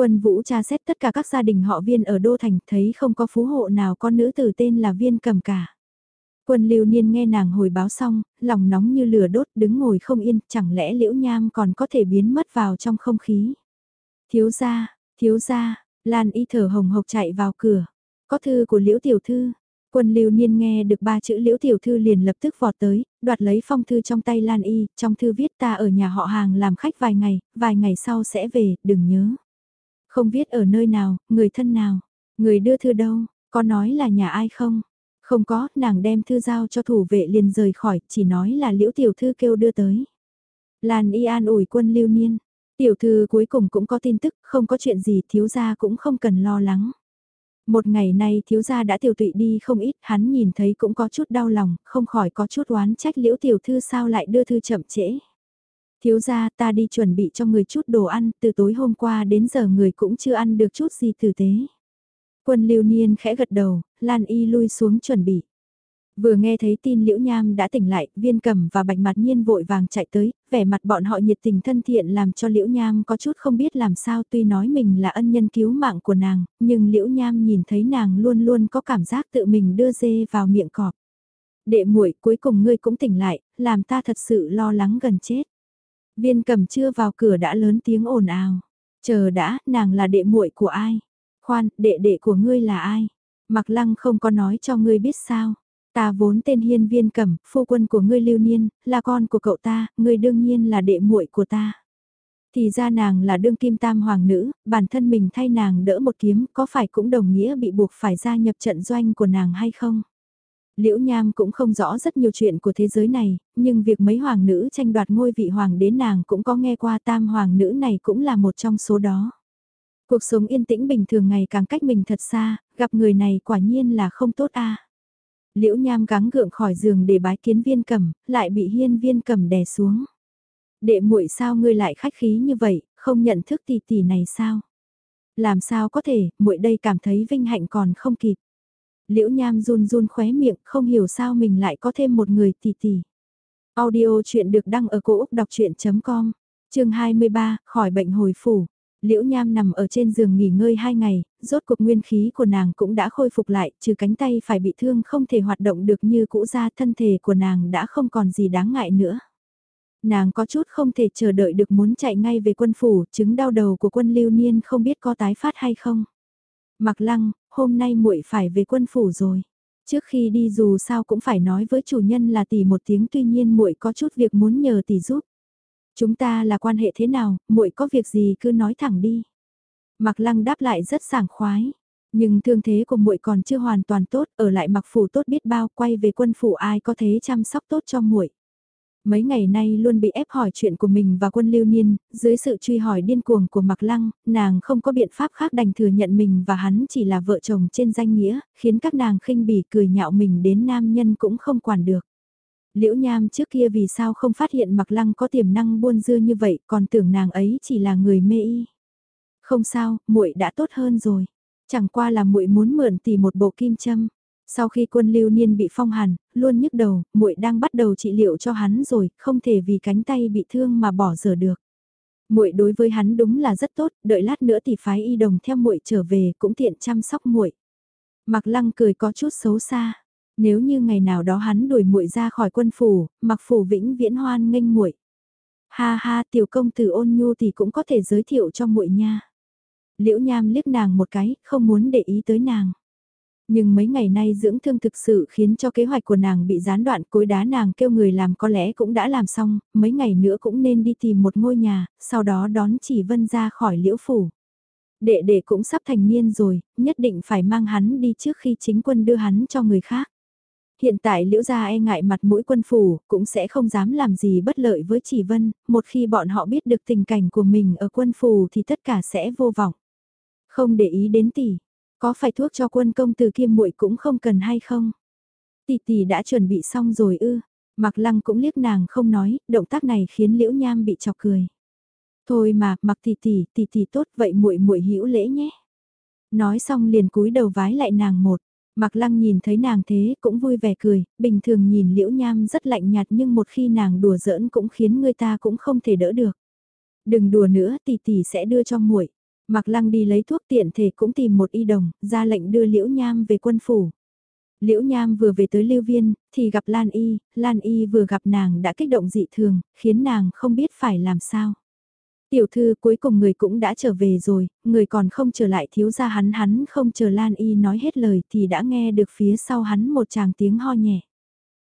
Quân vũ tra xét tất cả các gia đình họ viên ở Đô Thành thấy không có phú hộ nào có nữ tử tên là viên cầm cả. Quân lưu niên nghe nàng hồi báo xong, lòng nóng như lửa đốt đứng ngồi không yên, chẳng lẽ liễu nham còn có thể biến mất vào trong không khí. Thiếu gia, thiếu gia, Lan y thở hồng hộc chạy vào cửa. Có thư của liễu tiểu thư. Quân lưu niên nghe được ba chữ liễu tiểu thư liền lập tức vọt tới, đoạt lấy phong thư trong tay Lan y, trong thư viết ta ở nhà họ hàng làm khách vài ngày, vài ngày sau sẽ về, đừng nhớ. Không viết ở nơi nào, người thân nào, người đưa thư đâu, có nói là nhà ai không? Không có, nàng đem thư giao cho thủ vệ liền rời khỏi, chỉ nói là liễu tiểu thư kêu đưa tới. Lan y an ủi quân lưu niên, Tiểu thư cuối cùng cũng có tin tức, không có chuyện gì thiếu gia cũng không cần lo lắng. Một ngày nay thiếu gia đã tiểu tụy đi không ít, hắn nhìn thấy cũng có chút đau lòng, không khỏi có chút oán trách liễu tiểu thư sao lại đưa thư chậm trễ. Thiếu gia ta đi chuẩn bị cho người chút đồ ăn, từ tối hôm qua đến giờ người cũng chưa ăn được chút gì tử tế. Quân lưu niên khẽ gật đầu, Lan Y lui xuống chuẩn bị. Vừa nghe thấy tin Liễu Nham đã tỉnh lại, viên cầm và bạch mặt nhiên vội vàng chạy tới, vẻ mặt bọn họ nhiệt tình thân thiện làm cho Liễu Nham có chút không biết làm sao tuy nói mình là ân nhân cứu mạng của nàng, nhưng Liễu Nham nhìn thấy nàng luôn luôn có cảm giác tự mình đưa dê vào miệng cọp. Đệ muội cuối cùng ngươi cũng tỉnh lại, làm ta thật sự lo lắng gần chết. Viên cầm chưa vào cửa đã lớn tiếng ồn ào. Chờ đã, nàng là đệ muội của ai? Khoan, đệ đệ của ngươi là ai? Mặc lăng không có nói cho ngươi biết sao. Ta vốn tên hiên viên cẩm, phu quân của ngươi lưu niên, là con của cậu ta, ngươi đương nhiên là đệ muội của ta. Thì ra nàng là đương kim tam hoàng nữ, bản thân mình thay nàng đỡ một kiếm, có phải cũng đồng nghĩa bị buộc phải gia nhập trận doanh của nàng hay không? Liễu Nham cũng không rõ rất nhiều chuyện của thế giới này, nhưng việc mấy hoàng nữ tranh đoạt ngôi vị hoàng đế nàng cũng có nghe qua tam hoàng nữ này cũng là một trong số đó. Cuộc sống yên tĩnh bình thường ngày càng cách mình thật xa, gặp người này quả nhiên là không tốt a. Liễu Nham gắng gượng khỏi giường để bái kiến viên cầm, lại bị hiên viên cầm đè xuống. Đệ muội sao ngươi lại khách khí như vậy, không nhận thức tỷ tỷ này sao? Làm sao có thể, muội đây cảm thấy vinh hạnh còn không kịp. Liễu Nham run run khóe miệng, không hiểu sao mình lại có thêm một người tỷ tỷ. Audio chuyện được đăng ở cổ Úc đọc chuyện.com, chương 23, khỏi bệnh hồi phủ. Liễu Nham nằm ở trên giường nghỉ ngơi hai ngày, rốt cuộc nguyên khí của nàng cũng đã khôi phục lại, trừ cánh tay phải bị thương không thể hoạt động được như cũ ra thân thể của nàng đã không còn gì đáng ngại nữa. Nàng có chút không thể chờ đợi được muốn chạy ngay về quân phủ, chứng đau đầu của quân lưu niên không biết có tái phát hay không. Mặc lăng, hôm nay muội phải về quân phủ rồi. Trước khi đi dù sao cũng phải nói với chủ nhân là tỷ một tiếng tuy nhiên muội có chút việc muốn nhờ tỷ giúp. Chúng ta là quan hệ thế nào, muội có việc gì cứ nói thẳng đi. Mặc lăng đáp lại rất sảng khoái. Nhưng thương thế của muội còn chưa hoàn toàn tốt, ở lại mặc phủ tốt biết bao, quay về quân phủ ai có thế chăm sóc tốt cho muội. Mấy ngày nay luôn bị ép hỏi chuyện của mình và quân lưu niên, dưới sự truy hỏi điên cuồng của Mạc Lăng, nàng không có biện pháp khác đành thừa nhận mình và hắn chỉ là vợ chồng trên danh nghĩa, khiến các nàng khinh bỉ cười nhạo mình đến nam nhân cũng không quản được. Liễu Nham trước kia vì sao không phát hiện Mạc Lăng có tiềm năng buôn dưa như vậy, còn tưởng nàng ấy chỉ là người mê y. Không sao, muội đã tốt hơn rồi. Chẳng qua là muội muốn mượn tỷ một bộ kim châm. Sau khi quân lưu niên bị phong hàn, luôn nhức đầu, muội đang bắt đầu trị liệu cho hắn rồi, không thể vì cánh tay bị thương mà bỏ dở được. Muội đối với hắn đúng là rất tốt, đợi lát nữa thì phái y đồng theo muội trở về cũng tiện chăm sóc muội. Mạc Lăng cười có chút xấu xa. Nếu như ngày nào đó hắn đuổi muội ra khỏi quân phủ, mặc phủ vĩnh viễn hoan nghênh muội. Ha ha, tiểu công tử ôn nhu thì cũng có thể giới thiệu cho muội nha. Liễu Nham liếc nàng một cái, không muốn để ý tới nàng. Nhưng mấy ngày nay dưỡng thương thực sự khiến cho kế hoạch của nàng bị gián đoạn cối đá nàng kêu người làm có lẽ cũng đã làm xong, mấy ngày nữa cũng nên đi tìm một ngôi nhà, sau đó đón chỉ vân ra khỏi liễu phủ. Đệ đệ cũng sắp thành niên rồi, nhất định phải mang hắn đi trước khi chính quân đưa hắn cho người khác. Hiện tại liễu gia e ngại mặt mũi quân phủ, cũng sẽ không dám làm gì bất lợi với chỉ vân, một khi bọn họ biết được tình cảnh của mình ở quân phủ thì tất cả sẽ vô vọng. Không để ý đến tỷ, có phải thuốc cho quân công từ kia muội cũng không cần hay không? Tỷ tỷ đã chuẩn bị xong rồi ư? Mặc Lăng cũng liếc nàng không nói, động tác này khiến Liễu Nham bị chọc cười. Thôi mà, Mặc tỷ tỷ, tỷ tỷ tốt vậy muội muội hữu lễ nhé. Nói xong liền cúi đầu vái lại nàng một. Mặc Lăng nhìn thấy nàng thế cũng vui vẻ cười, bình thường nhìn Liễu Nham rất lạnh nhạt nhưng một khi nàng đùa giỡn cũng khiến người ta cũng không thể đỡ được. Đừng đùa nữa, tỷ tỷ sẽ đưa cho muội. Mạc Lăng đi lấy thuốc tiện thể cũng tìm một y đồng, ra lệnh đưa Liễu Nham về quân phủ. Liễu Nham vừa về tới Lưu Viên, thì gặp Lan Y, Lan Y vừa gặp nàng đã kích động dị thường, khiến nàng không biết phải làm sao. Tiểu thư cuối cùng người cũng đã trở về rồi, người còn không trở lại thiếu ra hắn hắn không chờ Lan Y nói hết lời thì đã nghe được phía sau hắn một chàng tiếng ho nhẹ.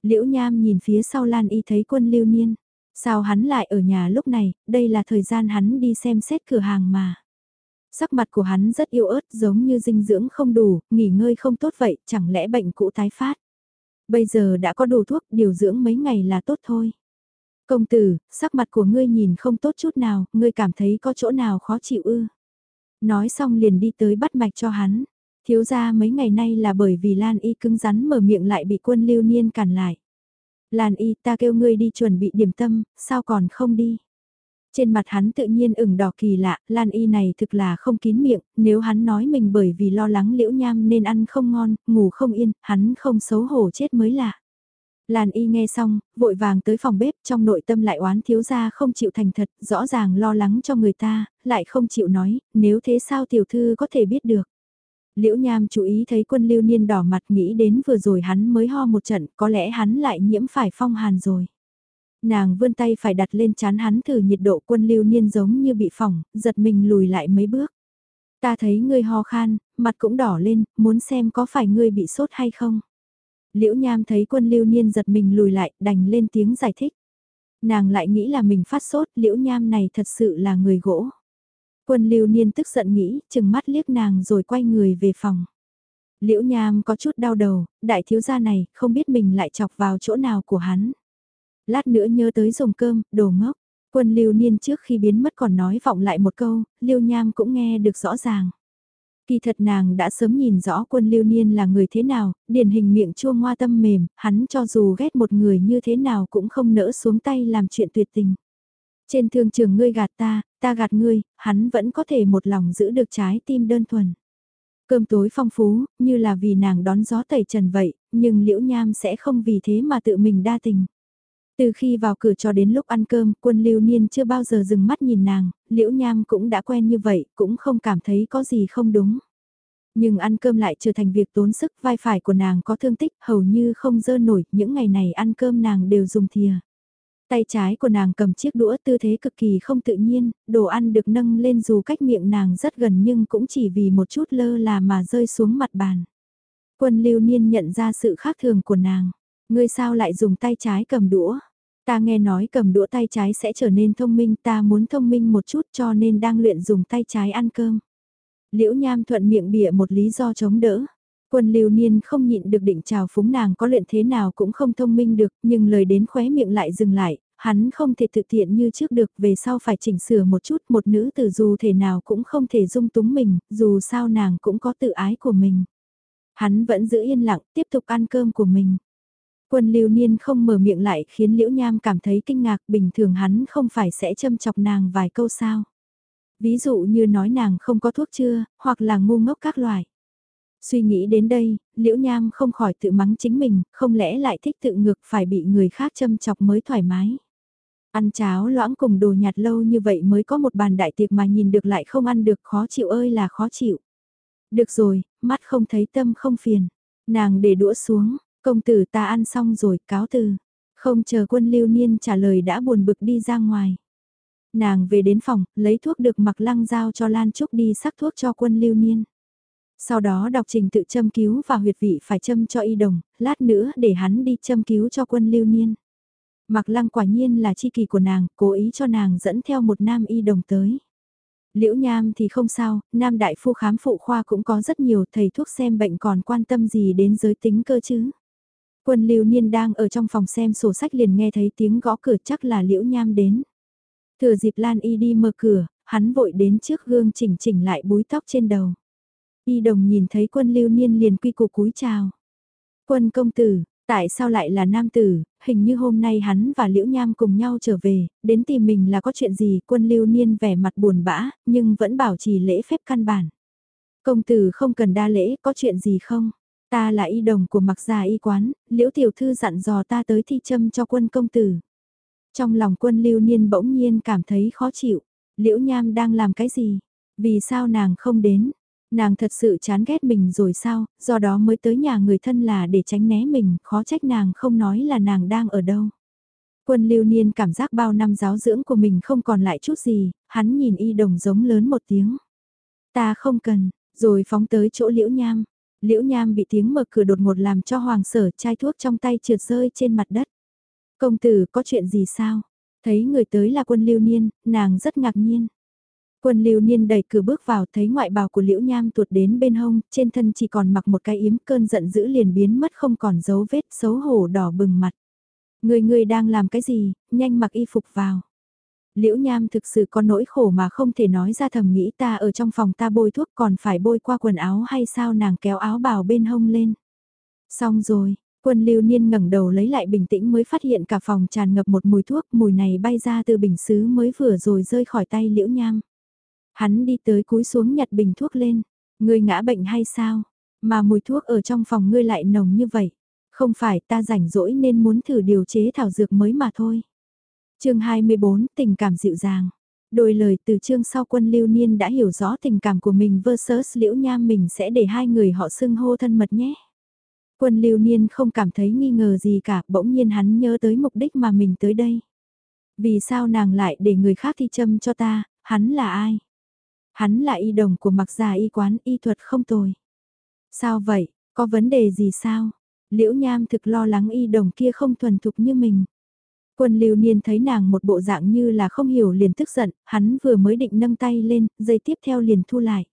Liễu Nham nhìn phía sau Lan Y thấy quân lưu niên. Sao hắn lại ở nhà lúc này, đây là thời gian hắn đi xem xét cửa hàng mà. Sắc mặt của hắn rất yếu ớt giống như dinh dưỡng không đủ, nghỉ ngơi không tốt vậy, chẳng lẽ bệnh cũ tái phát. Bây giờ đã có đủ thuốc, điều dưỡng mấy ngày là tốt thôi. Công tử, sắc mặt của ngươi nhìn không tốt chút nào, ngươi cảm thấy có chỗ nào khó chịu ư. Nói xong liền đi tới bắt mạch cho hắn. Thiếu ra mấy ngày nay là bởi vì Lan Y cứng rắn mở miệng lại bị quân lưu niên cản lại. Lan Y ta kêu ngươi đi chuẩn bị điểm tâm, sao còn không đi? Trên mặt hắn tự nhiên ửng đỏ kỳ lạ, Lan Y này thực là không kín miệng, nếu hắn nói mình bởi vì lo lắng liễu nham nên ăn không ngon, ngủ không yên, hắn không xấu hổ chết mới lạ. Lan Y nghe xong, vội vàng tới phòng bếp trong nội tâm lại oán thiếu gia không chịu thành thật, rõ ràng lo lắng cho người ta, lại không chịu nói, nếu thế sao tiểu thư có thể biết được. Liễu Nham chú ý thấy quân lưu niên đỏ mặt nghĩ đến vừa rồi hắn mới ho một trận, có lẽ hắn lại nhiễm phải phong hàn rồi. Nàng vươn tay phải đặt lên chán hắn thử nhiệt độ quân lưu niên giống như bị phỏng, giật mình lùi lại mấy bước. Ta thấy ngươi ho khan, mặt cũng đỏ lên, muốn xem có phải ngươi bị sốt hay không. Liễu Nham thấy quân lưu niên giật mình lùi lại, đành lên tiếng giải thích. Nàng lại nghĩ là mình phát sốt, Liễu Nham này thật sự là người gỗ. Quân lưu niên tức giận nghĩ, chừng mắt liếc nàng rồi quay người về phòng. Liễu Nham có chút đau đầu, đại thiếu gia này, không biết mình lại chọc vào chỗ nào của hắn. Lát nữa nhớ tới dùng cơm, đồ ngốc. Quân lưu niên trước khi biến mất còn nói vọng lại một câu, lưu nham cũng nghe được rõ ràng. Kỳ thật nàng đã sớm nhìn rõ quân lưu niên là người thế nào, điển hình miệng chua ngoa tâm mềm, hắn cho dù ghét một người như thế nào cũng không nỡ xuống tay làm chuyện tuyệt tình. Trên thương trường ngươi gạt ta, ta gạt ngươi, hắn vẫn có thể một lòng giữ được trái tim đơn thuần. Cơm tối phong phú, như là vì nàng đón gió tẩy trần vậy, nhưng liễu nham sẽ không vì thế mà tự mình đa tình. Từ khi vào cửa cho đến lúc ăn cơm, quân lưu niên chưa bao giờ dừng mắt nhìn nàng, liễu nham cũng đã quen như vậy, cũng không cảm thấy có gì không đúng. Nhưng ăn cơm lại trở thành việc tốn sức, vai phải của nàng có thương tích, hầu như không dơ nổi, những ngày này ăn cơm nàng đều dùng thìa. Tay trái của nàng cầm chiếc đũa tư thế cực kỳ không tự nhiên, đồ ăn được nâng lên dù cách miệng nàng rất gần nhưng cũng chỉ vì một chút lơ là mà rơi xuống mặt bàn. Quân lưu niên nhận ra sự khác thường của nàng. Ngươi sao lại dùng tay trái cầm đũa? Ta nghe nói cầm đũa tay trái sẽ trở nên thông minh, ta muốn thông minh một chút cho nên đang luyện dùng tay trái ăn cơm. Liễu Nham thuận miệng bịa một lý do chống đỡ. Quân lưu niên không nhịn được định chào phúng nàng có luyện thế nào cũng không thông minh được, nhưng lời đến khóe miệng lại dừng lại, hắn không thể thực tiện như trước được, về sau phải chỉnh sửa một chút, một nữ tử dù thể nào cũng không thể dung túng mình, dù sao nàng cũng có tự ái của mình. Hắn vẫn giữ yên lặng, tiếp tục ăn cơm của mình. Quân lưu niên không mở miệng lại khiến Liễu Nham cảm thấy kinh ngạc bình thường hắn không phải sẽ châm chọc nàng vài câu sao. Ví dụ như nói nàng không có thuốc chưa, hoặc là ngu ngốc các loại. Suy nghĩ đến đây, Liễu Nham không khỏi tự mắng chính mình, không lẽ lại thích tự ngược phải bị người khác châm chọc mới thoải mái. Ăn cháo loãng cùng đồ nhạt lâu như vậy mới có một bàn đại tiệc mà nhìn được lại không ăn được khó chịu ơi là khó chịu. Được rồi, mắt không thấy tâm không phiền. Nàng để đũa xuống, Công tử ta ăn xong rồi, cáo từ. Không chờ quân lưu niên trả lời đã buồn bực đi ra ngoài. Nàng về đến phòng, lấy thuốc được mặc lăng giao cho Lan Trúc đi sắc thuốc cho quân lưu niên. Sau đó đọc trình tự châm cứu và huyệt vị phải châm cho y đồng, lát nữa để hắn đi châm cứu cho quân lưu niên. Mặc lăng quả nhiên là chi kỳ của nàng, cố ý cho nàng dẫn theo một nam y đồng tới. Liễu nham thì không sao, nam đại phu khám phụ khoa cũng có rất nhiều thầy thuốc xem bệnh còn quan tâm gì đến giới tính cơ chứ. Quân lưu niên đang ở trong phòng xem sổ sách liền nghe thấy tiếng gõ cửa chắc là liễu nham đến. Thừa dịp Lan Y đi mở cửa, hắn vội đến trước gương chỉnh chỉnh lại búi tóc trên đầu. Y đồng nhìn thấy quân lưu niên liền quy củ cúi chào. Quân công tử, tại sao lại là nam tử, hình như hôm nay hắn và Liễu Nham cùng nhau trở về, đến tìm mình là có chuyện gì, quân lưu niên vẻ mặt buồn bã, nhưng vẫn bảo trì lễ phép căn bản. Công tử không cần đa lễ, có chuyện gì không? Ta là y đồng của mặc già y quán, Liễu tiểu thư dặn dò ta tới thi châm cho quân công tử. Trong lòng quân lưu niên bỗng nhiên cảm thấy khó chịu, Liễu Nham đang làm cái gì? Vì sao nàng không đến? Nàng thật sự chán ghét mình rồi sao, do đó mới tới nhà người thân là để tránh né mình, khó trách nàng không nói là nàng đang ở đâu. Quân lưu niên cảm giác bao năm giáo dưỡng của mình không còn lại chút gì, hắn nhìn y đồng giống lớn một tiếng. Ta không cần, rồi phóng tới chỗ liễu nham. Liễu nham bị tiếng mở cửa đột ngột làm cho hoàng sở chai thuốc trong tay trượt rơi trên mặt đất. Công tử có chuyện gì sao? Thấy người tới là quân lưu niên, nàng rất ngạc nhiên. Quân lưu niên đẩy cửa bước vào thấy ngoại bào của liễu nham tuột đến bên hông, trên thân chỉ còn mặc một cái yếm cơn giận dữ liền biến mất không còn dấu vết xấu hổ đỏ bừng mặt. Người người đang làm cái gì, nhanh mặc y phục vào. Liễu nham thực sự có nỗi khổ mà không thể nói ra thầm nghĩ ta ở trong phòng ta bôi thuốc còn phải bôi qua quần áo hay sao nàng kéo áo bào bên hông lên. Xong rồi, quân lưu niên ngẩng đầu lấy lại bình tĩnh mới phát hiện cả phòng tràn ngập một mùi thuốc, mùi này bay ra từ bình xứ mới vừa rồi rơi khỏi tay liễu nham. Hắn đi tới cúi xuống nhặt bình thuốc lên. Ngươi ngã bệnh hay sao? Mà mùi thuốc ở trong phòng ngươi lại nồng như vậy. Không phải ta rảnh rỗi nên muốn thử điều chế thảo dược mới mà thôi chương 24 tình cảm dịu dàng. Đôi lời từ chương sau quân lưu niên đã hiểu rõ tình cảm của mình versus liễu nham mình sẽ để hai người họ xưng hô thân mật nhé. Quân lưu niên không cảm thấy nghi ngờ gì cả, bỗng nhiên hắn nhớ tới mục đích mà mình tới đây. Vì sao nàng lại để người khác thi châm cho ta, hắn là ai? Hắn là y đồng của mặc già y quán y thuật không tồi. Sao vậy, có vấn đề gì sao? Liễu Nham thực lo lắng y đồng kia không thuần thục như mình. Quân lưu niên thấy nàng một bộ dạng như là không hiểu liền tức giận, hắn vừa mới định nâng tay lên, dây tiếp theo liền thu lại.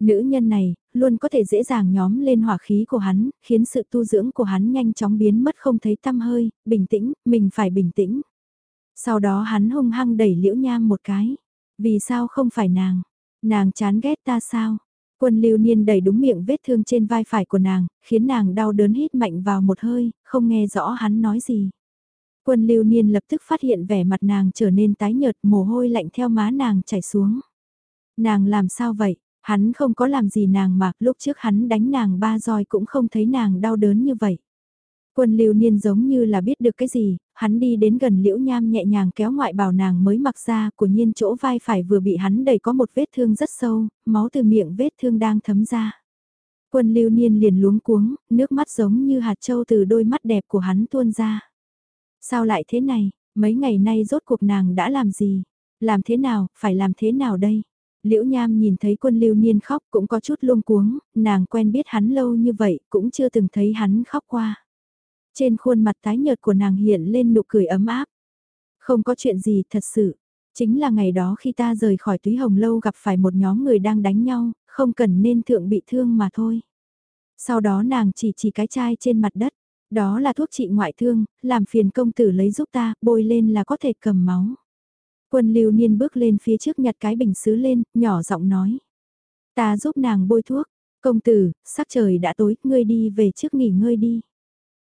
Nữ nhân này, luôn có thể dễ dàng nhóm lên hỏa khí của hắn, khiến sự tu dưỡng của hắn nhanh chóng biến mất không thấy tăm hơi, bình tĩnh, mình phải bình tĩnh. Sau đó hắn hung hăng đẩy liễu nham một cái. Vì sao không phải nàng? Nàng chán ghét ta sao? Quân lưu niên đẩy đúng miệng vết thương trên vai phải của nàng, khiến nàng đau đớn hít mạnh vào một hơi, không nghe rõ hắn nói gì. Quân lưu niên lập tức phát hiện vẻ mặt nàng trở nên tái nhợt mồ hôi lạnh theo má nàng chảy xuống. Nàng làm sao vậy? Hắn không có làm gì nàng mà lúc trước hắn đánh nàng ba roi cũng không thấy nàng đau đớn như vậy. Quân lưu niên giống như là biết được cái gì, hắn đi đến gần liễu nham nhẹ nhàng kéo ngoại bào nàng mới mặc ra của nhiên chỗ vai phải vừa bị hắn đẩy có một vết thương rất sâu, máu từ miệng vết thương đang thấm ra. Quân lưu niên liền luống cuống, nước mắt giống như hạt châu từ đôi mắt đẹp của hắn tuôn ra. Sao lại thế này, mấy ngày nay rốt cuộc nàng đã làm gì? Làm thế nào, phải làm thế nào đây? Liễu Nham nhìn thấy quân lưu niên khóc cũng có chút luông cuống, nàng quen biết hắn lâu như vậy cũng chưa từng thấy hắn khóc qua. Trên khuôn mặt tái nhợt của nàng hiện lên nụ cười ấm áp. Không có chuyện gì thật sự. Chính là ngày đó khi ta rời khỏi túy hồng lâu gặp phải một nhóm người đang đánh nhau, không cần nên thượng bị thương mà thôi. Sau đó nàng chỉ chỉ cái chai trên mặt đất. Đó là thuốc trị ngoại thương, làm phiền công tử lấy giúp ta, bôi lên là có thể cầm máu. Quân lưu niên bước lên phía trước nhặt cái bình xứ lên, nhỏ giọng nói. Ta giúp nàng bôi thuốc, công tử, sắc trời đã tối, ngươi đi về trước nghỉ ngơi đi.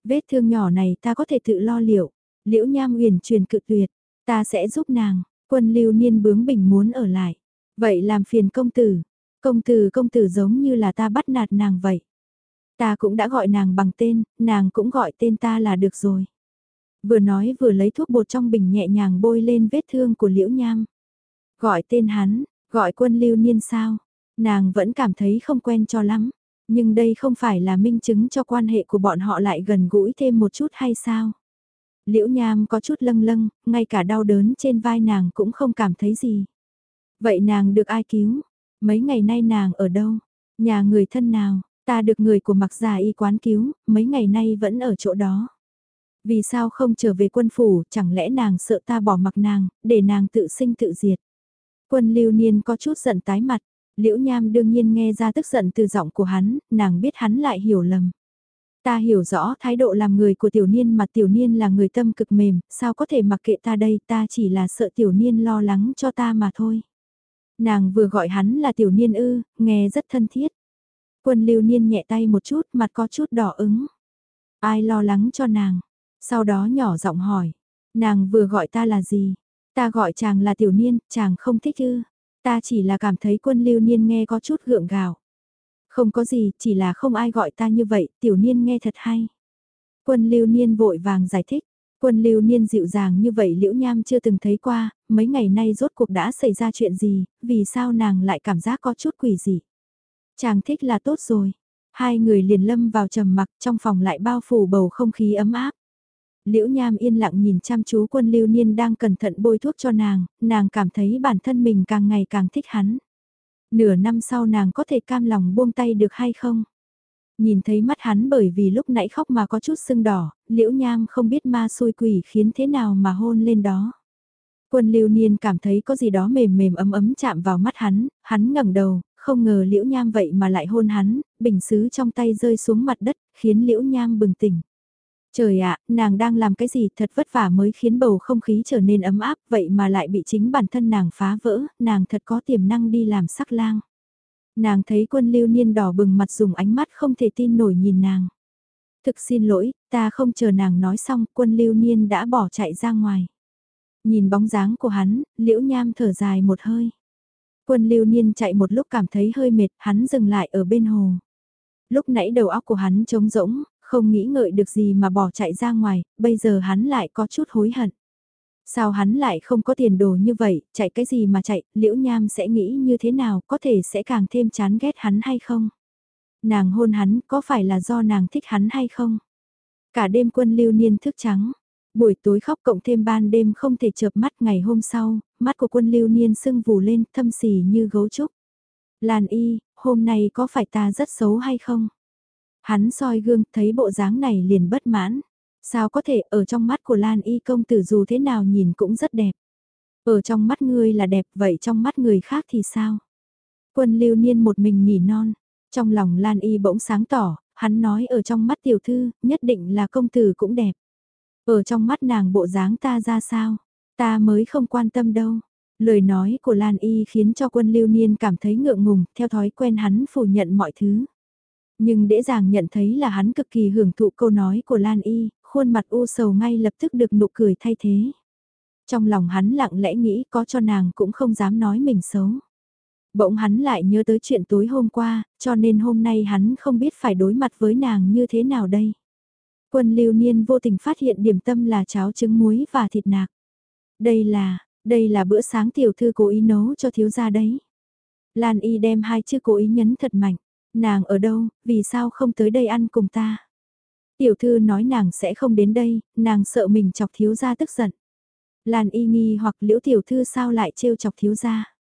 Vết thương nhỏ này ta có thể tự lo liệu. Liễu Nham Huyền truyền cự tuyệt, ta sẽ giúp nàng. Quân Lưu Niên bướng bình muốn ở lại. Vậy làm phiền công tử. Công tử công tử giống như là ta bắt nạt nàng vậy. Ta cũng đã gọi nàng bằng tên, nàng cũng gọi tên ta là được rồi. Vừa nói vừa lấy thuốc bột trong bình nhẹ nhàng bôi lên vết thương của Liễu Nham. Gọi tên hắn, gọi quân lưu niên sao? Nàng vẫn cảm thấy không quen cho lắm. Nhưng đây không phải là minh chứng cho quan hệ của bọn họ lại gần gũi thêm một chút hay sao? Liễu Nham có chút lâng lâng, ngay cả đau đớn trên vai nàng cũng không cảm thấy gì. Vậy nàng được ai cứu? Mấy ngày nay nàng ở đâu? Nhà người thân nào? Ta được người của mặc giả y quán cứu, mấy ngày nay vẫn ở chỗ đó. Vì sao không trở về quân phủ, chẳng lẽ nàng sợ ta bỏ mặc nàng, để nàng tự sinh tự diệt. Quân lưu niên có chút giận tái mặt, liễu nham đương nhiên nghe ra tức giận từ giọng của hắn, nàng biết hắn lại hiểu lầm. Ta hiểu rõ thái độ làm người của tiểu niên mà tiểu niên là người tâm cực mềm, sao có thể mặc kệ ta đây, ta chỉ là sợ tiểu niên lo lắng cho ta mà thôi. Nàng vừa gọi hắn là tiểu niên ư, nghe rất thân thiết. Quân lưu niên nhẹ tay một chút, mặt có chút đỏ ứng. Ai lo lắng cho nàng? Sau đó nhỏ giọng hỏi. Nàng vừa gọi ta là gì? Ta gọi chàng là tiểu niên, chàng không thích ư. Ta chỉ là cảm thấy quân lưu niên nghe có chút gượng gạo. Không có gì, chỉ là không ai gọi ta như vậy, tiểu niên nghe thật hay. Quân lưu niên vội vàng giải thích. Quân lưu niên dịu dàng như vậy liễu nham chưa từng thấy qua, mấy ngày nay rốt cuộc đã xảy ra chuyện gì, vì sao nàng lại cảm giác có chút quỷ gì. Chàng thích là tốt rồi. Hai người liền lâm vào trầm mặc trong phòng lại bao phủ bầu không khí ấm áp. Liễu Nham yên lặng nhìn chăm chú quân lưu niên đang cẩn thận bôi thuốc cho nàng, nàng cảm thấy bản thân mình càng ngày càng thích hắn. Nửa năm sau nàng có thể cam lòng buông tay được hay không? Nhìn thấy mắt hắn bởi vì lúc nãy khóc mà có chút sưng đỏ, liễu nham không biết ma xui quỷ khiến thế nào mà hôn lên đó. Quân lưu niên cảm thấy có gì đó mềm mềm ấm ấm chạm vào mắt hắn, hắn ngẩng đầu, không ngờ liễu nham vậy mà lại hôn hắn, bình xứ trong tay rơi xuống mặt đất, khiến liễu nham bừng tỉnh. Trời ạ, nàng đang làm cái gì thật vất vả mới khiến bầu không khí trở nên ấm áp vậy mà lại bị chính bản thân nàng phá vỡ, nàng thật có tiềm năng đi làm sắc lang. Nàng thấy quân lưu niên đỏ bừng mặt dùng ánh mắt không thể tin nổi nhìn nàng. Thực xin lỗi, ta không chờ nàng nói xong, quân lưu niên đã bỏ chạy ra ngoài. Nhìn bóng dáng của hắn, liễu nham thở dài một hơi. Quân lưu niên chạy một lúc cảm thấy hơi mệt, hắn dừng lại ở bên hồ. Lúc nãy đầu óc của hắn trống rỗng, không nghĩ ngợi được gì mà bỏ chạy ra ngoài, bây giờ hắn lại có chút hối hận. Sao hắn lại không có tiền đồ như vậy, chạy cái gì mà chạy, liễu nham sẽ nghĩ như thế nào, có thể sẽ càng thêm chán ghét hắn hay không? Nàng hôn hắn, có phải là do nàng thích hắn hay không? Cả đêm quân lưu niên thức trắng, buổi tối khóc cộng thêm ban đêm không thể chợp mắt ngày hôm sau, mắt của quân lưu niên sưng vù lên, thâm xỉ như gấu trúc. Lan y, hôm nay có phải ta rất xấu hay không? Hắn soi gương, thấy bộ dáng này liền bất mãn. Sao có thể ở trong mắt của Lan y công tử dù thế nào nhìn cũng rất đẹp. Ở trong mắt ngươi là đẹp vậy trong mắt người khác thì sao? Quân lưu niên một mình nỉ non. Trong lòng Lan y bỗng sáng tỏ, hắn nói ở trong mắt tiểu thư, nhất định là công tử cũng đẹp. Ở trong mắt nàng bộ dáng ta ra sao? Ta mới không quan tâm đâu. Lời nói của Lan Y khiến cho quân lưu niên cảm thấy ngượng ngùng, theo thói quen hắn phủ nhận mọi thứ. Nhưng dễ dàng nhận thấy là hắn cực kỳ hưởng thụ câu nói của Lan Y, khuôn mặt u sầu ngay lập tức được nụ cười thay thế. Trong lòng hắn lặng lẽ nghĩ có cho nàng cũng không dám nói mình xấu. Bỗng hắn lại nhớ tới chuyện tối hôm qua, cho nên hôm nay hắn không biết phải đối mặt với nàng như thế nào đây. Quân lưu niên vô tình phát hiện điểm tâm là cháo trứng muối và thịt nạc. Đây là, đây là bữa sáng tiểu thư cố ý nấu cho thiếu gia đấy. Lan y đem hai chữ cố ý nhấn thật mạnh. Nàng ở đâu, vì sao không tới đây ăn cùng ta? Tiểu thư nói nàng sẽ không đến đây, nàng sợ mình chọc thiếu gia tức giận. Lan y nghi hoặc liễu tiểu thư sao lại trêu chọc thiếu gia.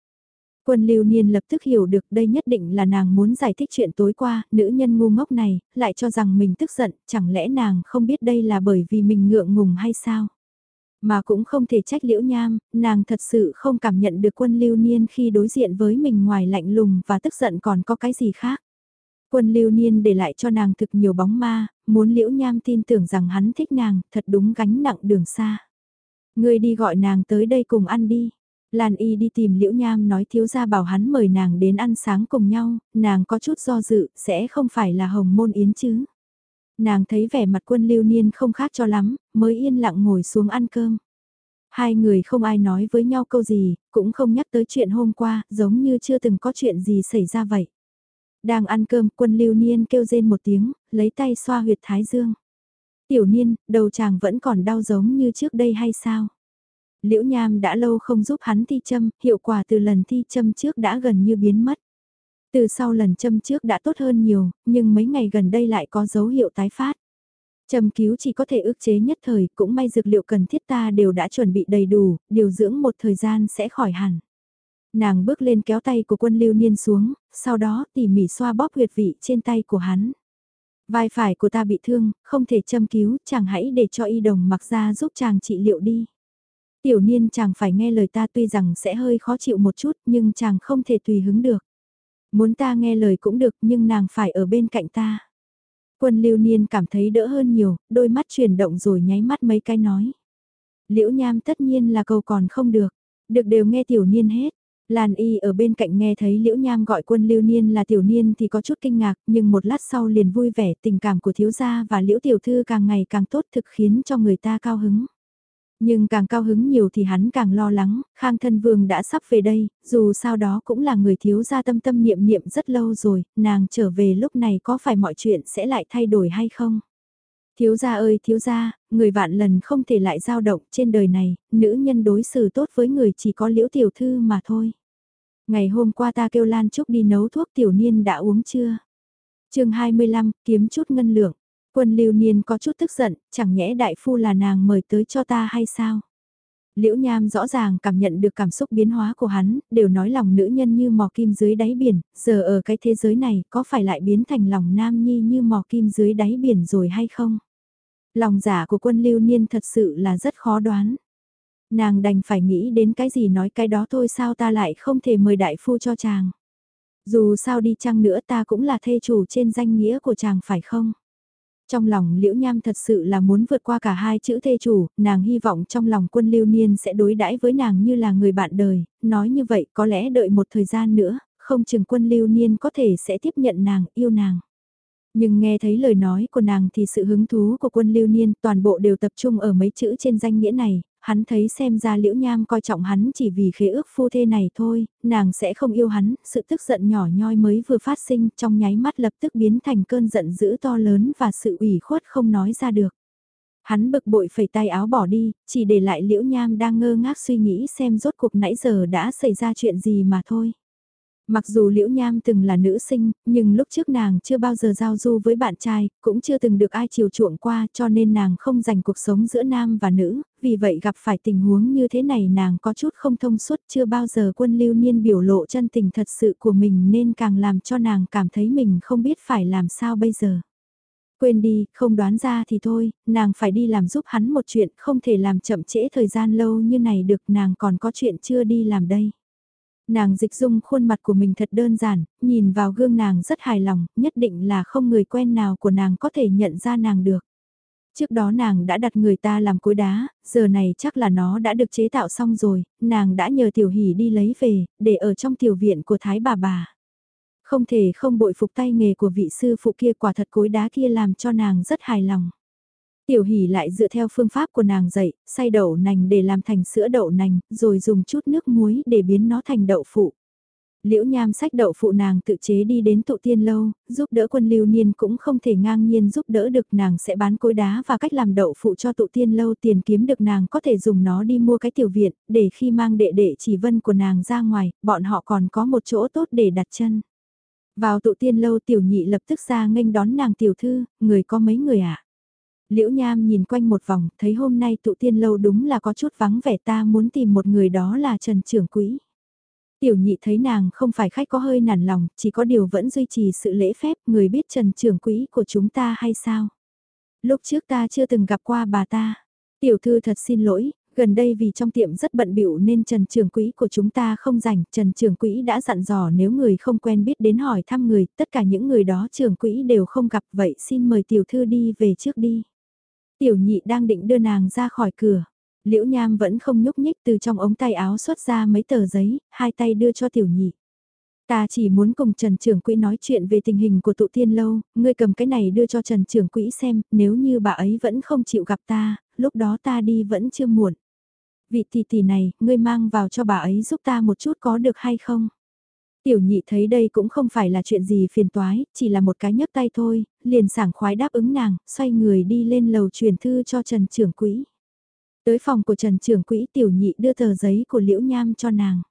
Quân lưu niên lập tức hiểu được đây nhất định là nàng muốn giải thích chuyện tối qua, nữ nhân ngu ngốc này, lại cho rằng mình tức giận, chẳng lẽ nàng không biết đây là bởi vì mình ngượng ngùng hay sao? Mà cũng không thể trách liễu nham, nàng thật sự không cảm nhận được quân lưu niên khi đối diện với mình ngoài lạnh lùng và tức giận còn có cái gì khác. Quân lưu niên để lại cho nàng thực nhiều bóng ma, muốn liễu nham tin tưởng rằng hắn thích nàng, thật đúng gánh nặng đường xa. Người đi gọi nàng tới đây cùng ăn đi. Lan y đi tìm liễu nham nói thiếu gia bảo hắn mời nàng đến ăn sáng cùng nhau, nàng có chút do dự, sẽ không phải là hồng môn yến chứ. Nàng thấy vẻ mặt quân lưu niên không khác cho lắm, mới yên lặng ngồi xuống ăn cơm. Hai người không ai nói với nhau câu gì, cũng không nhắc tới chuyện hôm qua, giống như chưa từng có chuyện gì xảy ra vậy. Đang ăn cơm, quân lưu niên kêu rên một tiếng, lấy tay xoa huyệt thái dương. Tiểu niên, đầu chàng vẫn còn đau giống như trước đây hay sao? Liễu Nham đã lâu không giúp hắn thi châm, hiệu quả từ lần thi châm trước đã gần như biến mất. Từ sau lần châm trước đã tốt hơn nhiều, nhưng mấy ngày gần đây lại có dấu hiệu tái phát. Châm cứu chỉ có thể ức chế nhất thời, cũng may dược liệu cần thiết ta đều đã chuẩn bị đầy đủ, điều dưỡng một thời gian sẽ khỏi hẳn. Nàng bước lên kéo tay của quân lưu niên xuống, sau đó tỉ mỉ xoa bóp huyệt vị trên tay của hắn. Vai phải của ta bị thương, không thể châm cứu, chàng hãy để cho y đồng mặc ra giúp chàng trị liệu đi. Tiểu niên chàng phải nghe lời ta tuy rằng sẽ hơi khó chịu một chút nhưng chàng không thể tùy hứng được. Muốn ta nghe lời cũng được nhưng nàng phải ở bên cạnh ta. Quân lưu niên cảm thấy đỡ hơn nhiều, đôi mắt chuyển động rồi nháy mắt mấy cái nói. Liễu nham tất nhiên là câu còn không được, được đều nghe tiểu niên hết. Lan y ở bên cạnh nghe thấy liễu nham gọi quân lưu niên là tiểu niên thì có chút kinh ngạc nhưng một lát sau liền vui vẻ tình cảm của thiếu gia và liễu tiểu thư càng ngày càng tốt thực khiến cho người ta cao hứng. Nhưng càng cao hứng nhiều thì hắn càng lo lắng, Khang thân vương đã sắp về đây, dù sao đó cũng là người thiếu gia tâm tâm niệm niệm rất lâu rồi, nàng trở về lúc này có phải mọi chuyện sẽ lại thay đổi hay không? Thiếu gia ơi thiếu gia, người vạn lần không thể lại dao động trên đời này, nữ nhân đối xử tốt với người chỉ có liễu tiểu thư mà thôi. Ngày hôm qua ta kêu Lan Trúc đi nấu thuốc tiểu niên đã uống chưa? chương 25, kiếm chút ngân lượng. Quân lưu niên có chút tức giận, chẳng nhẽ đại phu là nàng mời tới cho ta hay sao? Liễu Nham rõ ràng cảm nhận được cảm xúc biến hóa của hắn, đều nói lòng nữ nhân như mò kim dưới đáy biển, giờ ở cái thế giới này có phải lại biến thành lòng nam nhi như mò kim dưới đáy biển rồi hay không? Lòng giả của quân lưu niên thật sự là rất khó đoán. Nàng đành phải nghĩ đến cái gì nói cái đó thôi sao ta lại không thể mời đại phu cho chàng. Dù sao đi chăng nữa ta cũng là thê chủ trên danh nghĩa của chàng phải không? Trong lòng Liễu Nham thật sự là muốn vượt qua cả hai chữ thê chủ, nàng hy vọng trong lòng quân lưu niên sẽ đối đãi với nàng như là người bạn đời, nói như vậy có lẽ đợi một thời gian nữa, không chừng quân lưu niên có thể sẽ tiếp nhận nàng, yêu nàng. Nhưng nghe thấy lời nói của nàng thì sự hứng thú của quân lưu niên toàn bộ đều tập trung ở mấy chữ trên danh nghĩa này, hắn thấy xem ra liễu nham coi trọng hắn chỉ vì khế ước phu thê này thôi, nàng sẽ không yêu hắn, sự tức giận nhỏ nhoi mới vừa phát sinh trong nháy mắt lập tức biến thành cơn giận dữ to lớn và sự ủy khuất không nói ra được. Hắn bực bội phẩy tay áo bỏ đi, chỉ để lại liễu nham đang ngơ ngác suy nghĩ xem rốt cuộc nãy giờ đã xảy ra chuyện gì mà thôi. Mặc dù Liễu Nham từng là nữ sinh, nhưng lúc trước nàng chưa bao giờ giao du với bạn trai, cũng chưa từng được ai chiều chuộng qua cho nên nàng không dành cuộc sống giữa nam và nữ, vì vậy gặp phải tình huống như thế này nàng có chút không thông suốt chưa bao giờ quân lưu niên biểu lộ chân tình thật sự của mình nên càng làm cho nàng cảm thấy mình không biết phải làm sao bây giờ. Quên đi, không đoán ra thì thôi, nàng phải đi làm giúp hắn một chuyện không thể làm chậm trễ thời gian lâu như này được nàng còn có chuyện chưa đi làm đây. Nàng dịch dung khuôn mặt của mình thật đơn giản, nhìn vào gương nàng rất hài lòng, nhất định là không người quen nào của nàng có thể nhận ra nàng được. Trước đó nàng đã đặt người ta làm cối đá, giờ này chắc là nó đã được chế tạo xong rồi, nàng đã nhờ tiểu hỷ đi lấy về, để ở trong tiểu viện của thái bà bà. Không thể không bội phục tay nghề của vị sư phụ kia quả thật cối đá kia làm cho nàng rất hài lòng. Tiểu hỷ lại dựa theo phương pháp của nàng dạy, xay đậu nành để làm thành sữa đậu nành, rồi dùng chút nước muối để biến nó thành đậu phụ. Liễu nham sách đậu phụ nàng tự chế đi đến tụ tiên lâu, giúp đỡ quân lưu niên cũng không thể ngang nhiên giúp đỡ được nàng sẽ bán cối đá và cách làm đậu phụ cho tụ tiên lâu tiền kiếm được nàng có thể dùng nó đi mua cái tiểu viện, để khi mang đệ đệ chỉ vân của nàng ra ngoài, bọn họ còn có một chỗ tốt để đặt chân. Vào tụ tiên lâu tiểu nhị lập tức ra nghênh đón nàng tiểu thư, người có mấy người ạ? À? Liễu Nham nhìn quanh một vòng, thấy hôm nay tụ tiên lâu đúng là có chút vắng vẻ ta muốn tìm một người đó là Trần Trưởng Quỹ. Tiểu nhị thấy nàng không phải khách có hơi nản lòng, chỉ có điều vẫn duy trì sự lễ phép, người biết Trần Trưởng Quỹ của chúng ta hay sao? Lúc trước ta chưa từng gặp qua bà ta. Tiểu thư thật xin lỗi, gần đây vì trong tiệm rất bận bịu nên Trần Trưởng Quỹ của chúng ta không rảnh. Trần Trưởng Quỹ đã dặn dò nếu người không quen biết đến hỏi thăm người, tất cả những người đó Trưởng Quỹ đều không gặp vậy xin mời tiểu thư đi về trước đi. Tiểu nhị đang định đưa nàng ra khỏi cửa. Liễu Nham vẫn không nhúc nhích từ trong ống tay áo xuất ra mấy tờ giấy, hai tay đưa cho tiểu nhị. Ta chỉ muốn cùng Trần Trưởng Quỹ nói chuyện về tình hình của tụ tiên lâu, ngươi cầm cái này đưa cho Trần Trưởng Quỹ xem, nếu như bà ấy vẫn không chịu gặp ta, lúc đó ta đi vẫn chưa muộn. Vị tỷ tỷ này, ngươi mang vào cho bà ấy giúp ta một chút có được hay không? Tiểu nhị thấy đây cũng không phải là chuyện gì phiền toái, chỉ là một cái nhấc tay thôi, liền sảng khoái đáp ứng nàng, xoay người đi lên lầu truyền thư cho Trần Trưởng Quỹ. Tới phòng của Trần Trưởng Quỹ tiểu nhị đưa tờ giấy của Liễu Nham cho nàng.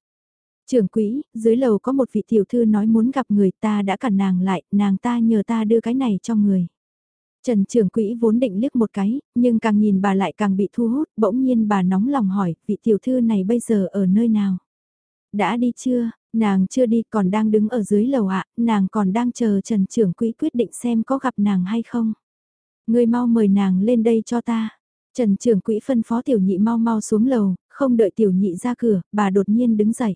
Trưởng quỹ, dưới lầu có một vị tiểu thư nói muốn gặp người ta đã cản nàng lại, nàng ta nhờ ta đưa cái này cho người. Trần trưởng quỹ vốn định liếc một cái, nhưng càng nhìn bà lại càng bị thu hút, bỗng nhiên bà nóng lòng hỏi, vị tiểu thư này bây giờ ở nơi nào? Đã đi chưa? Nàng chưa đi còn đang đứng ở dưới lầu ạ, nàng còn đang chờ Trần trưởng quỹ quyết định xem có gặp nàng hay không. Người mau mời nàng lên đây cho ta. Trần trưởng quỹ phân phó tiểu nhị mau mau xuống lầu, không đợi tiểu nhị ra cửa, bà đột nhiên đứng dậy.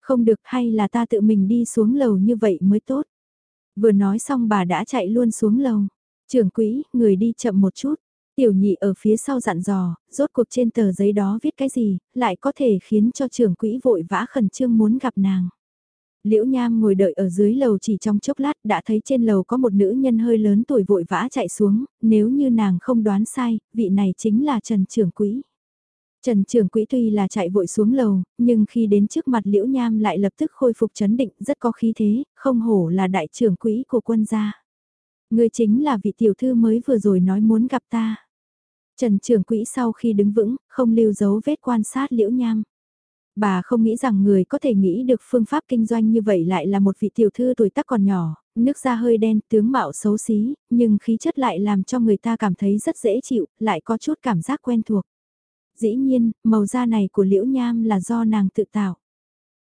Không được hay là ta tự mình đi xuống lầu như vậy mới tốt. Vừa nói xong bà đã chạy luôn xuống lầu. Trưởng quỹ, người đi chậm một chút. Tiểu nhị ở phía sau dặn dò, rốt cuộc trên tờ giấy đó viết cái gì, lại có thể khiến cho trưởng quỹ vội vã khẩn trương muốn gặp nàng. Liễu Nham ngồi đợi ở dưới lầu chỉ trong chốc lát đã thấy trên lầu có một nữ nhân hơi lớn tuổi vội vã chạy xuống, nếu như nàng không đoán sai, vị này chính là Trần Trưởng Quỹ. Trần Trường Quỹ tuy là chạy vội xuống lầu, nhưng khi đến trước mặt Liễu Nham lại lập tức khôi phục chấn định, rất có khí thế, không hổ là đại trưởng quỹ của quân gia. Người chính là vị tiểu thư mới vừa rồi nói muốn gặp ta. Trần Trường Quỹ sau khi đứng vững, không lưu dấu vết quan sát Liễu Nham. Bà không nghĩ rằng người có thể nghĩ được phương pháp kinh doanh như vậy lại là một vị tiểu thư tuổi tác còn nhỏ, nước da hơi đen, tướng mạo xấu xí, nhưng khí chất lại làm cho người ta cảm thấy rất dễ chịu, lại có chút cảm giác quen thuộc. Dĩ nhiên, màu da này của Liễu Nham là do nàng tự tạo.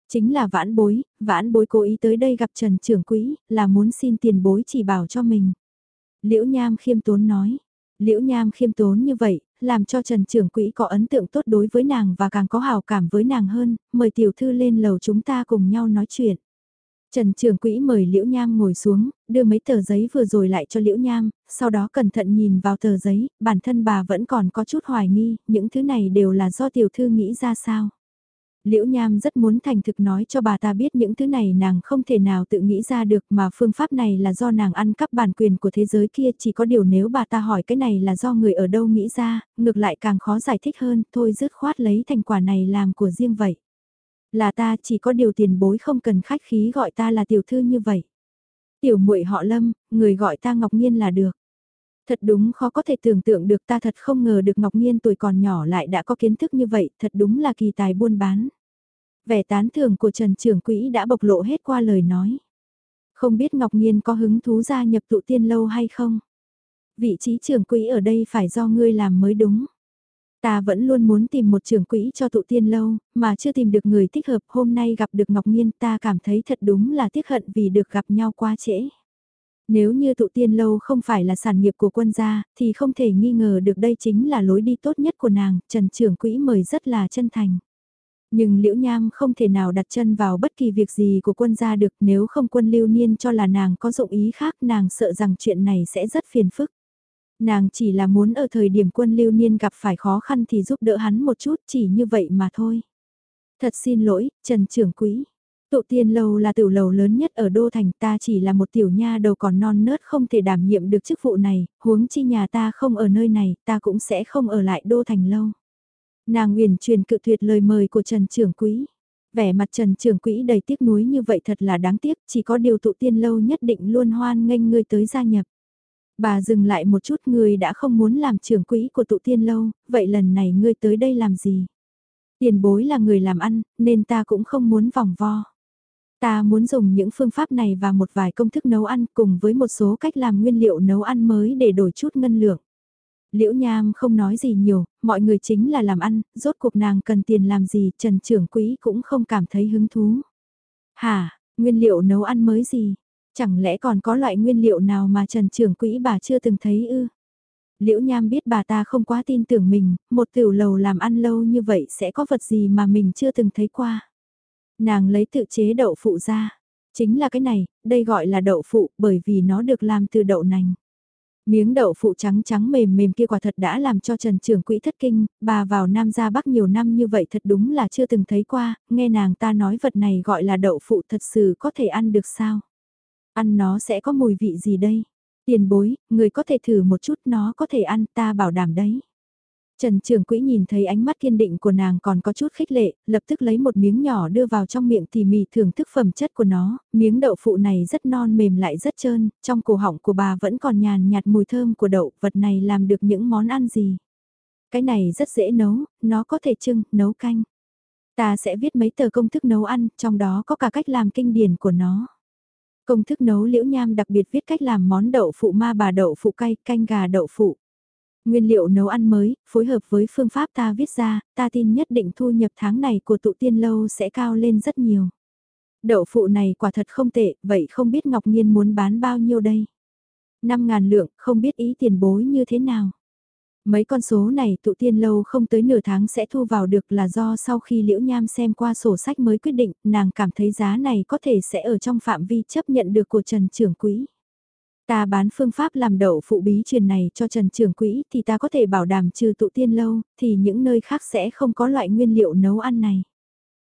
Chính là vãn bối, vãn bối cố ý tới đây gặp Trần Trưởng Quỹ, là muốn xin tiền bối chỉ bảo cho mình. Liễu Nham khiêm tốn nói. Liễu Nham khiêm tốn như vậy, làm cho Trần Trưởng Quỹ có ấn tượng tốt đối với nàng và càng có hào cảm với nàng hơn, mời tiểu thư lên lầu chúng ta cùng nhau nói chuyện. Trần Trường Quỹ mời Liễu Nham ngồi xuống, đưa mấy tờ giấy vừa rồi lại cho Liễu Nham, sau đó cẩn thận nhìn vào tờ giấy, bản thân bà vẫn còn có chút hoài nghi, những thứ này đều là do tiểu thư nghĩ ra sao. Liễu Nham rất muốn thành thực nói cho bà ta biết những thứ này nàng không thể nào tự nghĩ ra được mà phương pháp này là do nàng ăn cắp bản quyền của thế giới kia chỉ có điều nếu bà ta hỏi cái này là do người ở đâu nghĩ ra, ngược lại càng khó giải thích hơn, thôi dứt khoát lấy thành quả này làm của riêng vậy. Là ta chỉ có điều tiền bối không cần khách khí gọi ta là tiểu thư như vậy. Tiểu muội họ Lâm, người gọi ta Ngọc Nhiên là được. Thật đúng khó có thể tưởng tượng được ta thật không ngờ được Ngọc Nhiên tuổi còn nhỏ lại đã có kiến thức như vậy, thật đúng là kỳ tài buôn bán. Vẻ tán thưởng của Trần Trưởng Quỹ đã bộc lộ hết qua lời nói. Không biết Ngọc Nhiên có hứng thú gia nhập tụ tiên lâu hay không? Vị trí trưởng quỹ ở đây phải do ngươi làm mới đúng. Ta vẫn luôn muốn tìm một trưởng quỹ cho tụ tiên lâu, mà chưa tìm được người thích hợp hôm nay gặp được Ngọc Nhiên ta cảm thấy thật đúng là tiếc hận vì được gặp nhau quá trễ. Nếu như tụ tiên lâu không phải là sản nghiệp của quân gia, thì không thể nghi ngờ được đây chính là lối đi tốt nhất của nàng, Trần trưởng quỹ mời rất là chân thành. Nhưng Liễu Nham không thể nào đặt chân vào bất kỳ việc gì của quân gia được nếu không quân lưu niên cho là nàng có dụng ý khác nàng sợ rằng chuyện này sẽ rất phiền phức. Nàng chỉ là muốn ở thời điểm quân lưu niên gặp phải khó khăn thì giúp đỡ hắn một chút chỉ như vậy mà thôi. Thật xin lỗi, Trần Trưởng Quý. Tụ tiên Lầu là tiểu lầu lớn nhất ở Đô Thành ta chỉ là một tiểu nha đầu còn non nớt không thể đảm nhiệm được chức vụ này, huống chi nhà ta không ở nơi này, ta cũng sẽ không ở lại Đô Thành lâu. Nàng uyển truyền cự tuyệt lời mời của Trần Trưởng Quý. Vẻ mặt Trần Trưởng Quý đầy tiếc nuối như vậy thật là đáng tiếc, chỉ có điều tụ tiên lâu nhất định luôn hoan nghênh ngươi tới gia nhập. Bà dừng lại một chút ngươi đã không muốn làm trưởng quỹ của tụ tiên lâu, vậy lần này ngươi tới đây làm gì? Tiền bối là người làm ăn, nên ta cũng không muốn vòng vo. Ta muốn dùng những phương pháp này và một vài công thức nấu ăn cùng với một số cách làm nguyên liệu nấu ăn mới để đổi chút ngân lượng. Liễu Nham không nói gì nhiều, mọi người chính là làm ăn, rốt cuộc nàng cần tiền làm gì, Trần Trưởng Quý cũng không cảm thấy hứng thú. Hả, nguyên liệu nấu ăn mới gì? Chẳng lẽ còn có loại nguyên liệu nào mà Trần Trưởng Quý bà chưa từng thấy ư? Liễu Nham biết bà ta không quá tin tưởng mình, một tiểu lầu làm ăn lâu như vậy sẽ có vật gì mà mình chưa từng thấy qua. Nàng lấy tự chế đậu phụ ra. Chính là cái này, đây gọi là đậu phụ bởi vì nó được làm từ đậu nành. Miếng đậu phụ trắng trắng mềm mềm kia quả thật đã làm cho Trần Trường Quỹ thất kinh, bà vào Nam ra Bắc nhiều năm như vậy thật đúng là chưa từng thấy qua, nghe nàng ta nói vật này gọi là đậu phụ thật sự có thể ăn được sao? Ăn nó sẽ có mùi vị gì đây? Tiền bối, người có thể thử một chút nó có thể ăn ta bảo đảm đấy. Trần Trường Quỹ nhìn thấy ánh mắt kiên định của nàng còn có chút khích lệ, lập tức lấy một miếng nhỏ đưa vào trong miệng tỉ mỉ thưởng thức phẩm chất của nó, miếng đậu phụ này rất non mềm lại rất trơn, trong cổ họng của bà vẫn còn nhàn nhạt mùi thơm của đậu, vật này làm được những món ăn gì. Cái này rất dễ nấu, nó có thể trưng, nấu canh. Ta sẽ viết mấy tờ công thức nấu ăn, trong đó có cả cách làm kinh điển của nó. Công thức nấu liễu nham đặc biệt viết cách làm món đậu phụ ma bà đậu phụ cay, canh gà đậu phụ. Nguyên liệu nấu ăn mới, phối hợp với phương pháp ta viết ra, ta tin nhất định thu nhập tháng này của tụ tiên lâu sẽ cao lên rất nhiều. Đậu phụ này quả thật không tệ, vậy không biết Ngọc Nhiên muốn bán bao nhiêu đây? 5.000 lượng, không biết ý tiền bối như thế nào? Mấy con số này tụ tiên lâu không tới nửa tháng sẽ thu vào được là do sau khi Liễu Nham xem qua sổ sách mới quyết định, nàng cảm thấy giá này có thể sẽ ở trong phạm vi chấp nhận được của Trần Trưởng Quỹ. Ta bán phương pháp làm đậu phụ bí truyền này cho Trần Trưởng Quỹ thì ta có thể bảo đảm trừ tụ tiên lâu, thì những nơi khác sẽ không có loại nguyên liệu nấu ăn này.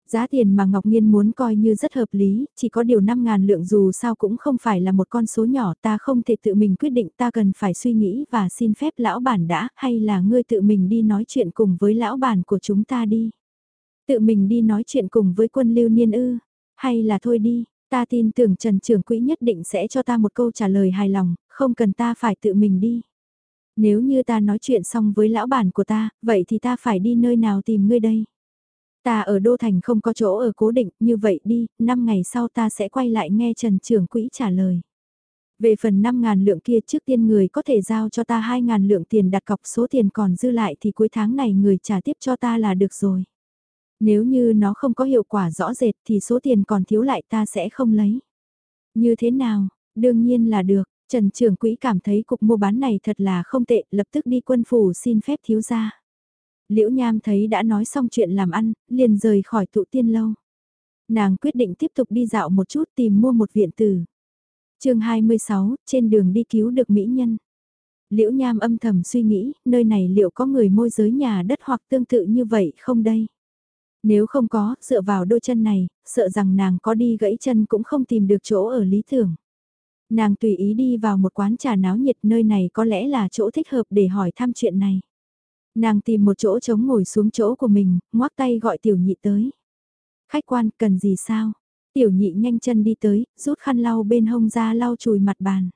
Giá tiền mà Ngọc Nhiên muốn coi như rất hợp lý, chỉ có điều 5.000 lượng dù sao cũng không phải là một con số nhỏ ta không thể tự mình quyết định ta cần phải suy nghĩ và xin phép lão bản đã hay là ngươi tự mình đi nói chuyện cùng với lão bản của chúng ta đi. Tự mình đi nói chuyện cùng với quân lưu niên ư, hay là thôi đi, ta tin tưởng Trần Trưởng Quỹ nhất định sẽ cho ta một câu trả lời hài lòng, không cần ta phải tự mình đi. Nếu như ta nói chuyện xong với lão bản của ta, vậy thì ta phải đi nơi nào tìm ngươi đây? Ta ở Đô Thành không có chỗ ở cố định, như vậy đi, 5 ngày sau ta sẽ quay lại nghe Trần Trưởng Quỹ trả lời. Về phần 5.000 lượng kia trước tiên người có thể giao cho ta 2.000 lượng tiền đặt cọc số tiền còn dư lại thì cuối tháng này người trả tiếp cho ta là được rồi. Nếu như nó không có hiệu quả rõ rệt thì số tiền còn thiếu lại ta sẽ không lấy. Như thế nào, đương nhiên là được, Trần Trưởng Quỹ cảm thấy cục mua bán này thật là không tệ, lập tức đi quân phủ xin phép thiếu gia. Liễu Nham thấy đã nói xong chuyện làm ăn, liền rời khỏi tụ tiên lâu. Nàng quyết định tiếp tục đi dạo một chút tìm mua một viện tử. chương 26, trên đường đi cứu được mỹ nhân. Liễu Nham âm thầm suy nghĩ, nơi này liệu có người môi giới nhà đất hoặc tương tự như vậy không đây? Nếu không có, dựa vào đôi chân này, sợ rằng nàng có đi gãy chân cũng không tìm được chỗ ở lý tưởng. Nàng tùy ý đi vào một quán trà náo nhiệt nơi này có lẽ là chỗ thích hợp để hỏi thăm chuyện này. Nàng tìm một chỗ trống ngồi xuống chỗ của mình, ngoác tay gọi tiểu nhị tới. Khách quan cần gì sao? Tiểu nhị nhanh chân đi tới, rút khăn lau bên hông ra lau chùi mặt bàn.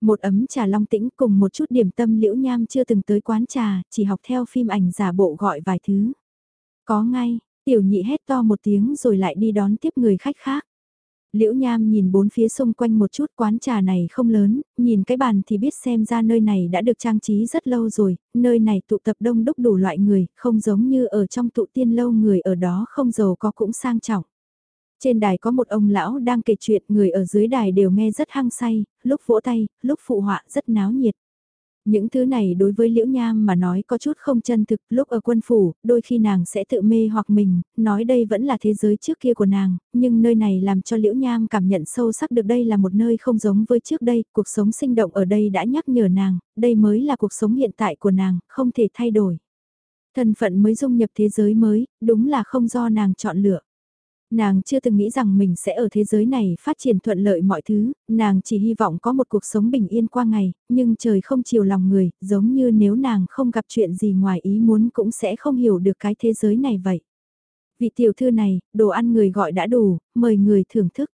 Một ấm trà long tĩnh cùng một chút điểm tâm liễu nham chưa từng tới quán trà, chỉ học theo phim ảnh giả bộ gọi vài thứ. Có ngay, tiểu nhị hét to một tiếng rồi lại đi đón tiếp người khách khác. Liễu Nham nhìn bốn phía xung quanh một chút quán trà này không lớn, nhìn cái bàn thì biết xem ra nơi này đã được trang trí rất lâu rồi, nơi này tụ tập đông đúc đủ loại người, không giống như ở trong tụ tiên lâu người ở đó không giàu có cũng sang trọng. Trên đài có một ông lão đang kể chuyện, người ở dưới đài đều nghe rất hăng say, lúc vỗ tay, lúc phụ họa rất náo nhiệt. Những thứ này đối với Liễu Nham mà nói có chút không chân thực, lúc ở quân phủ, đôi khi nàng sẽ tự mê hoặc mình, nói đây vẫn là thế giới trước kia của nàng, nhưng nơi này làm cho Liễu Nham cảm nhận sâu sắc được đây là một nơi không giống với trước đây, cuộc sống sinh động ở đây đã nhắc nhở nàng, đây mới là cuộc sống hiện tại của nàng, không thể thay đổi. Thân phận mới dung nhập thế giới mới, đúng là không do nàng chọn lựa. Nàng chưa từng nghĩ rằng mình sẽ ở thế giới này phát triển thuận lợi mọi thứ, nàng chỉ hy vọng có một cuộc sống bình yên qua ngày, nhưng trời không chiều lòng người, giống như nếu nàng không gặp chuyện gì ngoài ý muốn cũng sẽ không hiểu được cái thế giới này vậy. Vị tiểu thư này, đồ ăn người gọi đã đủ, mời người thưởng thức.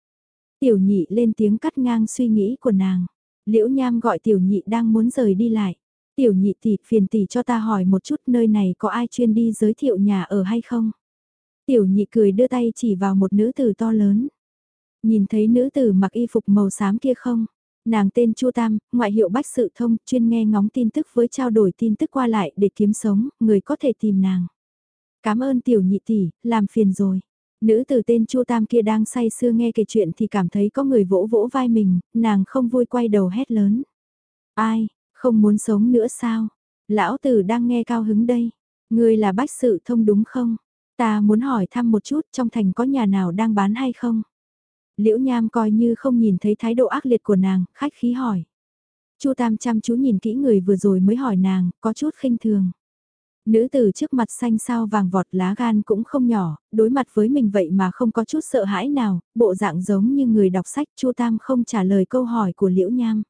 Tiểu nhị lên tiếng cắt ngang suy nghĩ của nàng. Liễu Nham gọi tiểu nhị đang muốn rời đi lại. Tiểu nhị tỷ phiền tỷ cho ta hỏi một chút nơi này có ai chuyên đi giới thiệu nhà ở hay không? Tiểu nhị cười đưa tay chỉ vào một nữ tử to lớn. Nhìn thấy nữ tử mặc y phục màu xám kia không? Nàng tên Chu Tam, ngoại hiệu bách sự thông, chuyên nghe ngóng tin tức với trao đổi tin tức qua lại để kiếm sống, người có thể tìm nàng. Cảm ơn tiểu nhị tỷ, làm phiền rồi. Nữ tử tên Chu Tam kia đang say sưa nghe kể chuyện thì cảm thấy có người vỗ vỗ vai mình, nàng không vui quay đầu hét lớn. Ai, không muốn sống nữa sao? Lão tử đang nghe cao hứng đây. Người là bách sự thông đúng không? Ta muốn hỏi thăm một chút trong thành có nhà nào đang bán hay không? Liễu Nham coi như không nhìn thấy thái độ ác liệt của nàng, khách khí hỏi. Chu Tam chăm chú nhìn kỹ người vừa rồi mới hỏi nàng, có chút khinh thường. Nữ tử trước mặt xanh sao vàng vọt lá gan cũng không nhỏ, đối mặt với mình vậy mà không có chút sợ hãi nào, bộ dạng giống như người đọc sách Chu Tam không trả lời câu hỏi của Liễu Nham.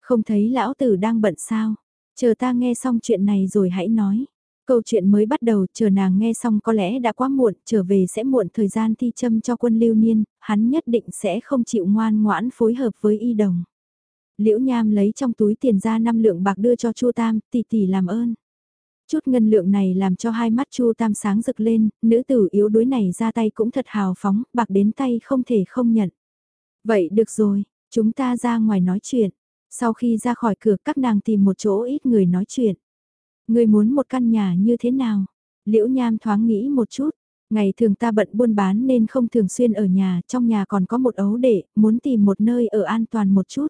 Không thấy lão tử đang bận sao, chờ ta nghe xong chuyện này rồi hãy nói. Câu chuyện mới bắt đầu, chờ nàng nghe xong có lẽ đã quá muộn, trở về sẽ muộn thời gian thi châm cho quân lưu niên, hắn nhất định sẽ không chịu ngoan ngoãn phối hợp với y đồng. Liễu Nham lấy trong túi tiền ra năm lượng bạc đưa cho Chu Tam, tỷ tỷ làm ơn. Chút ngân lượng này làm cho hai mắt Chu Tam sáng rực lên, nữ tử yếu đuối này ra tay cũng thật hào phóng, bạc đến tay không thể không nhận. Vậy được rồi, chúng ta ra ngoài nói chuyện. Sau khi ra khỏi cửa các nàng tìm một chỗ ít người nói chuyện. Người muốn một căn nhà như thế nào? Liễu Nham thoáng nghĩ một chút. Ngày thường ta bận buôn bán nên không thường xuyên ở nhà, trong nhà còn có một ấu đệ, muốn tìm một nơi ở an toàn một chút.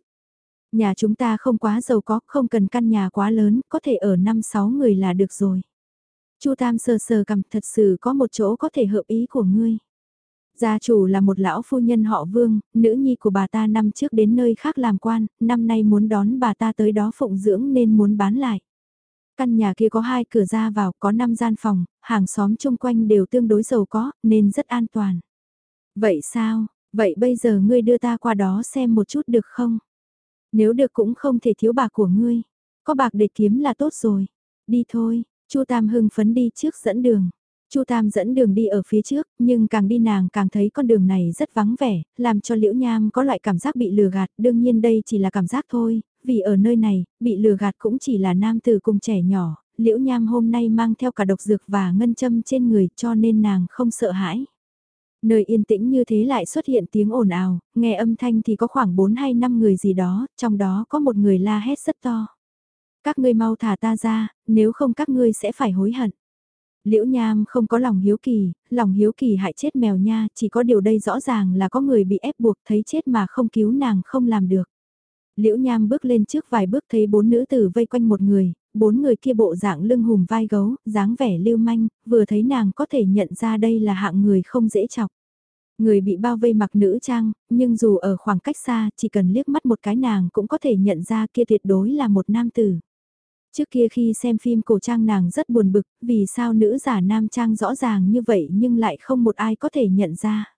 Nhà chúng ta không quá giàu có, không cần căn nhà quá lớn, có thể ở 5-6 người là được rồi. Chu Tam sờ sờ cầm thật sự có một chỗ có thể hợp ý của ngươi. Gia chủ là một lão phu nhân họ Vương, nữ nhi của bà ta năm trước đến nơi khác làm quan, năm nay muốn đón bà ta tới đó phụng dưỡng nên muốn bán lại. Căn nhà kia có hai cửa ra vào, có năm gian phòng, hàng xóm chung quanh đều tương đối giàu có, nên rất an toàn. Vậy sao, vậy bây giờ ngươi đưa ta qua đó xem một chút được không? Nếu được cũng không thể thiếu bạc của ngươi. Có bạc để kiếm là tốt rồi. Đi thôi, Chu Tam hưng phấn đi trước dẫn đường. Chu Tam dẫn đường đi ở phía trước, nhưng càng đi nàng càng thấy con đường này rất vắng vẻ, làm cho Liễu Nham có loại cảm giác bị lừa gạt, đương nhiên đây chỉ là cảm giác thôi, vì ở nơi này, bị lừa gạt cũng chỉ là nam tử cùng trẻ nhỏ, Liễu Nham hôm nay mang theo cả độc dược và ngân châm trên người cho nên nàng không sợ hãi. Nơi yên tĩnh như thế lại xuất hiện tiếng ồn ào, nghe âm thanh thì có khoảng 4 hay 5 người gì đó, trong đó có một người la hét rất to. Các ngươi mau thả ta ra, nếu không các ngươi sẽ phải hối hận. Liễu Nham không có lòng hiếu kỳ, lòng hiếu kỳ hại chết mèo nha, chỉ có điều đây rõ ràng là có người bị ép buộc thấy chết mà không cứu nàng không làm được. Liễu Nham bước lên trước vài bước thấy bốn nữ tử vây quanh một người, bốn người kia bộ dạng lưng hùm vai gấu, dáng vẻ lưu manh, vừa thấy nàng có thể nhận ra đây là hạng người không dễ chọc. Người bị bao vây mặc nữ trang, nhưng dù ở khoảng cách xa, chỉ cần liếc mắt một cái nàng cũng có thể nhận ra kia tuyệt đối là một nam tử. Trước kia khi xem phim cổ trang nàng rất buồn bực, vì sao nữ giả nam trang rõ ràng như vậy nhưng lại không một ai có thể nhận ra.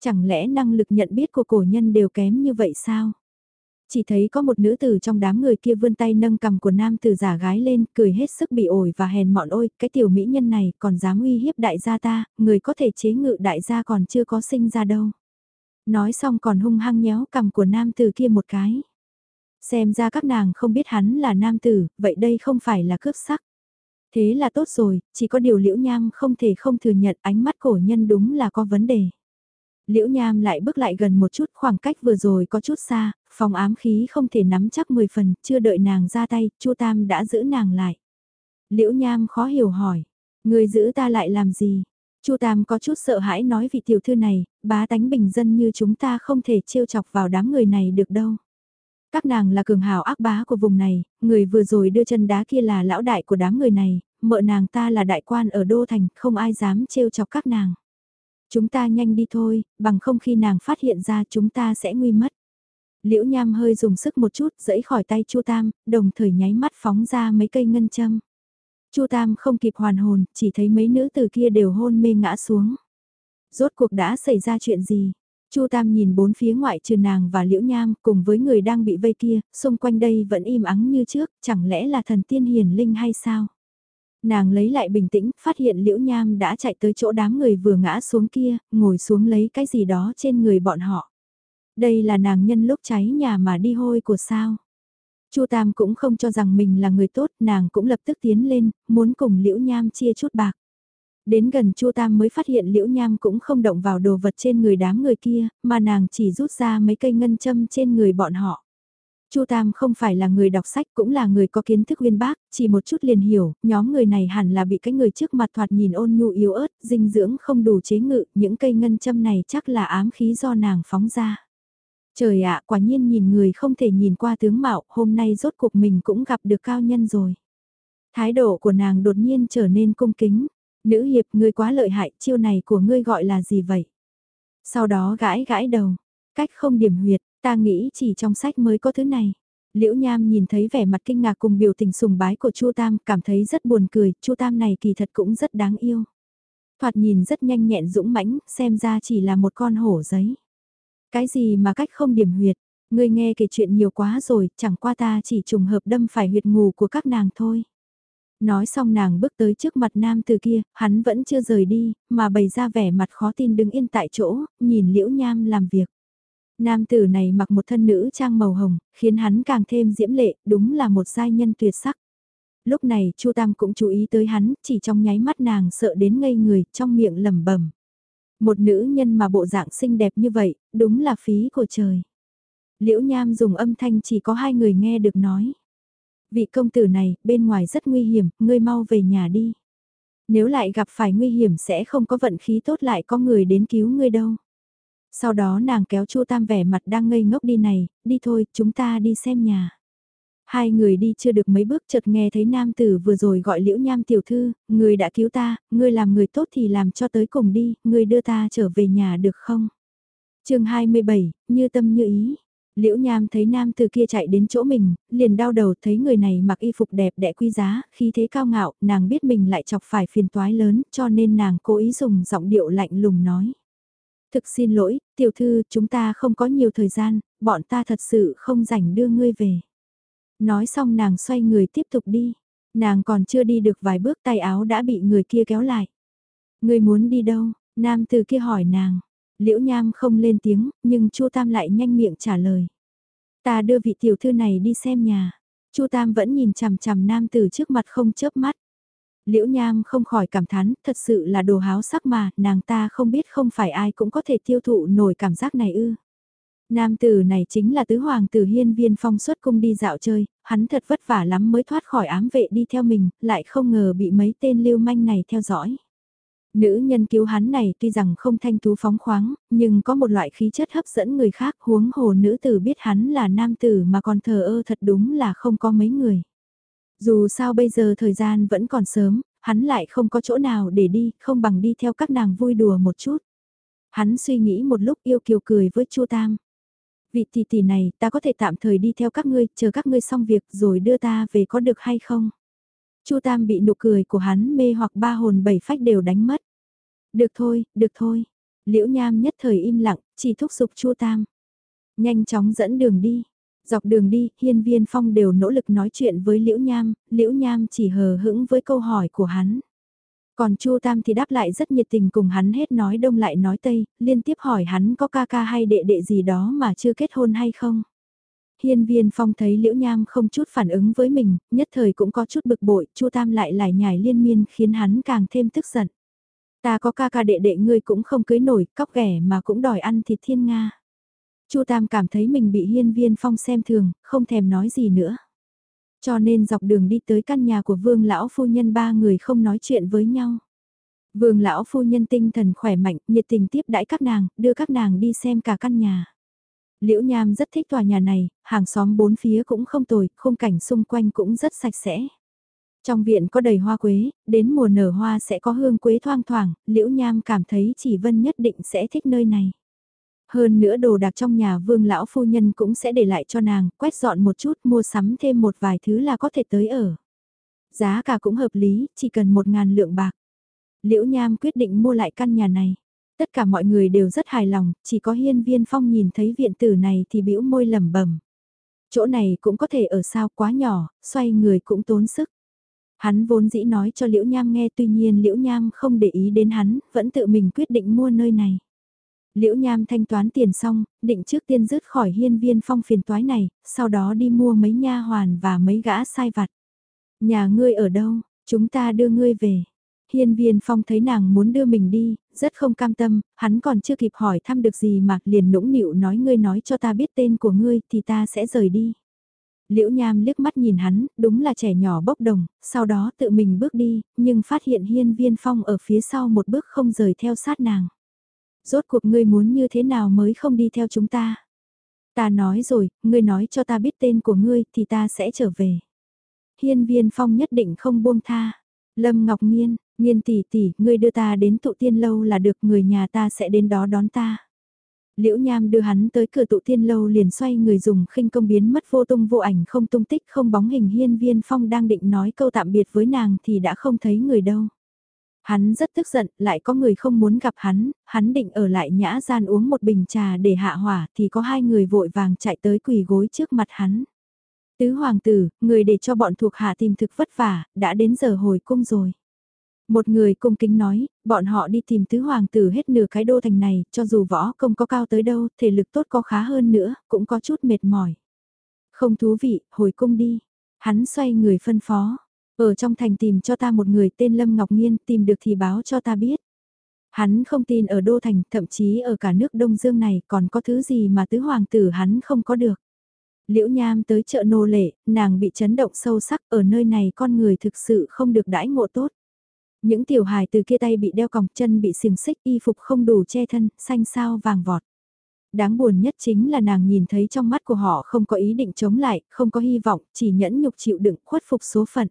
Chẳng lẽ năng lực nhận biết của cổ nhân đều kém như vậy sao? Chỉ thấy có một nữ tử trong đám người kia vươn tay nâng cầm của nam tử giả gái lên, cười hết sức bị ổi và hèn mọn ôi, cái tiểu mỹ nhân này còn dám uy hiếp đại gia ta, người có thể chế ngự đại gia còn chưa có sinh ra đâu. Nói xong còn hung hăng nhéo cầm của nam tử kia một cái. Xem ra các nàng không biết hắn là nam tử, vậy đây không phải là cướp sắc. Thế là tốt rồi, chỉ có điều liễu nham không thể không thừa nhận ánh mắt cổ nhân đúng là có vấn đề. Liễu Nham lại bước lại gần một chút khoảng cách vừa rồi có chút xa, phòng ám khí không thể nắm chắc 10 phần, chưa đợi nàng ra tay, Chu Tam đã giữ nàng lại. Liễu Nham khó hiểu hỏi, người giữ ta lại làm gì? Chu Tam có chút sợ hãi nói vị tiểu thư này, bá tánh bình dân như chúng ta không thể trêu chọc vào đám người này được đâu. Các nàng là cường hào ác bá của vùng này, người vừa rồi đưa chân đá kia là lão đại của đám người này, mợ nàng ta là đại quan ở Đô Thành, không ai dám trêu chọc các nàng. Chúng ta nhanh đi thôi, bằng không khi nàng phát hiện ra chúng ta sẽ nguy mất. Liễu Nham hơi dùng sức một chút, giẫy khỏi tay Chu Tam, đồng thời nháy mắt phóng ra mấy cây ngân châm. Chu Tam không kịp hoàn hồn, chỉ thấy mấy nữ tử kia đều hôn mê ngã xuống. Rốt cuộc đã xảy ra chuyện gì? Chu Tam nhìn bốn phía ngoại trừ nàng và Liễu Nham cùng với người đang bị vây kia, xung quanh đây vẫn im ắng như trước, chẳng lẽ là thần tiên hiền linh hay sao? Nàng lấy lại bình tĩnh, phát hiện Liễu Nham đã chạy tới chỗ đám người vừa ngã xuống kia, ngồi xuống lấy cái gì đó trên người bọn họ. Đây là nàng nhân lúc cháy nhà mà đi hôi của sao. Chu Tam cũng không cho rằng mình là người tốt, nàng cũng lập tức tiến lên, muốn cùng Liễu Nham chia chút bạc. Đến gần Chu Tam mới phát hiện Liễu Nham cũng không động vào đồ vật trên người đám người kia, mà nàng chỉ rút ra mấy cây ngân châm trên người bọn họ. Chu Tam không phải là người đọc sách cũng là người có kiến thức uyên bác, chỉ một chút liền hiểu, nhóm người này hẳn là bị cái người trước mặt thoạt nhìn ôn nhu yếu ớt, dinh dưỡng không đủ chế ngự, những cây ngân châm này chắc là ám khí do nàng phóng ra. Trời ạ, quả nhiên nhìn người không thể nhìn qua tướng mạo, hôm nay rốt cuộc mình cũng gặp được cao nhân rồi. Thái độ của nàng đột nhiên trở nên cung kính. Nữ hiệp ngươi quá lợi hại, chiêu này của ngươi gọi là gì vậy? Sau đó gãi gãi đầu, cách không điểm huyệt, ta nghĩ chỉ trong sách mới có thứ này. Liễu Nham nhìn thấy vẻ mặt kinh ngạc cùng biểu tình sùng bái của Chu Tam, cảm thấy rất buồn cười, Chu Tam này kỳ thật cũng rất đáng yêu. Thoạt nhìn rất nhanh nhẹn dũng mãnh, xem ra chỉ là một con hổ giấy. Cái gì mà cách không điểm huyệt, ngươi nghe kể chuyện nhiều quá rồi, chẳng qua ta chỉ trùng hợp đâm phải huyệt ngủ của các nàng thôi. Nói xong nàng bước tới trước mặt nam từ kia, hắn vẫn chưa rời đi, mà bày ra vẻ mặt khó tin đứng yên tại chỗ, nhìn liễu nham làm việc. Nam tử này mặc một thân nữ trang màu hồng, khiến hắn càng thêm diễm lệ, đúng là một giai nhân tuyệt sắc. Lúc này Chu Tam cũng chú ý tới hắn, chỉ trong nháy mắt nàng sợ đến ngây người, trong miệng lẩm bẩm. Một nữ nhân mà bộ dạng xinh đẹp như vậy, đúng là phí của trời. Liễu Nham dùng âm thanh chỉ có hai người nghe được nói. Vị công tử này, bên ngoài rất nguy hiểm, ngươi mau về nhà đi. Nếu lại gặp phải nguy hiểm sẽ không có vận khí tốt lại có người đến cứu ngươi đâu. Sau đó nàng kéo Chu Tam vẻ mặt đang ngây ngốc đi này, đi thôi, chúng ta đi xem nhà. Hai người đi chưa được mấy bước chợt nghe thấy nam tử vừa rồi gọi liễu nham tiểu thư, người đã cứu ta, người làm người tốt thì làm cho tới cùng đi, người đưa ta trở về nhà được không? chương 27, như tâm như ý. Liễu Nham thấy nam từ kia chạy đến chỗ mình, liền đau đầu thấy người này mặc y phục đẹp đẽ quý giá, khi thế cao ngạo, nàng biết mình lại chọc phải phiền toái lớn, cho nên nàng cố ý dùng giọng điệu lạnh lùng nói. Thực xin lỗi, tiểu thư, chúng ta không có nhiều thời gian, bọn ta thật sự không rảnh đưa ngươi về. Nói xong nàng xoay người tiếp tục đi. Nàng còn chưa đi được vài bước tay áo đã bị người kia kéo lại. người muốn đi đâu? Nam từ kia hỏi nàng. Liễu Nham không lên tiếng, nhưng Chu Tam lại nhanh miệng trả lời. Ta đưa vị tiểu thư này đi xem nhà. Chu Tam vẫn nhìn chằm chằm nam từ trước mặt không chớp mắt. Liễu Nham không khỏi cảm thán, thật sự là đồ háo sắc mà, nàng ta không biết không phải ai cũng có thể tiêu thụ nổi cảm giác này ư. Nam tử này chính là tứ hoàng tử hiên viên phong xuất cung đi dạo chơi, hắn thật vất vả lắm mới thoát khỏi ám vệ đi theo mình, lại không ngờ bị mấy tên lưu manh này theo dõi. Nữ nhân cứu hắn này tuy rằng không thanh tú phóng khoáng, nhưng có một loại khí chất hấp dẫn người khác huống hồ nữ tử biết hắn là nam tử mà còn thờ ơ thật đúng là không có mấy người. Dù sao bây giờ thời gian vẫn còn sớm, hắn lại không có chỗ nào để đi, không bằng đi theo các nàng vui đùa một chút. Hắn suy nghĩ một lúc yêu kiều cười với Chu Tam. Vị tỷ tỷ này ta có thể tạm thời đi theo các ngươi, chờ các ngươi xong việc rồi đưa ta về có được hay không? Chu Tam bị nụ cười của hắn mê hoặc ba hồn bảy phách đều đánh mất. Được thôi, được thôi. Liễu Nham nhất thời im lặng, chỉ thúc giục Chu Tam. Nhanh chóng dẫn đường đi. Dọc đường đi, hiên viên phong đều nỗ lực nói chuyện với Liễu Nham, Liễu Nham chỉ hờ hững với câu hỏi của hắn. Còn Chu Tam thì đáp lại rất nhiệt tình cùng hắn hết nói đông lại nói tây, liên tiếp hỏi hắn có ca ca hay đệ đệ gì đó mà chưa kết hôn hay không. Hiên viên phong thấy liễu nham không chút phản ứng với mình, nhất thời cũng có chút bực bội, Chu Tam lại lại nhảy liên miên khiến hắn càng thêm tức giận. Ta có ca ca đệ đệ ngươi cũng không cưới nổi, cóc ghẻ mà cũng đòi ăn thịt thiên Nga. Chu Tam cảm thấy mình bị hiên viên phong xem thường, không thèm nói gì nữa. Cho nên dọc đường đi tới căn nhà của vương lão phu nhân ba người không nói chuyện với nhau. Vương lão phu nhân tinh thần khỏe mạnh, nhiệt tình tiếp đãi các nàng, đưa các nàng đi xem cả căn nhà. Liễu Nham rất thích tòa nhà này, hàng xóm bốn phía cũng không tồi, khung cảnh xung quanh cũng rất sạch sẽ. Trong viện có đầy hoa quế, đến mùa nở hoa sẽ có hương quế thoang thoảng, Liễu Nham cảm thấy chỉ Vân nhất định sẽ thích nơi này. Hơn nữa đồ đạc trong nhà vương lão phu nhân cũng sẽ để lại cho nàng, quét dọn một chút mua sắm thêm một vài thứ là có thể tới ở. Giá cả cũng hợp lý, chỉ cần một ngàn lượng bạc. Liễu Nham quyết định mua lại căn nhà này. Tất cả mọi người đều rất hài lòng, chỉ có hiên viên phong nhìn thấy viện tử này thì bĩu môi lẩm bẩm. Chỗ này cũng có thể ở sao quá nhỏ, xoay người cũng tốn sức. Hắn vốn dĩ nói cho Liễu Nham nghe tuy nhiên Liễu Nham không để ý đến hắn, vẫn tự mình quyết định mua nơi này. Liễu Nham thanh toán tiền xong, định trước tiên rứt khỏi hiên viên phong phiền toái này, sau đó đi mua mấy nha hoàn và mấy gã sai vặt. Nhà ngươi ở đâu, chúng ta đưa ngươi về. Hiên viên phong thấy nàng muốn đưa mình đi, rất không cam tâm, hắn còn chưa kịp hỏi thăm được gì mà liền nũng nịu nói ngươi nói cho ta biết tên của ngươi thì ta sẽ rời đi. Liễu Nham liếc mắt nhìn hắn, đúng là trẻ nhỏ bốc đồng, sau đó tự mình bước đi, nhưng phát hiện hiên viên phong ở phía sau một bước không rời theo sát nàng. Rốt cuộc ngươi muốn như thế nào mới không đi theo chúng ta? Ta nói rồi, ngươi nói cho ta biết tên của ngươi thì ta sẽ trở về. Hiên viên phong nhất định không buông tha. Lâm Ngọc Nhiên, Nhiên tỷ tỷ, ngươi đưa ta đến tụ tiên lâu là được người nhà ta sẽ đến đó đón ta. Liễu Nham đưa hắn tới cửa tụ tiên lâu liền xoay người dùng khinh công biến mất vô tung vô ảnh không tung tích không bóng hình hiên viên phong đang định nói câu tạm biệt với nàng thì đã không thấy người đâu. Hắn rất tức giận, lại có người không muốn gặp hắn, hắn định ở lại nhã gian uống một bình trà để hạ hỏa thì có hai người vội vàng chạy tới quỳ gối trước mặt hắn. Tứ hoàng tử, người để cho bọn thuộc hạ tìm thực vất vả, đã đến giờ hồi cung rồi. Một người cung kính nói, bọn họ đi tìm tứ hoàng tử hết nửa cái đô thành này, cho dù võ công có cao tới đâu, thể lực tốt có khá hơn nữa, cũng có chút mệt mỏi. Không thú vị, hồi cung đi. Hắn xoay người phân phó. Ở trong thành tìm cho ta một người tên Lâm Ngọc Nhiên, tìm được thì báo cho ta biết. Hắn không tin ở Đô Thành, thậm chí ở cả nước Đông Dương này còn có thứ gì mà tứ hoàng tử hắn không có được. Liễu Nham tới chợ nô lệ, nàng bị chấn động sâu sắc ở nơi này con người thực sự không được đãi ngộ tốt. Những tiểu hài từ kia tay bị đeo còng chân bị xiềng xích y phục không đủ che thân, xanh sao vàng vọt. Đáng buồn nhất chính là nàng nhìn thấy trong mắt của họ không có ý định chống lại, không có hy vọng, chỉ nhẫn nhục chịu đựng khuất phục số phận.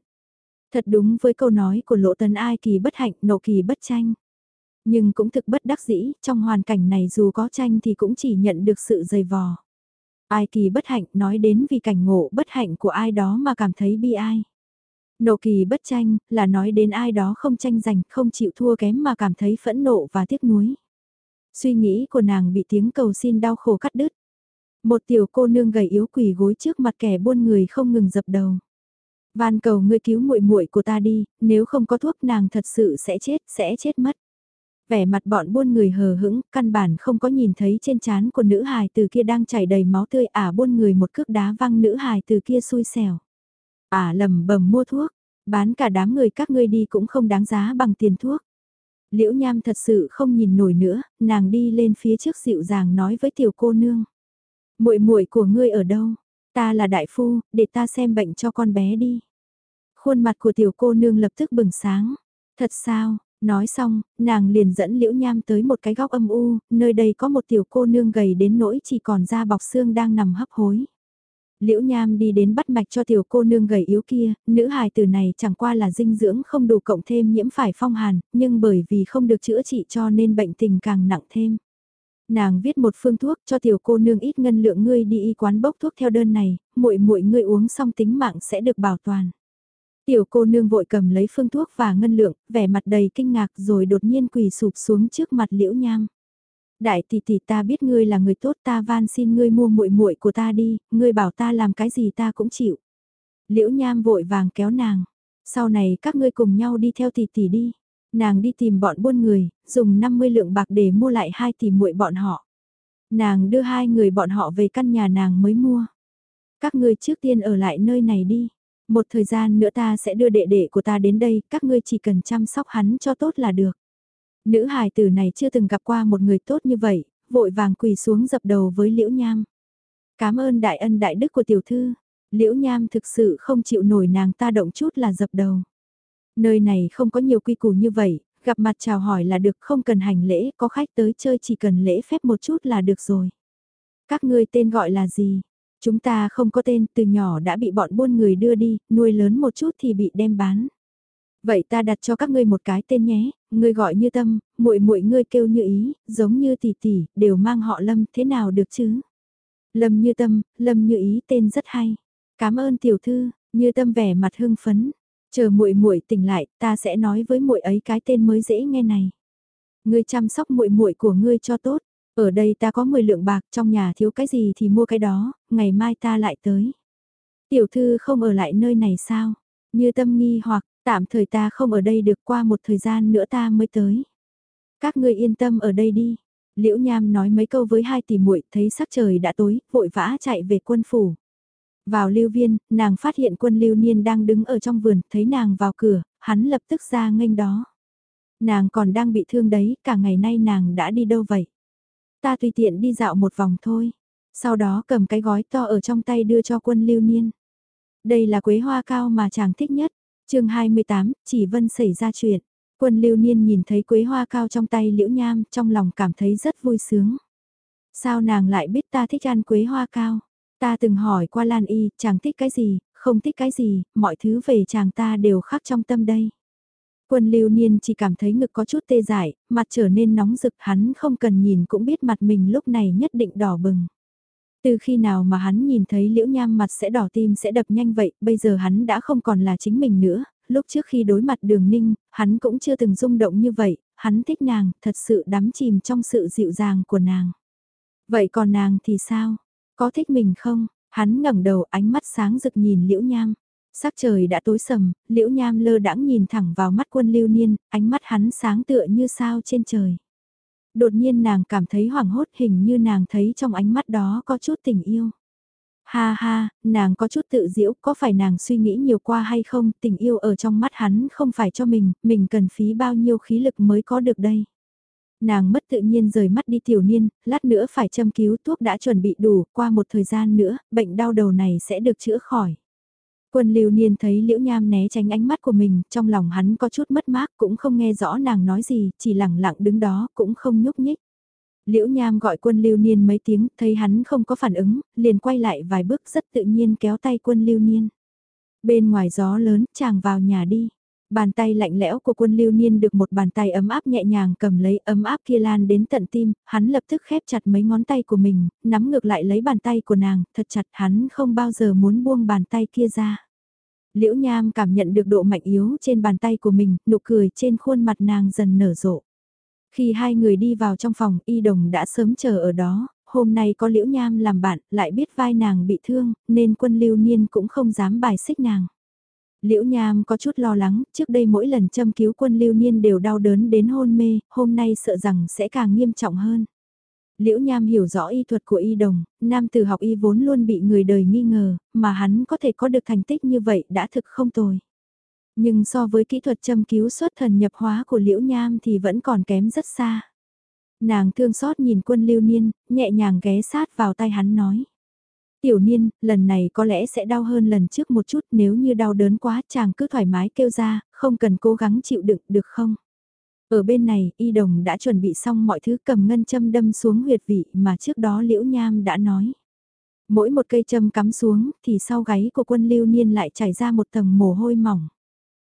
Thật đúng với câu nói của Lỗ Tấn Ai kỳ bất hạnh, nộ kỳ bất tranh. Nhưng cũng thực bất đắc dĩ, trong hoàn cảnh này dù có tranh thì cũng chỉ nhận được sự dày vò. Ai kỳ bất hạnh nói đến vì cảnh ngộ bất hạnh của ai đó mà cảm thấy bi ai. Nộ kỳ bất tranh là nói đến ai đó không tranh giành, không chịu thua kém mà cảm thấy phẫn nộ và tiếc nuối. Suy nghĩ của nàng bị tiếng cầu xin đau khổ cắt đứt. Một tiểu cô nương gầy yếu quỳ gối trước mặt kẻ buôn người không ngừng dập đầu. Van cầu ngươi cứu muội muội của ta đi, nếu không có thuốc nàng thật sự sẽ chết, sẽ chết mất. Vẻ mặt bọn buôn người hờ hững, căn bản không có nhìn thấy trên trán của nữ hài từ kia đang chảy đầy máu tươi ả à, buôn người một cước đá văng nữ hài từ kia xui xẻo. Ả à, lầm bầm mua thuốc, bán cả đám người các ngươi đi cũng không đáng giá bằng tiền thuốc. Liễu Nham thật sự không nhìn nổi nữa, nàng đi lên phía trước dịu dàng nói với tiểu cô nương. muội muội của ngươi ở đâu? Ta là đại phu, để ta xem bệnh cho con bé đi. Khuôn mặt của tiểu cô nương lập tức bừng sáng. Thật sao, nói xong, nàng liền dẫn liễu nham tới một cái góc âm u, nơi đây có một tiểu cô nương gầy đến nỗi chỉ còn da bọc xương đang nằm hấp hối. Liễu Nham đi đến bắt mạch cho tiểu cô nương gầy yếu kia, nữ hài tử này chẳng qua là dinh dưỡng không đủ cộng thêm nhiễm phải phong hàn, nhưng bởi vì không được chữa trị cho nên bệnh tình càng nặng thêm. Nàng viết một phương thuốc cho tiểu cô nương ít ngân lượng ngươi đi y quán bốc thuốc theo đơn này, muội muội ngươi uống xong tính mạng sẽ được bảo toàn. Tiểu cô nương vội cầm lấy phương thuốc và ngân lượng, vẻ mặt đầy kinh ngạc rồi đột nhiên quỳ sụp xuống trước mặt liễu nham. Đại tỷ tỷ ta biết ngươi là người tốt ta van xin ngươi mua muội muội của ta đi, ngươi bảo ta làm cái gì ta cũng chịu. Liễu nham vội vàng kéo nàng. Sau này các ngươi cùng nhau đi theo tỷ tỷ đi. Nàng đi tìm bọn buôn người, dùng 50 lượng bạc để mua lại hai tỷ muội bọn họ. Nàng đưa hai người bọn họ về căn nhà nàng mới mua. Các ngươi trước tiên ở lại nơi này đi. Một thời gian nữa ta sẽ đưa đệ đệ của ta đến đây, các ngươi chỉ cần chăm sóc hắn cho tốt là được. Nữ hài tử này chưa từng gặp qua một người tốt như vậy, vội vàng quỳ xuống dập đầu với Liễu Nham. Cảm ơn đại ân đại đức của tiểu thư. Liễu Nham thực sự không chịu nổi nàng ta động chút là dập đầu. Nơi này không có nhiều quy củ như vậy, gặp mặt chào hỏi là được không cần hành lễ, có khách tới chơi chỉ cần lễ phép một chút là được rồi. Các ngươi tên gọi là gì? Chúng ta không có tên, từ nhỏ đã bị bọn buôn người đưa đi, nuôi lớn một chút thì bị đem bán. Vậy ta đặt cho các ngươi một cái tên nhé, ngươi gọi như tâm, muội muội ngươi kêu như ý, giống như tỷ tỷ, đều mang họ Lâm, thế nào được chứ? Lâm như tâm, Lâm như ý tên rất hay. Cảm ơn tiểu thư, như tâm vẻ mặt hưng phấn. Chờ muội muội tỉnh lại, ta sẽ nói với muội ấy cái tên mới dễ nghe này. Ngươi chăm sóc muội muội của ngươi cho tốt. Ở đây ta có 10 lượng bạc, trong nhà thiếu cái gì thì mua cái đó, ngày mai ta lại tới. Tiểu thư không ở lại nơi này sao? Như tâm nghi hoặc, tạm thời ta không ở đây được qua một thời gian nữa ta mới tới. Các ngươi yên tâm ở đây đi. Liễu Nham nói mấy câu với hai tỷ muội, thấy sắc trời đã tối, vội vã chạy về quân phủ. Vào lưu viên, nàng phát hiện quân lưu niên đang đứng ở trong vườn, thấy nàng vào cửa, hắn lập tức ra nghênh đó. Nàng còn đang bị thương đấy, cả ngày nay nàng đã đi đâu vậy? Ta tùy tiện đi dạo một vòng thôi. Sau đó cầm cái gói to ở trong tay đưa cho quân lưu niên. Đây là quế hoa cao mà chàng thích nhất. chương 28, chỉ vân xảy ra chuyện. Quân lưu niên nhìn thấy quế hoa cao trong tay liễu nham, trong lòng cảm thấy rất vui sướng. Sao nàng lại biết ta thích ăn quế hoa cao? Ta từng hỏi qua Lan Y, chàng thích cái gì, không thích cái gì, mọi thứ về chàng ta đều khắc trong tâm đây. Quân lưu niên chỉ cảm thấy ngực có chút tê dại, mặt trở nên nóng rực hắn không cần nhìn cũng biết mặt mình lúc này nhất định đỏ bừng. Từ khi nào mà hắn nhìn thấy liễu nham mặt sẽ đỏ tim sẽ đập nhanh vậy, bây giờ hắn đã không còn là chính mình nữa, lúc trước khi đối mặt đường ninh, hắn cũng chưa từng rung động như vậy, hắn thích nàng, thật sự đắm chìm trong sự dịu dàng của nàng. Vậy còn nàng thì sao? Có thích mình không? Hắn ngẩng đầu ánh mắt sáng rực nhìn liễu nham. Sắc trời đã tối sầm, liễu nham lơ đãng nhìn thẳng vào mắt quân lưu niên, ánh mắt hắn sáng tựa như sao trên trời. Đột nhiên nàng cảm thấy hoảng hốt hình như nàng thấy trong ánh mắt đó có chút tình yêu. Ha ha, nàng có chút tự diễu, có phải nàng suy nghĩ nhiều qua hay không, tình yêu ở trong mắt hắn không phải cho mình, mình cần phí bao nhiêu khí lực mới có được đây. Nàng mất tự nhiên rời mắt đi tiểu niên, lát nữa phải châm cứu thuốc đã chuẩn bị đủ, qua một thời gian nữa, bệnh đau đầu này sẽ được chữa khỏi. Quân lưu niên thấy liễu nham né tránh ánh mắt của mình, trong lòng hắn có chút mất mát cũng không nghe rõ nàng nói gì, chỉ lặng lặng đứng đó, cũng không nhúc nhích. Liễu Nham gọi quân lưu niên mấy tiếng, thấy hắn không có phản ứng, liền quay lại vài bước rất tự nhiên kéo tay quân lưu niên. Bên ngoài gió lớn, chàng vào nhà đi. Bàn tay lạnh lẽo của quân lưu niên được một bàn tay ấm áp nhẹ nhàng cầm lấy ấm áp kia lan đến tận tim, hắn lập tức khép chặt mấy ngón tay của mình, nắm ngược lại lấy bàn tay của nàng, thật chặt hắn không bao giờ muốn buông bàn tay kia ra. Liễu Nham cảm nhận được độ mạnh yếu trên bàn tay của mình, nụ cười trên khuôn mặt nàng dần nở rộ. Khi hai người đi vào trong phòng, y đồng đã sớm chờ ở đó, hôm nay có liễu nham làm bạn, lại biết vai nàng bị thương, nên quân lưu niên cũng không dám bài xích nàng. Liễu Nham có chút lo lắng, trước đây mỗi lần châm cứu quân lưu niên đều đau đớn đến hôn mê, hôm nay sợ rằng sẽ càng nghiêm trọng hơn. Liễu Nham hiểu rõ y thuật của y đồng, nam tử học y vốn luôn bị người đời nghi ngờ, mà hắn có thể có được thành tích như vậy đã thực không tồi. Nhưng so với kỹ thuật châm cứu xuất thần nhập hóa của Liễu Nham thì vẫn còn kém rất xa. Nàng thương xót nhìn quân lưu niên, nhẹ nhàng ghé sát vào tay hắn nói. Tiểu niên, lần này có lẽ sẽ đau hơn lần trước một chút nếu như đau đớn quá chàng cứ thoải mái kêu ra, không cần cố gắng chịu đựng được không? Ở bên này, y đồng đã chuẩn bị xong mọi thứ cầm ngân châm đâm xuống huyệt vị mà trước đó liễu nham đã nói. Mỗi một cây châm cắm xuống thì sau gáy của quân lưu niên lại chảy ra một tầng mồ hôi mỏng.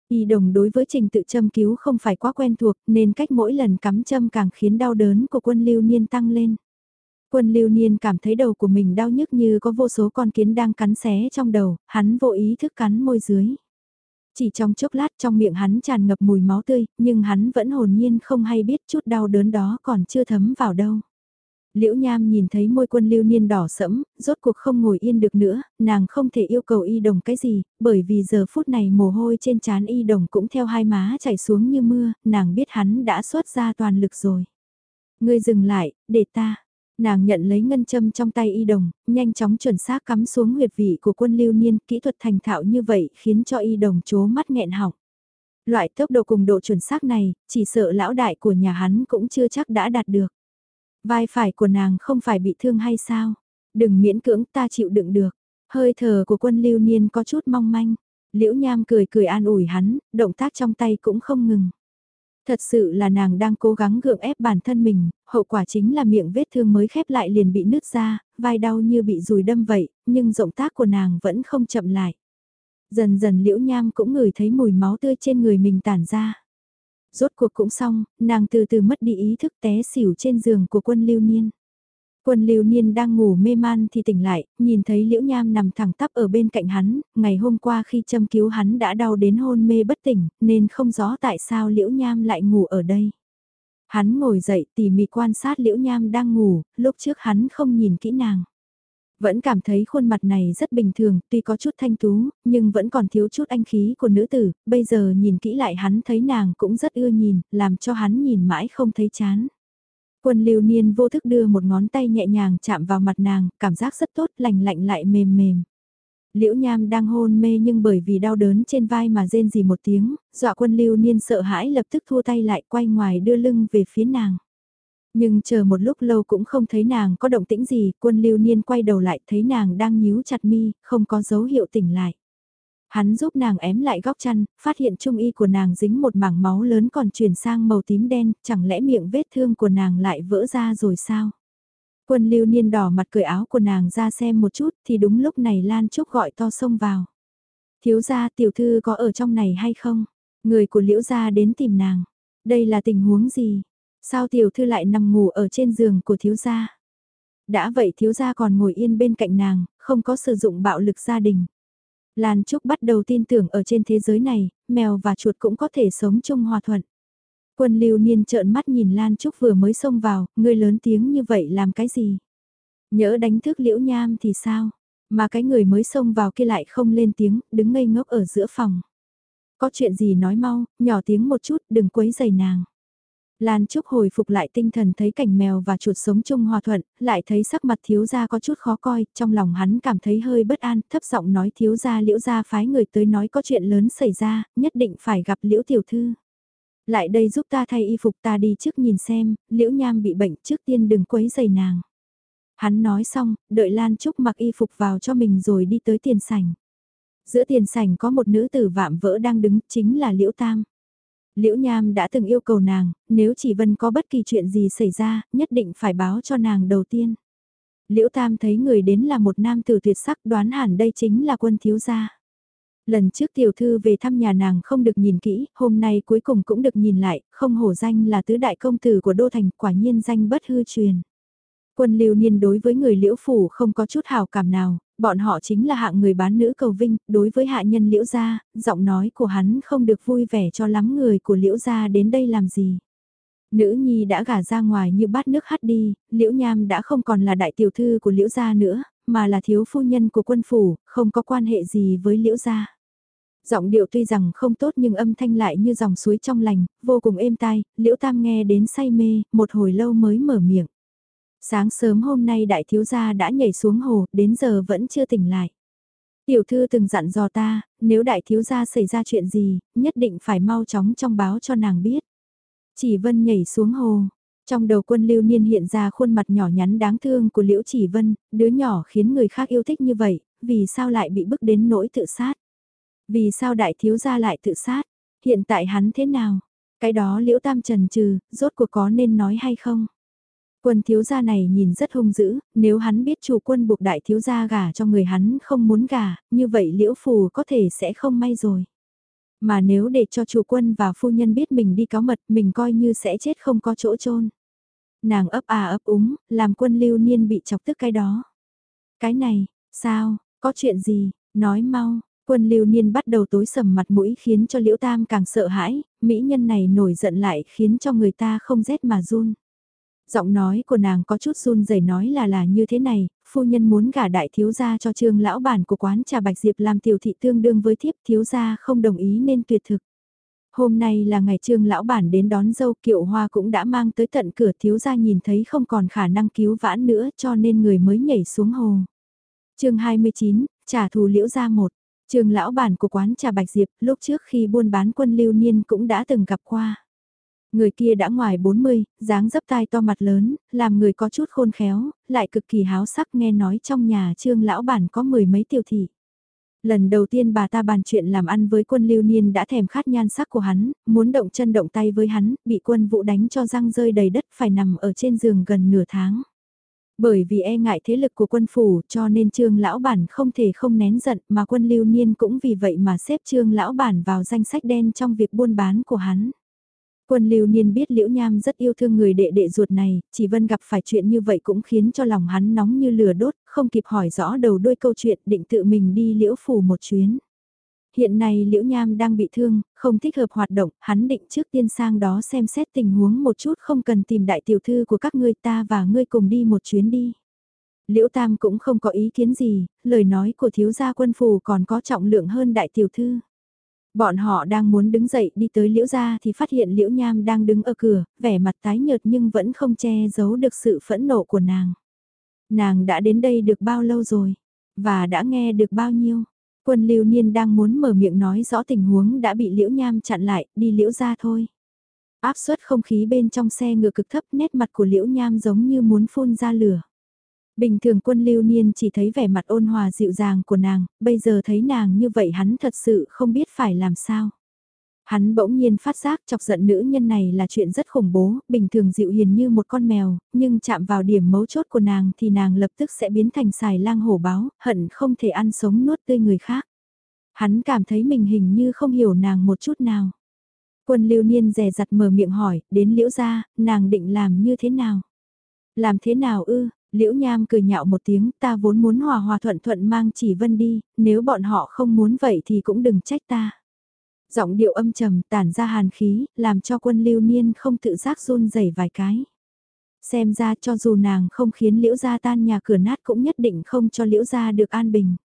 Y đồng đối với trình tự châm cứu không phải quá quen thuộc nên cách mỗi lần cắm châm càng khiến đau đớn của quân lưu niên tăng lên. Quân lưu niên cảm thấy đầu của mình đau nhức như có vô số con kiến đang cắn xé trong đầu, hắn vô ý thức cắn môi dưới. Chỉ trong chốc lát trong miệng hắn tràn ngập mùi máu tươi, nhưng hắn vẫn hồn nhiên không hay biết chút đau đớn đó còn chưa thấm vào đâu. Liễu Nham nhìn thấy môi quân lưu niên đỏ sẫm, rốt cuộc không ngồi yên được nữa, nàng không thể yêu cầu y đồng cái gì, bởi vì giờ phút này mồ hôi trên trán y đồng cũng theo hai má chảy xuống như mưa, nàng biết hắn đã xuất ra toàn lực rồi. Ngươi dừng lại, để ta. Nàng nhận lấy ngân châm trong tay y đồng, nhanh chóng chuẩn xác cắm xuống huyệt vị của quân lưu niên, kỹ thuật thành thạo như vậy khiến cho y đồng chố mắt nghẹn họng. Loại tốc độ cùng độ chuẩn xác này, chỉ sợ lão đại của nhà hắn cũng chưa chắc đã đạt được. Vai phải của nàng không phải bị thương hay sao? Đừng miễn cưỡng ta chịu đựng được. Hơi thở của quân lưu niên có chút mong manh. Liễu Nham cười cười an ủi hắn, động tác trong tay cũng không ngừng. Thật sự là nàng đang cố gắng gượng ép bản thân mình, hậu quả chính là miệng vết thương mới khép lại liền bị nứt ra, vai đau như bị rùi đâm vậy, nhưng động tác của nàng vẫn không chậm lại. Dần dần liễu nham cũng ngửi thấy mùi máu tươi trên người mình tản ra. Rốt cuộc cũng xong, nàng từ từ mất đi ý thức té xỉu trên giường của quân lưu niên. Quân lưu niên đang ngủ mê man thì tỉnh lại, nhìn thấy liễu nham nằm thẳng tắp ở bên cạnh hắn, ngày hôm qua khi châm cứu hắn đã đau đến hôn mê bất tỉnh, nên không rõ tại sao liễu nham lại ngủ ở đây. Hắn ngồi dậy tỉ mỉ quan sát liễu nham đang ngủ, lúc trước hắn không nhìn kỹ nàng. Vẫn cảm thấy khuôn mặt này rất bình thường, tuy có chút thanh tú, nhưng vẫn còn thiếu chút anh khí của nữ tử, bây giờ nhìn kỹ lại hắn thấy nàng cũng rất ưa nhìn, làm cho hắn nhìn mãi không thấy chán. Quân lưu niên vô thức đưa một ngón tay nhẹ nhàng chạm vào mặt nàng, cảm giác rất tốt, lành lạnh lại mềm mềm. Liễu Nham đang hôn mê nhưng bởi vì đau đớn trên vai mà rên gì một tiếng, dọa quân lưu niên sợ hãi lập tức thua tay lại quay ngoài đưa lưng về phía nàng. Nhưng chờ một lúc lâu cũng không thấy nàng có động tĩnh gì, quân lưu niên quay đầu lại thấy nàng đang nhíu chặt mi, không có dấu hiệu tỉnh lại. Hắn giúp nàng ém lại góc chăn, phát hiện trung y của nàng dính một mảng máu lớn còn chuyển sang màu tím đen, chẳng lẽ miệng vết thương của nàng lại vỡ ra rồi sao? Quân lưu niên đỏ mặt cởi áo của nàng ra xem một chút thì đúng lúc này Lan Trúc gọi to xông vào. Thiếu gia tiểu thư có ở trong này hay không? Người của liễu gia đến tìm nàng. Đây là tình huống gì? Sao tiểu thư lại nằm ngủ ở trên giường của thiếu gia? Đã vậy thiếu gia còn ngồi yên bên cạnh nàng, không có sử dụng bạo lực gia đình. Lan Trúc bắt đầu tin tưởng ở trên thế giới này, mèo và chuột cũng có thể sống chung hòa thuận. Quân lưu niên trợn mắt nhìn Lan Trúc vừa mới xông vào, người lớn tiếng như vậy làm cái gì? Nhỡ đánh thức liễu nham thì sao? Mà cái người mới xông vào kia lại không lên tiếng, đứng ngây ngốc ở giữa phòng. Có chuyện gì nói mau, nhỏ tiếng một chút, đừng quấy giày nàng. Lan Trúc hồi phục lại tinh thần thấy cảnh mèo và chuột sống chung hòa thuận, lại thấy sắc mặt thiếu gia có chút khó coi, trong lòng hắn cảm thấy hơi bất an, thấp giọng nói thiếu gia liễu gia phái người tới nói có chuyện lớn xảy ra, nhất định phải gặp liễu tiểu thư. Lại đây giúp ta thay y phục ta đi trước nhìn xem, liễu nham bị bệnh trước tiên đừng quấy giày nàng. Hắn nói xong, đợi Lan Trúc mặc y phục vào cho mình rồi đi tới tiền sảnh. Giữa tiền sảnh có một nữ tử vạm vỡ đang đứng, chính là Liễu Tam. Liễu Nham đã từng yêu cầu nàng, nếu chỉ Vân có bất kỳ chuyện gì xảy ra, nhất định phải báo cho nàng đầu tiên. Liễu Tam thấy người đến là một nam tử tuyệt sắc đoán hẳn đây chính là quân thiếu gia. Lần trước tiểu thư về thăm nhà nàng không được nhìn kỹ, hôm nay cuối cùng cũng được nhìn lại, không hổ danh là tứ đại công tử của Đô Thành, quả nhiên danh bất hư truyền. Quân lưu niên đối với người liễu phủ không có chút hào cảm nào, bọn họ chính là hạng người bán nữ cầu vinh, đối với hạ nhân liễu gia, giọng nói của hắn không được vui vẻ cho lắm người của liễu gia đến đây làm gì. Nữ nhi đã gả ra ngoài như bát nước hắt đi, liễu nham đã không còn là đại tiểu thư của liễu gia nữa, mà là thiếu phu nhân của quân phủ, không có quan hệ gì với liễu gia. Giọng điệu tuy rằng không tốt nhưng âm thanh lại như dòng suối trong lành, vô cùng êm tai, liễu tam nghe đến say mê, một hồi lâu mới mở miệng. Sáng sớm hôm nay đại thiếu gia đã nhảy xuống hồ, đến giờ vẫn chưa tỉnh lại. Tiểu thư từng dặn dò ta, nếu đại thiếu gia xảy ra chuyện gì, nhất định phải mau chóng trong báo cho nàng biết. Chỉ vân nhảy xuống hồ, trong đầu quân lưu niên hiện ra khuôn mặt nhỏ nhắn đáng thương của Liễu Chỉ Vân, đứa nhỏ khiến người khác yêu thích như vậy, vì sao lại bị bức đến nỗi tự sát? Vì sao đại thiếu gia lại tự sát? Hiện tại hắn thế nào? Cái đó Liễu Tam trần trừ, rốt cuộc có nên nói hay không? Quân thiếu gia này nhìn rất hung dữ, nếu hắn biết chủ quân buộc đại thiếu gia gả cho người hắn không muốn gả, như vậy liễu phù có thể sẽ không may rồi. Mà nếu để cho chủ quân và phu nhân biết mình đi cáo mật, mình coi như sẽ chết không có chỗ chôn Nàng ấp à ấp úng, làm quân lưu niên bị chọc tức cái đó. Cái này, sao, có chuyện gì, nói mau, quân lưu niên bắt đầu tối sầm mặt mũi khiến cho liễu tam càng sợ hãi, mỹ nhân này nổi giận lại khiến cho người ta không rét mà run. Giọng nói của nàng có chút run rẩy nói là là như thế này, phu nhân muốn gả đại thiếu gia cho trương lão bản của quán trà Bạch Diệp làm tiểu thị tương đương với thiếp thiếu gia không đồng ý nên tuyệt thực. Hôm nay là ngày trương lão bản đến đón dâu kiệu hoa cũng đã mang tới tận cửa thiếu gia nhìn thấy không còn khả năng cứu vãn nữa cho nên người mới nhảy xuống hồ. chương 29, trả thù liễu gia một. Trường lão bản của quán trà Bạch Diệp lúc trước khi buôn bán quân lưu niên cũng đã từng gặp qua. Người kia đã ngoài 40, dáng dấp tai to mặt lớn, làm người có chút khôn khéo, lại cực kỳ háo sắc nghe nói trong nhà trương lão bản có mười mấy tiểu thị. Lần đầu tiên bà ta bàn chuyện làm ăn với quân lưu niên đã thèm khát nhan sắc của hắn, muốn động chân động tay với hắn, bị quân vụ đánh cho răng rơi đầy đất phải nằm ở trên giường gần nửa tháng. Bởi vì e ngại thế lực của quân phủ cho nên trương lão bản không thể không nén giận mà quân lưu niên cũng vì vậy mà xếp trương lão bản vào danh sách đen trong việc buôn bán của hắn. Quân lưu niên biết liễu nham rất yêu thương người đệ đệ ruột này, chỉ vân gặp phải chuyện như vậy cũng khiến cho lòng hắn nóng như lửa đốt, không kịp hỏi rõ đầu đuôi câu chuyện định tự mình đi liễu phủ một chuyến. Hiện nay liễu nham đang bị thương, không thích hợp hoạt động, hắn định trước tiên sang đó xem xét tình huống một chút không cần tìm đại tiểu thư của các ngươi ta và ngươi cùng đi một chuyến đi. Liễu Tam cũng không có ý kiến gì, lời nói của thiếu gia quân phù còn có trọng lượng hơn đại tiểu thư. Bọn họ đang muốn đứng dậy đi tới liễu gia thì phát hiện liễu nham đang đứng ở cửa, vẻ mặt tái nhợt nhưng vẫn không che giấu được sự phẫn nộ của nàng. Nàng đã đến đây được bao lâu rồi? Và đã nghe được bao nhiêu? Quân lưu niên đang muốn mở miệng nói rõ tình huống đã bị liễu nham chặn lại, đi liễu gia thôi. Áp suất không khí bên trong xe ngựa cực thấp nét mặt của liễu nham giống như muốn phun ra lửa. Bình thường quân lưu niên chỉ thấy vẻ mặt ôn hòa dịu dàng của nàng, bây giờ thấy nàng như vậy hắn thật sự không biết phải làm sao. Hắn bỗng nhiên phát giác chọc giận nữ nhân này là chuyện rất khủng bố, bình thường dịu hiền như một con mèo, nhưng chạm vào điểm mấu chốt của nàng thì nàng lập tức sẽ biến thành xài lang hổ báo, hận không thể ăn sống nuốt tươi người khác. Hắn cảm thấy mình hình như không hiểu nàng một chút nào. Quân lưu niên rè rặt mở miệng hỏi, đến liễu gia, nàng định làm như thế nào? Làm thế nào ư, Liễu Nham cười nhạo một tiếng, ta vốn muốn hòa hòa thuận thuận mang chỉ vân đi, nếu bọn họ không muốn vậy thì cũng đừng trách ta. Giọng điệu âm trầm tản ra hàn khí, làm cho quân lưu niên không tự giác run rẩy vài cái. Xem ra cho dù nàng không khiến liễu gia tan nhà cửa nát cũng nhất định không cho liễu gia được an bình.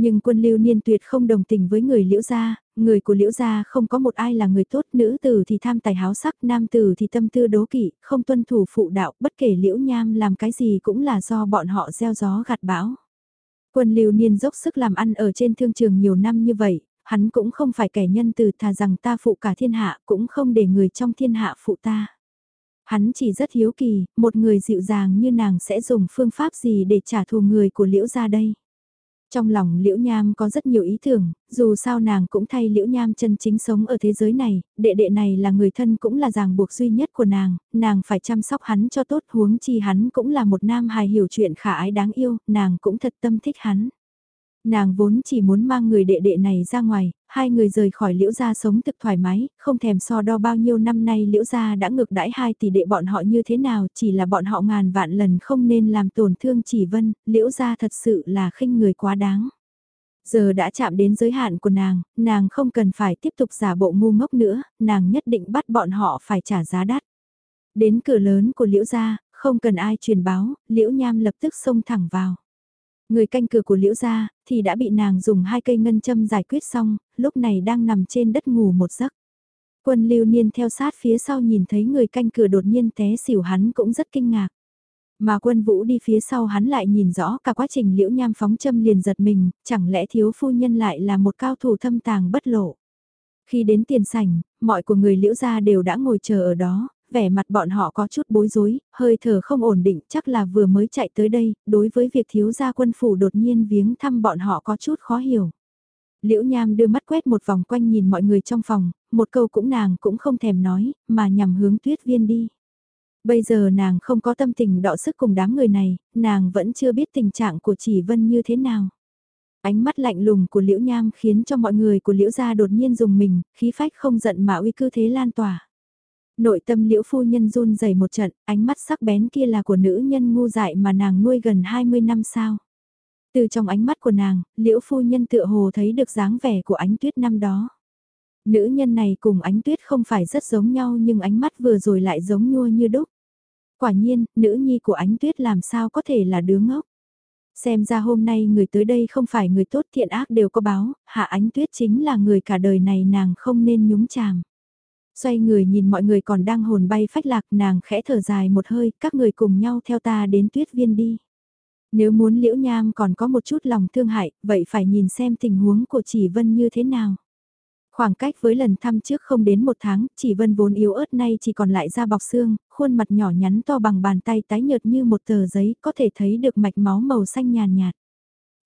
Nhưng quân lưu niên tuyệt không đồng tình với người liễu gia, người của liễu gia không có một ai là người tốt, nữ tử thì tham tài háo sắc, nam tử thì tâm tư đố kỵ, không tuân thủ phụ đạo, bất kể liễu nham làm cái gì cũng là do bọn họ gieo gió gặt bão. Quân lưu niên dốc sức làm ăn ở trên thương trường nhiều năm như vậy, hắn cũng không phải kẻ nhân từ thà rằng ta phụ cả thiên hạ cũng không để người trong thiên hạ phụ ta. Hắn chỉ rất hiếu kỳ, một người dịu dàng như nàng sẽ dùng phương pháp gì để trả thù người của liễu gia đây. Trong lòng Liễu Nham có rất nhiều ý tưởng, dù sao nàng cũng thay Liễu Nham chân chính sống ở thế giới này, đệ đệ này là người thân cũng là ràng buộc duy nhất của nàng, nàng phải chăm sóc hắn cho tốt huống chi hắn cũng là một nam hài hiểu chuyện khả ái đáng yêu, nàng cũng thật tâm thích hắn. Nàng vốn chỉ muốn mang người đệ đệ này ra ngoài, hai người rời khỏi liễu gia sống thực thoải mái, không thèm so đo bao nhiêu năm nay liễu gia đã ngược đãi hai tỷ đệ bọn họ như thế nào, chỉ là bọn họ ngàn vạn lần không nên làm tổn thương chỉ vân, liễu gia thật sự là khinh người quá đáng. Giờ đã chạm đến giới hạn của nàng, nàng không cần phải tiếp tục giả bộ ngu ngốc nữa, nàng nhất định bắt bọn họ phải trả giá đắt. Đến cửa lớn của liễu gia, không cần ai truyền báo, liễu nham lập tức xông thẳng vào. Người canh cửa của liễu gia, thì đã bị nàng dùng hai cây ngân châm giải quyết xong, lúc này đang nằm trên đất ngủ một giấc. Quân lưu niên theo sát phía sau nhìn thấy người canh cửa đột nhiên té xỉu hắn cũng rất kinh ngạc. Mà quân vũ đi phía sau hắn lại nhìn rõ cả quá trình liễu nham phóng châm liền giật mình, chẳng lẽ thiếu phu nhân lại là một cao thủ thâm tàng bất lộ. Khi đến tiền sảnh, mọi của người liễu gia đều đã ngồi chờ ở đó, vẻ mặt bọn họ có chút bối rối, hơi thở không ổn định chắc là vừa mới chạy tới đây, đối với việc thiếu gia quân phủ đột nhiên viếng thăm bọn họ có chút khó hiểu. Liễu Nham đưa mắt quét một vòng quanh nhìn mọi người trong phòng, một câu cũng nàng cũng không thèm nói, mà nhằm hướng tuyết viên đi. Bây giờ nàng không có tâm tình đọ sức cùng đám người này, nàng vẫn chưa biết tình trạng của chỉ vân như thế nào. Ánh mắt lạnh lùng của Liễu Nham khiến cho mọi người của Liễu gia đột nhiên dùng mình, khí phách không giận mà uy cư thế lan tỏa. Nội tâm liễu phu nhân run rẩy một trận, ánh mắt sắc bén kia là của nữ nhân ngu dại mà nàng nuôi gần 20 năm sao. Từ trong ánh mắt của nàng, liễu phu nhân tựa hồ thấy được dáng vẻ của ánh tuyết năm đó. Nữ nhân này cùng ánh tuyết không phải rất giống nhau nhưng ánh mắt vừa rồi lại giống nhua như đúc. Quả nhiên, nữ nhi của ánh tuyết làm sao có thể là đứa ngốc. Xem ra hôm nay người tới đây không phải người tốt thiện ác đều có báo, hạ ánh tuyết chính là người cả đời này nàng không nên nhúng chàm xoay người nhìn mọi người còn đang hồn bay phách lạc nàng khẽ thở dài một hơi, các người cùng nhau theo ta đến tuyết viên đi. Nếu muốn liễu nham còn có một chút lòng thương hại, vậy phải nhìn xem tình huống của chỉ vân như thế nào. Khoảng cách với lần thăm trước không đến một tháng, chỉ vân vốn yếu ớt nay chỉ còn lại da bọc xương, khuôn mặt nhỏ nhắn to bằng bàn tay tái nhợt như một tờ giấy, có thể thấy được mạch máu màu xanh nhàn nhạt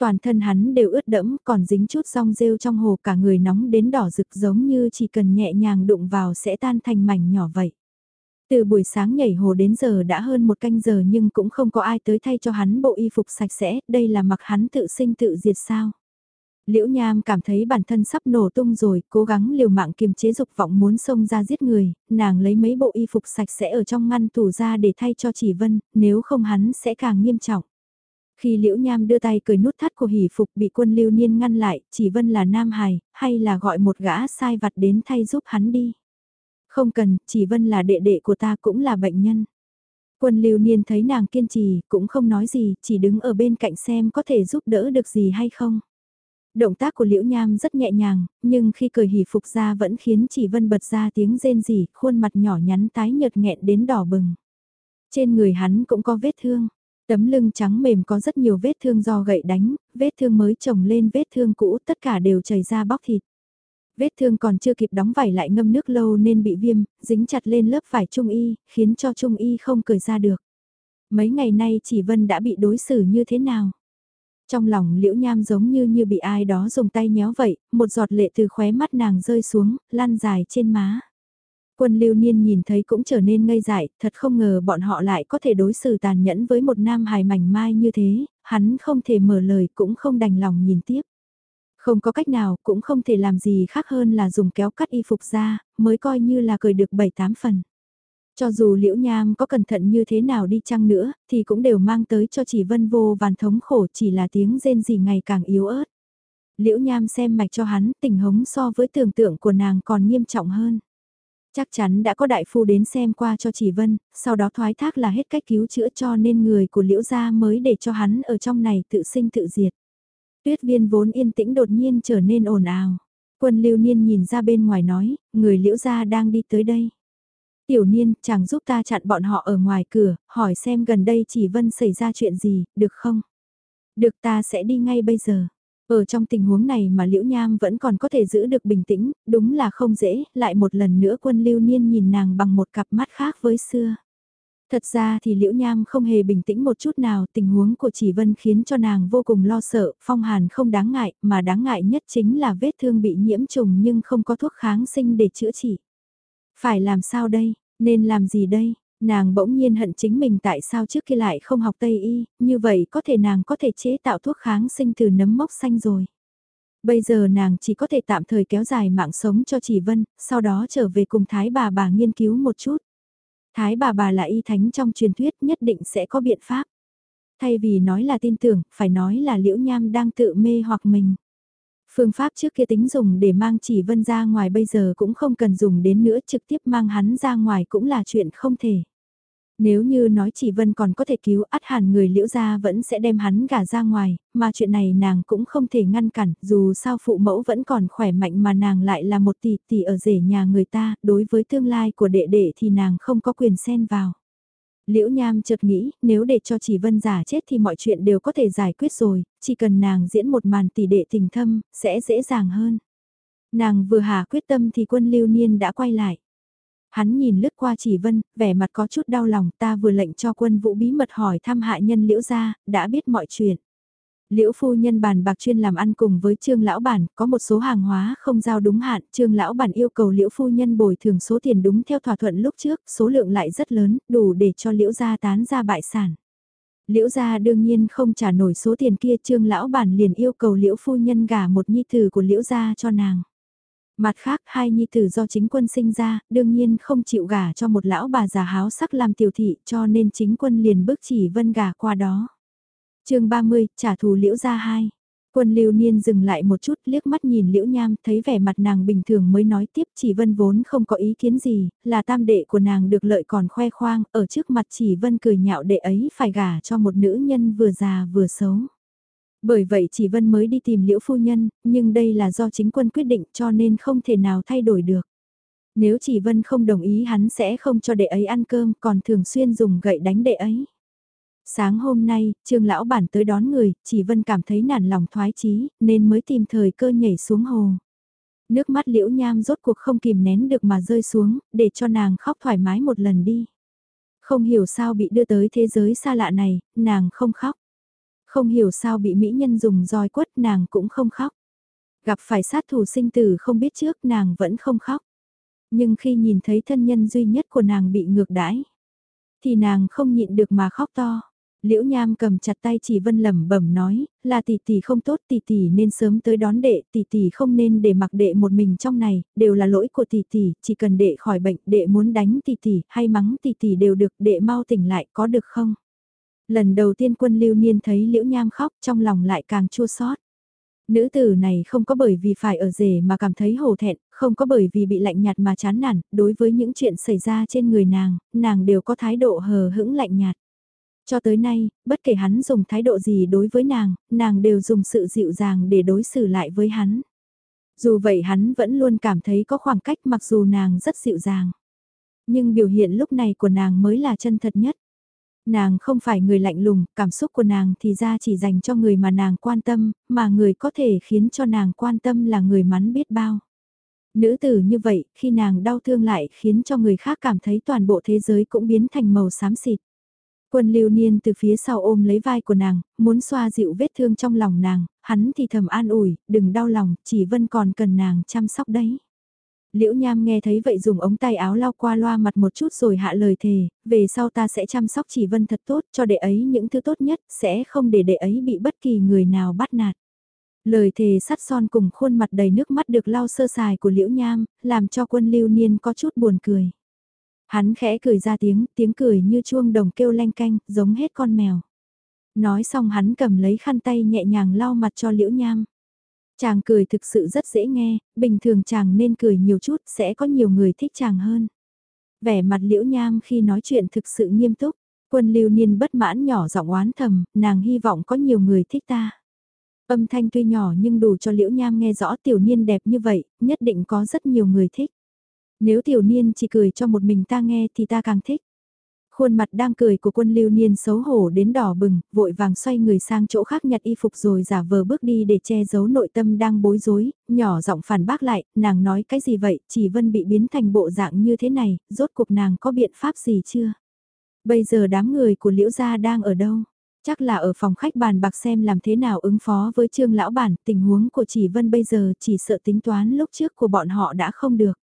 toàn thân hắn đều ướt đẫm, còn dính chút rong rêu trong hồ cả người nóng đến đỏ rực giống như chỉ cần nhẹ nhàng đụng vào sẽ tan thành mảnh nhỏ vậy. Từ buổi sáng nhảy hồ đến giờ đã hơn một canh giờ nhưng cũng không có ai tới thay cho hắn bộ y phục sạch sẽ, đây là mặc hắn tự sinh tự diệt sao. Liễu Nham cảm thấy bản thân sắp nổ tung rồi, cố gắng liều mạng kiềm chế dục vọng muốn xông ra giết người, nàng lấy mấy bộ y phục sạch sẽ ở trong ngăn tủ ra để thay cho chỉ vân, nếu không hắn sẽ càng nghiêm trọng. Khi Liễu Nham đưa tay cười nút thắt của hỷ phục bị quân lưu niên ngăn lại, chỉ vân là nam hài, hay là gọi một gã sai vặt đến thay giúp hắn đi. Không cần, chỉ vân là đệ đệ của ta cũng là bệnh nhân. Quân lưu niên thấy nàng kiên trì, cũng không nói gì, chỉ đứng ở bên cạnh xem có thể giúp đỡ được gì hay không. Động tác của Liễu Nham rất nhẹ nhàng, nhưng khi cười hỉ phục ra vẫn khiến chỉ vân bật ra tiếng rên rỉ, khuôn mặt nhỏ nhắn tái nhợt nghẹn đến đỏ bừng. Trên người hắn cũng có vết thương, Tấm lưng trắng mềm có rất nhiều vết thương do gậy đánh, vết thương mới chồng lên vết thương cũ tất cả đều chảy ra bóc thịt. Vết thương còn chưa kịp đóng vải lại ngâm nước lâu nên bị viêm, dính chặt lên lớp vải trung y, khiến cho trung y không cởi ra được. Mấy ngày nay chỉ Vân đã bị đối xử như thế nào? Trong lòng liễu nham giống như như bị ai đó dùng tay nhéo vậy, một giọt lệ từ khóe mắt nàng rơi xuống, lăn dài trên má. Quân lưu niên nhìn thấy cũng trở nên ngây dại, thật không ngờ bọn họ lại có thể đối xử tàn nhẫn với một nam hài mảnh mai như thế, hắn không thể mở lời cũng không đành lòng nhìn tiếp. Không có cách nào, cũng không thể làm gì khác hơn là dùng kéo cắt y phục ra, mới coi như là cười được 7-8 phần. Cho dù liễu nham có cẩn thận như thế nào đi chăng nữa, thì cũng đều mang tới cho chỉ vân vô vàn thống khổ chỉ là tiếng rên gì ngày càng yếu ớt. Liễu nham xem mạch cho hắn tình hống so với tưởng tượng của nàng còn nghiêm trọng hơn. Chắc chắn đã có đại phu đến xem qua cho chỉ vân, sau đó thoái thác là hết cách cứu chữa cho nên người của liễu gia mới để cho hắn ở trong này tự sinh tự diệt. Tuyết viên vốn yên tĩnh đột nhiên trở nên ồn ào. Quân lưu niên nhìn ra bên ngoài nói, người liễu gia đang đi tới đây. Tiểu niên, chàng giúp ta chặn bọn họ ở ngoài cửa, hỏi xem gần đây chỉ vân xảy ra chuyện gì, được không? Được ta sẽ đi ngay bây giờ. Ở trong tình huống này mà Liễu Nham vẫn còn có thể giữ được bình tĩnh, đúng là không dễ, lại một lần nữa quân lưu niên nhìn nàng bằng một cặp mắt khác với xưa. Thật ra thì Liễu Nham không hề bình tĩnh một chút nào, tình huống của chỉ vân khiến cho nàng vô cùng lo sợ, phong hàn không đáng ngại, mà đáng ngại nhất chính là vết thương bị nhiễm trùng nhưng không có thuốc kháng sinh để chữa trị. Phải làm sao đây, nên làm gì đây? Nàng bỗng nhiên hận chính mình tại sao trước kia lại không học Tây Y, như vậy có thể nàng có thể chế tạo thuốc kháng sinh từ nấm mốc xanh rồi. Bây giờ nàng chỉ có thể tạm thời kéo dài mạng sống cho chỉ vân, sau đó trở về cùng Thái bà bà nghiên cứu một chút. Thái bà bà là y thánh trong truyền thuyết nhất định sẽ có biện pháp. Thay vì nói là tin tưởng, phải nói là liễu nham đang tự mê hoặc mình. Phương pháp trước kia tính dùng để mang chỉ vân ra ngoài bây giờ cũng không cần dùng đến nữa trực tiếp mang hắn ra ngoài cũng là chuyện không thể. Nếu như nói chỉ vân còn có thể cứu át hẳn người liễu gia vẫn sẽ đem hắn gả ra ngoài, mà chuyện này nàng cũng không thể ngăn cản, dù sao phụ mẫu vẫn còn khỏe mạnh mà nàng lại là một tỷ tỷ ở rể nhà người ta, đối với tương lai của đệ đệ thì nàng không có quyền xen vào. Liễu Nham chợt nghĩ, nếu để cho chỉ vân giả chết thì mọi chuyện đều có thể giải quyết rồi, chỉ cần nàng diễn một màn tỷ đệ tình thâm, sẽ dễ dàng hơn. Nàng vừa hạ quyết tâm thì quân lưu niên đã quay lại. Hắn nhìn lướt qua chỉ vân, vẻ mặt có chút đau lòng ta vừa lệnh cho quân vũ bí mật hỏi thăm hạ nhân liễu gia, đã biết mọi chuyện. Liễu phu nhân bàn bạc chuyên làm ăn cùng với trương lão bản, có một số hàng hóa không giao đúng hạn, trương lão bản yêu cầu liễu phu nhân bồi thường số tiền đúng theo thỏa thuận lúc trước, số lượng lại rất lớn, đủ để cho liễu gia tán ra bại sản. Liễu gia đương nhiên không trả nổi số tiền kia, trương lão bản liền yêu cầu liễu phu nhân gả một nhi tử của liễu gia cho nàng. Mặt khác hai nhi tử do chính quân sinh ra, đương nhiên không chịu gả cho một lão bà già háo sắc làm tiểu thị cho nên chính quân liền bước chỉ vân gả qua đó. chương 30, trả thù liễu gia hai. Quân lưu niên dừng lại một chút liếc mắt nhìn liễu nham thấy vẻ mặt nàng bình thường mới nói tiếp chỉ vân vốn không có ý kiến gì, là tam đệ của nàng được lợi còn khoe khoang, ở trước mặt chỉ vân cười nhạo đệ ấy phải gả cho một nữ nhân vừa già vừa xấu. Bởi vậy chỉ vân mới đi tìm liễu phu nhân, nhưng đây là do chính quân quyết định cho nên không thể nào thay đổi được. Nếu chỉ vân không đồng ý hắn sẽ không cho đệ ấy ăn cơm còn thường xuyên dùng gậy đánh đệ ấy. Sáng hôm nay, trương lão bản tới đón người, chỉ vân cảm thấy nản lòng thoái chí nên mới tìm thời cơ nhảy xuống hồ. Nước mắt liễu nham rốt cuộc không kìm nén được mà rơi xuống, để cho nàng khóc thoải mái một lần đi. Không hiểu sao bị đưa tới thế giới xa lạ này, nàng không khóc. Không hiểu sao bị mỹ nhân dùng roi quất nàng cũng không khóc. Gặp phải sát thủ sinh tử không biết trước nàng vẫn không khóc. Nhưng khi nhìn thấy thân nhân duy nhất của nàng bị ngược đãi, thì nàng không nhịn được mà khóc to. Liễu Nham cầm chặt tay chỉ vân lẩm bẩm nói, là tỷ tỷ không tốt tỷ tỷ nên sớm tới đón đệ, tỷ tỷ không nên để mặc đệ một mình trong này, đều là lỗi của tỷ tỷ, chỉ cần đệ khỏi bệnh, đệ muốn đánh tỷ tỷ, hay mắng tỷ tỷ đều được, đệ mau tỉnh lại, có được không? Lần đầu tiên quân lưu niên thấy liễu nham khóc trong lòng lại càng chua xót. Nữ tử này không có bởi vì phải ở rể mà cảm thấy hổ thẹn, không có bởi vì bị lạnh nhạt mà chán nản, đối với những chuyện xảy ra trên người nàng, nàng đều có thái độ hờ hững lạnh nhạt. Cho tới nay, bất kể hắn dùng thái độ gì đối với nàng, nàng đều dùng sự dịu dàng để đối xử lại với hắn. Dù vậy hắn vẫn luôn cảm thấy có khoảng cách mặc dù nàng rất dịu dàng. Nhưng biểu hiện lúc này của nàng mới là chân thật nhất. Nàng không phải người lạnh lùng, cảm xúc của nàng thì ra chỉ dành cho người mà nàng quan tâm, mà người có thể khiến cho nàng quan tâm là người mắn biết bao. Nữ tử như vậy, khi nàng đau thương lại khiến cho người khác cảm thấy toàn bộ thế giới cũng biến thành màu xám xịt. Quân lưu niên từ phía sau ôm lấy vai của nàng, muốn xoa dịu vết thương trong lòng nàng, hắn thì thầm an ủi, đừng đau lòng, chỉ vân còn cần nàng chăm sóc đấy. Liễu Nham nghe thấy vậy dùng ống tay áo lau qua loa mặt một chút rồi hạ lời thề, về sau ta sẽ chăm sóc chỉ vân thật tốt cho đệ ấy những thứ tốt nhất, sẽ không để đệ ấy bị bất kỳ người nào bắt nạt. Lời thề sắt son cùng khuôn mặt đầy nước mắt được lau sơ sài của Liễu Nham, làm cho quân lưu niên có chút buồn cười. Hắn khẽ cười ra tiếng, tiếng cười như chuông đồng kêu leng canh, giống hết con mèo. Nói xong hắn cầm lấy khăn tay nhẹ nhàng lau mặt cho Liễu Nham. Chàng cười thực sự rất dễ nghe, bình thường chàng nên cười nhiều chút sẽ có nhiều người thích chàng hơn. Vẻ mặt liễu nham khi nói chuyện thực sự nghiêm túc, quân lưu niên bất mãn nhỏ giọng oán thầm, nàng hy vọng có nhiều người thích ta. Âm thanh tuy nhỏ nhưng đủ cho Liễu Nham nghe rõ tiểu niên đẹp như vậy, nhất định có rất nhiều người thích. Nếu tiểu niên chỉ cười cho một mình ta nghe thì ta càng thích. Khuôn mặt đang cười của quân lưu niên xấu hổ đến đỏ bừng, vội vàng xoay người sang chỗ khác nhặt y phục rồi giả vờ bước đi để che giấu nội tâm đang bối rối, nhỏ giọng phản bác lại, nàng nói cái gì vậy, chỉ vân bị biến thành bộ dạng như thế này, rốt cuộc nàng có biện pháp gì chưa? Bây giờ đám người của liễu gia đang ở đâu? Chắc là ở phòng khách bàn bạc xem làm thế nào ứng phó với trương lão bản, tình huống của chỉ vân bây giờ chỉ sợ tính toán lúc trước của bọn họ đã không được.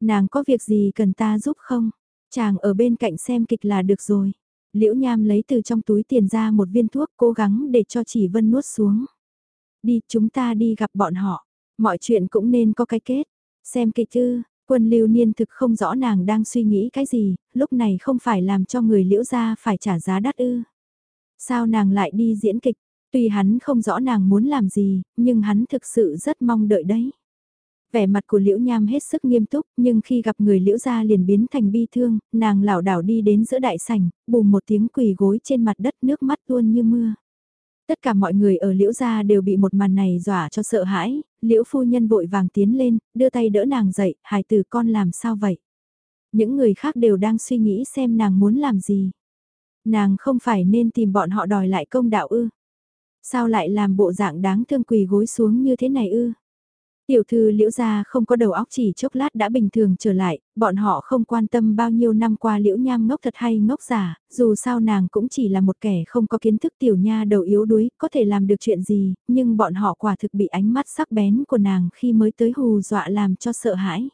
Nàng có việc gì cần ta giúp không? Chàng ở bên cạnh xem kịch là được rồi. Liễu Nham lấy từ trong túi tiền ra một viên thuốc cố gắng để cho chỉ vân nuốt xuống. Đi, chúng ta đi gặp bọn họ. Mọi chuyện cũng nên có cái kết. Xem kịch chứ, quân lưu niên thực không rõ nàng đang suy nghĩ cái gì, lúc này không phải làm cho người liễu gia phải trả giá đắt ư. Sao nàng lại đi diễn kịch, tuy hắn không rõ nàng muốn làm gì, nhưng hắn thực sự rất mong đợi đấy. Vẻ mặt của Liễu Nham hết sức nghiêm túc, nhưng khi gặp người Liễu gia liền biến thành bi thương, nàng lảo đảo đi đến giữa đại sảnh, bùm một tiếng quỳ gối trên mặt đất nước mắt tuôn như mưa. Tất cả mọi người ở Liễu gia đều bị một màn này dọa cho sợ hãi, Liễu phu nhân vội vàng tiến lên, đưa tay đỡ nàng dậy, hài tử con làm sao vậy? Những người khác đều đang suy nghĩ xem nàng muốn làm gì. Nàng không phải nên tìm bọn họ đòi lại công đạo ư? Sao lại làm bộ dạng đáng thương quỳ gối xuống như thế này ư? Tiểu thư liễu gia không có đầu óc chỉ chốc lát đã bình thường trở lại, bọn họ không quan tâm bao nhiêu năm qua liễu nham ngốc thật hay ngốc giả, dù sao nàng cũng chỉ là một kẻ không có kiến thức tiểu nha đầu yếu đuối, có thể làm được chuyện gì, nhưng bọn họ quả thực bị ánh mắt sắc bén của nàng khi mới tới hù dọa làm cho sợ hãi.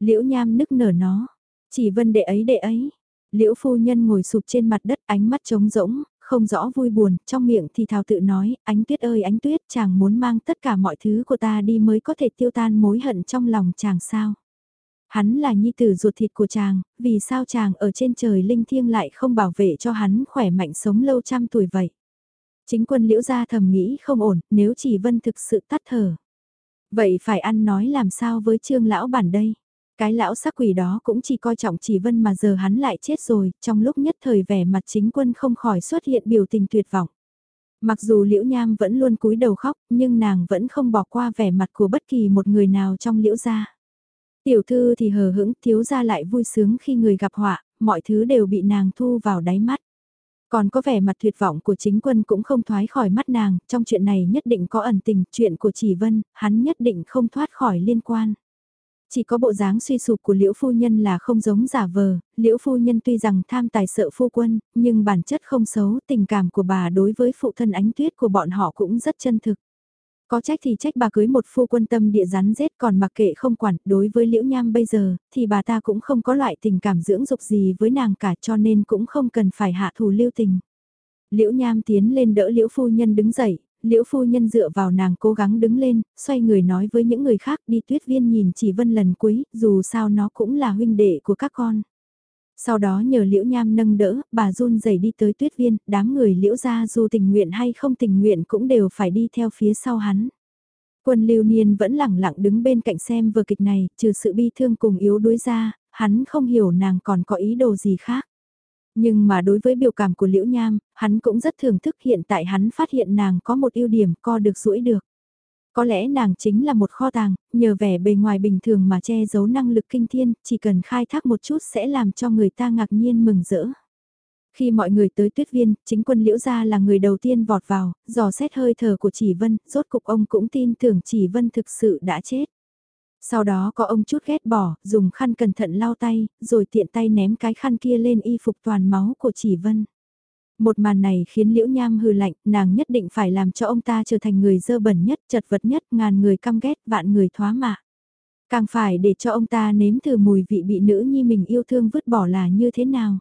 Liễu nham nức nở nó, chỉ vân đệ ấy đệ ấy. Liễu phu nhân ngồi sụp trên mặt đất ánh mắt trống rỗng, không rõ vui buồn, trong miệng thì thào tự nói, ánh tuyết ơi ánh tuyết, chàng muốn mang tất cả mọi thứ của ta đi mới có thể tiêu tan mối hận trong lòng chàng sao. Hắn là nhi tử ruột thịt của chàng, vì sao chàng ở trên trời linh thiêng lại không bảo vệ cho hắn khỏe mạnh sống lâu trăm tuổi vậy. Chính quân liễu gia thầm nghĩ không ổn, nếu chỉ vân thực sự tắt thở. Vậy phải ăn nói làm sao với trương lão bản đây? Cái lão sắc quỷ đó cũng chỉ coi trọng chỉ vân mà giờ hắn lại chết rồi, trong lúc nhất thời vẻ mặt chính quân không khỏi xuất hiện biểu tình tuyệt vọng. Mặc dù liễu nham vẫn luôn cúi đầu khóc, nhưng nàng vẫn không bỏ qua vẻ mặt của bất kỳ một người nào trong liễu gia. Tiểu thư thì hờ hững, thiếu gia lại vui sướng khi người gặp họa, mọi thứ đều bị nàng thu vào đáy mắt. Còn có vẻ mặt tuyệt vọng của chính quân cũng không thoái khỏi mắt nàng, trong chuyện này nhất định có ẩn tình, chuyện của chỉ vân, hắn nhất định không thoát khỏi liên quan. Chỉ có bộ dáng suy sụp của liễu phu nhân là không giống giả vờ, liễu phu nhân tuy rằng tham tài sợ phu quân, nhưng bản chất không xấu, tình cảm của bà đối với phụ thân ánh tuyết của bọn họ cũng rất chân thực. Có trách thì trách bà cưới một phu quân tâm địa rắn rết còn mặc kệ không quản, đối với liễu nham bây giờ, thì bà ta cũng không có loại tình cảm dưỡng dục gì với nàng cả cho nên cũng không cần phải hạ thù lưu tình. Liễu nham tiến lên đỡ liễu phu nhân đứng dậy, liễu phu nhân dựa vào nàng cố gắng đứng lên, xoay người nói với những người khác đi tuyết viên nhìn chỉ vân lần cuối, dù sao nó cũng là huynh đệ của các con. Sau đó nhờ liễu nham nâng đỡ, bà run rẩy đi tới tuyết viên, đám người liễu ra dù tình nguyện hay không tình nguyện cũng đều phải đi theo phía sau hắn. Quân lưu niên vẫn lẳng lặng đứng bên cạnh xem vừa kịch này, trừ sự bi thương cùng yếu đuối ra, hắn không hiểu nàng còn có ý đồ gì khác. Nhưng mà đối với biểu cảm của Liễu Nham, hắn cũng rất thưởng thức hiện tại hắn phát hiện nàng có một ưu điểm co được rũi được. Có lẽ nàng chính là một kho tàng, nhờ vẻ bề ngoài bình thường mà che giấu năng lực kinh thiên, chỉ cần khai thác một chút sẽ làm cho người ta ngạc nhiên mừng rỡ. Khi mọi người tới tuyết viên, chính quân liễu gia là người đầu tiên vọt vào, dò xét hơi thở của chỉ vân, rốt cục ông cũng tin tưởng chỉ vân thực sự đã chết. Sau đó có ông chút ghét bỏ, dùng khăn cẩn thận lau tay, rồi tiện tay ném cái khăn kia lên y phục toàn máu của chỉ vân. Một màn này khiến Liễu Nham hừ lạnh, nàng nhất định phải làm cho ông ta trở thành người dơ bẩn nhất, chật vật nhất, ngàn người căm ghét, vạn người thoá mạ. Càng phải để cho ông ta nếm thử mùi vị bị nữ nhi mình yêu thương vứt bỏ là như thế nào.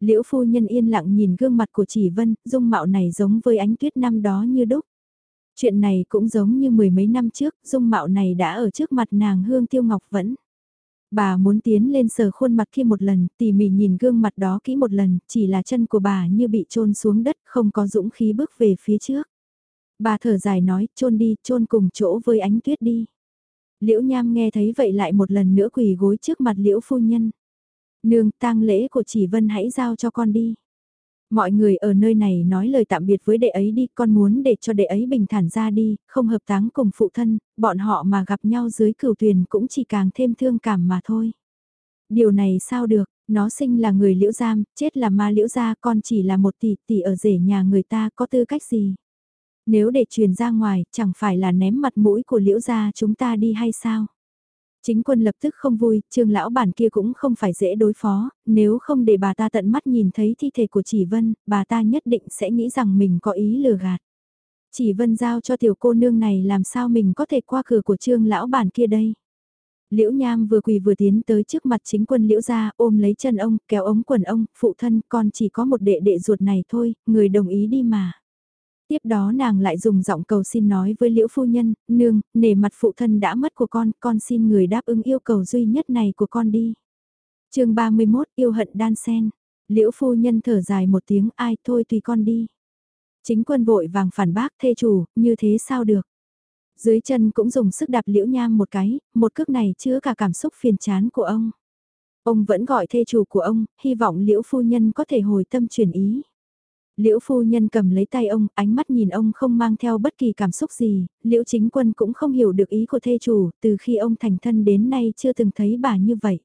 Liễu phu nhân yên lặng nhìn gương mặt của chỉ vân, dung mạo này giống với ánh tuyết năm đó như đúc. Chuyện này cũng giống như mười mấy năm trước, dung mạo này đã ở trước mặt nàng Hương Tiêu Ngọc vẫn. Bà muốn tiến lên sờ khuôn mặt kia một lần, tỉ mỉ nhìn gương mặt đó kỹ một lần, chỉ là chân của bà như bị trôn xuống đất, không có dũng khí bước về phía trước. Bà thở dài nói, trôn đi, trôn cùng chỗ với ánh tuyết đi. Liễu Nham nghe thấy vậy lại một lần nữa quỳ gối trước mặt Liễu Phu Nhân. Nương, tang lễ của chỉ vân hãy giao cho con đi. Mọi người ở nơi này nói lời tạm biệt với đệ ấy đi, con muốn để cho đệ ấy bình thản ra đi, không hợp táng cùng phụ thân, bọn họ mà gặp nhau dưới cửu thuyền cũng chỉ càng thêm thương cảm mà thôi. Điều này sao được, nó sinh là người liễu giam, chết là ma liễu gia, con chỉ là một tỷ tỷ ở rể nhà người ta có tư cách gì. Nếu để truyền ra ngoài, chẳng phải là ném mặt mũi của liễu gia chúng ta đi hay sao? Chính quân lập tức không vui, trương lão bản kia cũng không phải dễ đối phó, nếu không để bà ta tận mắt nhìn thấy thi thể của chỉ vân, bà ta nhất định sẽ nghĩ rằng mình có ý lừa gạt. Chỉ vân giao cho tiểu cô nương này làm sao mình có thể qua cửa của trương lão bản kia đây. Liễu Nham vừa quỳ vừa tiến tới trước mặt chính quân Liễu gia ôm lấy chân ông, kéo ống quần ông, phụ thân con chỉ có một đệ đệ ruột này thôi, người đồng ý đi mà. Tiếp đó nàng lại dùng giọng cầu xin nói với liễu phu nhân, nương, nể mặt phụ thân đã mất của con, con xin người đáp ứng yêu cầu duy nhất này của con đi. chương 31 yêu hận đan sen, liễu phu nhân thở dài một tiếng ai thôi tùy con đi. Chính quân vội vàng phản bác thê chủ, như thế sao được. Dưới chân cũng dùng sức đạp liễu nham một cái, một cước này chứa cả cảm xúc phiền chán của ông. Ông vẫn gọi thê chủ của ông, hy vọng liễu phu nhân có thể hồi tâm chuyển ý. Liễu phu nhân cầm lấy tay ông, ánh mắt nhìn ông không mang theo bất kỳ cảm xúc gì, liễu chính quân cũng không hiểu được ý của thê chủ, từ khi ông thành thân đến nay chưa từng thấy bà như vậy.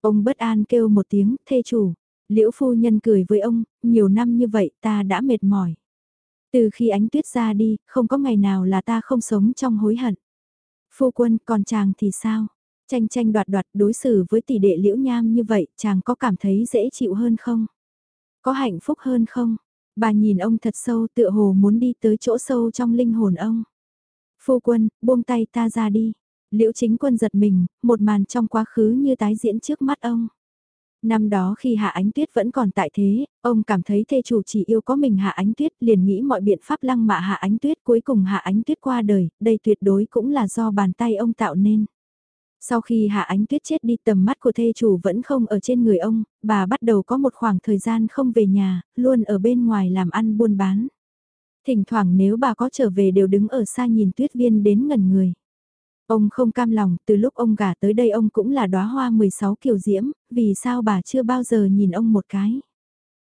Ông bất an kêu một tiếng, thê chủ. Liễu phu nhân cười với ông, nhiều năm như vậy ta đã mệt mỏi. Từ khi ánh tuyết ra đi, không có ngày nào là ta không sống trong hối hận. Phu quân, còn chàng thì sao? Tranh tranh đoạt đoạt đối xử với tỷ đệ liễu nham như vậy, chàng có cảm thấy dễ chịu hơn không? Có hạnh phúc hơn không? Bà nhìn ông thật sâu tựa hồ muốn đi tới chỗ sâu trong linh hồn ông. Phu quân, buông tay ta ra đi. Liễu chính quân giật mình, một màn trong quá khứ như tái diễn trước mắt ông. Năm đó khi Hạ Ánh Tuyết vẫn còn tại thế, ông cảm thấy thê chủ chỉ yêu có mình Hạ Ánh Tuyết liền nghĩ mọi biện pháp lăng mạ Hạ Ánh Tuyết cuối cùng Hạ Ánh Tuyết qua đời, đây tuyệt đối cũng là do bàn tay ông tạo nên. Sau khi Hạ Ánh Tuyết chết đi tầm mắt của thê chủ vẫn không ở trên người ông, bà bắt đầu có một khoảng thời gian không về nhà, luôn ở bên ngoài làm ăn buôn bán. Thỉnh thoảng nếu bà có trở về đều đứng ở xa nhìn tuyết viên đến ngần người. Ông không cam lòng, từ lúc ông gả tới đây ông cũng là đóa hoa 16 kiều diễm, vì sao bà chưa bao giờ nhìn ông một cái.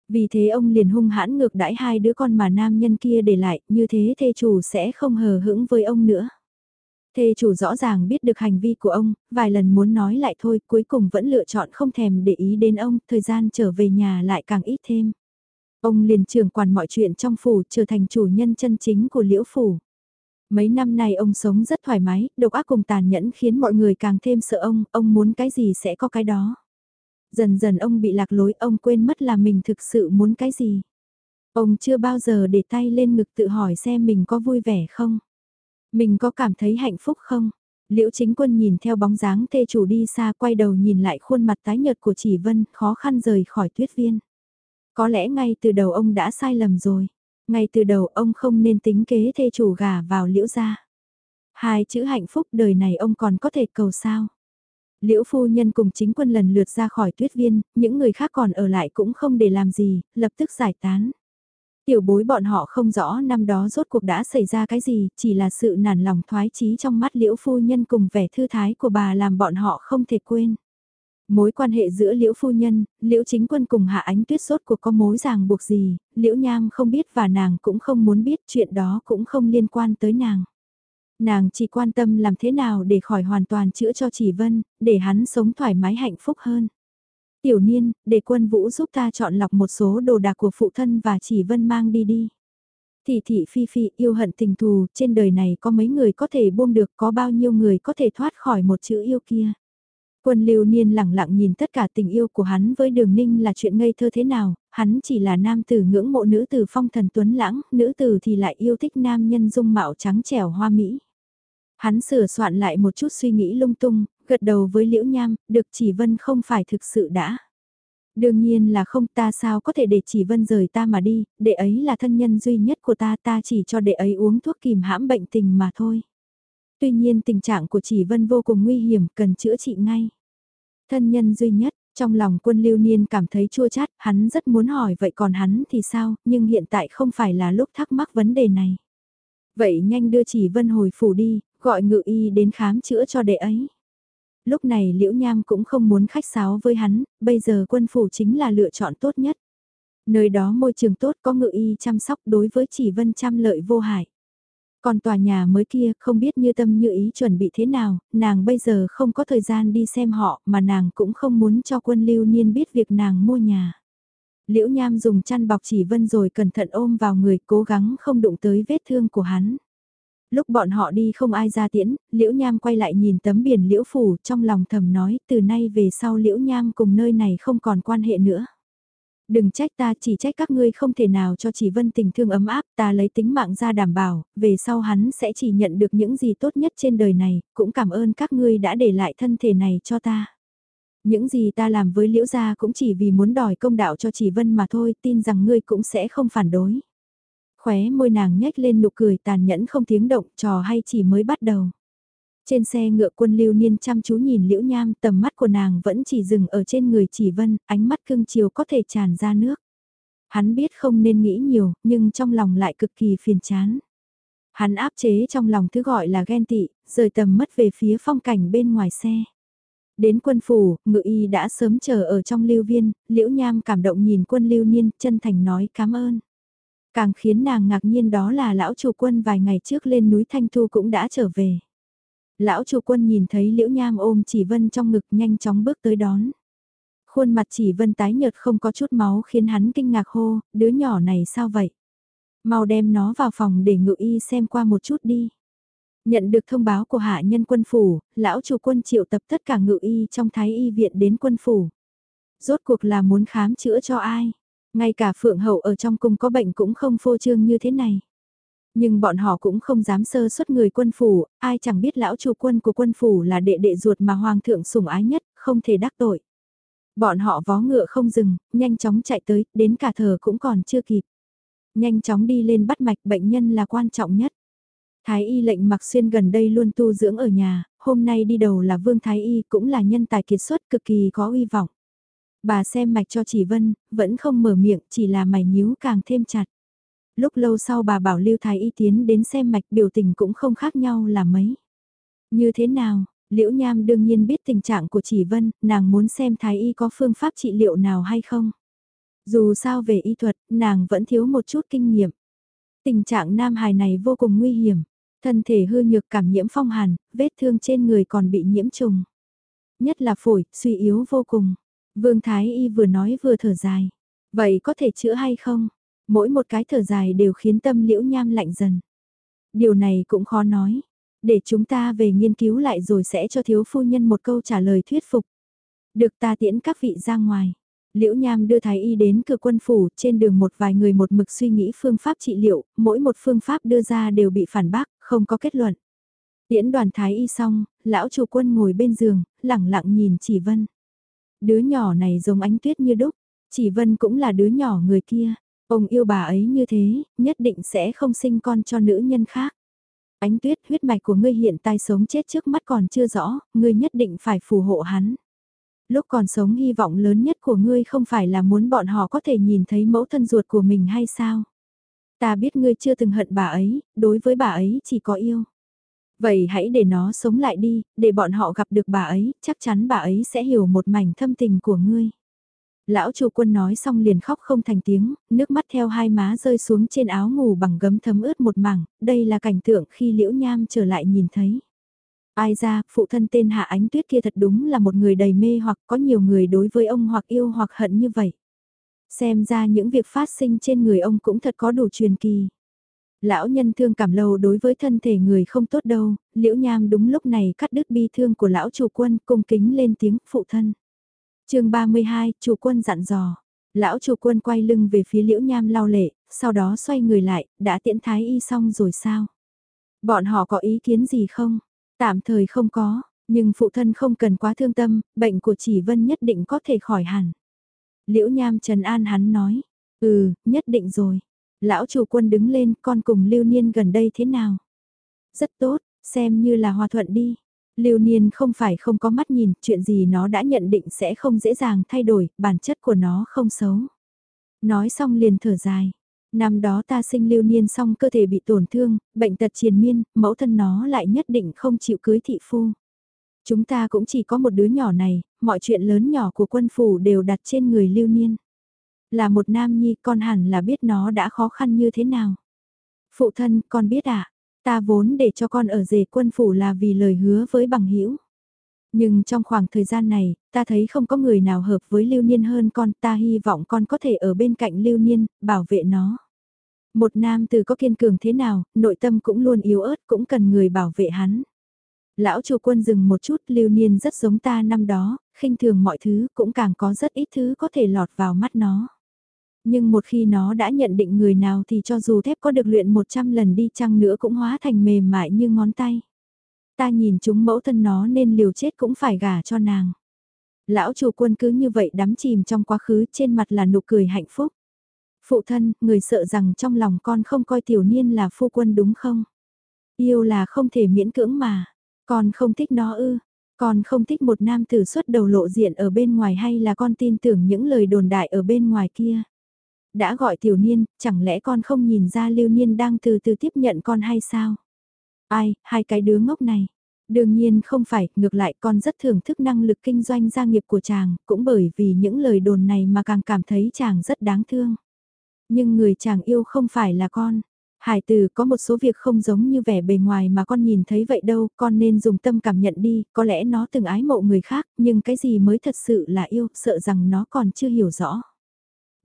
Vì thế ông liền hung hãn ngược đãi hai đứa con mà nam nhân kia để lại, như thế thê chủ sẽ không hờ hững với ông nữa. Thê chủ rõ ràng biết được hành vi của ông, vài lần muốn nói lại thôi, cuối cùng vẫn lựa chọn không thèm để ý đến ông, thời gian trở về nhà lại càng ít thêm. Ông liền trưởng quản mọi chuyện trong phủ, trở thành chủ nhân chân chính của liễu phủ. Mấy năm nay ông sống rất thoải mái, độc ác cùng tàn nhẫn khiến mọi người càng thêm sợ ông, ông muốn cái gì sẽ có cái đó. Dần dần ông bị lạc lối, ông quên mất là mình thực sự muốn cái gì. Ông chưa bao giờ để tay lên ngực tự hỏi xem mình có vui vẻ không. Mình có cảm thấy hạnh phúc không? Liễu chính quân nhìn theo bóng dáng thê chủ đi xa quay đầu nhìn lại khuôn mặt tái nhợt của chỉ vân, khó khăn rời khỏi tuyết viên. Có lẽ ngay từ đầu ông đã sai lầm rồi. Ngay từ đầu ông không nên tính kế thê chủ gà vào liễu gia. Hai chữ hạnh phúc đời này ông còn có thể cầu sao. Liễu phu nhân cùng chính quân lần lượt ra khỏi tuyết viên, những người khác còn ở lại cũng không để làm gì, lập tức giải tán. Tiểu bối bọn họ không rõ năm đó rốt cuộc đã xảy ra cái gì, chỉ là sự nản lòng thoái chí trong mắt liễu phu nhân cùng vẻ thư thái của bà làm bọn họ không thể quên. Mối quan hệ giữa liễu phu nhân, liễu chính quân cùng hạ ánh tuyết rốt cuộc có mối ràng buộc gì, liễu nham không biết và nàng cũng không muốn biết chuyện đó cũng không liên quan tới nàng. Nàng chỉ quan tâm làm thế nào để khỏi hoàn toàn chữa cho chỉ vân, để hắn sống thoải mái hạnh phúc hơn. Tiểu niên, để quân vũ giúp ta chọn lọc một số đồ đạc của phụ thân và chỉ vân mang đi đi. Thị thị phi phi yêu hận tình thù, trên đời này có mấy người có thể buông được, có bao nhiêu người có thể thoát khỏi một chữ yêu kia. Quân lưu niên lặng lặng nhìn tất cả tình yêu của hắn với đường ninh là chuyện ngây thơ thế nào, hắn chỉ là nam tử ngưỡng mộ nữ tử phong thần tuấn lãng, nữ tử thì lại yêu thích nam nhân dung mạo trắng trẻo hoa mỹ. Hắn sửa soạn lại một chút suy nghĩ lung tung, gật đầu với Liễu Nham, được chỉ vân không phải thực sự đã. Đương nhiên là không ta sao có thể để chỉ vân rời ta mà đi, đệ ấy là thân nhân duy nhất của ta ta chỉ cho đệ ấy uống thuốc kìm hãm bệnh tình mà thôi. Tuy nhiên tình trạng của chỉ vân vô cùng nguy hiểm cần chữa trị ngay. Thân nhân duy nhất, trong lòng quân lưu niên cảm thấy chua chát, hắn rất muốn hỏi vậy còn hắn thì sao, nhưng hiện tại không phải là lúc thắc mắc vấn đề này. Vậy nhanh đưa chỉ vân hồi phủ đi, gọi ngự y đến khám chữa cho đệ ấy. Lúc này Liễu Nham cũng không muốn khách sáo với hắn, bây giờ quân phủ chính là lựa chọn tốt nhất. Nơi đó môi trường tốt có ngự y chăm sóc đối với chỉ vân trăm lợi vô hại. Còn tòa nhà mới kia không biết như tâm như ý chuẩn bị thế nào, nàng bây giờ không có thời gian đi xem họ mà nàng cũng không muốn cho quân lưu niên biết việc nàng mua nhà. Liễu Nham dùng chăn bọc chỉ vân rồi cẩn thận ôm vào người cố gắng không đụng tới vết thương của hắn. Lúc bọn họ đi không ai ra tiễn, Liễu Nham quay lại nhìn tấm biển Liễu Phủ trong lòng thầm nói từ nay về sau Liễu Nham cùng nơi này không còn quan hệ nữa. Đừng trách ta chỉ trách các ngươi không thể nào cho chỉ vân tình thương ấm áp ta lấy tính mạng ra đảm bảo, về sau hắn sẽ chỉ nhận được những gì tốt nhất trên đời này, cũng cảm ơn các ngươi đã để lại thân thể này cho ta. Những gì ta làm với liễu gia cũng chỉ vì muốn đòi công đạo cho chỉ vân mà thôi, tin rằng ngươi cũng sẽ không phản đối. Khóe môi nàng nhếch lên nụ cười tàn nhẫn không tiếng động, trò hay chỉ mới bắt đầu. Trên xe ngựa quân lưu niên chăm chú nhìn liễu nham tầm mắt của nàng vẫn chỉ dừng ở trên người chỉ vân, ánh mắt cưng chiều có thể tràn ra nước. Hắn biết không nên nghĩ nhiều, nhưng trong lòng lại cực kỳ phiền chán. Hắn áp chế trong lòng thứ gọi là ghen tị, rời tầm mất về phía phong cảnh bên ngoài xe. Đến quân phủ, ngự y đã sớm chờ ở trong lưu viên, liễu nham cảm động nhìn quân lưu niên, chân thành nói cảm ơn. Càng khiến nàng ngạc nhiên đó là lão chủ quân vài ngày trước lên núi Thanh Thu cũng đã trở về. Lão chủ quân nhìn thấy liễu nham ôm chỉ vân trong ngực nhanh chóng bước tới đón. Khuôn mặt chỉ vân tái nhợt không có chút máu khiến hắn kinh ngạc hô, đứa nhỏ này sao vậy? Mau đem nó vào phòng để ngự y xem qua một chút đi. Nhận được thông báo của hạ nhân quân phủ, lão chủ quân triệu tập tất cả ngự y trong thái y viện đến quân phủ. Rốt cuộc là muốn khám chữa cho ai? Ngay cả phượng hậu ở trong cung có bệnh cũng không phô trương như thế này. Nhưng bọn họ cũng không dám sơ xuất người quân phủ, ai chẳng biết lão chủ quân của quân phủ là đệ đệ ruột mà hoàng thượng sủng ái nhất, không thể đắc tội. Bọn họ vó ngựa không dừng, nhanh chóng chạy tới, đến cả thờ cũng còn chưa kịp. Nhanh chóng đi lên bắt mạch bệnh nhân là quan trọng nhất. Thái y lệnh mặc xuyên gần đây luôn tu dưỡng ở nhà, hôm nay đi đầu là Vương Thái y cũng là nhân tài kiệt xuất cực kỳ có uy vọng. Bà xem mạch cho chỉ vân, vẫn không mở miệng chỉ là mày nhíu càng thêm chặt. Lúc lâu sau bà bảo Lưu Thái y tiến đến xem mạch biểu tình cũng không khác nhau là mấy. Như thế nào, Liễu Nham đương nhiên biết tình trạng của chỉ vân, nàng muốn xem Thái y có phương pháp trị liệu nào hay không. Dù sao về y thuật, nàng vẫn thiếu một chút kinh nghiệm. Tình trạng nam hài này vô cùng nguy hiểm. Thân thể hư nhược cảm nhiễm phong hàn, vết thương trên người còn bị nhiễm trùng. Nhất là phổi, suy yếu vô cùng. Vương Thái Y vừa nói vừa thở dài. Vậy có thể chữa hay không? Mỗi một cái thở dài đều khiến tâm liễu nham lạnh dần. Điều này cũng khó nói. Để chúng ta về nghiên cứu lại rồi sẽ cho thiếu phu nhân một câu trả lời thuyết phục. Được ta tiễn các vị ra ngoài. Liễu Nham đưa Thái Y đến cửa quân phủ, trên đường một vài người một mực suy nghĩ phương pháp trị liệu, mỗi một phương pháp đưa ra đều bị phản bác, không có kết luận. Tiễn đoàn Thái Y xong, lão chủ quân ngồi bên giường, lẳng lặng nhìn chỉ vân. Đứa nhỏ này giống ánh tuyết như đúc, chỉ vân cũng là đứa nhỏ người kia. Ông yêu bà ấy như thế, nhất định sẽ không sinh con cho nữ nhân khác. Ánh tuyết huyết mạch của ngươi hiện tại sống chết trước mắt còn chưa rõ, ngươi nhất định phải phù hộ hắn. Lúc còn sống hy vọng lớn nhất của ngươi không phải là muốn bọn họ có thể nhìn thấy mẫu thân ruột của mình hay sao? Ta biết ngươi chưa từng hận bà ấy, đối với bà ấy chỉ có yêu. Vậy hãy để nó sống lại đi, để bọn họ gặp được bà ấy, chắc chắn bà ấy sẽ hiểu một mảnh thâm tình của ngươi. Lão chủ quân nói xong liền khóc không thành tiếng, nước mắt theo hai má rơi xuống trên áo ngủ bằng gấm thấm ướt một mảng, đây là cảnh tượng khi liễu nham trở lại nhìn thấy. Ai ra, phụ thân tên Hạ Ánh Tuyết kia thật đúng là một người đầy mê hoặc có nhiều người đối với ông hoặc yêu hoặc hận như vậy. Xem ra những việc phát sinh trên người ông cũng thật có đủ truyền kỳ. Lão nhân thương cảm lâu đối với thân thể người không tốt đâu, liễu nham đúng lúc này cắt đứt bi thương của lão chủ quân cung kính lên tiếng phụ thân. chương 32, chủ quân dặn dò. Lão chủ quân quay lưng về phía liễu nham lao lệ, sau đó xoay người lại, đã tiễn thái y xong rồi sao? Bọn họ có ý kiến gì không? Tạm thời không có, nhưng phụ thân không cần quá thương tâm, bệnh của chỉ vân nhất định có thể khỏi hẳn. Liễu Nham Trần An hắn nói, ừ, nhất định rồi. Lão chủ quân đứng lên, con cùng Lưu Niên gần đây thế nào? Rất tốt, xem như là hòa thuận đi. Lưu Niên không phải không có mắt nhìn, chuyện gì nó đã nhận định sẽ không dễ dàng thay đổi, bản chất của nó không xấu. Nói xong liền thở dài, Năm đó ta sinh lưu niên xong cơ thể bị tổn thương, bệnh tật triền miên, mẫu thân nó lại nhất định không chịu cưới thị phu. Chúng ta cũng chỉ có một đứa nhỏ này, mọi chuyện lớn nhỏ của quân phủ đều đặt trên người lưu niên. Là một nam nhi con hẳn là biết nó đã khó khăn như thế nào. Phụ thân, con biết ạ, à? ta vốn để cho con ở rể quân phủ là vì lời hứa với bằng hữu Nhưng trong khoảng thời gian này, ta thấy không có người nào hợp với lưu niên hơn con, ta hy vọng con có thể ở bên cạnh lưu niên, bảo vệ nó. Một nam từ có kiên cường thế nào, nội tâm cũng luôn yếu ớt, cũng cần người bảo vệ hắn. Lão chủ quân dừng một chút, lưu niên rất giống ta năm đó, khinh thường mọi thứ, cũng càng có rất ít thứ có thể lọt vào mắt nó. Nhưng một khi nó đã nhận định người nào thì cho dù thép có được luyện 100 lần đi chăng nữa cũng hóa thành mềm mại như ngón tay. Ta nhìn chúng mẫu thân nó nên liều chết cũng phải gả cho nàng. Lão chủ quân cứ như vậy đắm chìm trong quá khứ trên mặt là nụ cười hạnh phúc. Phụ thân, người sợ rằng trong lòng con không coi tiểu niên là phu quân đúng không? Yêu là không thể miễn cưỡng mà. Con không thích nó ư. Con không thích một nam tử xuất đầu lộ diện ở bên ngoài hay là con tin tưởng những lời đồn đại ở bên ngoài kia? Đã gọi tiểu niên, chẳng lẽ con không nhìn ra lưu niên đang từ từ tiếp nhận con hay sao? Ai, hai cái đứa ngốc này. Đương nhiên không phải, ngược lại con rất thưởng thức năng lực kinh doanh gia nghiệp của chàng, cũng bởi vì những lời đồn này mà càng cảm thấy chàng rất đáng thương. Nhưng người chàng yêu không phải là con. Hải từ có một số việc không giống như vẻ bề ngoài mà con nhìn thấy vậy đâu, con nên dùng tâm cảm nhận đi, có lẽ nó từng ái mộ người khác, nhưng cái gì mới thật sự là yêu, sợ rằng nó còn chưa hiểu rõ.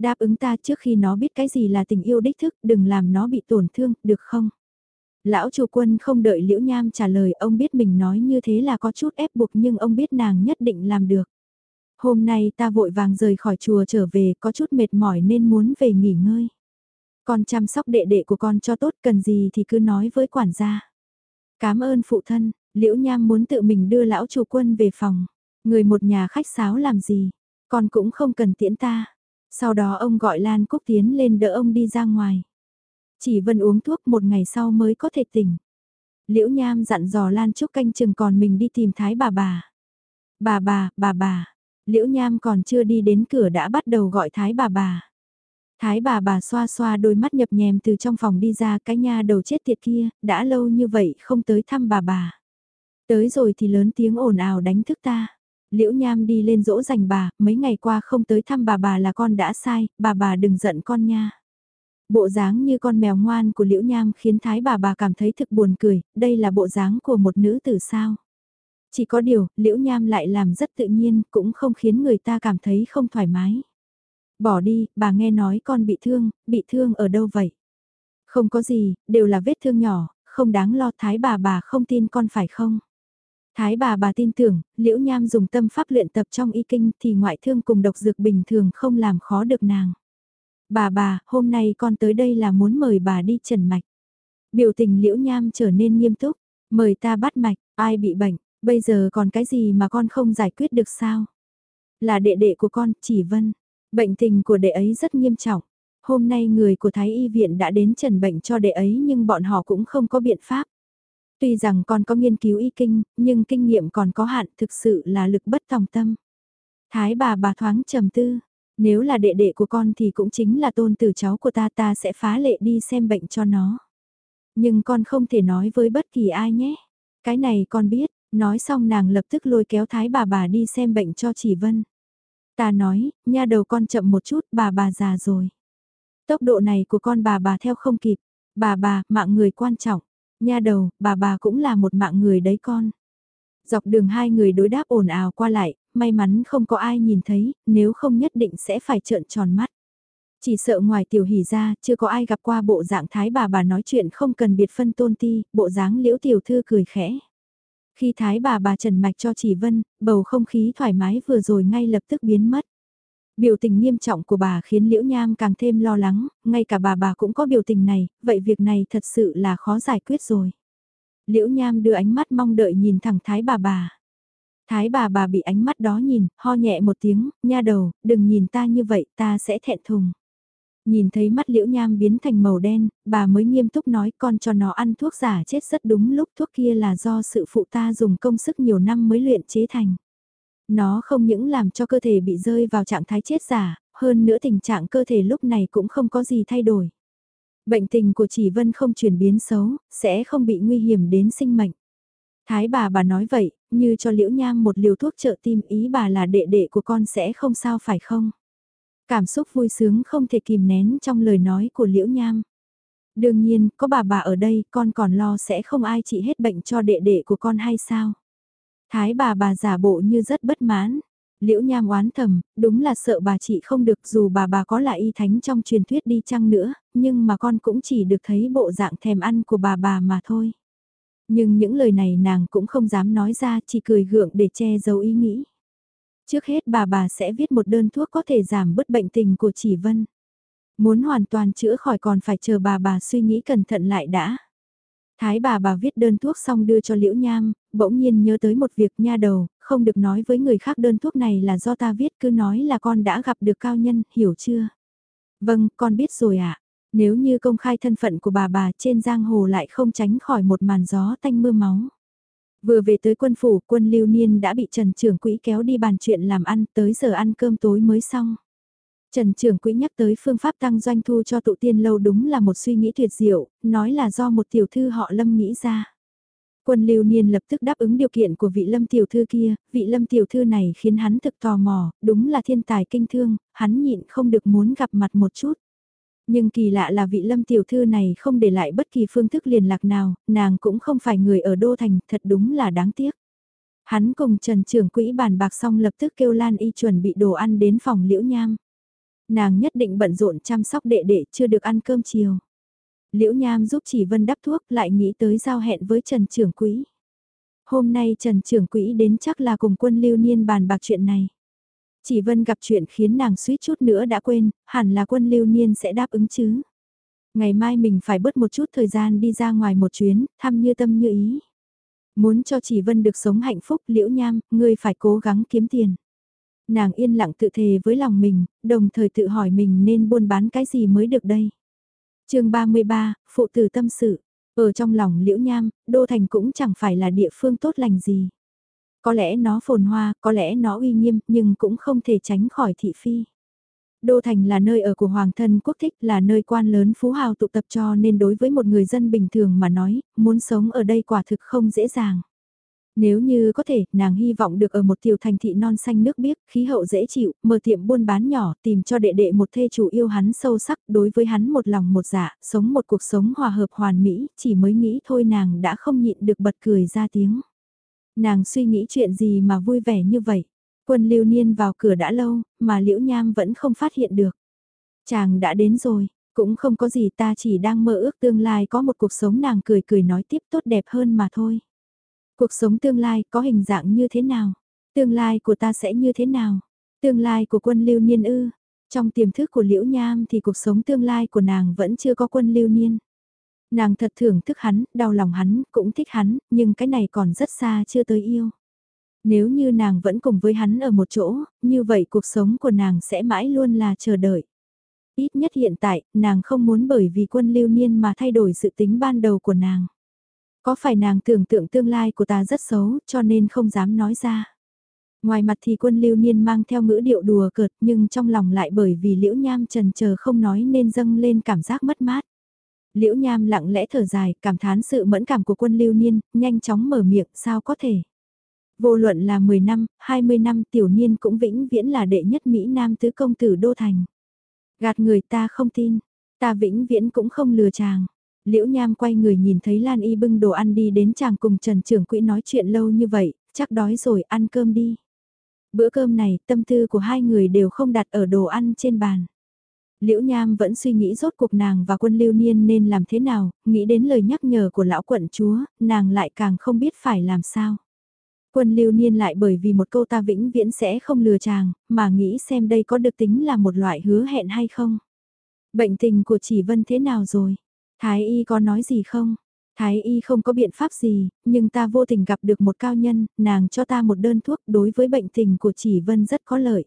Đáp ứng ta trước khi nó biết cái gì là tình yêu đích thức, đừng làm nó bị tổn thương, được không? Lão chủ quân không đợi Liễu Nham trả lời, ông biết mình nói như thế là có chút ép buộc nhưng ông biết nàng nhất định làm được. Hôm nay ta vội vàng rời khỏi chùa trở về có chút mệt mỏi nên muốn về nghỉ ngơi. Con chăm sóc đệ đệ của con cho tốt cần gì thì cứ nói với quản gia. Cảm ơn phụ thân, liễu nham muốn tự mình đưa lão chủ quân về phòng. Người một nhà khách sáo làm gì, con cũng không cần tiễn ta. Sau đó ông gọi Lan Cúc tiến lên đỡ ông đi ra ngoài. Chỉ vân uống thuốc một ngày sau mới có thể tỉnh. Liễu Nham dặn dò Lan Trúc canh chừng còn mình đi tìm Thái bà bà. Bà bà, bà bà, Liễu Nham còn chưa đi đến cửa đã bắt đầu gọi Thái bà bà. Thái bà bà xoa xoa đôi mắt nhập nhèm từ trong phòng đi ra cái nha đầu chết tiệt kia, đã lâu như vậy không tới thăm bà bà. Tới rồi thì lớn tiếng ồn ào đánh thức ta. Liễu Nham đi lên dỗ dành bà, mấy ngày qua không tới thăm bà bà là con đã sai, bà bà đừng giận con nha. Bộ dáng như con mèo ngoan của Liễu Nham khiến Thái bà bà cảm thấy thực buồn cười, đây là bộ dáng của một nữ tử sao. Chỉ có điều, liễu nham lại làm rất tự nhiên, cũng không khiến người ta cảm thấy không thoải mái. Bỏ đi, bà nghe nói con bị thương, bị thương ở đâu vậy? Không có gì, đều là vết thương nhỏ, không đáng lo thái bà bà không tin con phải không? Thái bà bà tin tưởng, liễu nham dùng tâm pháp luyện tập trong y kinh thì ngoại thương cùng độc dược bình thường không làm khó được nàng. Bà bà, hôm nay con tới đây là muốn mời bà đi trần mạch. Biểu tình liễu nham trở nên nghiêm túc, mời ta bắt mạch, ai bị bệnh, Bây giờ còn cái gì mà con không giải quyết được sao? Là đệ đệ của con, chỉ vân. Bệnh tình của đệ ấy rất nghiêm trọng. Hôm nay người của Thái Y viện đã đến trần bệnh cho đệ ấy nhưng bọn họ cũng không có biện pháp. Tuy rằng con có nghiên cứu y kinh, nhưng kinh nghiệm còn có hạn thực sự là lực bất tòng tâm. Thái bà bà thoáng trầm tư, nếu là đệ đệ của con thì cũng chính là tôn tử cháu của ta ta sẽ phá lệ đi xem bệnh cho nó. Nhưng con không thể nói với bất kỳ ai nhé. Cái này con biết, Nói xong nàng lập tức lôi kéo thái bà bà đi xem bệnh cho chỉ vân. Ta nói, nha đầu con chậm một chút, bà bà già rồi. Tốc độ này của con bà bà theo không kịp. Bà bà, mạng người quan trọng. Nha đầu, bà bà cũng là một mạng người đấy con. Dọc đường hai người đối đáp ồn ào qua lại, may mắn không có ai nhìn thấy, nếu không nhất định sẽ phải trợn tròn mắt. Chỉ sợ ngoài tiểu hỉ ra, chưa có ai gặp qua bộ dạng thái bà bà nói chuyện không cần biệt phân tôn ti, bộ dáng liễu tiểu thư cười khẽ. Khi thái bà bà trần mạch cho chỉ vân, bầu không khí thoải mái vừa rồi ngay lập tức biến mất. Biểu tình nghiêm trọng của bà khiến Liễu Nham càng thêm lo lắng, ngay cả bà bà cũng có biểu tình này, vậy việc này thật sự là khó giải quyết rồi. Liễu Nham đưa ánh mắt mong đợi nhìn thẳng Thái bà bà. Thái bà bà bị ánh mắt đó nhìn, ho nhẹ một tiếng, nha đầu, đừng nhìn ta như vậy, ta sẽ thẹn thùng. Nhìn thấy mắt liễu nham biến thành màu đen, bà mới nghiêm túc nói con cho nó ăn thuốc giả chết rất đúng lúc thuốc kia là do sự phụ ta dùng công sức nhiều năm mới luyện chế thành. Nó không những làm cho cơ thể bị rơi vào trạng thái chết giả, hơn nữa tình trạng cơ thể lúc này cũng không có gì thay đổi. Bệnh tình của chỉ vân không chuyển biến xấu, sẽ không bị nguy hiểm đến sinh mệnh. Thái bà bà nói vậy, như cho liễu nham một liều thuốc trợ tim ý bà là đệ đệ của con sẽ không sao phải không? Cảm xúc vui sướng không thể kìm nén trong lời nói của Liễu Nham. Đương nhiên, có bà bà ở đây, con còn lo sẽ không ai trị hết bệnh cho đệ đệ của con hay sao? Thái bà bà giả bộ như rất bất mãn. Liễu Nham oán thầm, đúng là sợ bà chị không được dù bà bà có là y thánh trong truyền thuyết đi chăng nữa, nhưng mà con cũng chỉ được thấy bộ dạng thèm ăn của bà bà mà thôi. Nhưng những lời này nàng cũng không dám nói ra, chỉ cười gượng để che giấu ý nghĩ. Trước hết bà bà sẽ viết một đơn thuốc có thể giảm bớt bệnh tình của chỉ vân. Muốn hoàn toàn chữa khỏi còn phải chờ bà bà suy nghĩ cẩn thận lại đã. Thái bà bà viết đơn thuốc xong đưa cho Liễu Nham, bỗng nhiên nhớ tới một việc nha đầu, không được nói với người khác đơn thuốc này là do ta viết cứ nói là con đã gặp được cao nhân, hiểu chưa? Vâng, con biết rồi ạ. À. Nếu như công khai thân phận của bà bà trên giang hồ lại không tránh khỏi một màn gió tanh mưa máu. Vừa về tới quân phủ, quân lưu niên đã bị Trần Trưởng Quỹ kéo đi bàn chuyện làm ăn, tới giờ ăn cơm tối mới xong. Trần Trưởng Quỹ nhắc tới phương pháp tăng doanh thu cho tụ tiên lâu đúng là một suy nghĩ tuyệt diệu, nói là do một tiểu thư họ Lâm nghĩ ra. Quân lưu niên lập tức đáp ứng điều kiện của vị lâm tiểu thư kia, vị lâm tiểu thư này khiến hắn thực tò mò, đúng là thiên tài kinh thương, hắn nhịn không được muốn gặp mặt một chút. Nhưng kỳ lạ là vị lâm tiểu thư này không để lại bất kỳ phương thức liên lạc nào, nàng cũng không phải người ở Đô Thành, thật đúng là đáng tiếc. Hắn cùng Trần trưởng quỹ bàn bạc xong lập tức kêu Lan Y chuẩn bị đồ ăn đến phòng liễu nham. Nàng nhất định bận rộn chăm sóc đệ đệ chưa được ăn cơm chiều. Liễu Nham giúp chỉ Vân đắp thuốc lại nghĩ tới giao hẹn với Trần trưởng quỹ. Hôm nay Trần trưởng quỹ đến chắc là cùng quân lưu niên bàn bạc chuyện này. Chỉ Vân gặp chuyện khiến nàng suýt chút nữa đã quên, hẳn là quân lưu niên sẽ đáp ứng chứ. Ngày mai mình phải bớt một chút thời gian đi ra ngoài một chuyến, thăm như tâm như ý. Muốn cho chỉ Vân được sống hạnh phúc liễu nham, ngươi phải cố gắng kiếm tiền. Nàng yên lặng tự thề với lòng mình, đồng thời tự hỏi mình nên buôn bán cái gì mới được đây. chương 33, Phụ tử tâm sự. Ở trong lòng liễu nham, Đô Thành cũng chẳng phải là địa phương tốt lành gì. Có lẽ nó phồn hoa, có lẽ nó uy nghiêm, nhưng cũng không thể tránh khỏi thị phi. Đô Thành là nơi ở của Hoàng thân quốc thích, là nơi quan lớn phú hào tụ tập cho nên đối với một người dân bình thường mà nói, muốn sống ở đây quả thực không dễ dàng. Nếu như có thể, nàng hy vọng được ở một tiểu thành thị non xanh nước biếc, khí hậu dễ chịu, mở tiệm buôn bán nhỏ, tìm cho đệ đệ một thê chủ yêu hắn sâu sắc, đối với hắn một lòng một dạ, sống một cuộc sống hòa hợp hoàn mỹ, chỉ mới nghĩ thôi nàng đã không nhịn được bật cười ra tiếng. Nàng suy nghĩ chuyện gì mà vui vẻ như vậy. Quân lưu niên vào cửa đã lâu, mà liễu nham vẫn không phát hiện được. Chàng đã đến rồi, cũng không có gì ta chỉ đang mơ ước tương lai có một cuộc sống nàng cười cười nói tiếp tốt đẹp hơn mà thôi. Cuộc sống tương lai có hình dạng như thế nào? Tương lai của ta sẽ như thế nào? Tương lai của quân lưu niên ư? Trong tiềm thức của Liễu Nham thì cuộc sống tương lai của nàng vẫn chưa có quân lưu niên. Nàng thật thưởng thức hắn, đau lòng hắn, cũng thích hắn, nhưng cái này còn rất xa chưa tới yêu. Nếu như nàng vẫn cùng với hắn ở một chỗ, như vậy cuộc sống của nàng sẽ mãi luôn là chờ đợi. Ít nhất hiện tại, nàng không muốn bởi vì quân lưu niên mà thay đổi sự tính ban đầu của nàng. Có phải nàng tưởng tượng tương lai của ta rất xấu cho nên không dám nói ra. Ngoài mặt thì quân lưu niên mang theo ngữ điệu đùa cợt nhưng trong lòng lại bởi vì liễu nham trần chờ không nói nên dâng lên cảm giác mất mát. Liễu Nham lặng lẽ thở dài, cảm thán sự mẫn cảm của quân lưu niên, nhanh chóng mở miệng, sao có thể. Vô luận là 10 năm, 20 năm tiểu niên cũng vĩnh viễn là đệ nhất Mỹ Nam tứ công tử Đô Thành. Gạt người ta không tin, ta vĩnh viễn cũng không lừa chàng. Liễu Nham quay người nhìn thấy Lan Y bưng đồ ăn đi đến chàng cùng Trần Trưởng Quỹ nói chuyện lâu như vậy, chắc đói rồi ăn cơm đi. Bữa cơm này tâm tư của hai người đều không đặt ở đồ ăn trên bàn. Liễu Nham vẫn suy nghĩ rốt cuộc nàng và quân lưu niên nên làm thế nào, nghĩ đến lời nhắc nhở của lão quận chúa, nàng lại càng không biết phải làm sao. Quân lưu niên lại bởi vì một câu ta vĩnh viễn sẽ không lừa chàng, mà nghĩ xem đây có được tính là một loại hứa hẹn hay không. Bệnh tình của chỉ vân thế nào rồi? Thái y có nói gì không? Thái y không có biện pháp gì, nhưng ta vô tình gặp được một cao nhân, nàng cho ta một đơn thuốc đối với bệnh tình của chỉ vân rất có lợi.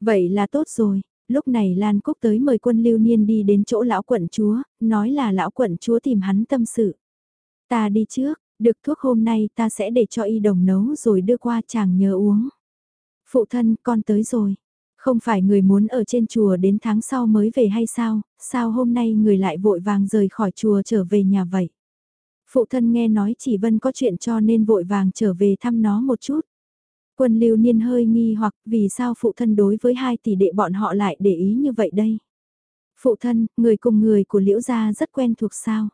Vậy là tốt rồi, lúc này Lan Cúc tới mời quân lưu niên đi đến chỗ lão quận chúa, nói là lão quận chúa tìm hắn tâm sự. Ta đi trước, được thuốc hôm nay ta sẽ để cho y đồng nấu rồi đưa qua chàng nhớ uống. Phụ thân, con tới rồi. Không phải người muốn ở trên chùa đến tháng sau mới về hay sao, sao hôm nay người lại vội vàng rời khỏi chùa trở về nhà vậy? Phụ thân nghe nói chỉ Vân có chuyện cho nên vội vàng trở về thăm nó một chút. Quân lưu niên hơi nghi hoặc vì sao phụ thân đối với hai tỷ đệ bọn họ lại để ý như vậy đây. Phụ thân, người cùng người của liễu gia rất quen thuộc sao.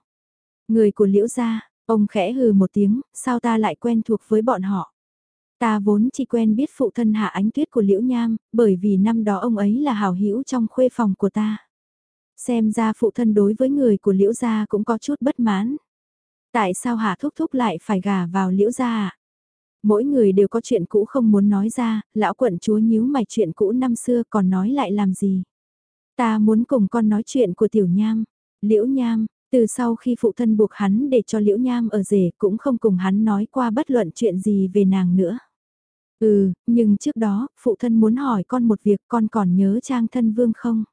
Người của liễu gia, ông khẽ hừ một tiếng, sao ta lại quen thuộc với bọn họ. Ta vốn chỉ quen biết phụ thân hạ ánh tuyết của liễu nham, bởi vì năm đó ông ấy là hảo hữu trong khuê phòng của ta. Xem ra phụ thân đối với người của liễu gia cũng có chút bất mãn. Tại sao hạ thúc thúc lại phải gả vào liễu gia à? Mỗi người đều có chuyện cũ không muốn nói ra, lão quận chúa nhíu mày chuyện cũ năm xưa còn nói lại làm gì. Ta muốn cùng con nói chuyện của tiểu nham, liễu nham, từ sau khi phụ thân buộc hắn để cho liễu nham ở rể cũng không cùng hắn nói qua bất luận chuyện gì về nàng nữa. Ừ, nhưng trước đó, phụ thân muốn hỏi con một việc con còn nhớ trang thân vương không?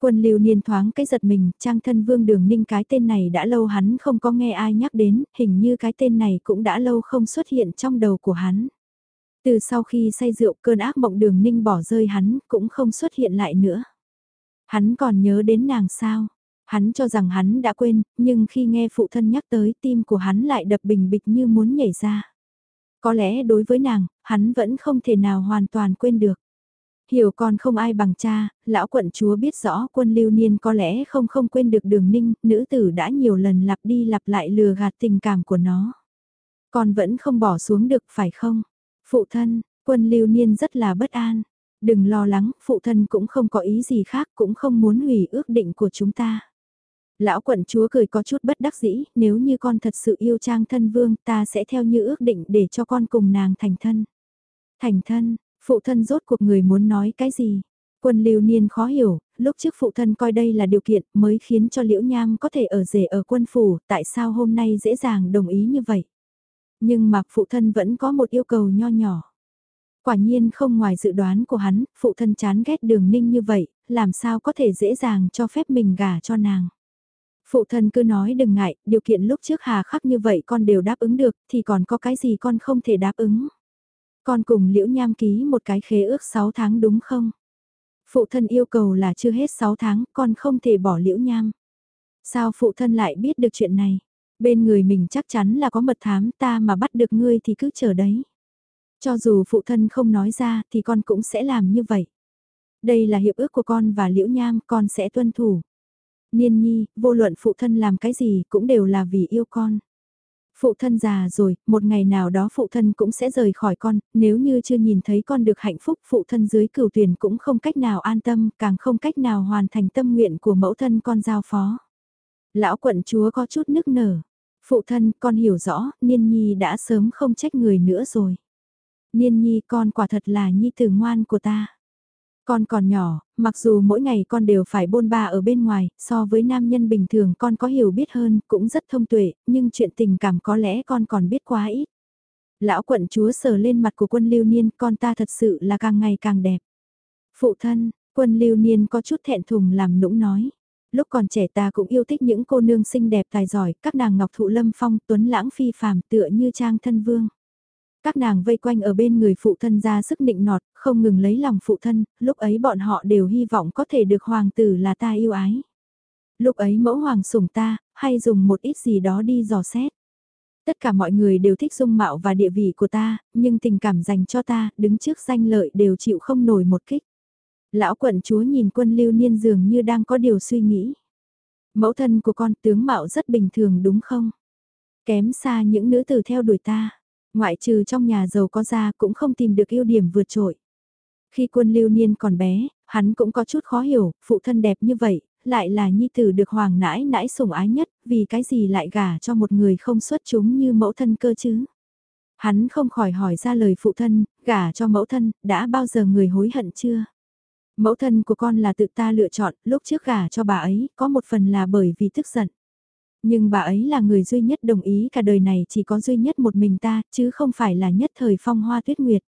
Quân lưu niên thoáng cái giật mình, trang thân vương đường ninh cái tên này đã lâu hắn không có nghe ai nhắc đến, hình như cái tên này cũng đã lâu không xuất hiện trong đầu của hắn. Từ sau khi say rượu cơn ác mộng đường ninh bỏ rơi hắn cũng không xuất hiện lại nữa. Hắn còn nhớ đến nàng sao? Hắn cho rằng hắn đã quên, nhưng khi nghe phụ thân nhắc tới tim của hắn lại đập bình bịch như muốn nhảy ra. Có lẽ đối với nàng, hắn vẫn không thể nào hoàn toàn quên được. Hiểu con không ai bằng cha, lão quận chúa biết rõ quân lưu niên có lẽ không không quên được đường ninh, nữ tử đã nhiều lần lặp đi lặp lại lừa gạt tình cảm của nó. Con vẫn không bỏ xuống được phải không? Phụ thân, quân lưu niên rất là bất an. Đừng lo lắng, phụ thân cũng không có ý gì khác, cũng không muốn hủy ước định của chúng ta. Lão quận chúa cười có chút bất đắc dĩ, nếu như con thật sự yêu trang thân vương ta sẽ theo như ước định để cho con cùng nàng thành thân. Thành thân, phụ thân rốt cuộc người muốn nói cái gì? Quân lưu niên khó hiểu, lúc trước phụ thân coi đây là điều kiện mới khiến cho liễu nham có thể ở rể ở quân phủ, tại sao hôm nay dễ dàng đồng ý như vậy? Nhưng mà phụ thân vẫn có một yêu cầu nho nhỏ. Quả nhiên không ngoài dự đoán của hắn, phụ thân chán ghét đường ninh như vậy, làm sao có thể dễ dàng cho phép mình gả cho nàng. Phụ thân cứ nói đừng ngại, điều kiện lúc trước hà khắc như vậy con đều đáp ứng được, thì còn có cái gì con không thể đáp ứng. Con cùng Liễu Nham ký một cái khế ước 6 tháng đúng không? Phụ thân yêu cầu là chưa hết 6 tháng, con không thể bỏ Liễu Nham. Sao phụ thân lại biết được chuyện này? Bên người mình chắc chắn là có mật thám ta mà bắt được ngươi thì cứ chờ đấy. Cho dù phụ thân không nói ra thì con cũng sẽ làm như vậy. Đây là hiệp ước của con và Liễu Nham, con sẽ tuân thủ. Niên nhi, vô luận phụ thân làm cái gì cũng đều là vì yêu con. Phụ thân già rồi, một ngày nào đó phụ thân cũng sẽ rời khỏi con, nếu như chưa nhìn thấy con được hạnh phúc phụ thân dưới cửu tuyển cũng không cách nào an tâm, càng không cách nào hoàn thành tâm nguyện của mẫu thân con giao phó. Lão quận chúa có chút nức nở. Phụ thân, con hiểu rõ, Niên Nhi đã sớm không trách người nữa rồi. Niên Nhi con quả thật là Nhi tử ngoan của ta. Con còn nhỏ, mặc dù mỗi ngày con đều phải bôn ba ở bên ngoài, so với nam nhân bình thường con có hiểu biết hơn, cũng rất thông tuệ, nhưng chuyện tình cảm có lẽ con còn biết quá ít. Lão quận chúa sờ lên mặt của quân lưu niên, con ta thật sự là càng ngày càng đẹp. Phụ thân, quân lưu niên có chút thẹn thùng làm nũng nói. Lúc còn trẻ ta cũng yêu thích những cô nương xinh đẹp tài giỏi, các nàng ngọc thụ lâm phong tuấn lãng phi phàm tựa như trang thân vương. Các nàng vây quanh ở bên người phụ thân ra sức nịnh nọt, không ngừng lấy lòng phụ thân, lúc ấy bọn họ đều hy vọng có thể được hoàng tử là ta yêu ái. Lúc ấy mẫu hoàng sủng ta, hay dùng một ít gì đó đi dò xét. Tất cả mọi người đều thích dung mạo và địa vị của ta, nhưng tình cảm dành cho ta, đứng trước danh lợi đều chịu không nổi một kích. Lão quận chúa nhìn quân lưu niên dường như đang có điều suy nghĩ. Mẫu thân của con tướng mạo rất bình thường đúng không? Kém xa những nữ tử theo đuổi ta. Ngoại trừ trong nhà giàu có ra cũng không tìm được ưu điểm vượt trội. Khi quân lưu niên còn bé, hắn cũng có chút khó hiểu, phụ thân đẹp như vậy, lại là nhi tử được hoàng nãi nãi sủng ái nhất, vì cái gì lại gả cho một người không xuất chúng như mẫu thân cơ chứ. Hắn không khỏi hỏi ra lời phụ thân, gả cho mẫu thân, đã bao giờ người hối hận chưa? Mẫu thân của con là tự ta lựa chọn, lúc trước gả cho bà ấy, có một phần là bởi vì tức giận. Nhưng bà ấy là người duy nhất đồng ý cả đời này chỉ có duy nhất một mình ta, chứ không phải là nhất thời phong hoa tuyết nguyệt.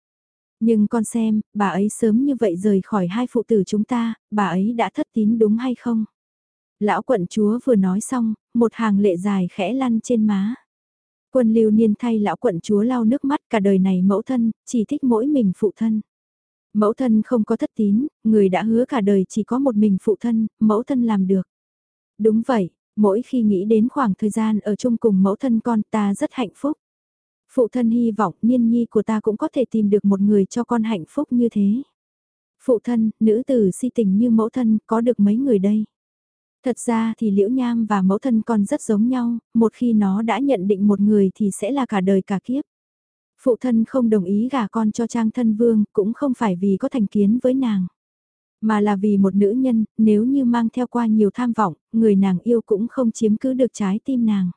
Nhưng con xem, bà ấy sớm như vậy rời khỏi hai phụ tử chúng ta, bà ấy đã thất tín đúng hay không? Lão quận chúa vừa nói xong, một hàng lệ dài khẽ lăn trên má. Quân lưu niên thay lão quận chúa lau nước mắt cả đời này mẫu thân, chỉ thích mỗi mình phụ thân. Mẫu thân không có thất tín, người đã hứa cả đời chỉ có một mình phụ thân, mẫu thân làm được. Đúng vậy, mỗi khi nghĩ đến khoảng thời gian ở chung cùng mẫu thân con ta rất hạnh phúc. Phụ thân hy vọng niên nhi của ta cũng có thể tìm được một người cho con hạnh phúc như thế. Phụ thân, nữ tử si tình như mẫu thân, có được mấy người đây? Thật ra thì liễu nham và mẫu thân con rất giống nhau, một khi nó đã nhận định một người thì sẽ là cả đời cả kiếp. Phụ thân không đồng ý gả con cho trang thân vương, cũng không phải vì có thành kiến với nàng. Mà là vì một nữ nhân, nếu như mang theo qua nhiều tham vọng, người nàng yêu cũng không chiếm cứ được trái tim nàng.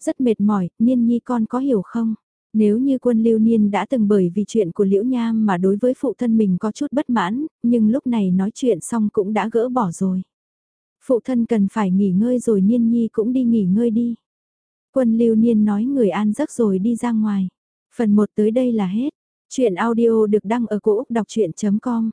Rất mệt mỏi, niên nhi con có hiểu không? Nếu như quân lưu niên đã từng bởi vì chuyện của Liễu Nham mà đối với phụ thân mình có chút bất mãn, nhưng lúc này nói chuyện xong cũng đã gỡ bỏ rồi. Phụ thân cần phải nghỉ ngơi rồi niên nhi cũng đi nghỉ ngơi đi. Quân lưu niên nói người an giấc rồi đi ra ngoài. Phần 1 tới đây là hết. Chuyện audio được đăng ở cổ Úc đọc chuyện.com